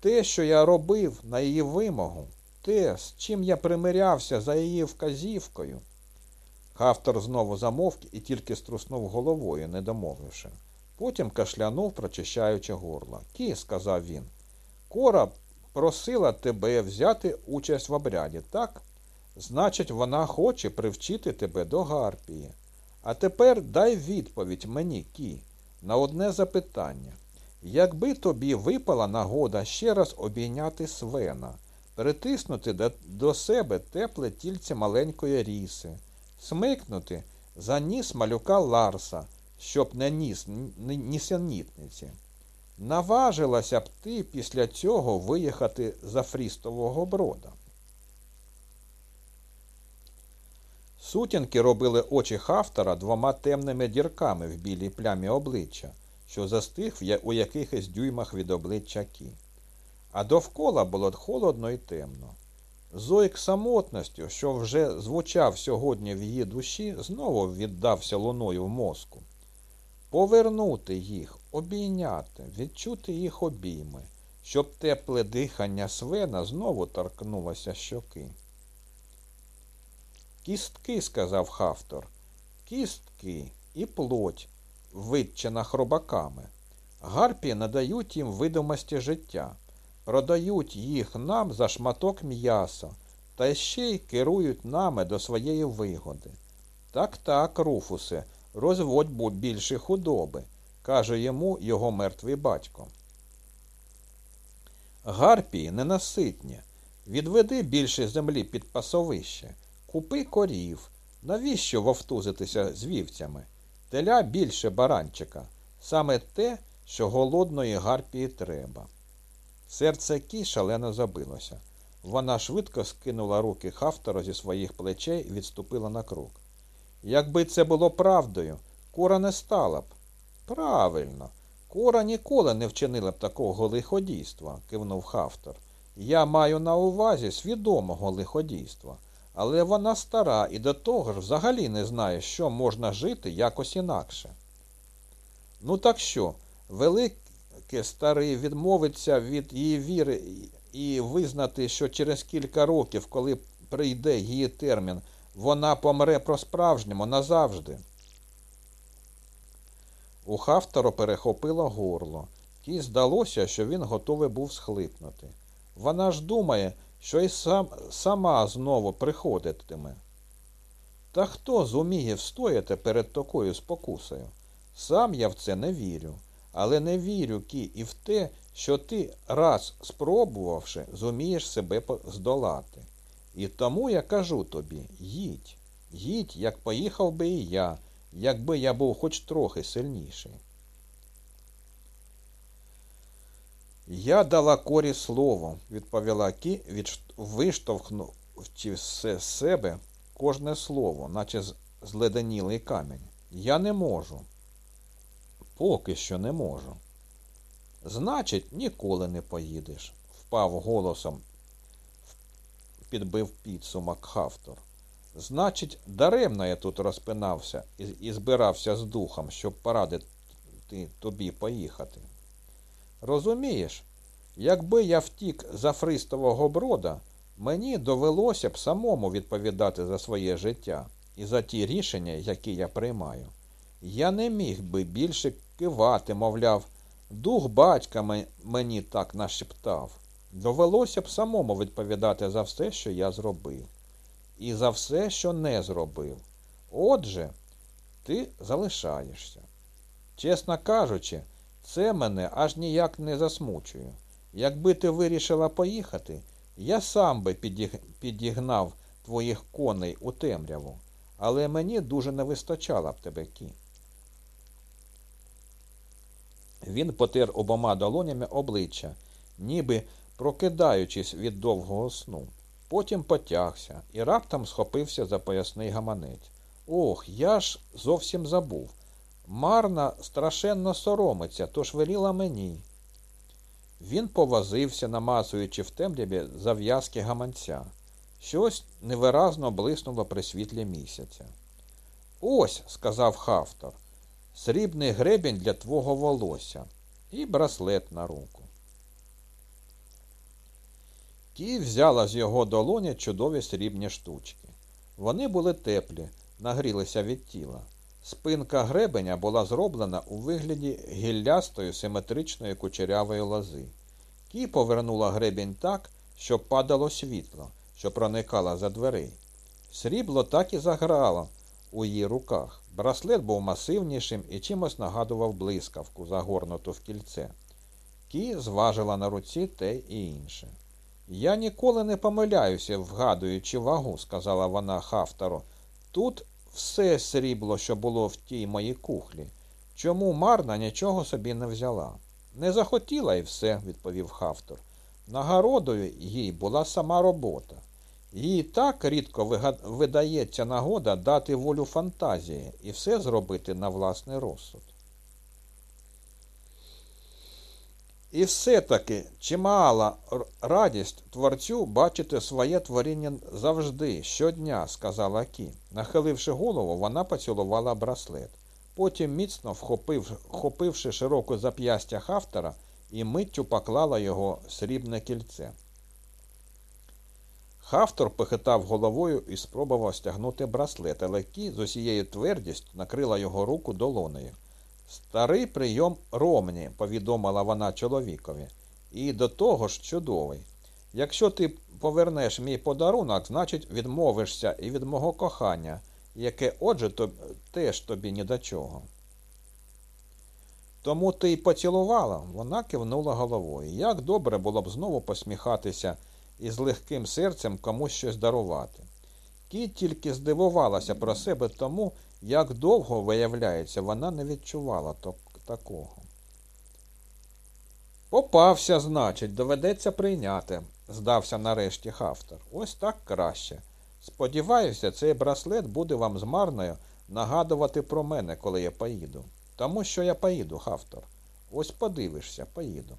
Те, що я робив на її вимогу, те, з чим я примирявся за її вказівкою. Хавтор знову замовк і тільки струснув головою, не домовивши. Потім кашлянув, прочищаючи горло. Кі, сказав він, Кора просила тебе взяти участь в обряді, так? Значить, вона хоче привчити тебе до Гарпії. А тепер дай відповідь мені, Кі, на одне запитання. Якби тобі випала нагода ще раз обійняти свена, притиснути до, себе тепле тільце маленької ріси, смикнути за ніс малюка Ларса, щоб не ніс нісенітниці. Наважилася б ти після цього виїхати за Фрістового брода. Сутінки робили очі Хафтера двома темними дірками в білій плямі обличчя, що застиг у якихось дюймах від обличчя Кі. А довкола було холодно і темно. Зойк самотності, що вже звучав сьогодні в її душі, знову віддався луною в мозку. Повернути їх, обійняти, відчути їх обійми, щоб тепле дихання свена знову торкнулося щоки. Кістки, сказав Хафтор, кістки і плоть, витчена хробаками. Гарпі надають їм видимості життя, продають їх нам за шматок м'яса та ще й керують нами до своєї вигоди. Так так, Руфусе, розводь більше худоби, каже йому його мертвий батько. Гарпії ненаситні. Відведи більше землі під пасовище, купи корів. Навіщо вовтузитися з вівцями? Теля більше баранчика. Саме те, що голодної гарпії треба. Серце Кі шалено забилося. Вона швидко скинула руки Хафтера зі своїх плечей і відступила на крок. Якби це було правдою, кура не стала б. Правильно, кура ніколи не вчинила б такого лиходійства, кивнув Хафтер. Я маю на увазі свідомого лиходійства, але вона стара і до того ж взагалі не знає, що можна жити якось інакше. Ну так що, велике старий відмовиться від її віри і визнати, що через кілька років, коли прийде її термін, вона помре по-справжньому назавжди. У Хафтера перехопило горло, Тій здалося, що він готовий був схлипнути. Вона ж думає, що й сам, сама знову приходитиме. Та хто зуміє встояти перед такою спокусою? Сам я в це не вірю, але не вірю Кі, і в те, що ти, раз спробувавши, зумієш себе здолати. І тому я кажу тобі їдь, їдь, як поїхав би і я, якби я був хоч трохи сильніший. Я дала корі слово, відповіла Кі, виштовхнувши з себе кожне слово, наче зледенілий камінь. Я не можу. Поки що не можу. Значить, ніколи не поїдеш, впав голосом, підбив підсумок Хафтор. Значить, даремно я тут розпинався і, і збирався з духом, щоб порадити тобі поїхати. Розумієш, якби я втік за Фристового брода, мені довелося б самому відповідати за своє життя і за ті рішення, які я приймаю. Я не міг би більше кивати, мовляв, дух батька мені так нашептав. Довелося б самому відповідати за все, що я зробив, і за все, що не зробив. Отже, ти залишаєшся. Чесно кажучи, це мене аж ніяк не засмучує. Якби ти вирішила поїхати, я сам би підігнав твоїх коней у темряву, але мені дуже не вистачало б тебе кі. Він потер обома долонями обличчя, ніби прокидаючись від довгого сну. Потім потягся і раптом схопився за поясний гаманець. Ох, я ж зовсім забув. Марна страшенно соромиться, тож веліла мені. Він повозився, намазуючи в темряві зав'язки гаманця. Щось невиразно блиснуло при світлі місяця. Ось, сказав Хафтор, срібний гребінь для твого волосся і браслет на руку. Ті взяла з його долоні чудові срібні штучки. Вони були теплі, нагрілися від тіла. Спинка гребеня була зроблена у вигляді гіллястої симетричної кучерявої лози. Кі повернула гребінь так, щоб падало світло, що проникало за дверей. Срібло так і заграло у її руках. Браслет був масивнішим і чимось нагадував блискавку, загорнуту в кільце. Кі зважила на руці те і інше. Я ніколи не помиляюся, вгадуючи вагу, сказала вона Хафтару. Тут все срібло, що було в тій моїй кухлі. Чому марна нічого собі не взяла? Не захотіла і все, відповів Хафтор. Нагородою їй була сама робота. Їй так рідко видається нагода дати волю фантазії і все зробити на власний розсуд. І все-таки чимала радість творцю бачити своє творіння завжди, щодня, сказала Кі. Нахиливши голову, вона поцілувала браслет. Потім, міцно вхопив, вхопивши широку зап'ястя автора, і миттю поклала його срібне кільце. Хафтор похитав головою і спробував стягнути браслет, але Кі з усією твердістю накрила його руку долонею. Старий прийом ромні, повідомила вона чоловікові, і до того ж чудовий. Якщо ти повернеш мій подарунок, значить відмовишся і від мого кохання, яке отже то, теж тобі ні до чого. Тому ти й поцілувала, вона кивнула головою. Як добре було б знову посміхатися і з легким серцем комусь щось дарувати. Кіт тільки здивувалася про себе тому, як довго, виявляється, вона не відчувала такого. Попався, значить, доведеться прийняти, здався нарешті Хафтер. Ось так краще. Сподіваюся, цей браслет буде вам з Марною нагадувати про мене, коли я поїду. Тому що я поїду, Хафтор. Ось подивишся, поїду.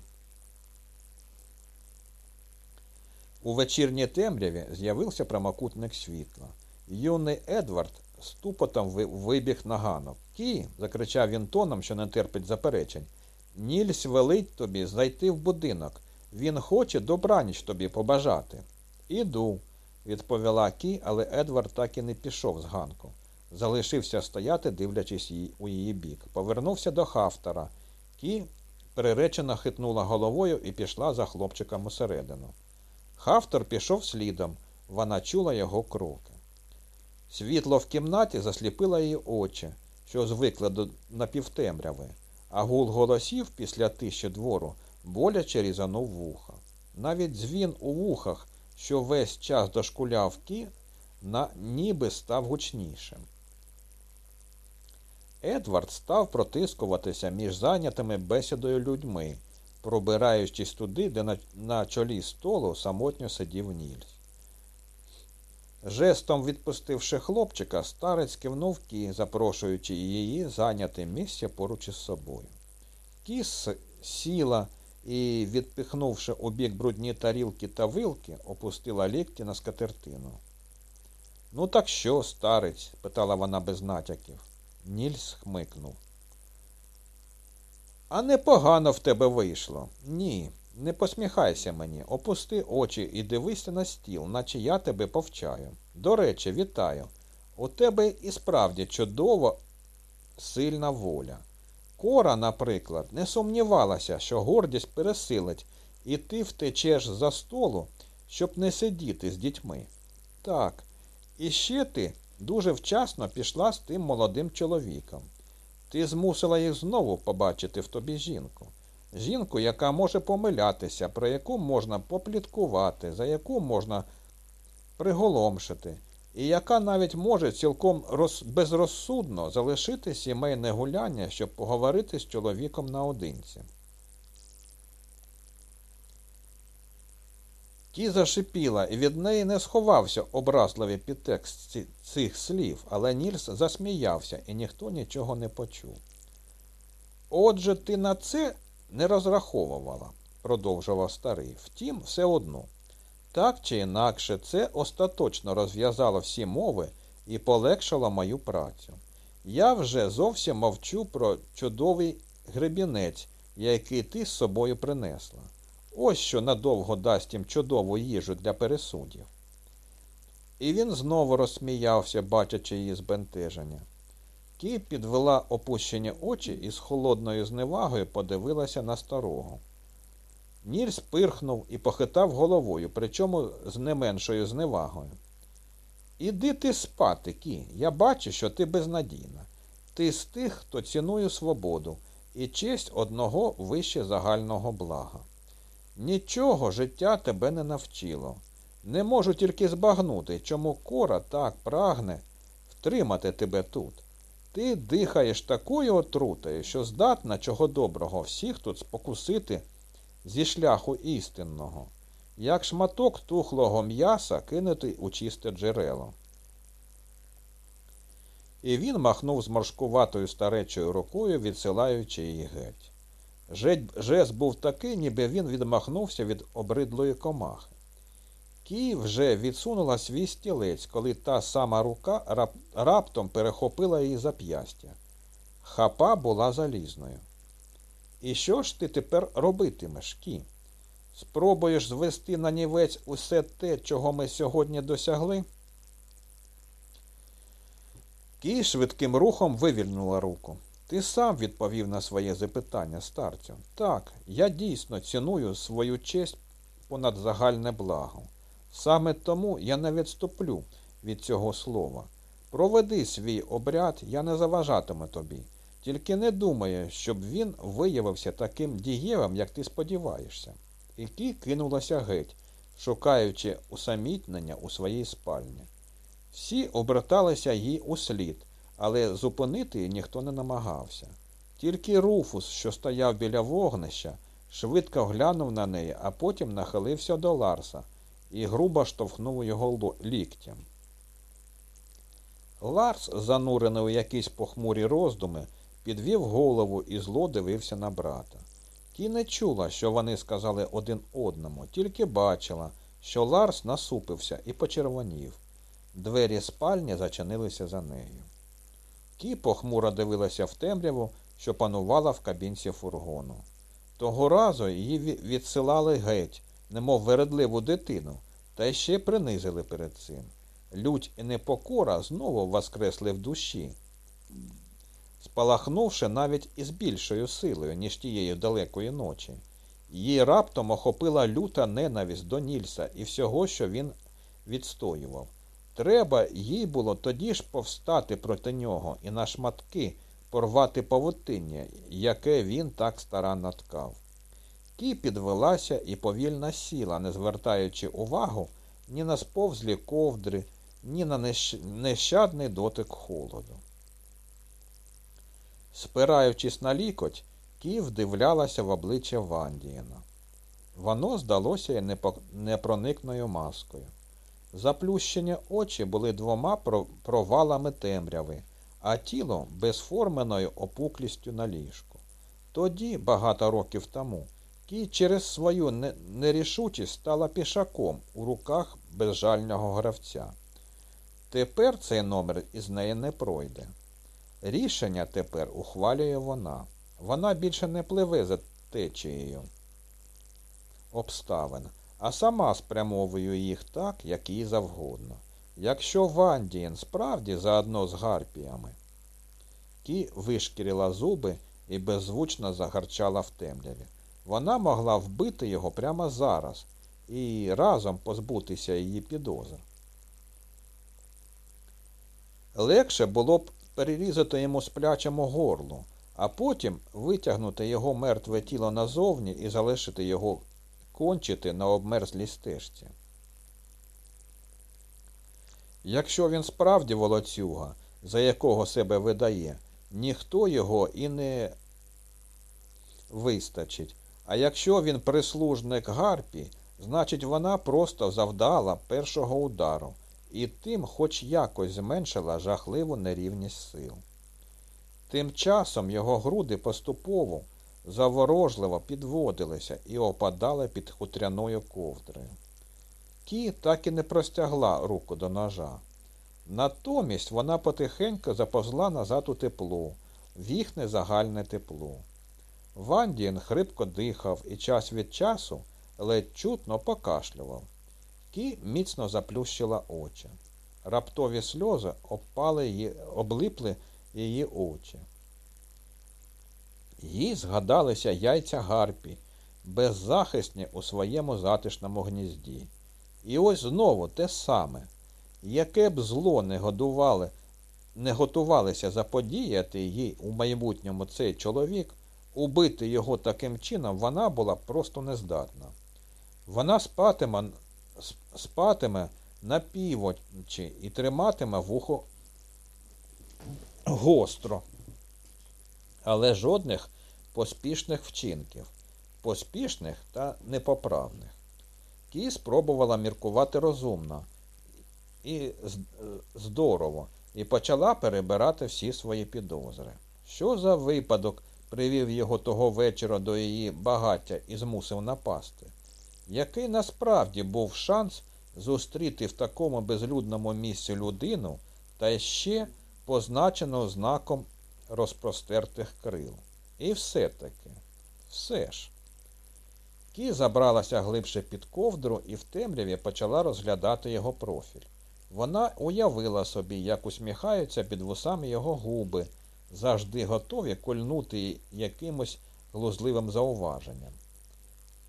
У вечірній темряві з'явився прямокутник світла. Юний Едвард ступотом вибіг на ганок. Кі. закричав він тоном, що не терпить заперечень. Нільсь велить тобі зайти в будинок. Він хоче добраніч тобі побажати. Іду, відповіла Кі, але Едвард так і не пішов з ганку. Залишився стояти, дивлячись її, у її бік. Повернувся до Хафтера. Кі приречено хитнула головою і пішла за хлопчиком усередину. Хафтер пішов слідом. Вона чула його кроки. Світло в кімнаті засліпило її очі, що звикли до напівтемряви, а гул голосів після тиші двору боляче різанув вуха. Навіть дзвін у вухах, що весь час дошкуляв кі, на ніби став гучнішим. Едвард став протискуватися між зайнятими бесідою людьми, пробираючись туди, де на, чолі столу самотньо сидів Нільс. Жестом відпустивши хлопчика, старець кивнув Кі, запрошуючи її зайняти місце поруч із собою. Кіс сіла і, відпихнувши у бік брудні тарілки та вилки, опустила лікті на скатертину. Ну, так що, старець? питала вона без натяків. Нільс хмикнув. А непогано в тебе вийшло. Ні, не посміхайся мені, опусти очі і дивися на стіл, наче я тебе повчаю. До речі, вітаю. У тебе і справді чудово сильна воля. Кора, наприклад, не сумнівалася, що гордість пересилить, і ти втечеш за столу, щоб не сидіти з дітьми. Так, і ще ти дуже вчасно пішла з тим молодим чоловіком. Ти змусила їх знову побачити в тобі жінку. Жінку, яка може помилятися, про яку можна попліткувати, за яку можна приголомшити, і яка навіть може цілком роз... безрозсудно залишити сімейне гуляння, щоб поговорити з чоловіком наодинці. Ті зашипіла, і від неї не сховався образливий підтекст цих слів, але Нільс засміявся, і ніхто нічого не почув. Отже, ти на це не розраховувала, продовжував старий. Втім, все одно. Так чи інакше, це остаточно розв'язало всі мови і полегшило мою працю. Я вже зовсім мовчу про чудовий гребінець, який ти з собою принесла. Ось що надовго дасть їм чудову їжу для пересудів. І він знову розсміявся, бачачи її збентеження. Кі підвела опущені очі і з холодною зневагою подивилася на старого. Нільс пирхнув і похитав головою, причому з не меншою зневагою. Іди ти спати, Кі. Я бачу, що ти безнадійна. Ти з тих, хто цінує свободу і честь одного вище загального блага. Нічого життя тебе не навчило. Не можу тільки збагнути, чому кора так прагне втримати тебе тут. Ти дихаєш такою отрутою, що здатна чого доброго всіх тут спокусити зі шляху істинного. як шматок тухлого м'яса кинутий у чисте джерело. І він махнув зморшкуватою старечою рукою, відсилаючи її геть. Жест був такий, ніби він відмахнувся від обридлої комахи. Кій вже відсунула свій стілець, коли та сама рука рап... раптом перехопила її зап'ястя. Хапа була залізною. І що ж ти тепер робитимеш, Кі? Спробуєш звести на нівець усе те, чого ми сьогодні досягли? Кі швидким рухом вивільнула руку. Ти сам відповів на своє запитання, старцю. Так, я дійсно ціную свою честь понад загальне благо. Саме тому я не відступлю від цього слова. Проведи свій обряд, я не заважатиму тобі. Тільки не думаю, щоб він виявився таким дієвим, як ти сподіваєшся. І Кі кинулася геть, шукаючи усамітнення у своїй спальні. Всі оберталися їй услід, але зупинити її ніхто не намагався. Тільки Руфус, що стояв біля вогнища, швидко глянув на неї, а потім нахилився до Ларса і грубо штовхнув його ліктям. Ларс, занурений у якісь похмурі роздуми, підвів голову і зло дивився на брата. Ті не чула, що вони сказали один одному, тільки бачила, що Ларс насупився і почервонів. Двері спальні зачинилися за нею. Кі похмуро дивилася в темряву, що панувала в кабінці фургону. Того разу її відсилали геть, немов вередливу дитину, та ще принизили перед цим. Лють і непокора знову воскресли в душі, спалахнувши навіть із більшою силою, ніж тієї далекої ночі. Її раптом охопила люта ненависть до Нільса і всього, що він відстоював. Треба їй було тоді ж повстати проти нього і на шматки порвати павутиння, яке він так старанно ткав. Кі підвелася і повільно сіла, не звертаючи увагу ні на сповзлі ковдри, ні на нещадний дотик холоду. Спираючись на лікоть, Кі вдивлялася в обличчя Вандієна. Воно здалося непроникною маскою. Заплющені очі були двома провалами темряви, а тіло безформеною опуклістю на ліжку. Тоді, багато років тому, Кі через свою нерішучість стала пішаком у руках безжального гравця. Тепер цей номер із неї не пройде. Рішення тепер ухвалює вона. Вона більше не пливе за течією обставин, а сама спрямовує їх так, як їй завгодно. Якщо Вандієн справді заодно з гарпіями. Кі вишкірила зуби і беззвучно загарчала в темряві. Вона могла вбити його прямо зараз і разом позбутися її підозр. Легше було б перерізати йому сплячому горлу, а потім витягнути його мертве тіло назовні і залишити його кончити на обмерзлій стежці. Якщо він справді волоцюга, за якого себе видає, ніхто його і не вистачить. А якщо він прислужник Гарпі, значить вона просто завдала першого удару і тим хоч якось зменшила жахливу нерівність сил. Тим часом його груди поступово заворожливо підводилися і опадали під хутряною ковдрою. Кі так і не простягла руку до ножа. Натомість вона потихеньку заповзла назад у тепло, в їхнє загальне тепло. Вандієн хрипко дихав і час від часу ледь чутно покашлював. Кі міцно заплющила очі. Раптові сльози обпали її, облипли її очі. Їй згадалися яйця гарпі, беззахисні у своєму затишному гнізді. І ось знову те саме, яке б зло не годували, не готувалися заподіяти їй у майбутньому цей чоловік, убити його таким чином вона була просто нездатна. Вона спатиме спатиме на півочі і триматиме вухо гостро але жодних поспішних вчинків, поспішних та непоправних. Кі спробувала міркувати розумно і здорово, і почала перебирати всі свої підозри. Що за випадок привів його того вечора до її багаття і змусив напасти? Який насправді був шанс зустріти в такому безлюдному місці людину та ще позначену знаком розпростертих крил? І все-таки, все ж. Кі забралася глибше під ковдру і в темряві почала розглядати його профіль. Вона уявила собі, як усміхаються під вусами його губи, завжди готові кольнути якимось глузливим зауваженням.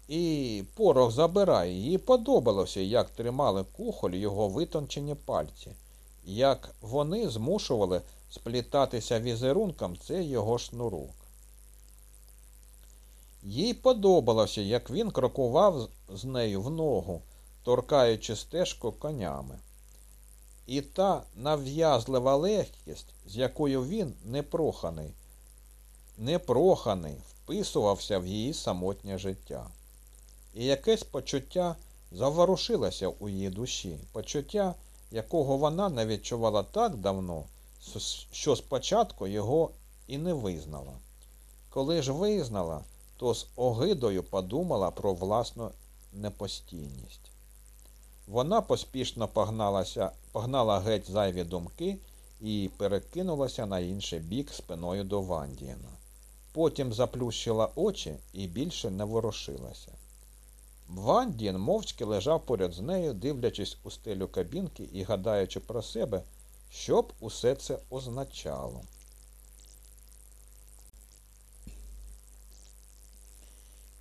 І порох забирає, їй подобалося, як тримали кухоль його витончені пальці, як вони змушували сплітатися візерунком цей його шнурок. Їй подобалося, як він крокував з- нею в ногу, торкаючи стежку конями. І та нав'язлива легкість, з якою він непроханий, непроханий вписувався в її самотнє життя. І якесь почуття заворушилося у її душі, почуття, якого вона не відчувала так давно, що спочатку його і не визнала. Коли ж визнала, то з огидою подумала про власну непостійність. Вона поспішно погналася, погнала геть зайві думки і перекинулася на інший бік спиною до Вандієна. Потім заплющила очі і більше не ворушилася. Вандін мовчки лежав поряд з нею, дивлячись у стелю кабінки і гадаючи про себе, що б усе це означало.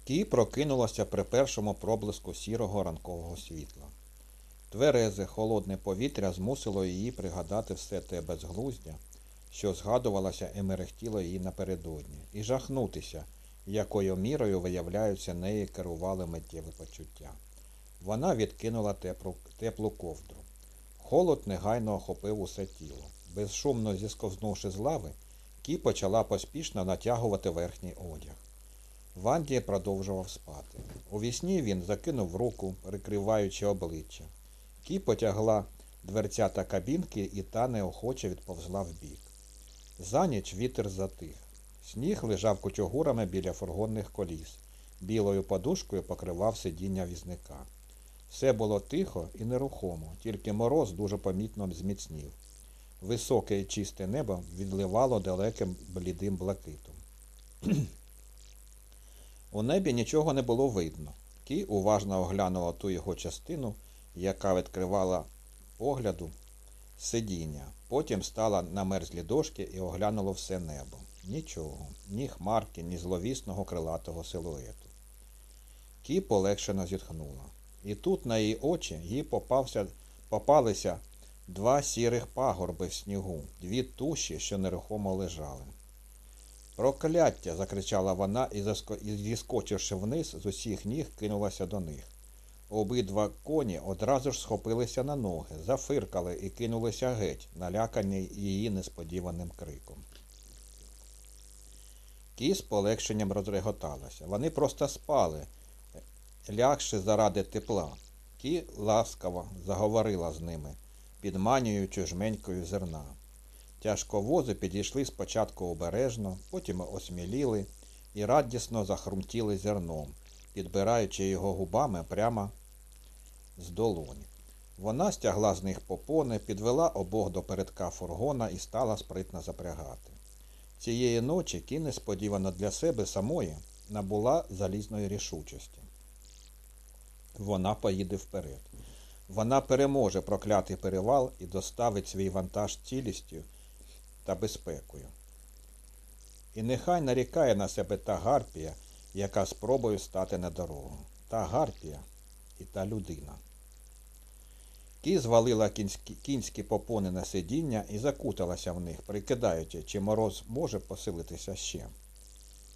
Ті прокинулася при першому проблиску сірого ранкового світла. Тверезе, холодне повітря змусило її пригадати все те безглуздя, що згадувалося і мерехтіло їй напередодні, і жахнутися, якою мірою, виявляються, неї керували миттєві почуття. Вона відкинула теплу, теплу ковдру. Холод негайно охопив усе тіло. Безшумно зісковзнувши з лави, Кі почала поспішно натягувати верхній одяг. Ванді продовжував спати. У вісні він закинув руку, прикриваючи обличчя. Кі потягла дверцята кабінки, і та неохоче відповзла вбік. За ніч вітер затих. Сніг лежав кучугурами біля фургонних коліс. Білою подушкою покривав сидіння візника. Все було тихо і нерухомо, тільки мороз дуже помітно зміцнів. Високе і чисте небо відливало далеким блідим блакитом. У небі нічого не було видно. Кі уважно оглянула ту його частину, яка відкривала погляду сидіння. Потім стала на мерзлі дошки і оглянула все небо. Нічого, ні хмарки, ні зловісного крилатого силуету. Кі полегшено зітхнула. І тут на її очі їй попався, попалися два сірих пагорби в снігу, дві туші, що нерухомо лежали. Прокляття. закричала вона і зіскочивши вниз, з усіх ніг кинулася до них. Обидва коні одразу ж схопилися на ноги, зафиркали і кинулися геть, налякані її несподіваним криком. Кі з полегшенням розреготалася. Вони просто спали, лягши заради тепла. Кі ласкаво заговорила з ними, підманюючи жменькою зерна. Тяжковози підійшли спочатку обережно, потім осміліли і радісно захрумтіли зерном, підбираючи його губами прямо з долоні. Вона стягла з них попони, підвела обох до передка фургона і стала спритно запрягати. Цієї ночі Кі несподівано для себе самої набула залізної рішучості. Вона поїде вперед. Вона переможе проклятий перевал і доставить свій вантаж цілістю та безпекою. І нехай нарікає на себе та гарпія, яка спробує стати на дорогу. Та гарпія і та людина. Кі звалила кінські, кінські попони на сидіння і закуталася в них, прикидаючи, чи мороз може посилитися ще.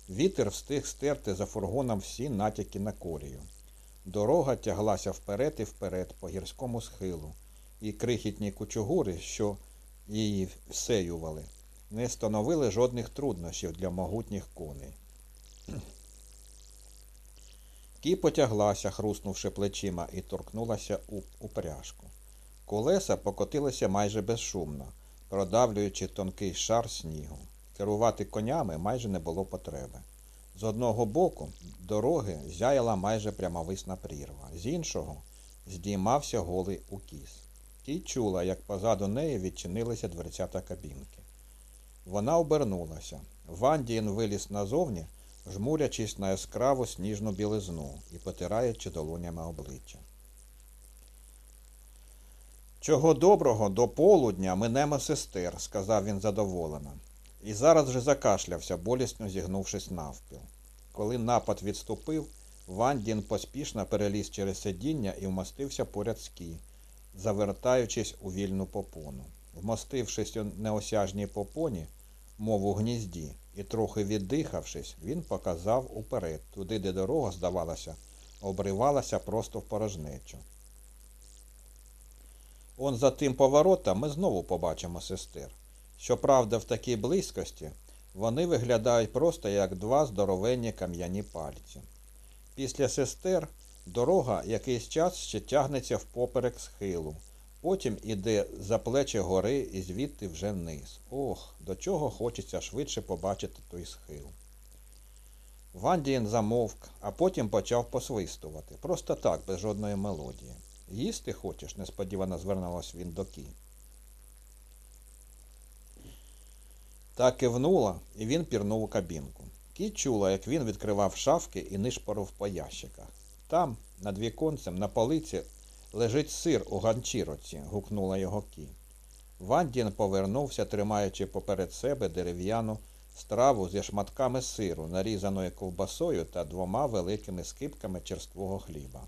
Вітер встиг стерти за фургоном всі натяки на колію. Дорога тяглася вперед і вперед по гірському схилу, і крихітні кучугури, що її всеювали, не становили жодних труднощів для могутніх коней. Кі потяглася, хруснувши плечима, і торкнулася у упряжку. Колеса покотилися майже безшумно, продавлюючи тонкий шар снігу. Керувати конями майже не було потреби. З одного боку дороги зяяла майже прямовисна прірва, з іншого здіймався голий укіс. Кій чула, як позаду неї відчинилися дверцята кабінки. Вона обернулася. Вандієн виліз назовні, жмурячись на яскраву сніжну білизну і потираючи долонями обличчя. Чого доброго, до полудня минемо сестер, сказав він задоволено. І зараз же закашлявся, болісно зігнувшись навпіл. Коли напад відступив, Вандін поспішно переліз через сидіння і вмостився поряд з Кі, завертаючись у вільну попону. Вмостившись у неосяжній попоні, мов у гнізді, і трохи віддихавшись, він показав уперед, туди, де дорога, здавалося, обривалася просто в порожнечу. Он за тим поворотом ми знову побачимо сестер. Щоправда, в такій близькості вони виглядають просто як два здоровенні кам'яні пальці. Після сестер дорога якийсь час ще тягнеться впоперек схилу, потім іде за плечі гори і звідти вже вниз. Ох, до чого хочеться швидше побачити той схил. Вандієн замовк, а потім почав посвистувати. Просто так, без жодної мелодії. Їсти хочеш? несподівано звернулась він до Кі. Та кивнула, і він пірнув у кабінку. Кі чула, як він відкривав шафки і нишпорив по ящиках. Там, над віконцем, на полиці, лежить сир у ганчіроці, гукнула його Кі. Вандін повернувся, тримаючи поперед себе дерев'яну страву зі шматками сиру, нарізаною ковбасою та двома великими скипками черствого хліба.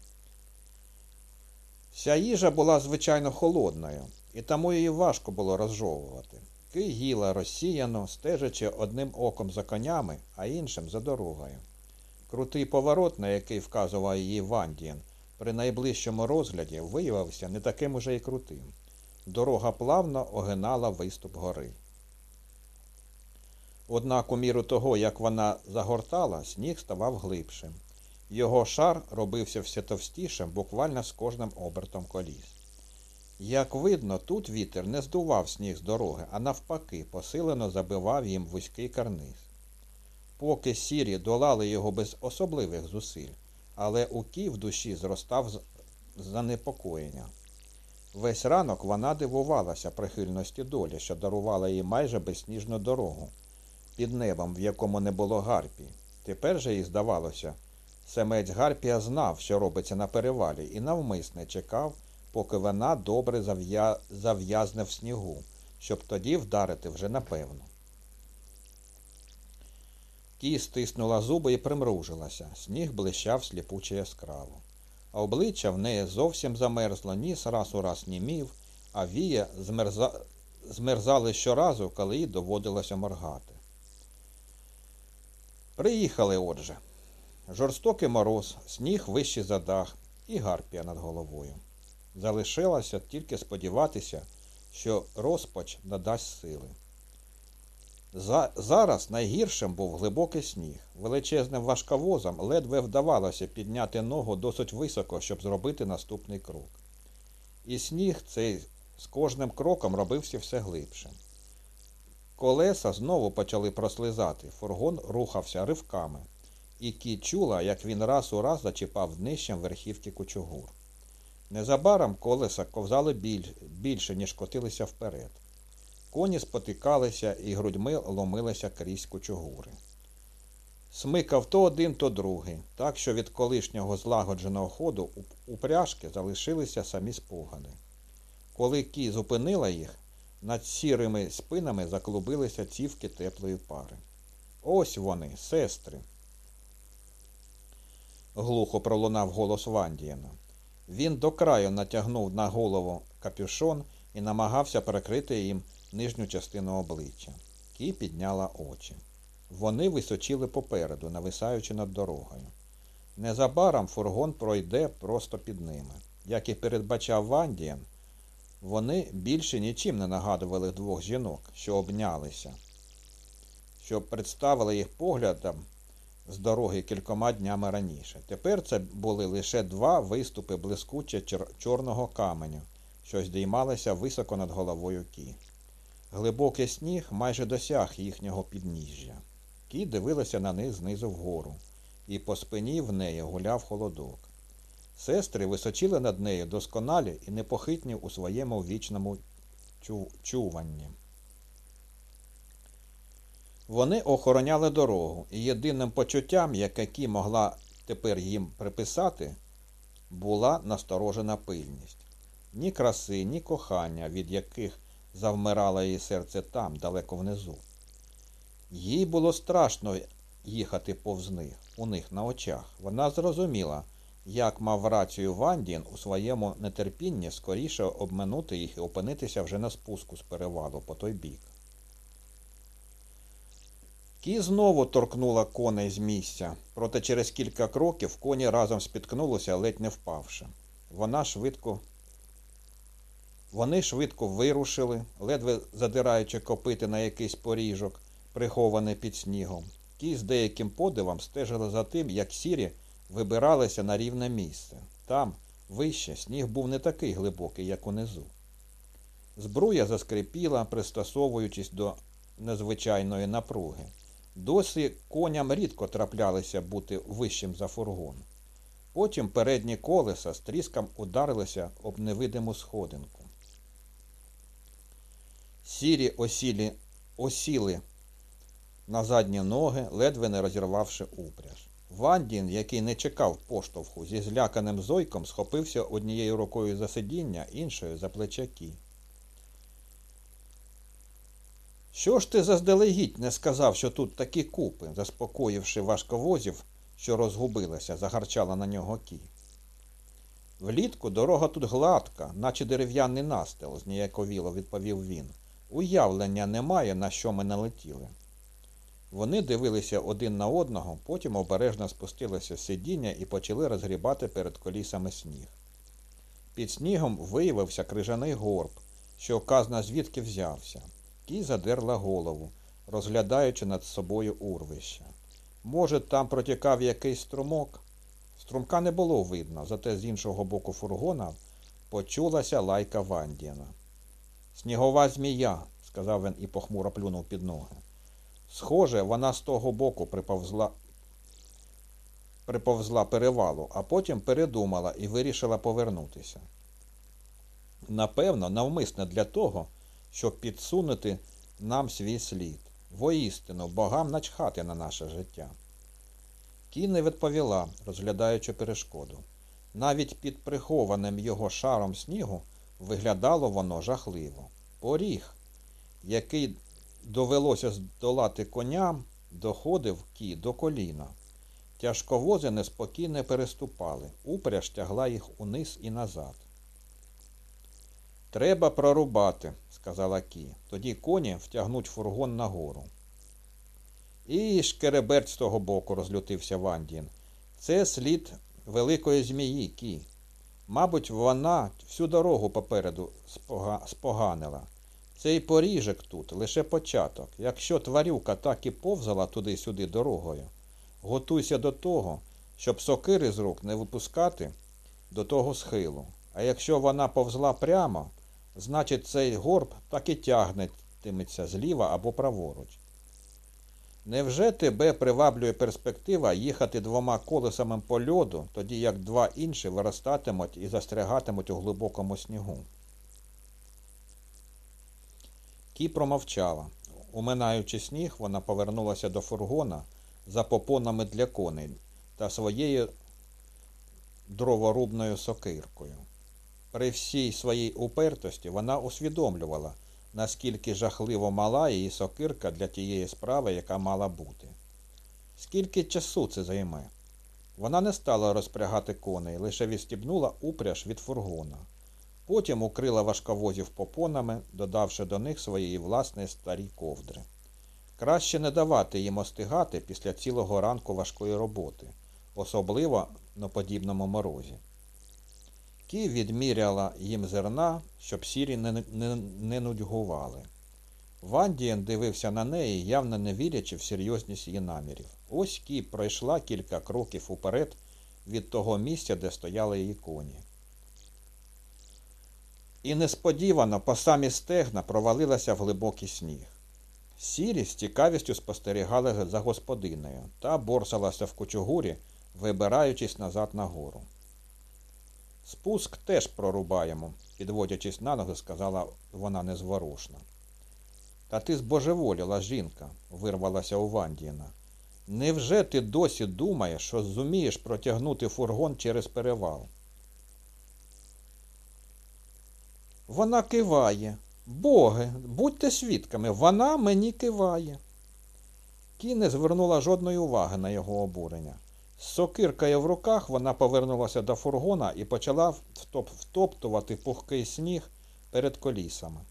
Вся їжа була звичайно холодною, і тому її важко було розжовувати. Ки їла розсіяно, стежачи одним оком за конями, а іншим за дорогою. Крутий поворот, на який вказував її Вандієн, при найближчому розгляді виявився не таким уже й крутим. Дорога плавно огинала виступ гори. Однак у міру того, як вона загортала, сніг ставав глибшим. Його шар робився все товстішим буквально з кожним обертом коліс. Як видно, тут вітер не здував сніг з дороги, а навпаки, посилено забивав їм вузький карниз. Поки сірі долали його без особливих зусиль, але у Кі в душі зростав занепокоєння. Весь ранок вона дивувалася прихильності долі, що дарувала їй майже безсніжну дорогу, під небом, в якому не було гарпії. Тепер же їй здавалося, Семець Гарпія знав, що робиться на перевалі, і навмисне чекав, поки вона добре зав'язне в снігу, щоб тоді вдарити вже напевно. Кі стиснула зуби і примружилася. Сніг блищав сліпуче яскраво. А обличчя в неї зовсім замерзло, ніс раз у раз німів, а вія змерза... змерзали щоразу, коли їй доводилося моргати. Приїхали, отже. Жорстокий мороз, сніг вищий за дах і гарпія над головою. Залишилося тільки сподіватися, що розпач надасть сили. За, зараз найгіршим був глибокий сніг. Величезним важковозом ледве вдавалося підняти ногу досить високо, щоб зробити наступний крок. І сніг цей з кожним кроком робився все глибшим. Колеса знову почали прослизати, фургон рухався ривками і Кі чула, як він раз у раз зачіпав днищем верхівки кучугур. Незабаром колеса ковзали біль, більше, ніж котилися вперед. Коні спотикалися і грудьми ломилися крізь кучугури. Смикав то один, то другий, так що від колишнього злагодженого ходу у пряжки залишилися самі спогади. Коли Кі зупинила їх, над сірими спинами заклубилися цівки теплої пари. Ось вони, сестри глухо пролунав голос Вандієна. Він до краю натягнув на голову капюшон і намагався перекрити їм нижню частину обличчя. Кі підняла очі. Вони височили попереду, нависаючи над дорогою. Незабаром фургон пройде просто під ними. Як і передбачав Вандієн, вони більше нічим не нагадували двох жінок, що обнялися, що представили їх поглядом з дороги кількома днями раніше. Тепер це були лише два виступи блискуче чорного каменю, що здіймалися високо над головою Кі. Глибокий сніг майже досяг їхнього підніжжя. Кі дивилася на них знизу вгору, і по спині в неї гуляв холодок. Сестри височили над нею досконалі і непохитні у своєму вічному чу- чуванні. Вони охороняли дорогу, і єдиним почуттям, яке Кі могла тепер їм приписати, була насторожена пильність. Ні краси, ні кохання, від яких завмирало її серце там, далеко внизу. Їй було страшно їхати повз них, у них на очах. Вона зрозуміла, як мав рацію Вандін у своєму нетерпінні скоріше обминути їх і опинитися вже на спуску з перевалу по той бік. Кі знову торкнула коней з місця, проте через кілька кроків коні разом спіткнулися, ледь не впавши. Вона швидко. Вони швидко вирушили, ледве задираючи копити на якийсь поріжок, прихований під снігом. Кі з деяким подивом стежили за тим, як сірі вибиралися на рівне місце. Там, вище, сніг був не такий глибокий, як унизу. Збруя заскрипіла, пристосовуючись до незвичайної напруги. Досі коням рідко траплялися бути вищим за фургон. Потім передні колеса з тріском ударилися об невидиму сходинку. Сірі осілі, осіли на задні ноги, ледве не розірвавши упряж. Вандін, який не чекав поштовху, зі зляканим зойком схопився однією рукою за сидіння, іншою за плечаки. Що ж ти заздалегідь не сказав, що тут такі купи, заспокоївши важковозів, що розгубилася, загарчала на нього кі. Влітку дорога тут гладка, наче дерев'яний настил, зніяковіло відповів він. Уявлення немає, на що ми налетіли. Вони дивилися один на одного, потім обережно спустилися з сидіння і почали розгрібати перед колісами сніг. Під снігом виявився крижаний горб, що вказано звідки взявся. Кі задерла голову, розглядаючи над собою урвище. Може, там протікав якийсь струмок? Струмка не було видно, зате з іншого боку фургона почулася лайка Вандіна. Снігова змія, сказав він і похмуро плюнув під ноги. Схоже, вона з того боку приповзла, приповзла перевалу, а потім передумала і вирішила повернутися. Напевно, навмисно для того, щоб підсунути нам свій слід. Воістину, богам начхати на наше життя. Кі не відповіла, розглядаючи перешкоду. Навіть під прихованим його шаром снігу виглядало воно жахливо. Поріг, який довелося здолати коням, доходив кі до коліна. Тяжковози неспокійно переступали, упряж тягла їх униз і назад. Треба прорубати, сказала Кі. Тоді коні втягнуть фургон нагору. І шкереберть з того боку, розлютився Вандін. Це слід великої змії Кі. Мабуть, вона всю дорогу попереду споганила. Цей поріжок тут лише початок. Якщо тварюка так і повзала туди-сюди дорогою, готуйся до того, щоб сокири з рук не випускати до того схилу. А якщо вона повзла прямо, значить цей горб так і тягнетиметься зліва або праворуч. Невже тебе приваблює перспектива їхати двома колесами по льоду, тоді як два інші виростатимуть і застрягатимуть у глибокому снігу? Кі промовчала. Уминаючи сніг, вона повернулася до фургона за попонами для коней та своєю дроворубною сокиркою. При всій своїй упертості вона усвідомлювала, наскільки жахливо мала її сокирка для тієї справи, яка мала бути. Скільки часу це займе? Вона не стала розпрягати коней, лише відстібнула упряж від фургона. Потім укрила важковозів попонами, додавши до них своєї власної старі ковдри. Краще не давати їм остигати після цілого ранку важкої роботи, особливо на подібному морозі. Кі відміряла їм зерна, щоб сірі не, не, не нудьгували. Вандієн дивився на неї, явно не вірячи в серйозність її намірів. Ось Кі пройшла кілька кроків уперед від того місця, де стояли її коні. І несподівано по самі стегна провалилася в глибокий сніг. Сірі з цікавістю спостерігали за господинею та борсалася в кучугурі, вибираючись назад на гору. Спуск теж прорубаємо, підводячись на ноги, сказала вона незворушно. Та ти збожеволіла, жінка, вирвалася у Вандіна. Невже ти досі думаєш, що зумієш протягнути фургон через перевал? Вона киває. Боги, будьте свідками, вона мені киває. Кі не звернула жодної уваги на його обурення. З сокиркою в руках вона повернулася до фургона і почала втоп втоптувати пухкий сніг перед колісами.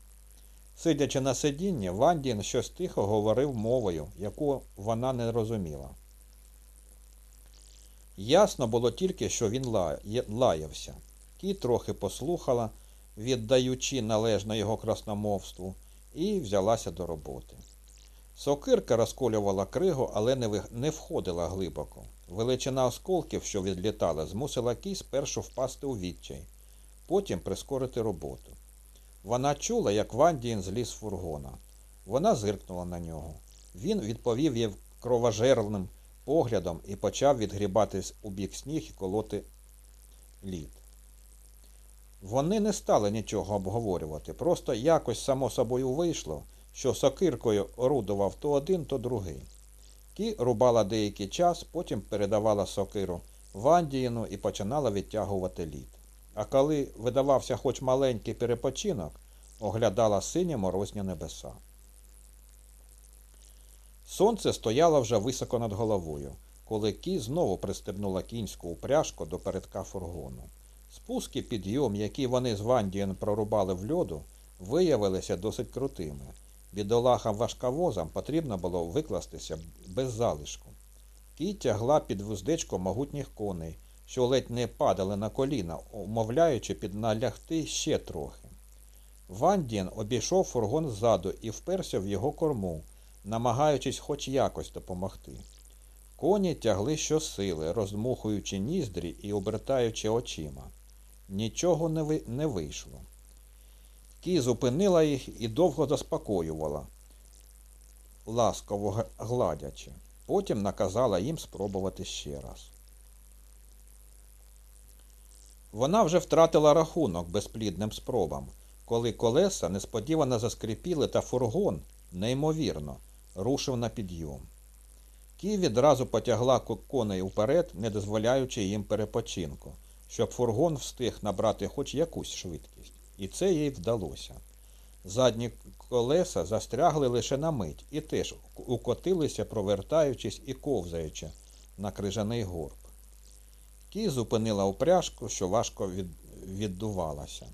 Сидячи на сидінні, Вандін щось тихо говорив мовою, яку вона не розуміла. Ясно було тільки, що він лаявся. Кі трохи послухала, віддаючи належне його красномовству, і взялася до роботи. Сокирка розколювала кригу, але не входила глибоко. Величина осколків, що відлітали, змусила кій спершу впасти у відчай, потім прискорити роботу. Вона чула, як Вандіїн зліз з фургона. Вона зиркнула на нього. Він відповів їй кровожерливим поглядом і почав відгрібатись у бік сніг і колоти лід. Вони не стали нічого обговорювати, просто якось само собою вийшло, що сокиркою орудував то один, то другий. Кі рубала деякий час, потім передавала сокиру Вандіїну і починала відтягувати лід. А коли видавався хоч маленький перепочинок, оглядала сині морозні небеса. Сонце стояло вже високо над головою, коли Кі знову пристебнула кінську упряжку до передка фургону. Спуски підйом, які вони з Вандієн прорубали в льоду, виявилися досить крутими. Бідолахам важковозам потрібно було викластися без залишку. Кі тягла під вуздечку могутніх коней, що ледь не падали на коліна, умовляючи підналягти ще трохи. Вандін обійшов фургон ззаду і вперся в його корму, намагаючись хоч якось допомогти. Коні тягли щосили, роздмухуючи ніздрі і обертаючи очима. Нічого не вийшло. Кі зупинила їх і довго заспокоювала, ласково гладячи. Потім наказала їм спробувати ще раз. Вона вже втратила рахунок безплідним спробам, коли колеса несподівано заскрипіли та фургон, неймовірно, рушив на підйом. Кі відразу потягла коней уперед, не дозволяючи їм перепочинку, щоб фургон встиг набрати хоч якусь швидкість. І це їй вдалося. Задні колеса застрягли лише на мить і теж укотилися, провертаючись і ковзаючи на крижаний горб. Кі зупинила упряжку, що важко від... віддувалася.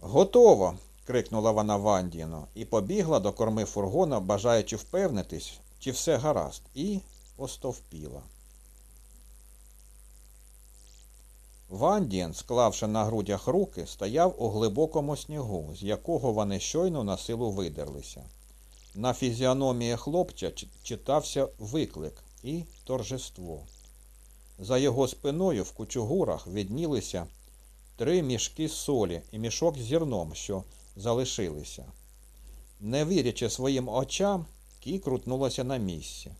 Готово. крикнула вона Вандіну і побігла до корми фургона, бажаючи впевнитись, чи все гаразд, і остовпіла. Вандієн, склавши на грудях руки, стояв у глибокому снігу, з якого вони щойно на силу видерлися. На фізіономії хлопця читався виклик і торжество. За його спиною в кучугурах віднілися три мішки солі і мішок з зерном, що залишилися. Не вірячи своїм очам, Кі крутнулася на місці.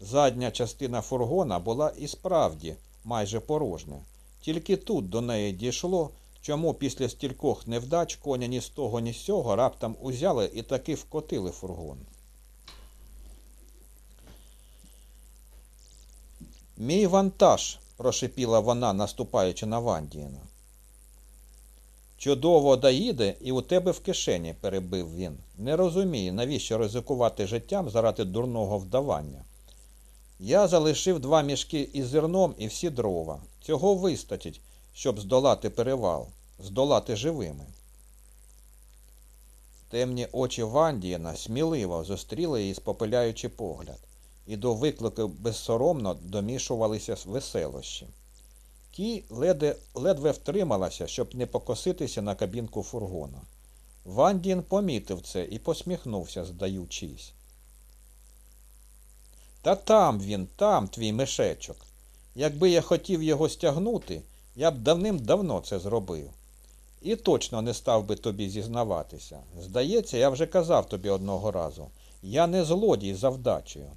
Задня частина фургона була і справді майже порожня. Тільки тут до неї дійшло, чому після стількох невдач коня ні з того, ні з цього раптом узяли і таки вкотили фургон. Мій вантаж, прошипіла вона, наступаючи на Вандіна. Чудово доїде і у тебе в кишені, перебив він. Не розумію, навіщо ризикувати життям заради дурного вдавання. Я залишив два мішки із зерном і всі дрова. Цього вистачить, щоб здолати перевал, здолати живими. Темні очі Вандієна сміливо зустріли її спопиляючи погляд, і до виклику безсоромно домішувалися веселощі. Кі ледве, ледве втрималася, щоб не покоситися на кабінку фургона. Вандін помітив це і посміхнувся, здаючись. Та там він, там твій мишечок. Якби я хотів його стягнути, я б давним-давно це зробив. І точно не став би тобі зізнаватися. Здається, я вже казав тобі одного разу. Я не злодій за вдачею.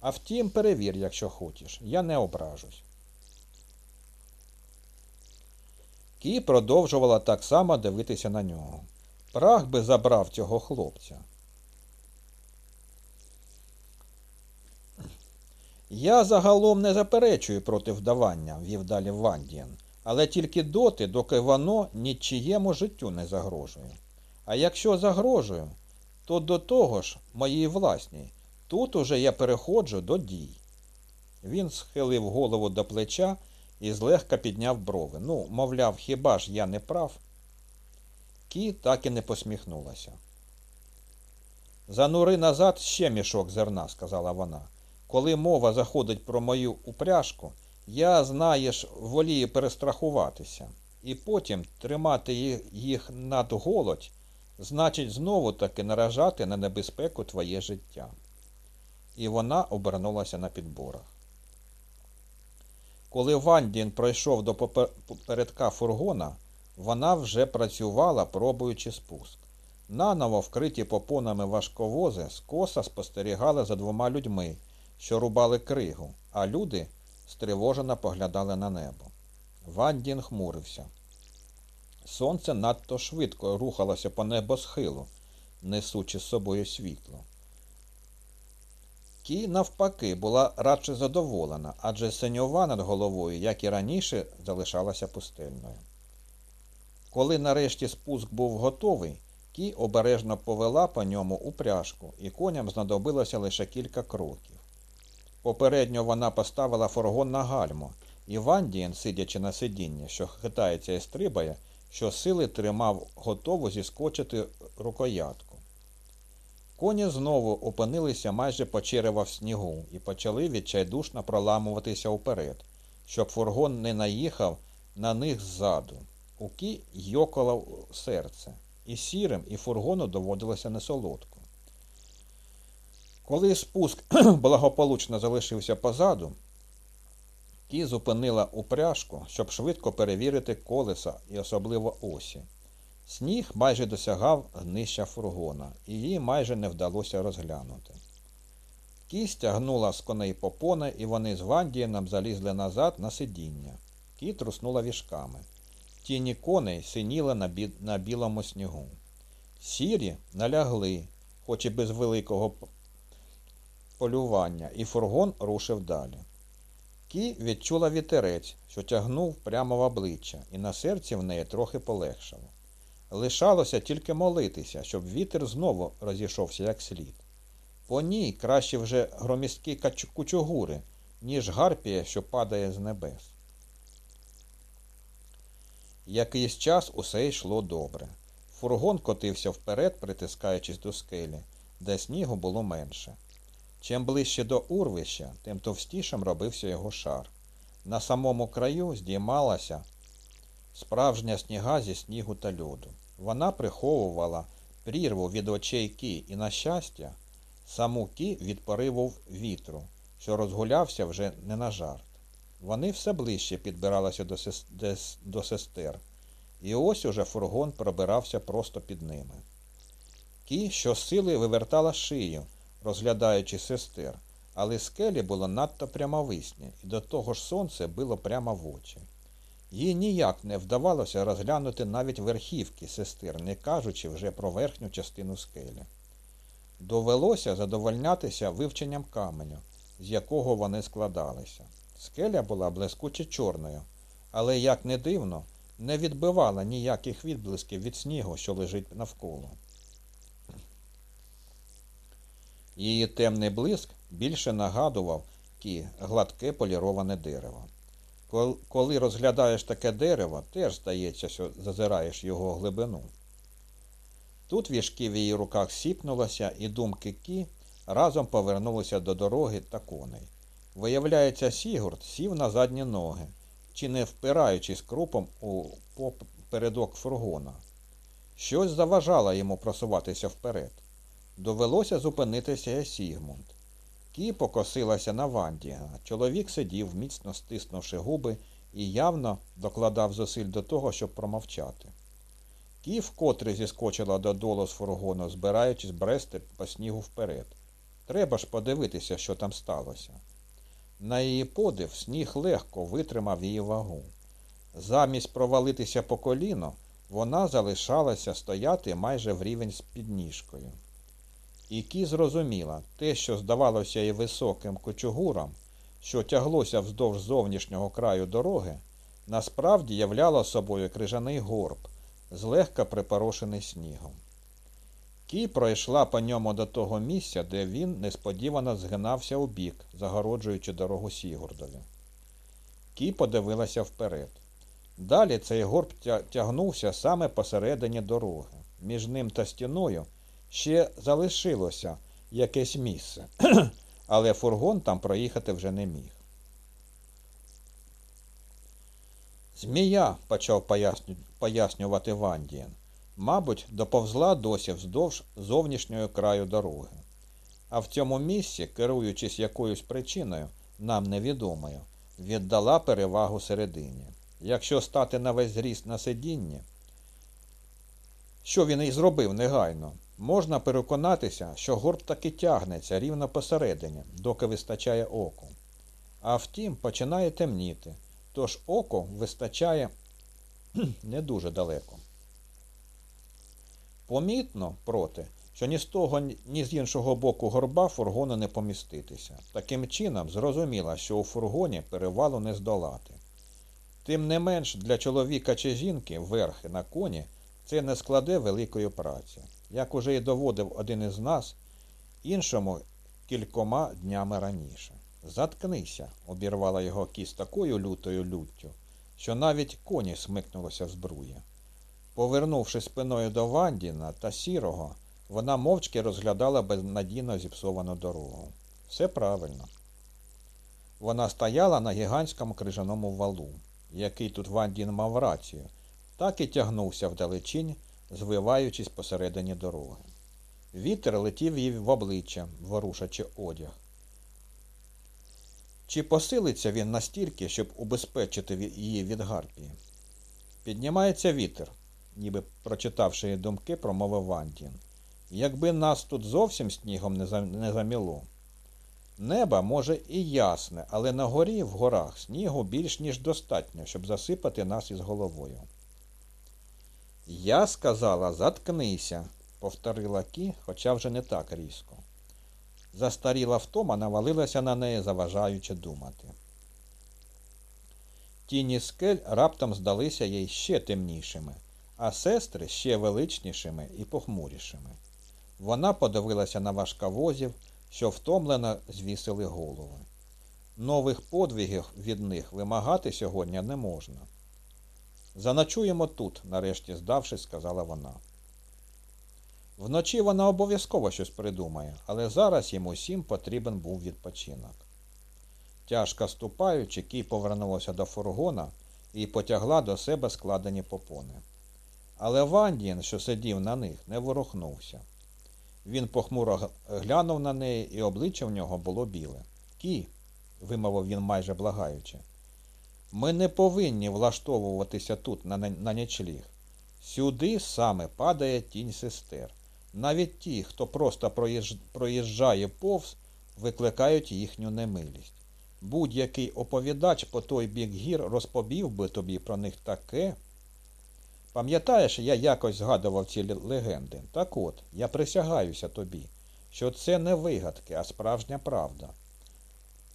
А втім, перевір, якщо хочеш, я не ображусь. Кі продовжувала так само дивитися на нього. Прах би забрав цього хлопця. Я загалом не заперечую проти вдавання, вів далі Вандієн, але тільки доти, доки воно нічиєму життю не загрожує. А якщо загрожує, то до того ж моїй власній. Тут уже я переходжу до дій. Він схилив голову до плеча і злегка підняв брови. Ну, мовляв, хіба ж я не прав? Кі так і не посміхнулася. Занури назад ще мішок зерна, сказала вона. Коли мова заходить про мою упряжку, я, знаєш, волію перестрахуватися, і потім тримати їх над голодь, значить, знову таки наражати на небезпеку твоє життя. І вона обернулася на підборах. Коли Вандін пройшов до попередка фургона, вона вже працювала, пробуючи спуск. Наново вкриті попонами важковози скоса спостерігали за двома людьми, що рубали кригу, а люди стривожено поглядали на небо. Вандін хмурився. Сонце надто швидко рухалося по небосхилу, несучи з собою світло. Кі, навпаки, була радше задоволена, адже синьова над головою, як і раніше, залишалася пустельною. Коли нарешті спуск був готовий, Кі обережно повела по ньому упряжку, і коням знадобилося лише кілька кроків. Попередньо вона поставила фургон на гальмо, і Вандієн, сидячи на сидінні, що хитається і стрибає, що сили тримав готову зіскочити рукоятку. Коні знову опинилися майже по черева в снігу і почали відчайдушно проламуватися вперед, щоб фургон не наїхав на них ззаду. У кі йокало серце, і сірим, і фургону доводилося несолодко. Коли спуск благополучно залишився позаду, Кі зупинила упряжку, щоб швидко перевірити колеса і особливо осі. Сніг майже досягав днища фургона, і їй майже не вдалося розглянути. Кі стягнула з коней попони, і вони з Вандієном залізли назад на сидіння. Кі труснула віжками. Тіні коней синіли на, бі... на білому снігу. Сірі налягли, хоч і без великого полювання, і фургон рушив далі. Кі відчула вітерець, що тягнув прямо в обличчя, і на серці в неї трохи полегшало. Лишалося тільки молитися, щоб вітер знову розійшовся як слід. По ній краще вже громісткі кучугури, ніж гарпія, що падає з небес. Якийсь час усе йшло добре. Фургон котився вперед, притискаючись до скелі, де снігу було менше. Чим ближче до урвища, тим товстішим робився його шар. На самому краю здіймалася справжня сніга зі снігу та льоду. Вона приховувала прірву від очей кі і, на щастя, саму кі від вітру, що розгулявся вже не на жарт. Вони все ближче підбиралися до, сес... до сестер, і ось уже фургон пробирався просто під ними. Кі щосили вивертала шию, розглядаючи сестер, але скелі було надто прямовисні, і до того ж сонце било прямо в очі. Їй ніяк не вдавалося розглянути навіть верхівки сестер, не кажучи вже про верхню частину скелі. Довелося задовольнятися вивченням каменю, з якого вони складалися. Скеля була блискуче чорною, але, як не дивно, не відбивала ніяких відблисків від снігу, що лежить навколо. Її темний блиск більше нагадував ті гладке поліроване дерево. Коли розглядаєш таке дерево, теж здається, що зазираєш його глибину. Тут віжки в її руках сіпнулося, і думки Кі разом повернулися до дороги та коней. Виявляється, Сігурд сів на задні ноги, чи не впираючись крупом у передок фургона. Щось заважало йому просуватися вперед. Довелося зупинитися Сігмунд. Кі покосилася на Вандіга. Чоловік сидів, міцно стиснувши губи, і явно докладав зусиль до того, щоб промовчати. Кі вкотре зіскочила додолу з фургону, збираючись брести по снігу вперед. Треба ж подивитися, що там сталося. На її подив сніг легко витримав її вагу. Замість провалитися по коліно, вона залишалася стояти майже в рівень з підніжкою. І Кі зрозуміла, те, що здавалося їй високим кочугуром, що тяглося вздовж зовнішнього краю дороги, насправді являло собою крижаний горб, злегка припорошений снігом. Кі пройшла по ньому до того місця, де він несподівано згинався у бік, загороджуючи дорогу Сігурдові. Кі подивилася вперед. Далі цей горб тягнувся саме посередині дороги. Між ним та стіною ще залишилося якесь місце, але фургон там проїхати вже не міг. Змія, почав поясню- пояснювати Вандієн, мабуть, доповзла досі вздовж зовнішнього краю дороги. А в цьому місці, керуючись якоюсь причиною, нам невідомою, віддала перевагу середині. Якщо стати на весь зріст на сидінні, що він і зробив негайно, можна переконатися, що горб таки тягнеться рівно посередині, доки вистачає оку. А втім, починає темніти, тож око вистачає не дуже далеко. Помітно, проте, що ні з того, ні з іншого боку горба фургону не поміститися. Таким чином, зрозуміла, що у фургоні перевалу не здолати. Тим не менш, для чоловіка чи жінки верхи на коні це не складе великої праці. Як уже й доводив один із нас, іншому кількома днями раніше. Заткнися, обірвала його кіс такою лютою люттю, що навіть коні смикнулося в збрує. Повернувши спиною до Вандіна та сірого, вона мовчки розглядала безнадійно зіпсовану дорогу. Все правильно. Вона стояла на гігантському крижаному валу, який тут Вандін мав рацію, так і тягнувся вдалечінь, звиваючись посередині дороги. Вітер летів їй в обличчя, ворушачи одяг. Чи посилиться він настільки, щоб убезпечити її від гарпії? Піднімається вітер, ніби прочитавши її думки, промовив Вандін. Якби нас тут зовсім снігом не заміло. Небо може і ясне, але на горі в горах снігу більш ніж достатньо, щоб засипати нас із головою. Я сказала, заткнися, повторила Кі, хоча вже не так різко. Застаріла втома навалилася на неї, заважаючи думати. Тіні скель раптом здалися їй ще темнішими, а сестри ще величнішими і похмурішими. Вона подивилася на важковозів, що втомлено звісили голови. Нових подвигів від них вимагати сьогодні не можна. Заночуємо тут, нарешті здавшись, сказала вона. Вночі вона обов'язково щось придумає, але зараз їм усім потрібен був відпочинок. Тяжко ступаючи, Кій повернулася до фургона і потягла до себе складені попони. Але Вандін, що сидів на них, не ворухнувся. Він похмуро глянув на неї, і обличчя в нього було біле. Кі, вимовив він майже благаючи. Ми не повинні влаштовуватися тут на, на, нічліг. Сюди саме падає тінь сестер. Навіть ті, хто просто проїж- проїжджає повз, викликають їхню немилість. Будь-який оповідач по той бік гір розповів би тобі про них таке. Пам'ятаєш, я якось згадував ці легенди. Так от, я присягаюся тобі, що це не вигадки, а справжня правда.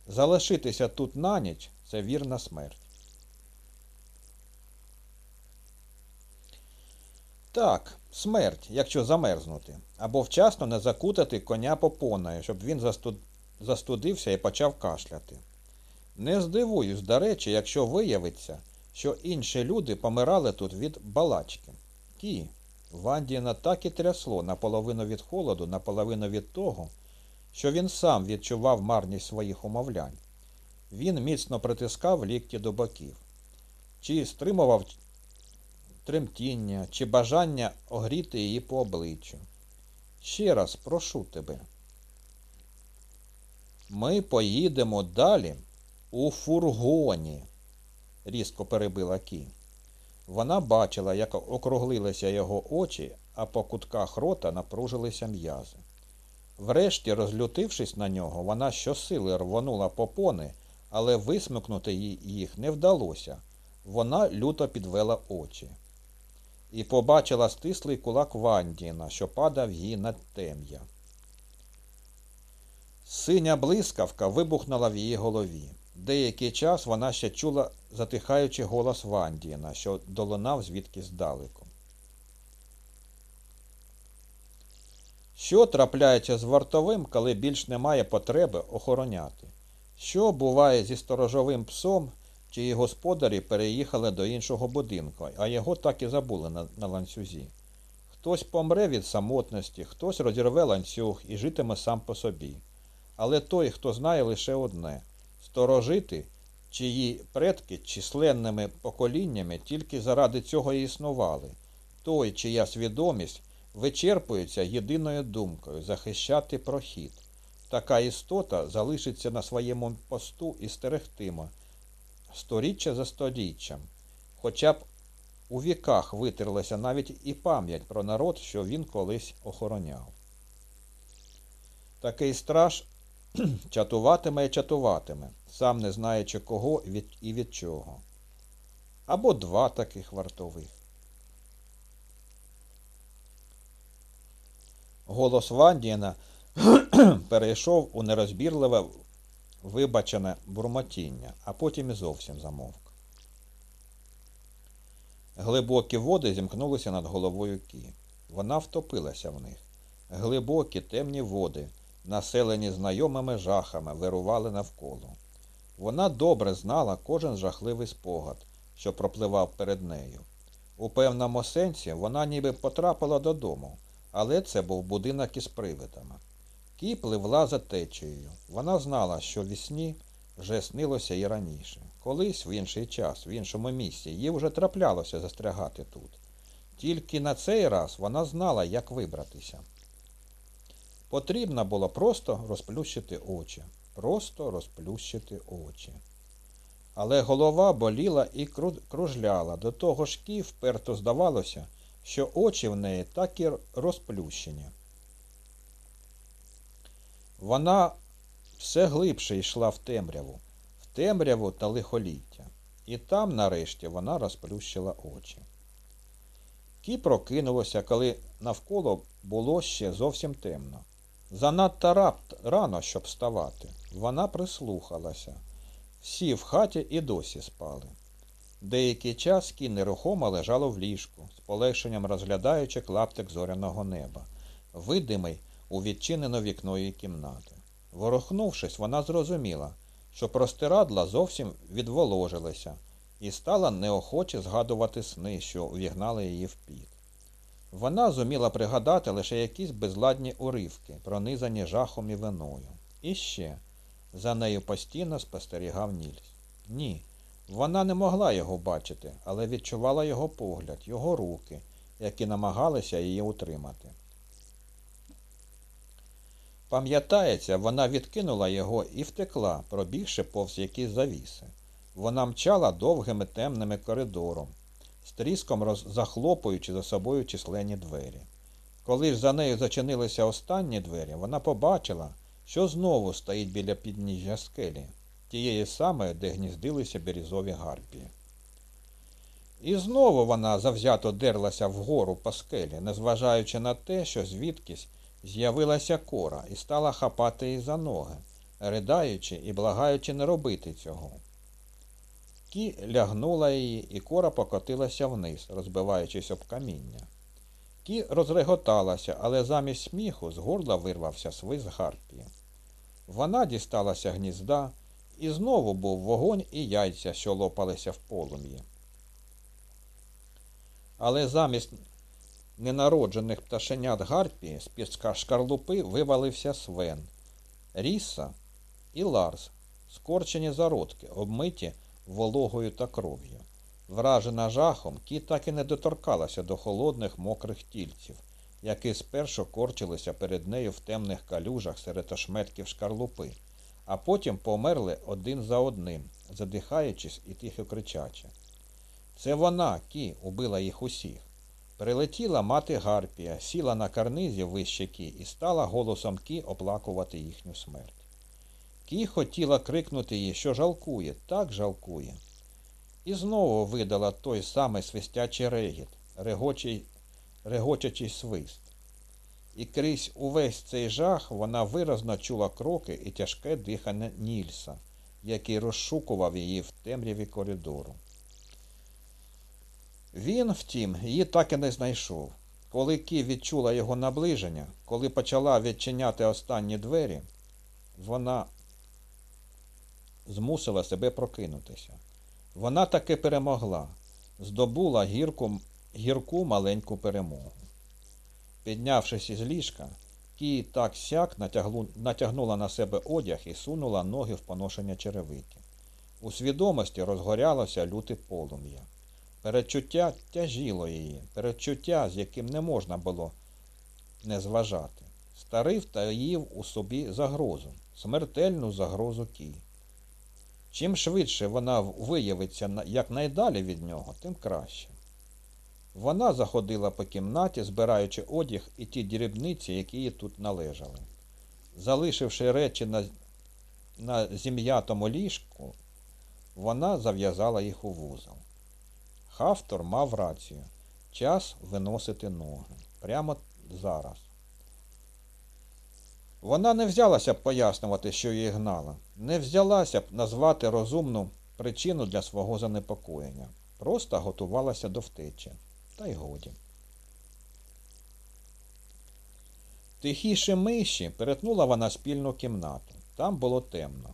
Залишитися тут на ніч це вірна смерть. Так, смерть, якщо замерзнути, або вчасно не закутати коня попоною, щоб він застуд... застудився і почав кашляти. Не здивуюсь, до речі, якщо виявиться, що інші люди помирали тут від балачки. Ті, Вандіна так і трясло наполовину від холоду, наполовину від того, що він сам відчував марність своїх умовлянь. Він міцно притискав лікті до боків. Чи стримував тремтіння чи бажання огріти її по обличчю. Ще раз прошу тебе. Ми поїдемо далі у фургоні, різко перебила Кі. Вона бачила, як округлилися його очі, а по кутках рота напружилися м'язи. Врешті, розлютившись на нього, вона щосили рвонула попони, але висмикнути їх не вдалося. Вона люто підвела очі і побачила стислий кулак Вандіна, що падав їй на тем'я. Синя блискавка вибухнула в її голові. Деякий час вона ще чула затихаючи голос Вандіна, що долунав звідки здалеку. Що трапляється з вартовим, коли більш немає потреби охороняти? Що буває зі сторожовим псом, чиї господарі переїхали до іншого будинку, а його так і забули на, на ланцюзі? Хтось помре від самотності, хтось розірве ланцюг і житиме сам по собі. Але той, хто знає лише одне сторожити, чиї предки численними поколіннями тільки заради цього і існували, той, чия свідомість вичерпується єдиною думкою захищати прохід. Така істота залишиться на своєму посту і стерегтиме сторіччя за сторіччям, хоча б у віках витерлася навіть і пам'ять про народ, що він колись охороняв. Такий страж чатуватиме і чатуватиме, сам не знаючи кого і від чого. Або два таких вартових. Голос Вандіна перейшов у нерозбірливе вибачене бурмотіння, а потім і зовсім замовк. Глибокі води зімкнулися над головою Кі. Вона втопилася в них. Глибокі темні води, населені знайомими жахами, вирували навколо. Вона добре знала кожен жахливий спогад, що пропливав перед нею. У певному сенсі вона ніби потрапила додому, але це був будинок із привидами. Кі пливла за течією. Вона знала, що вісні вже снилося і раніше. Колись, в інший час, в іншому місці, їй вже траплялося застрягати тут. Тільки на цей раз вона знала, як вибратися. Потрібно було просто розплющити очі. Просто розплющити очі. Але голова боліла і кружляла. До того ж кі вперто здавалося, що очі в неї так і розплющені. Вона все глибше йшла в темряву, в темряву та лихоліття. І там, нарешті, вона розплющила очі. Кі прокинулося, коли навколо було ще зовсім темно. Занадто рапт рано, щоб вставати. Вона прислухалася. Всі в хаті і досі спали. Деякий час Кі нерухомо лежало в ліжку, з полегшенням розглядаючи клаптик зоряного неба, видимий у відчинено вікно її кімнати. Ворохнувшись, вона зрозуміла, що простирадла зовсім відволожилися, і стала неохоче згадувати сни, що увігнали її в піт. Вона зуміла пригадати лише якісь безладні уривки, пронизані жахом і виною. І ще за нею постійно спостерігав Нільс. Ні, вона не могла його бачити, але відчувала його погляд, його руки, які намагалися її утримати. Пам'ятається, вона відкинула його і втекла, пробігши повз якісь завіси. Вона мчала довгими темними коридором, з тріском захлопуючи за собою численні двері. Коли ж за нею зачинилися останні двері, вона побачила, що знову стоїть біля підніжжя скелі, тієї самої, де гніздилися бірізові гарпії. І знову вона завзято дерлася вгору по скелі, незважаючи на те, що звідкись З'явилася кора і стала хапати її за ноги, ридаючи і благаючи не робити цього. Кі лягнула її, і кора покотилася вниз, розбиваючись об каміння. Кі розреготалася, але замість сміху з горла вирвався свист гарпії. Вона дісталася гнізда, і знову був вогонь і яйця, що лопалися в полум'ї. Але замість ненароджених пташенят Гарпії з піска шкарлупи вивалився Свен, Ріса і Ларс, скорчені зародки, обмиті вологою та кров'ю. Вражена жахом, кі так і не доторкалася до холодних мокрих тільців, які спершу корчилися перед нею в темних калюжах серед ошметків шкарлупи, а потім померли один за одним, задихаючись і тихо кричачи. Це вона, кі, убила їх усіх. Прилетіла мати Гарпія, сіла на карнизі вище Кі і стала голосом Кі оплакувати їхню смерть. Кі хотіла крикнути їй, що жалкує, так жалкує. І знову видала той самий свистячий регіт, регочий, регочачий свист. І крізь увесь цей жах вона виразно чула кроки і тяжке дихання Нільса, який розшукував її в темряві коридору. Він, втім, її так і не знайшов. Коли Кі відчула його наближення, коли почала відчиняти останні двері, вона змусила себе прокинутися. Вона таки перемогла, здобула гірку, гірку маленьку перемогу. Піднявшись із ліжка, Кі так сяк натягнула на себе одяг і сунула ноги в поношення черевики. У свідомості розгорялося люте полум'я. Передчуття тяжіло її, передчуття, з яким не можна було не зважати. Старий втаїв у собі загрозу, смертельну загрозу Кі. Чим швидше вона виявиться якнайдалі від нього, тим краще. Вона заходила по кімнаті, збираючи одяг і ті дрібниці, які їй тут належали. Залишивши речі на, на зім'ятому ліжку, вона зав'язала їх у вузол. Хафтор мав рацію. Час виносити ноги. Прямо зараз. Вона не взялася б пояснювати, що її гнала. Не взялася б назвати розумну причину для свого занепокоєння. Просто готувалася до втечі. Та й годі. Тихіше миші перетнула вона спільну кімнату. Там було темно.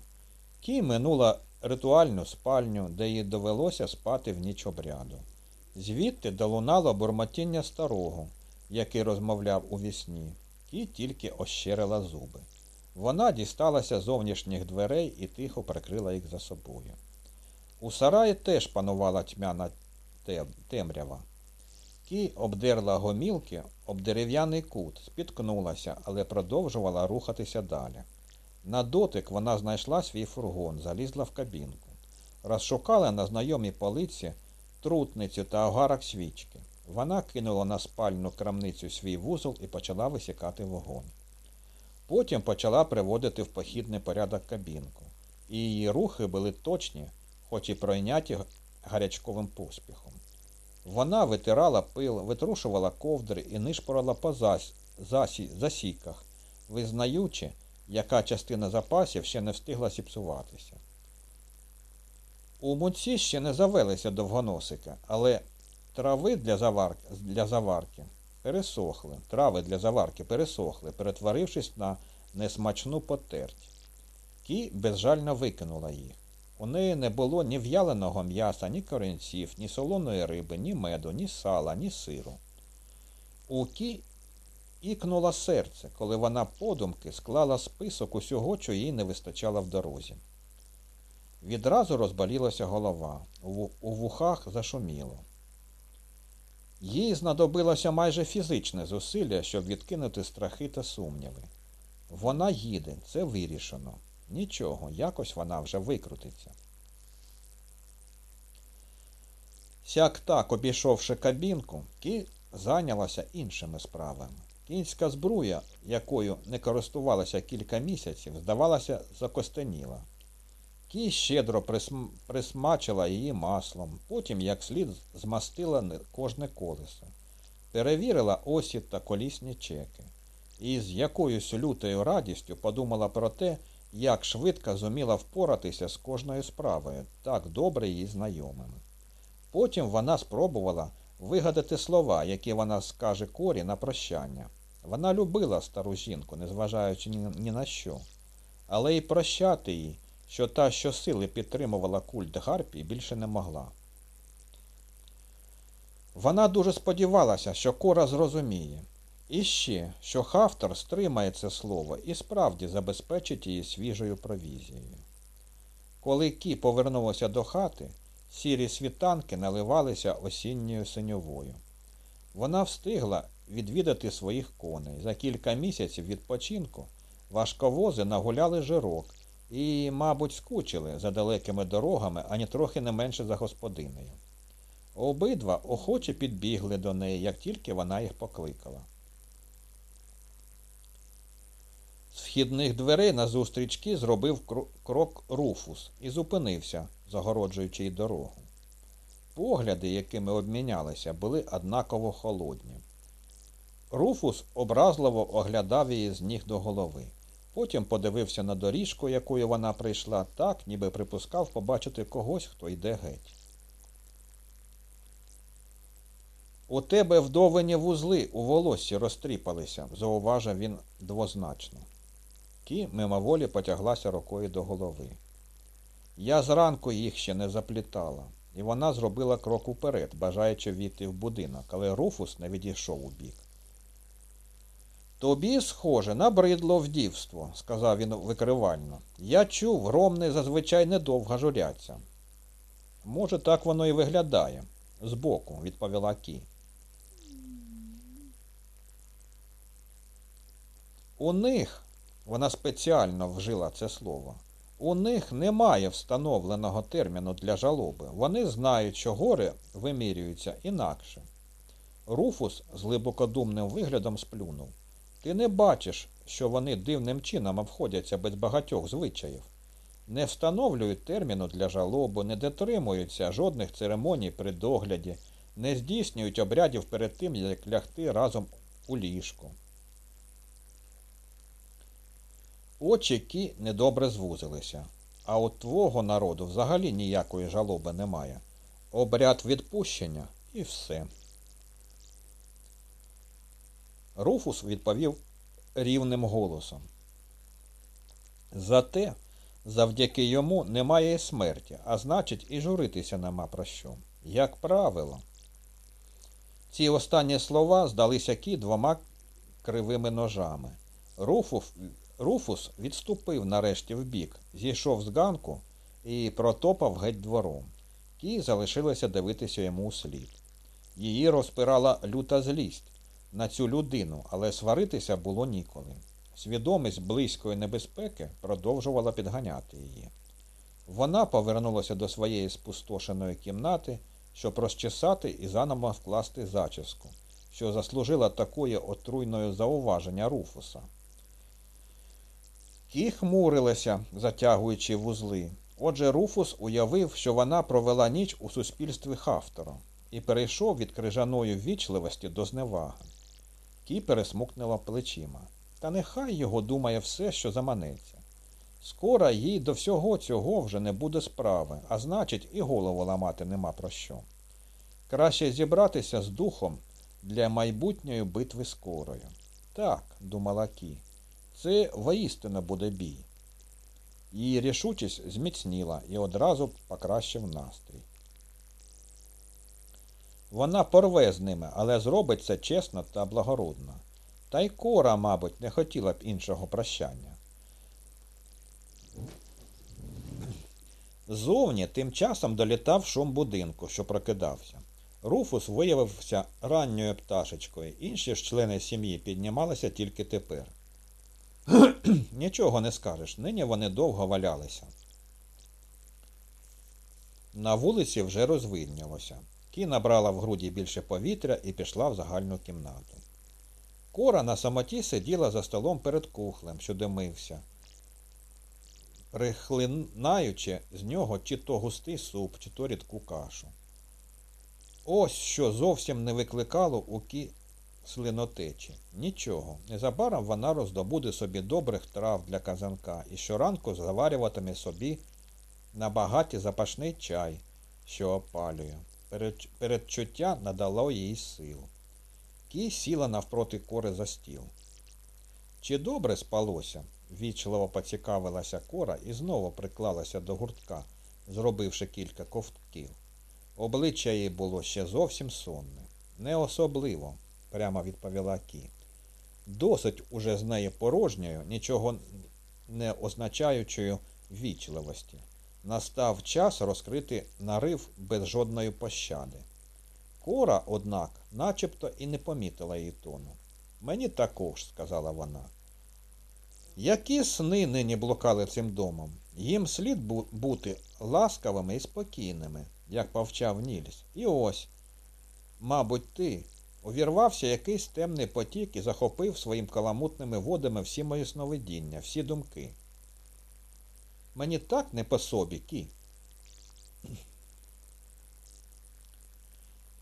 Кі минула ритуальну спальню, де їй довелося спати в ніч обряду. Звідти долунало бурмотіння старого, який розмовляв у вісні, і тільки ощерила зуби. Вона дісталася зовнішніх дверей і тихо прикрила їх за собою. У сараї теж панувала тьмяна темрява. Кі обдерла гомілки об дерев'яний кут, спіткнулася, але продовжувала рухатися далі. На дотик вона знайшла свій фургон, залізла в кабінку. Розшукала на знайомій полиці трутницю та огарок свічки. Вона кинула на спальну крамницю свій вузол і почала висікати вогонь. Потім почала приводити в похідний порядок кабінку. І її рухи були точні, хоч і пройняті гарячковим поспіхом. Вона витирала пил, витрушувала ковдри і нишпорила по зас... засі... засіках, визнаючи, яка частина запасів ще не встигла зіпсуватися. У муці ще не завелися довгоносика, але трави для заварки, для заварки пересохли, трави для заварки пересохли, перетворившись на несмачну потерть. Кі безжально викинула їх. У неї не було ні в'яленого м'яса, ні корінців, ні солоної риби, ні меду, ні сала, ні сиру. У Кі ікнуло серце, коли вона подумки склала список усього, що їй не вистачало в дорозі. Відразу розболілася голова, у вухах зашуміло. Їй знадобилося майже фізичне зусилля, щоб відкинути страхи та сумніви. Вона їде, це вирішено. Нічого, якось вона вже викрутиться. Сяк так, обійшовши кабінку, Кі зайнялася іншими справами. Кінська збруя, якою не користувалася кілька місяців, здавалося, закостеніла. Кі щедро присм... присмачила її маслом, потім як слід змастила кожне колесо, перевірила осі та колісні чеки, і з якоюсь лютою радістю подумала про те, як швидко зуміла впоратися з кожною справою, так добре їй знайомими. Потім вона спробувала вигадати слова, які вона скаже корі на прощання. Вона любила стару жінку, незважаючи ні, на що, але й прощати їй, що та щосили підтримувала культ Гарпії, більше не могла. Вона дуже сподівалася, що Кора зрозуміє. І ще, що Хафтор стримає це слово і справді забезпечить її свіжою провізією. Коли Кі повернулася до хати, Сірі світанки наливалися осінньою синьовою. Вона встигла відвідати своїх коней. За кілька місяців відпочинку важковози нагуляли жирок і, мабуть, скучили за далекими дорогами, ані трохи не менше за господинею. Обидва охоче підбігли до неї, як тільки вона їх покликала. З вхідних дверей назустріч Кі зробив крок Руфус і зупинився, загороджуючи й дорогу. Погляди, якими обмінялися, були однаково холодні. Руфус образливо оглядав її з ніг до голови. Потім подивився на доріжку, якою вона прийшла, так, ніби припускав побачити когось, хто йде геть. У тебе вдовині вузли у волоссі розтріпалися, зауважив він двозначно. Кі мимоволі потяглася рукою до голови. Я зранку їх ще не заплітала, і вона зробила крок уперед, бажаючи війти в будинок, але Руфус не відійшов у бік. Тобі, схоже, набридло вдівство, сказав він викривально. Я чув, громни зазвичай недовго журяться. Може, так воно і виглядає. Збоку, відповіла Кі. У них, вона спеціально вжила це слово, у них немає встановленого терміну для жалоби. Вони знають, що гори вимірюються інакше. Руфус з глибокодумним виглядом сплюнув. Ти не бачиш, що вони дивним чином обходяться без багатьох звичаїв. Не встановлюють терміну для жалоби, не дотримуються жодних церемоній при догляді, не здійснюють обрядів перед тим, як лягти разом у ліжку. Очі Кі недобре звузилися, а у твого народу взагалі ніякої жалоби немає. Обряд відпущення і все. Руфус відповів рівним голосом. Зате завдяки йому немає і смерті, а значить і журитися нема про що. Як правило. Ці останні слова здалися Кі двома кривими ножами. Руфус, Руфус відступив нарешті вбік, зійшов з ганку і протопав геть двором. Кі залишилася дивитися йому у слід. Її розпирала люта злість на цю людину, але сваритися було ніколи. Свідомість близької небезпеки продовжувала підганяти її. Вона повернулася до своєї спустошеної кімнати, щоб розчесати і заново вкласти зачіску, що заслужила такої отруйної зауваження Руфуса. Кі хмурилася, затягуючи вузли. Отже, Руфус уявив, що вона провела ніч у суспільстві Хафтора і перейшов від крижаної ввічливості до зневаги. Кі пересмукнула плечима. Та нехай його думає все, що заманеться. Скоро їй до всього цього вже не буде справи, а значить, і голову ламати нема про що. Краще зібратися з духом для майбутньої битви скорою. Так, думала Кі, це воістину буде бій. Її рішучість зміцніла і одразу покращив настрій. Вона порве з ними, але зробить це чесно та благородно. Та й кора, мабуть, не хотіла б іншого прощання. Зовні тим часом долітав шум будинку, що прокидався. Руфус виявився ранньою пташечкою, інші ж члени сім'ї піднімалися тільки тепер. Нічого не скажеш, нині вони довго валялися. На вулиці вже розвиднілося. Кі набрала в груді більше повітря і пішла в загальну кімнату. Кора на самоті сиділа за столом перед кухлем, що димився, прихлинаючи з нього чи то густий суп, чи то рідку кашу. Ось що зовсім не викликало у кі слинотечі. Нічого. Незабаром вона роздобуде собі добрих трав для казанка і щоранку заварюватиме собі на багаті запашний чай, що опалює. Передчуття надало їй сил. Кі сіла навпроти кори за стіл. Чи добре спалося? ввічливо поцікавилася кора і знову приклалася до гуртка, зробивши кілька ковтків. Обличчя її було ще зовсім сонне. Не особливо, прямо відповіла Кі. Досить уже з неї порожньою, нічого не означаючою ввічливості. Настав час розкрити нарив без жодної пощади. Кора, однак, начебто і не помітила її тону. Мені також, сказала вона. Які сни нині блукали цим домом? Їм слід бу- бути ласкавими і спокійними, як повчав Нільс. І ось, мабуть, ти. Увірвався якийсь темний потік і захопив своїм каламутними водами всі мої сновидіння, всі думки. Мені так не по собі, кі.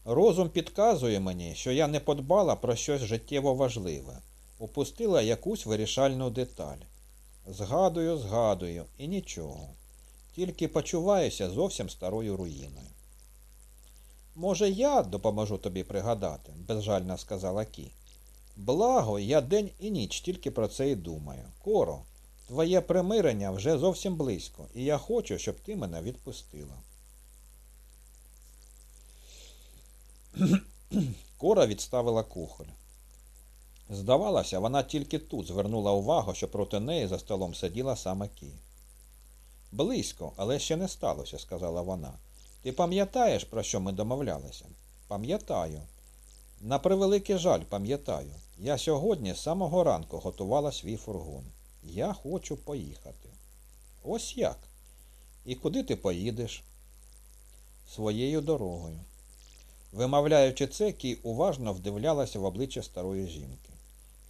Розум підказує мені, що я не подбала про щось життєво важливе, упустила якусь вирішальну деталь. Згадую, згадую, і нічого. Тільки почуваюся зовсім старою руїною. Може, я допоможу тобі пригадати, безжально сказала Кі. Благо, я день і ніч тільки про це і думаю. Коро, твоє примирення вже зовсім близько, і я хочу, щоб ти мене відпустила. Кора відставила кухоль. Здавалося, вона тільки тут звернула увагу, що проти неї за столом сиділа саме Кі. Близько, але ще не сталося, сказала вона. Ти пам'ятаєш, про що ми домовлялися? Пам'ятаю. На превеликий жаль, пам'ятаю. Я сьогодні з самого ранку готувала свій фургон. Я хочу поїхати. Ось як. І куди ти поїдеш? Своєю дорогою. Вимовляючи це, Кій уважно вдивлялася в обличчя старої жінки.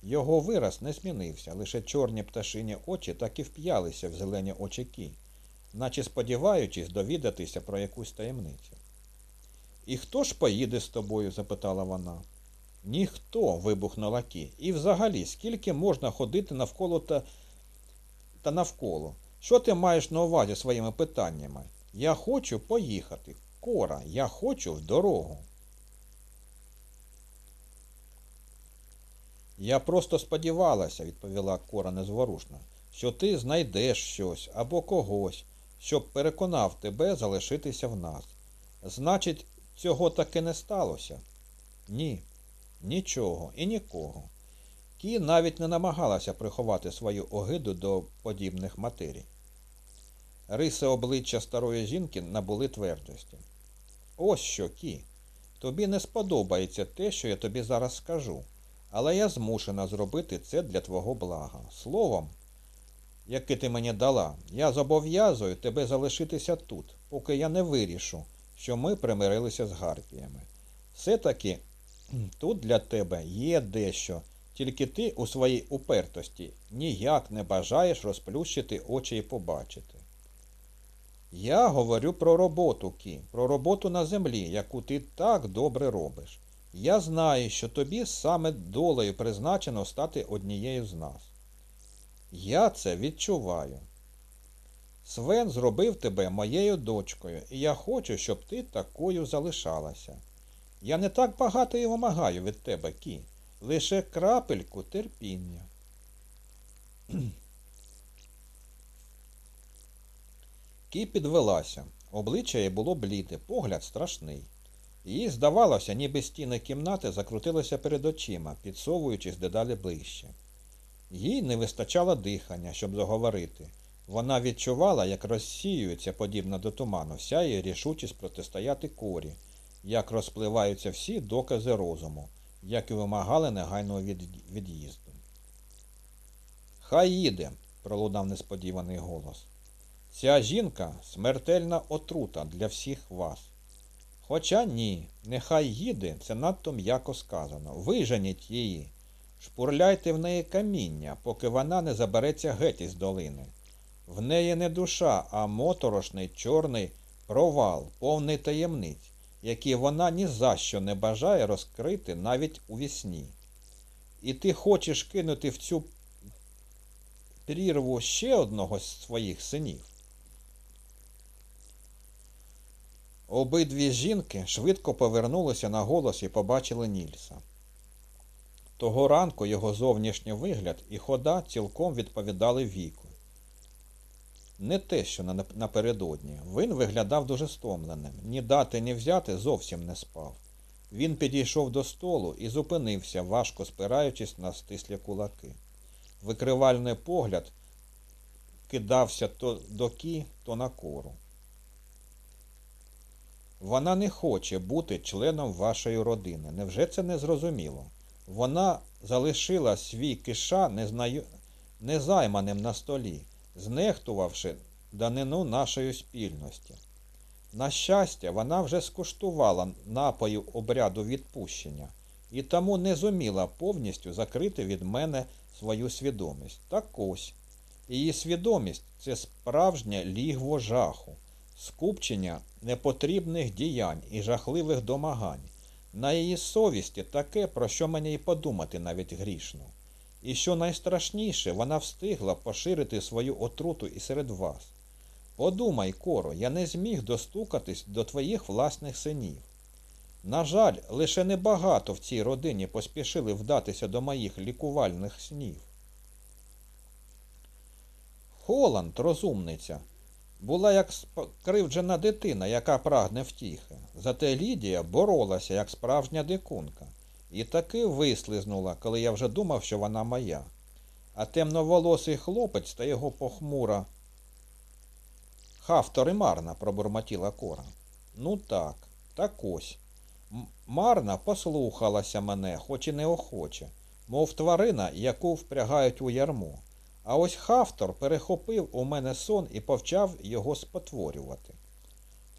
Його вираз не змінився, лише чорні пташині очі так і вп'ялися в зелені очі Кі, наче сподіваючись довідатися про якусь таємницю. І хто ж поїде з тобою? запитала вона. Ніхто. вибухнула Кі. І взагалі, скільки можна ходити навколо та, та навколо? Що ти маєш на увазі своїми питаннями? Я хочу поїхати. Кора, я хочу в дорогу. Я просто сподівалася, відповіла Кора незворушно, що ти знайдеш щось або когось, щоб переконав тебе залишитися в нас. Значить, цього таки не сталося? Ні, нічого і нікого. Кі навіть не намагалася приховати свою огиду до подібних матерій. Риси обличчя старої жінки набули твердості. Ось що, Кі, тобі не сподобається те, що я тобі зараз скажу, але я змушена зробити це для твого блага. Словом, яке ти мені дала, я зобов'язую тебе залишитися тут, поки я не вирішу, що ми примирилися з гарпіями. Все-таки тут для тебе є дещо, тільки ти у своїй упертості ніяк не бажаєш розплющити очі і побачити. Я говорю про роботу, Кі, про роботу на землі, яку ти так добре робиш. Я знаю, що тобі саме долею призначено стати однією з нас. Я це відчуваю. Свен зробив тебе моєю дочкою, і я хочу, щоб ти такою залишалася. Я не так багато і вимагаю від тебе, Кі, лише крапельку терпіння. Кі підвелася. Обличчя її було бліде, погляд страшний. Їй здавалося, ніби стіни кімнати закрутилися перед очима, підсовуючись дедалі ближче. Їй не вистачало дихання, щоб заговорити. Вона відчувала, як розсіюється, подібно до туману, вся її рішучість протистояти корі, як розпливаються всі докази розуму, як і вимагали негайного від- від'їзду. Хай їде, пролунав несподіваний голос. Ця жінка смертельна отрута для всіх вас. Хоча ні, нехай їде, це надто м'яко сказано. Виженіть її, шпурляйте в неї каміння, поки вона не забереться геть із долини. В неї не душа, а моторошний чорний провал, повний таємниць, які вона ні за що не бажає розкрити навіть у вісні. І ти хочеш кинути в цю прірву ще одного з своїх синів. Обидві жінки швидко повернулися на голос і побачили Нільса. Того ранку його зовнішній вигляд і хода цілком відповідали віку. Не те, що напередодні. Він виглядав дуже стомленим. Ні дати, ні взяти зовсім не спав. Він підійшов до столу і зупинився, важко спираючись на стислі кулаки. Викривальний погляд кидався то до кі, то на кору. Вона не хоче бути членом вашої родини. Невже це не зрозуміло? Вона залишила свій киша незнаю... незайманим на столі, знехтувавши данину нашої спільності. На щастя, вона вже скуштувала напою обряду відпущення і тому не зуміла повністю закрити від мене свою свідомість. Так ось, її свідомість це справжнє лігво жаху, скупчення непотрібних діянь і жахливих домагань. На її совісті таке, про що мені й подумати навіть грішно. І що найстрашніше, вона встигла поширити свою отруту і серед вас. Подумай, Коро, я не зміг достукатись до твоїх власних синів. На жаль, лише небагато в цій родині поспішили вдатися до моїх лікувальних снів. Холанд, розумниця, була як скривджена дитина, яка прагне втіхи. Зате Лідія боролася, як справжня дикунка, і таки вислизнула, коли я вже думав, що вона моя. А темноволосий хлопець та його похмура. Хавтор і марна, пробурмотіла кора. Ну так, так ось. Марна послухалася мене, хоч і неохоче, мов тварина, яку впрягають у ярмо. А ось Хавтор перехопив у мене сон і повчав його спотворювати.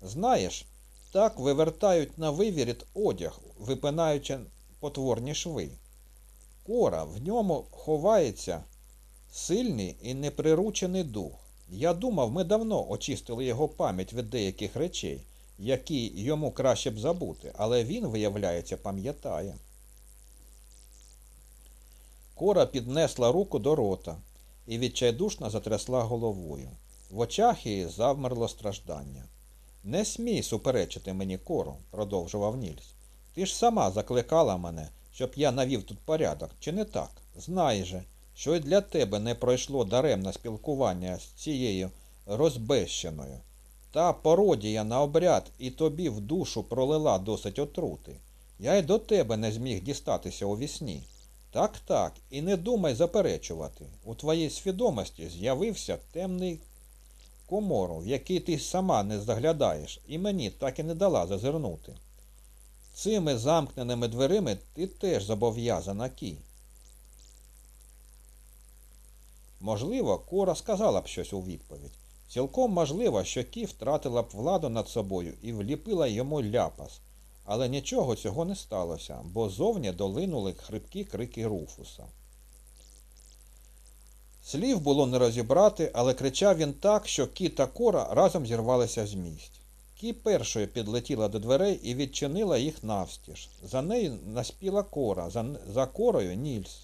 Знаєш, так вивертають на вивіріт одяг, випинаючи потворні шви. Кора, в ньому ховається сильний і неприручений дух. Я думав, ми давно очистили його пам'ять від деяких речей, які йому краще б забути, але він, виявляється, пам'ятає. Кора піднесла руку до рота і відчайдушно затрясла головою. В очах її завмерло страждання. Не смій суперечити мені, Коро, продовжував Нільс. Ти ж сама закликала мене, щоб я навів тут порядок, чи не так? Знай же, що й для тебе не пройшло даремне спілкування з цією розбещеною. Та пародія на обряд і тобі в душу пролила досить отрути. Я й до тебе не зміг дістатися у вісні. Так, так, і не думай заперечувати. У твоїй свідомості з'явився темний комору, в який ти сама не заглядаєш, і мені так і не дала зазирнути. Цими замкненими дверима ти теж зобов'язана кі. Можливо, Кора сказала б щось у відповідь. Цілком можливо, що Кі втратила б владу над собою і вліпила йому ляпас. Але нічого цього не сталося, бо зовні долинули хрипкі крики Руфуса. Слів було не розібрати, але кричав він так, що Кі та Кора разом зірвалися з місць. Кі першою підлетіла до дверей і відчинила їх навстіж. За нею наспіла кора, за, за корою Нільс.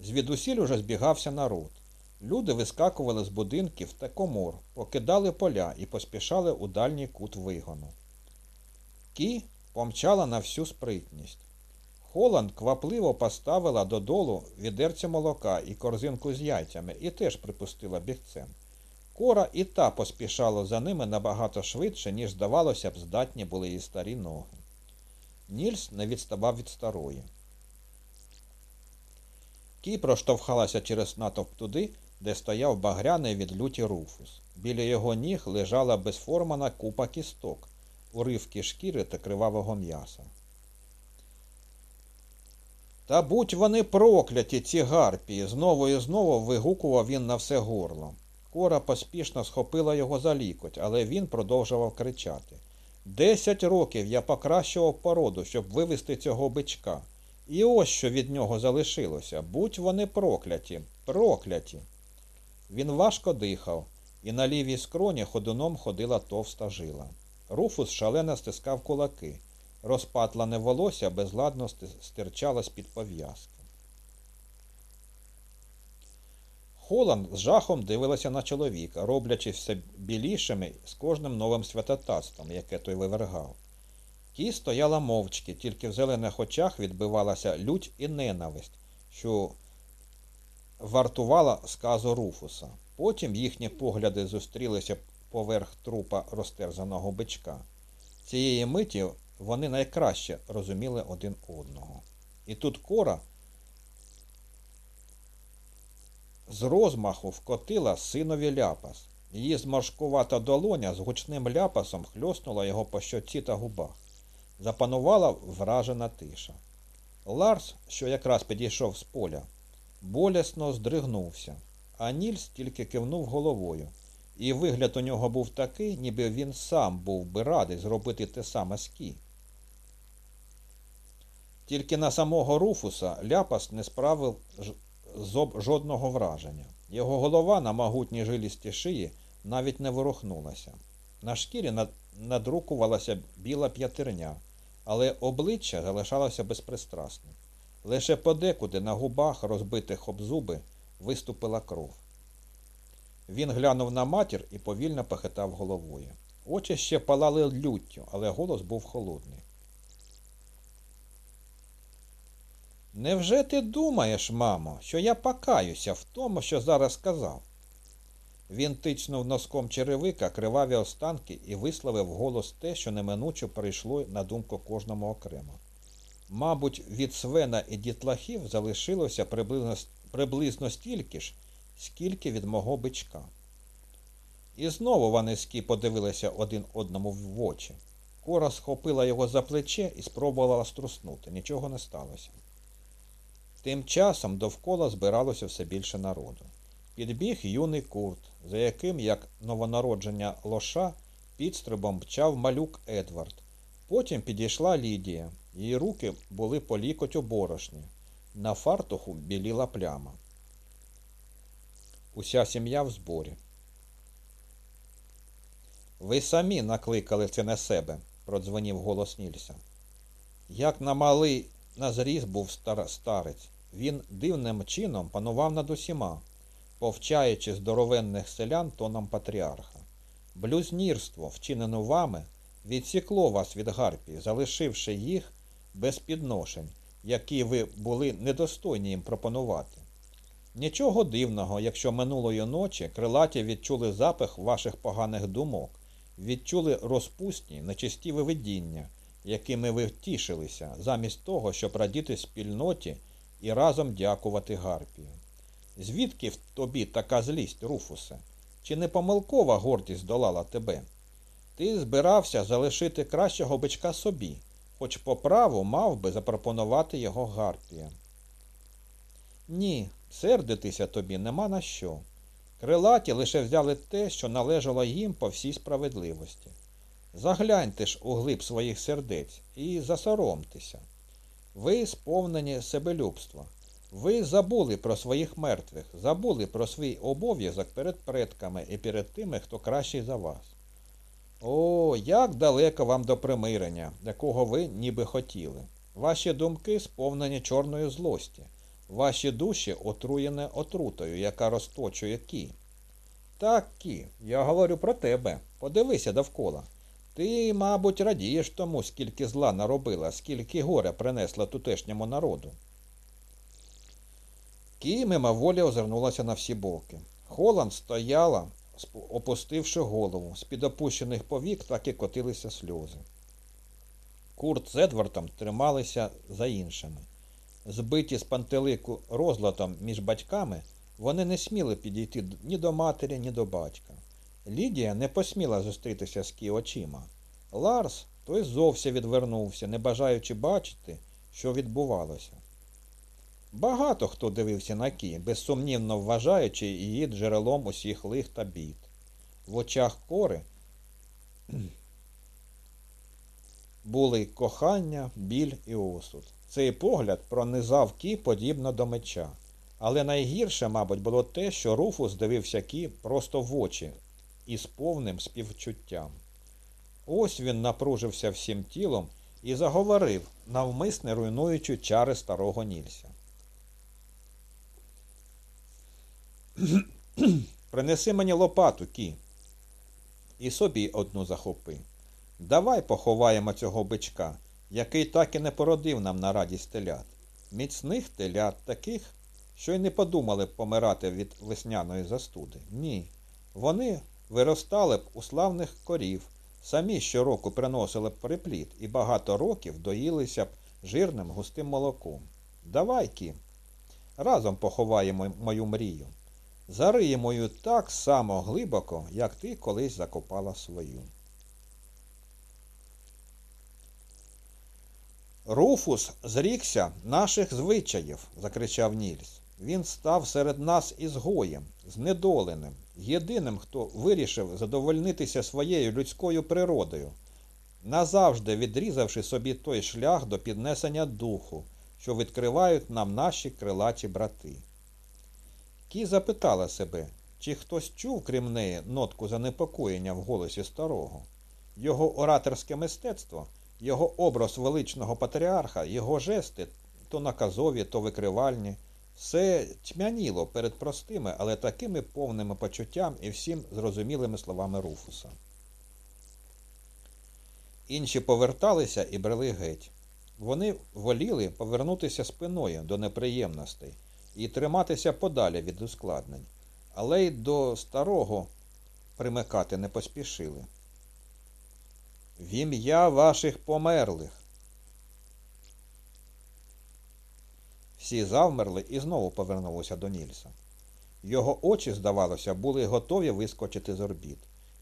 Звідусіль уже збігався народ. Люди вискакували з будинків та комор, покидали поля і поспішали у дальній кут вигону. Кі помчала на всю спритність. Холанд квапливо поставила додолу відерця молока і корзинку з яйцями і теж припустила бігцем. Кора і та поспішала за ними набагато швидше, ніж, здавалося б, здатні були її старі ноги. Нільс не відставав від старої. Кі проштовхалася через натовп туди, де стояв багряний від люті руфус. Біля його ніг лежала безформана купа кісток, уривки шкіри та кривавого м'яса. Та будь вони прокляті, ці гарпії, знову і знову вигукував він на все горло. Кора поспішно схопила його за лікоть, але він продовжував кричати. Десять років я покращував породу, щоб вивести цього бичка. І ось що від нього залишилося. Будь вони прокляті, прокляті. Він важко дихав, і на лівій скроні ходуном ходила товста жила. Руфус шалено стискав кулаки. Розпатлене волосся безладно стирчало з-під пов'язки. Холанд з жахом дивилася на чоловіка, роблячи все білішими з кожним новим святотатством, яке той вивергав. Ті стояла мовчки, тільки в зелених очах відбивалася лють і ненависть, що вартувала сказу Руфуса. Потім їхні погляди зустрілися поверх трупа розтерзаного бичка. Цієї миті вони найкраще розуміли один одного. І тут кора з розмаху вкотила синові ляпас. Її зморшкувата долоня з гучним ляпасом хльоснула його по щоці та губах. Запанувала вражена тиша. Ларс, що якраз підійшов з поля, болісно здригнувся, а Нільс тільки кивнув головою, і вигляд у нього був такий, ніби він сам був би радий зробити те саме з Кі. Тільки на самого Руфуса ляпас не справив жодного враження. Його голова на могутній жилісті шиї навіть не ворухнулася. На шкірі надрукувалася біла п'ятерня, але обличчя залишалося безпристрасним. Лише подекуди на губах, розбитих об зуби, виступила кров. Він глянув на матір і повільно похитав головою. Очі ще палали люттю, але голос був холодний. Невже ти думаєш, мамо, що я покаюся в тому, що зараз сказав? Він тичнув носком черевика криваві останки і висловив голос те, що неминуче прийшло на думку кожному окремо. Мабуть, від свена і дітлахів залишилося приблизно, приблизно стільки ж, скільки від мого бичка. І знову вони скі подивилися один одному в очі. Кора схопила його за плече і спробувала струснути. Нічого не сталося. Тим часом довкола збиралося все більше народу. Підбіг юний курт, за яким, як новонародження лоша, підстрибом мчав малюк Едвард. Потім підійшла Лідія. Її руки були по лікоть у борошні. На фартуху біліла пляма. Уся сім'я в зборі. Ви самі накликали це на себе, продзвонів голос Нільса. Як на малий на зріз був стар- старець, він дивним чином панував над усіма, повчаючи здоровенних селян тоном патріарха. Блюзнірство, вчинене вами, відсікло вас від гарпії, залишивши їх без підношень, які ви були недостойні їм пропонувати. Нічого дивного, якщо минулої ночі крилаті відчули запах ваших поганих думок, відчули розпусні, нечисті видіння, якими ви тішилися, замість того, щоб радіти спільноті і разом дякувати Гарпію. Звідки в тобі така злість, Руфусе? Чи не помилкова гордість долала тебе? Ти збирався залишити кращого бичка собі, хоч по праву мав би запропонувати його Гарпія. Ні, сердитися тобі нема на що. Крилаті лише взяли те, що належало їм по всій справедливості. Загляньте ж у глиб своїх сердець і засоромтеся. Ви сповнені себелюбства. Ви забули про своїх мертвих, забули про свій обов'язок перед предками і перед тими, хто кращий за вас. О, як далеко вам до примирення, якого ви ніби хотіли. Ваші думки сповнені чорної злості, ваші душі отруєні отрутою, яка розточує кі. Так, кі, я говорю про тебе. Подивися довкола. Ти, мабуть, радієш тому, скільки зла наробила, скільки горя принесла тутешньому народу. Кі мимоволі озирнулася на всі боки. Холанд стояла, опустивши голову. З-під опущених повік так і котилися сльози. Курт з Едвардом трималися за іншими. Збиті з пантелику розладом між батьками, вони не сміли підійти ні до матері, ні до батька. Лідія не посміла зустрітися з Кі очима. Ларс той зовсім відвернувся, не бажаючи бачити, що відбувалося. Багато хто дивився на Кі, безсумнівно вважаючи її джерелом усіх лих та бід. В очах кори були кохання, біль і осуд. Цей погляд пронизав Кі подібно до меча. Але найгірше, мабуть, було те, що Руфус дивився Кі просто в очі із повним співчуттям. Ось він напружився всім тілом і заговорив, навмисне руйнуючи чари старого Нілься. Принеси мені лопату, Кі. І собі одну захопи. Давай поховаємо цього бичка, який так і не породив нам на радість телят. Міцних телят, таких, що й не подумали б помирати від весняної застуди. Ні. Вони виростали б у славних корів, самі щороку приносили б приплід і багато років доїлися б жирним густим молоком. Давай, Кі, разом поховаємо мою мрію. Зариємо її так само глибоко, як ти колись закопала свою. Руфус зрікся наших звичаїв, закричав Нільс. Він став серед нас ізгоєм, знедоленим, єдиним, хто вирішив задовольнитися своєю людською природою, назавжди відрізавши собі той шлях до піднесення духу, що відкривають нам наші крилаті брати. Кі запитала себе, чи хтось чув, крім неї, нотку занепокоєння в голосі старого. Його ораторське мистецтво, його образ величного патріарха, його жести то наказові, то викривальні, все тьмяніло перед простими, але такими повними почуттям і всім зрозумілими словами Руфуса. Інші поверталися і брели геть. Вони воліли повернутися спиною до неприємностей і триматися подалі від ускладнень, але й до старого примикати не поспішили. В ім'я ваших померлих. Всі завмерли і знову повернулися до Нільса. Його очі, здавалося, були готові вискочити з орбіт.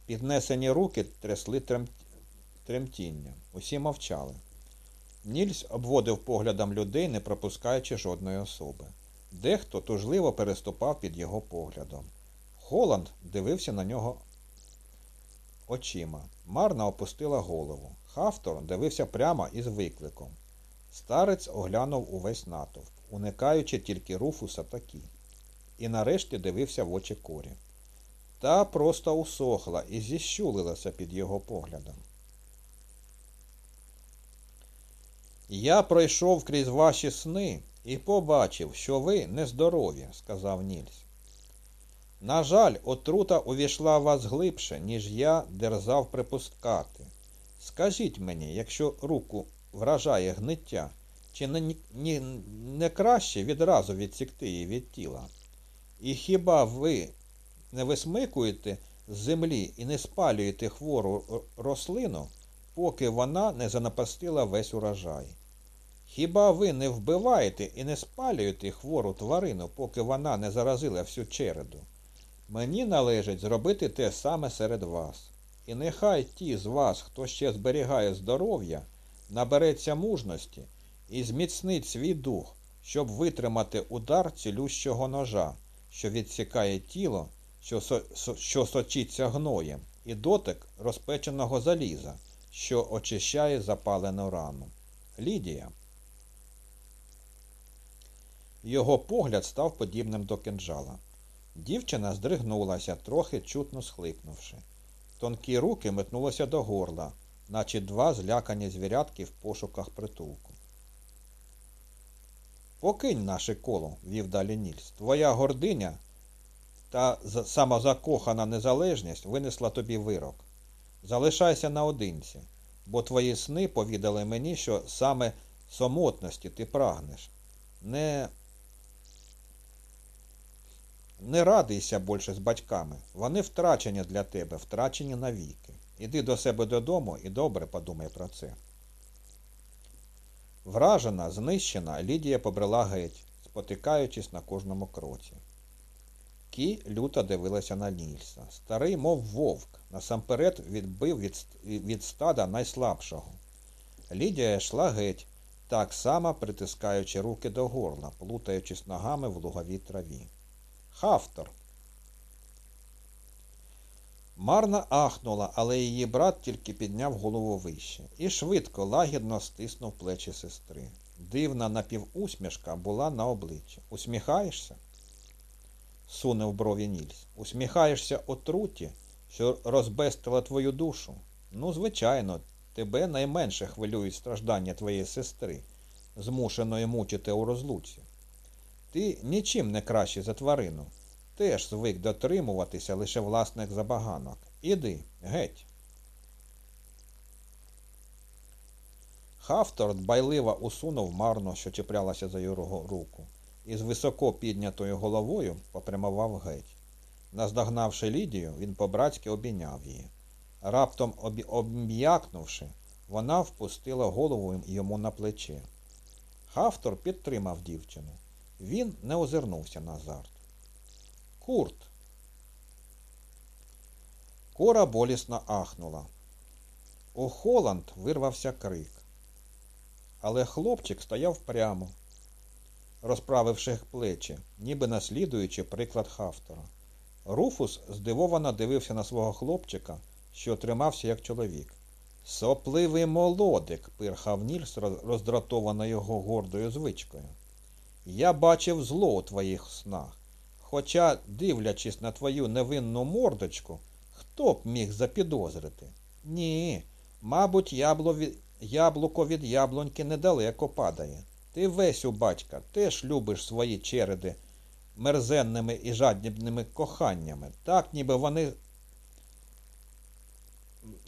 Піднесені руки трясли трем... тремтінням. Усі мовчали. Нільс обводив поглядом людей, не пропускаючи жодної особи. Дехто тужливо переступав під його поглядом. Холланд дивився на нього очима. Марна опустила голову. Хафтор дивився прямо із викликом. Старець оглянув увесь натовп, уникаючи тільки руфуса такі. І нарешті дивився в очі корі. Та просто усохла і зіщулилася під його поглядом. Я пройшов крізь ваші сни і побачив, що ви нездорові, сказав Нільс. На жаль, отрута увійшла вас глибше, ніж я дерзав припускати. Скажіть мені, якщо руку вражає гниття, чи не, не, не краще відразу відсікти її від тіла? І хіба ви не висмикуєте з землі і не спалюєте хвору рослину, поки вона не занапастила весь урожай? Хіба ви не вбиваєте і не спалюєте хвору тварину, поки вона не заразила всю череду? Мені належить зробити те саме серед вас. І нехай ті з вас, хто ще зберігає здоров'я, набереться мужності і зміцнить свій дух, щоб витримати удар цілющого ножа, що відсікає тіло, що, со, що сочиться гноєм, і дотик розпеченого заліза, що очищає запалену рану. Лідія. Його погляд став подібним до кинджала. Дівчина здригнулася, трохи чутно схлипнувши. Тонкі руки метнулися до горла, наче два злякані звірятки в пошуках притулку. Покинь наше коло, вів далі Нільс. Твоя гординя та самозакохана незалежність винесла тобі вирок. Залишайся наодинці, бо твої сни повідали мені, що саме самотності ти прагнеш. Не не радийся більше з батьками. Вони втрачені для тебе, втрачені навіки. Іди до себе додому і добре подумай про це. Вражена, знищена, Лідія побрела геть, спотикаючись на кожному кроці. Кі люто дивилася на Нільса. Старий, мов вовк, насамперед відбив від, від стада найслабшого. Лідія йшла геть, так само притискаючи руки до горла, плутаючись ногами в луговій траві. Хафтор. Марна ахнула, але її брат тільки підняв голову вище і швидко, лагідно стиснув плечі сестри. Дивна напівусмішка була на обличчі. Усміхаєшся? сунув брові Нільс. Усміхаєшся отруті, що розбестила твою душу? Ну, звичайно, тебе найменше хвилюють страждання твоєї сестри, змушеної мучити у розлуці. Ти нічим не кращий за тварину. Теж звик дотримуватися лише власних забаганок. Іди, геть. Хафтор дбайливо усунув марно, що чіплялася за його руку, і з високо піднятою головою попрямував геть. Наздогнавши Лідію, він по-братськи обійняв її. Раптом обм'якнувши, вона впустила голову йому на плече. Хафтор підтримав дівчину. Він не озирнувся назад. Курт. Кора болісно ахнула. У Холланд вирвався крик. Але хлопчик стояв прямо, розправивши плечі, ніби наслідуючи приклад Хафтора. Руфус здивовано дивився на свого хлопчика, що тримався як чоловік. Сопливий молодик, пирхав Нільс, роз- роздратовано його гордою звичкою. Я бачив зло у твоїх снах. Хоча, дивлячись на твою невинну мордочку, хто б міг запідозрити? Ні, мабуть, ябло від... яблуко від яблуньки недалеко падає. Ти весь у батька теж любиш свої череди мерзенними і жадібними коханнями, так ніби вони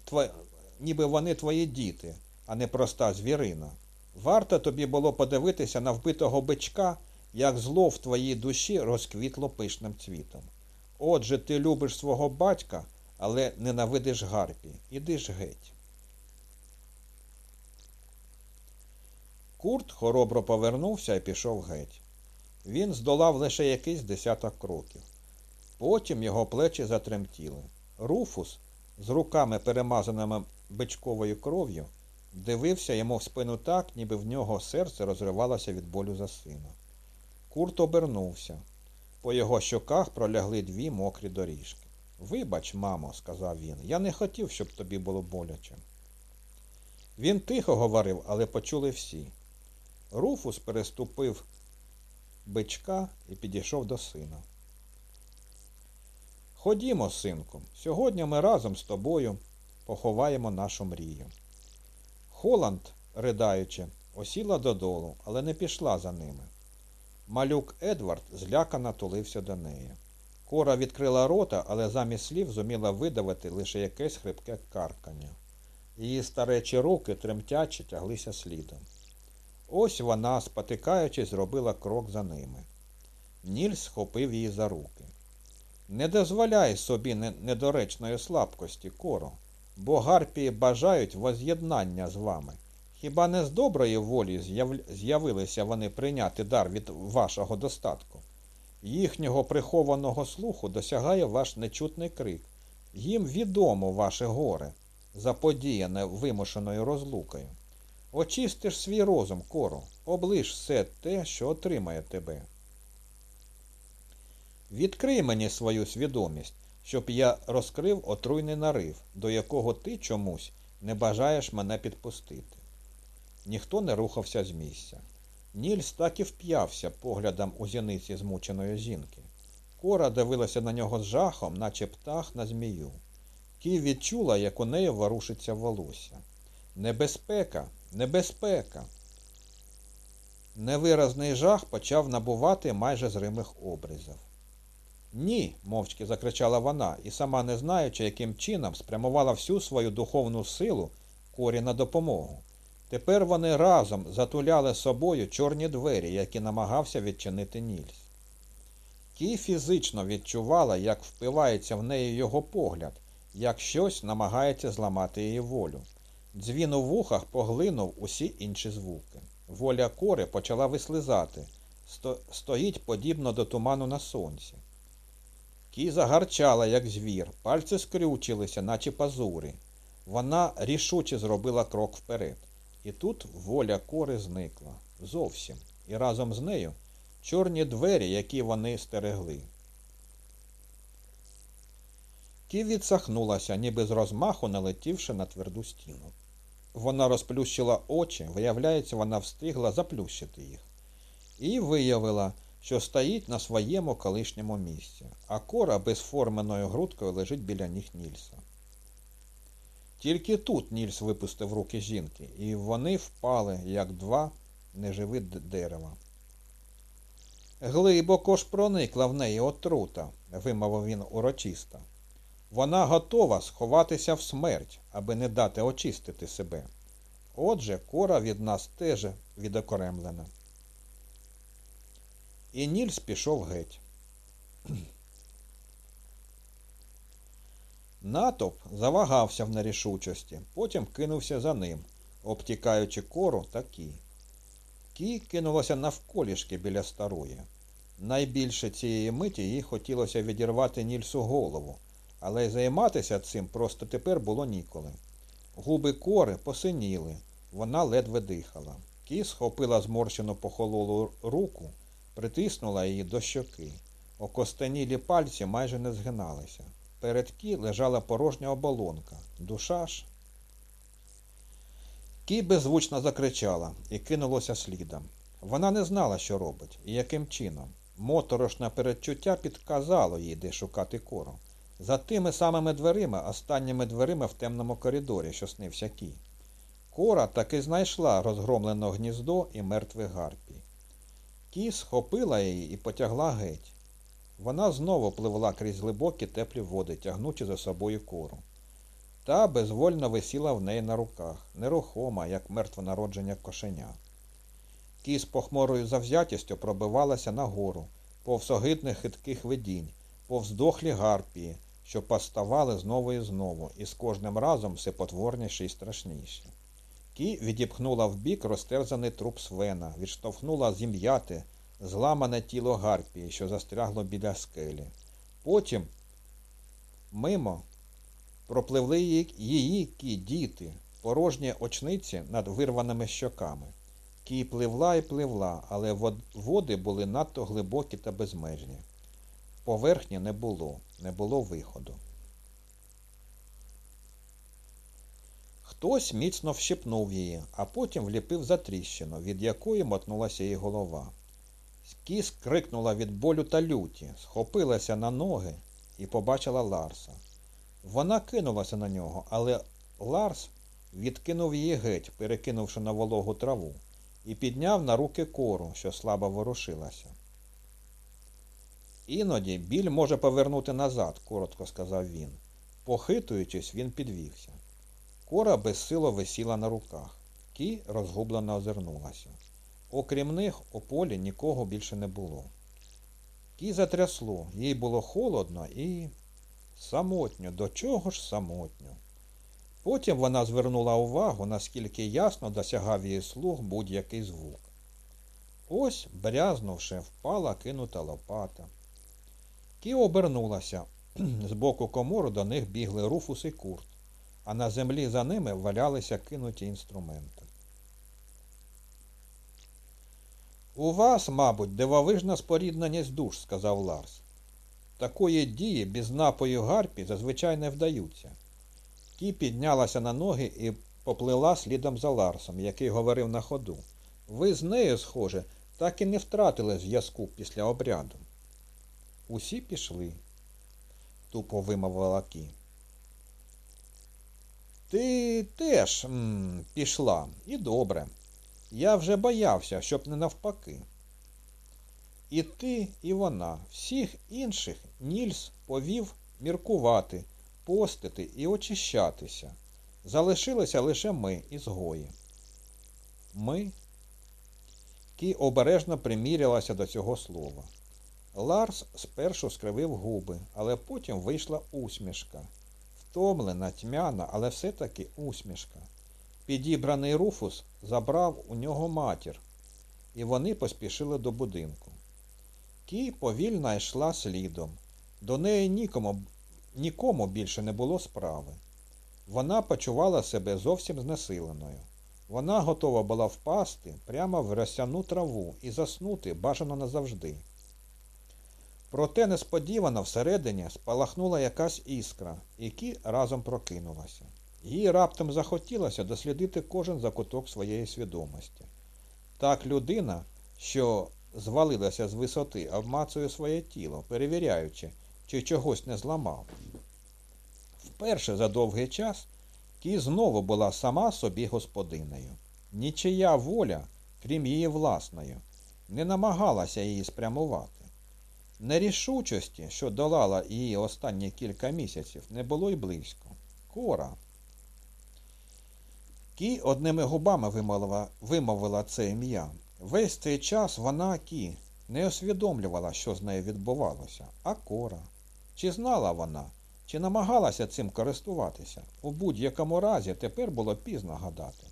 тво... ніби вони твої діти, а не проста звірина. Варто тобі було подивитися на вбитого бичка, як зло в твоїй душі розквітло пишним цвітом. Отже, ти любиш свого батька, але ненавидиш гарпі. Іди ж геть. Курт хоробро повернувся і пішов геть. Він здолав лише якийсь десяток кроків. Потім його плечі затремтіли. Руфус, з руками перемазаними бичковою кров'ю, дивився йому в спину так, ніби в нього серце розривалося від болю за сина. Курт обернувся. По його щоках пролягли дві мокрі доріжки. Вибач, мамо, сказав він, я не хотів, щоб тобі було боляче. Він тихо говорив, але почули всі. Руфус переступив бичка і підійшов до сина. Ходімо, синку, сьогодні ми разом з тобою поховаємо нашу мрію. Холанд, ридаючи, осіла додолу, але не пішла за ними. Малюк Едвард злякано тулився до неї. Кора відкрила рота, але замість слів зуміла видавити лише якесь хрипке каркання. Її старечі руки тремтячи тяглися слідом. Ось вона, спотикаючись, зробила крок за ними. Нільс схопив її за руки. Не дозволяй собі недоречної слабкості, Коро, бо гарпії бажають воз'єднання з вами. Хіба не з доброї волі з'яв- з'явилися вони прийняти дар від вашого достатку? Їхнього прихованого слуху досягає ваш нечутний крик. Їм відомо ваше горе, заподіяне вимушеною розлукою. Очистиш свій розум, Коро, облиш все те, що отримає тебе. Відкрий мені свою свідомість, щоб я розкрив отруйний нарив, до якого ти чомусь не бажаєш мене підпустити. Ніхто не рухався з місця. Нільс так і вп'явся поглядом у зіниці змученої жінки. Кора дивилася на нього з жахом, наче птах на змію. Кі відчула, як у неї ворушиться волосся. Небезпека, небезпека. Невиразний жах почав набувати майже зримих образів. Ні, мовчки закричала вона, і сама не знаючи, яким чином спрямувала всю свою духовну силу корі на допомогу. Тепер вони разом затуляли собою чорні двері, які намагався відчинити Нільс. Кі фізично відчувала, як впивається в неї його погляд, як щось намагається зламати її волю. Дзвін у вухах поглинув усі інші звуки. Воля кори почала вислизати, сто... стоїть подібно до туману на сонці. Кі загарчала, як звір, пальці скрючилися, наче пазури. Вона рішуче зробила крок вперед. І тут воля кори зникла. Зовсім. І разом з нею чорні двері, які вони стерегли. Кі відсахнулася, ніби з розмаху налетівши на тверду стіну. Вона розплющила очі, виявляється, вона встигла заплющити їх. І виявила, що стоїть на своєму колишньому місці, а кора безформеною грудкою лежить біля ніг Нільса. Тільки тут Нільс випустив руки жінки, і вони впали, як два неживі дерева. Глибоко ж проникла в неї отрута, вимовив він урочисто. Вона готова сховатися в смерть, аби не дати очистити себе. Отже, кора від нас теж відокремлена. І Нільс пішов геть. Натовп завагався в нерішучості, потім кинувся за ним, обтікаючи кору та кі. Кі кинулося навколішки біля старої. Найбільше цієї миті їй хотілося відірвати Нільсу голову, але й займатися цим просто тепер було ніколи. Губи кори посиніли, вона ледве дихала. Кі схопила зморщену похололу руку, притиснула її до щоки. Окостенілі пальці майже не згиналися. Перед Кі лежала порожня оболонка. Душа ж. Кі беззвучно закричала і кинулося слідом. Вона не знала, що робить і яким чином. Моторошне передчуття підказало їй, де шукати кору. За тими самими дверима, останніми дверима в темному коридорі, що снився Кі. Кора таки знайшла розгромлене гніздо і мертвих гарпій. Кі схопила її і потягла геть. Вона знову пливла крізь глибокі теплі води, тягнучи за собою кору. Та безвольно висіла в неї на руках, нерухома, як мертвонародження кошеня. Кі з похмурою завзятістю пробивалася нагору, повз огидних хитких видінь, повз дохлі гарпії, що поставали знову і знову, і з кожним разом все потворніше і страшніше. Кі відіпхнула вбік розтерзаний труп свена, відштовхнула зім'яте, зламане тіло гарпії, що застрягло біля скелі. Потім мимо пропливли її кі діти, порожні очниці над вирваними щоками. Кі пливла і пливла, але води були надто глибокі та безмежні. Поверхні не було, не було виходу. Хтось міцно вщипнув її, а потім вліпив за тріщину, від якої мотнулася її голова. Кі скрикнула від болю та люті, схопилася на ноги і побачила Ларса. Вона кинулася на нього, але Ларс відкинув її геть, перекинувши на вологу траву, і підняв на руки кору, що слабо ворушилася. Іноді біль може повернути назад, коротко сказав він. Похитуючись, він підвівся. Кора безсило висіла на руках. Кі розгублено озирнулася. Окрім них, у полі нікого більше не було. Кі затрясло, їй було холодно і самотньо, до чого ж самотньо. Потім вона звернула увагу, наскільки ясно досягав її слух будь-який звук. Ось, брязнувши, впала кинута лопата. Кі обернулася. З боку комору до них бігли Руфус і Курт, а на землі за ними валялися кинуті інструменти. У вас, мабуть, дивовижна спорідненість душ, сказав Ларс. Такої дії без напою гарпі зазвичай не вдаються. Ті піднялася на ноги і поплила слідом за Ларсом, який говорив на ходу. Ви з нею, схоже, так і не втратили зв'язку після обряду. Усі пішли, тупо вимовила Кі. Ти теж м, пішла, і добре. Я вже боявся, щоб не навпаки. І ти, і вона, всіх інших Нільс повів міркувати, постити і очищатися. Залишилися лише ми, ізгої. Ми? Кі обережно примірялася до цього слова. Ларс спершу скривив губи, але потім вийшла усмішка. Втомлена, тьмяна, але все-таки усмішка. Підібраний Руфус забрав у нього матір, і вони поспішили до будинку. Кі повільно йшла слідом. До неї нікому, нікому більше не було справи. Вона почувала себе зовсім знесиленою. Вона готова була впасти прямо в росяну траву і заснути бажано назавжди. Проте несподівано всередині спалахнула якась іскра, і Кі разом прокинулася. Їй раптом захотілося дослідити кожен закуток своєї свідомості. Так людина, що звалилася з висоти, обмацує своє тіло, перевіряючи, чи чогось не зламав. Вперше за довгий час Кі знову була сама собі господинею. Нічия воля, крім її власної, не намагалася її спрямувати. Нерішучості, що долала її останні кілька місяців, не було й близько. Кора. Кі одними губами вимовила, вимовила це ім'я. Весь цей час вона, Кі, не усвідомлювала, що з нею відбувалося, а кора. Чи знала вона, чи намагалася цим користуватися? У будь-якому разі тепер було пізно гадати.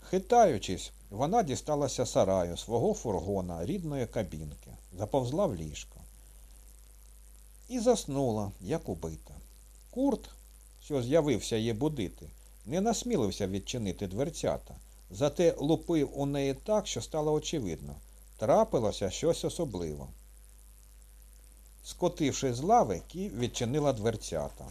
Хитаючись, Вона дісталася сараю, свого фургона, рідної кабінки, заповзла в ліжко. І заснула, як убита. Курт, що з'явився її будити, не насмілився відчинити дверцята, зате лупив у неї так, що стало очевидно. Трапилося щось особливе. Скотившись з лави, Кі відчинила дверцята.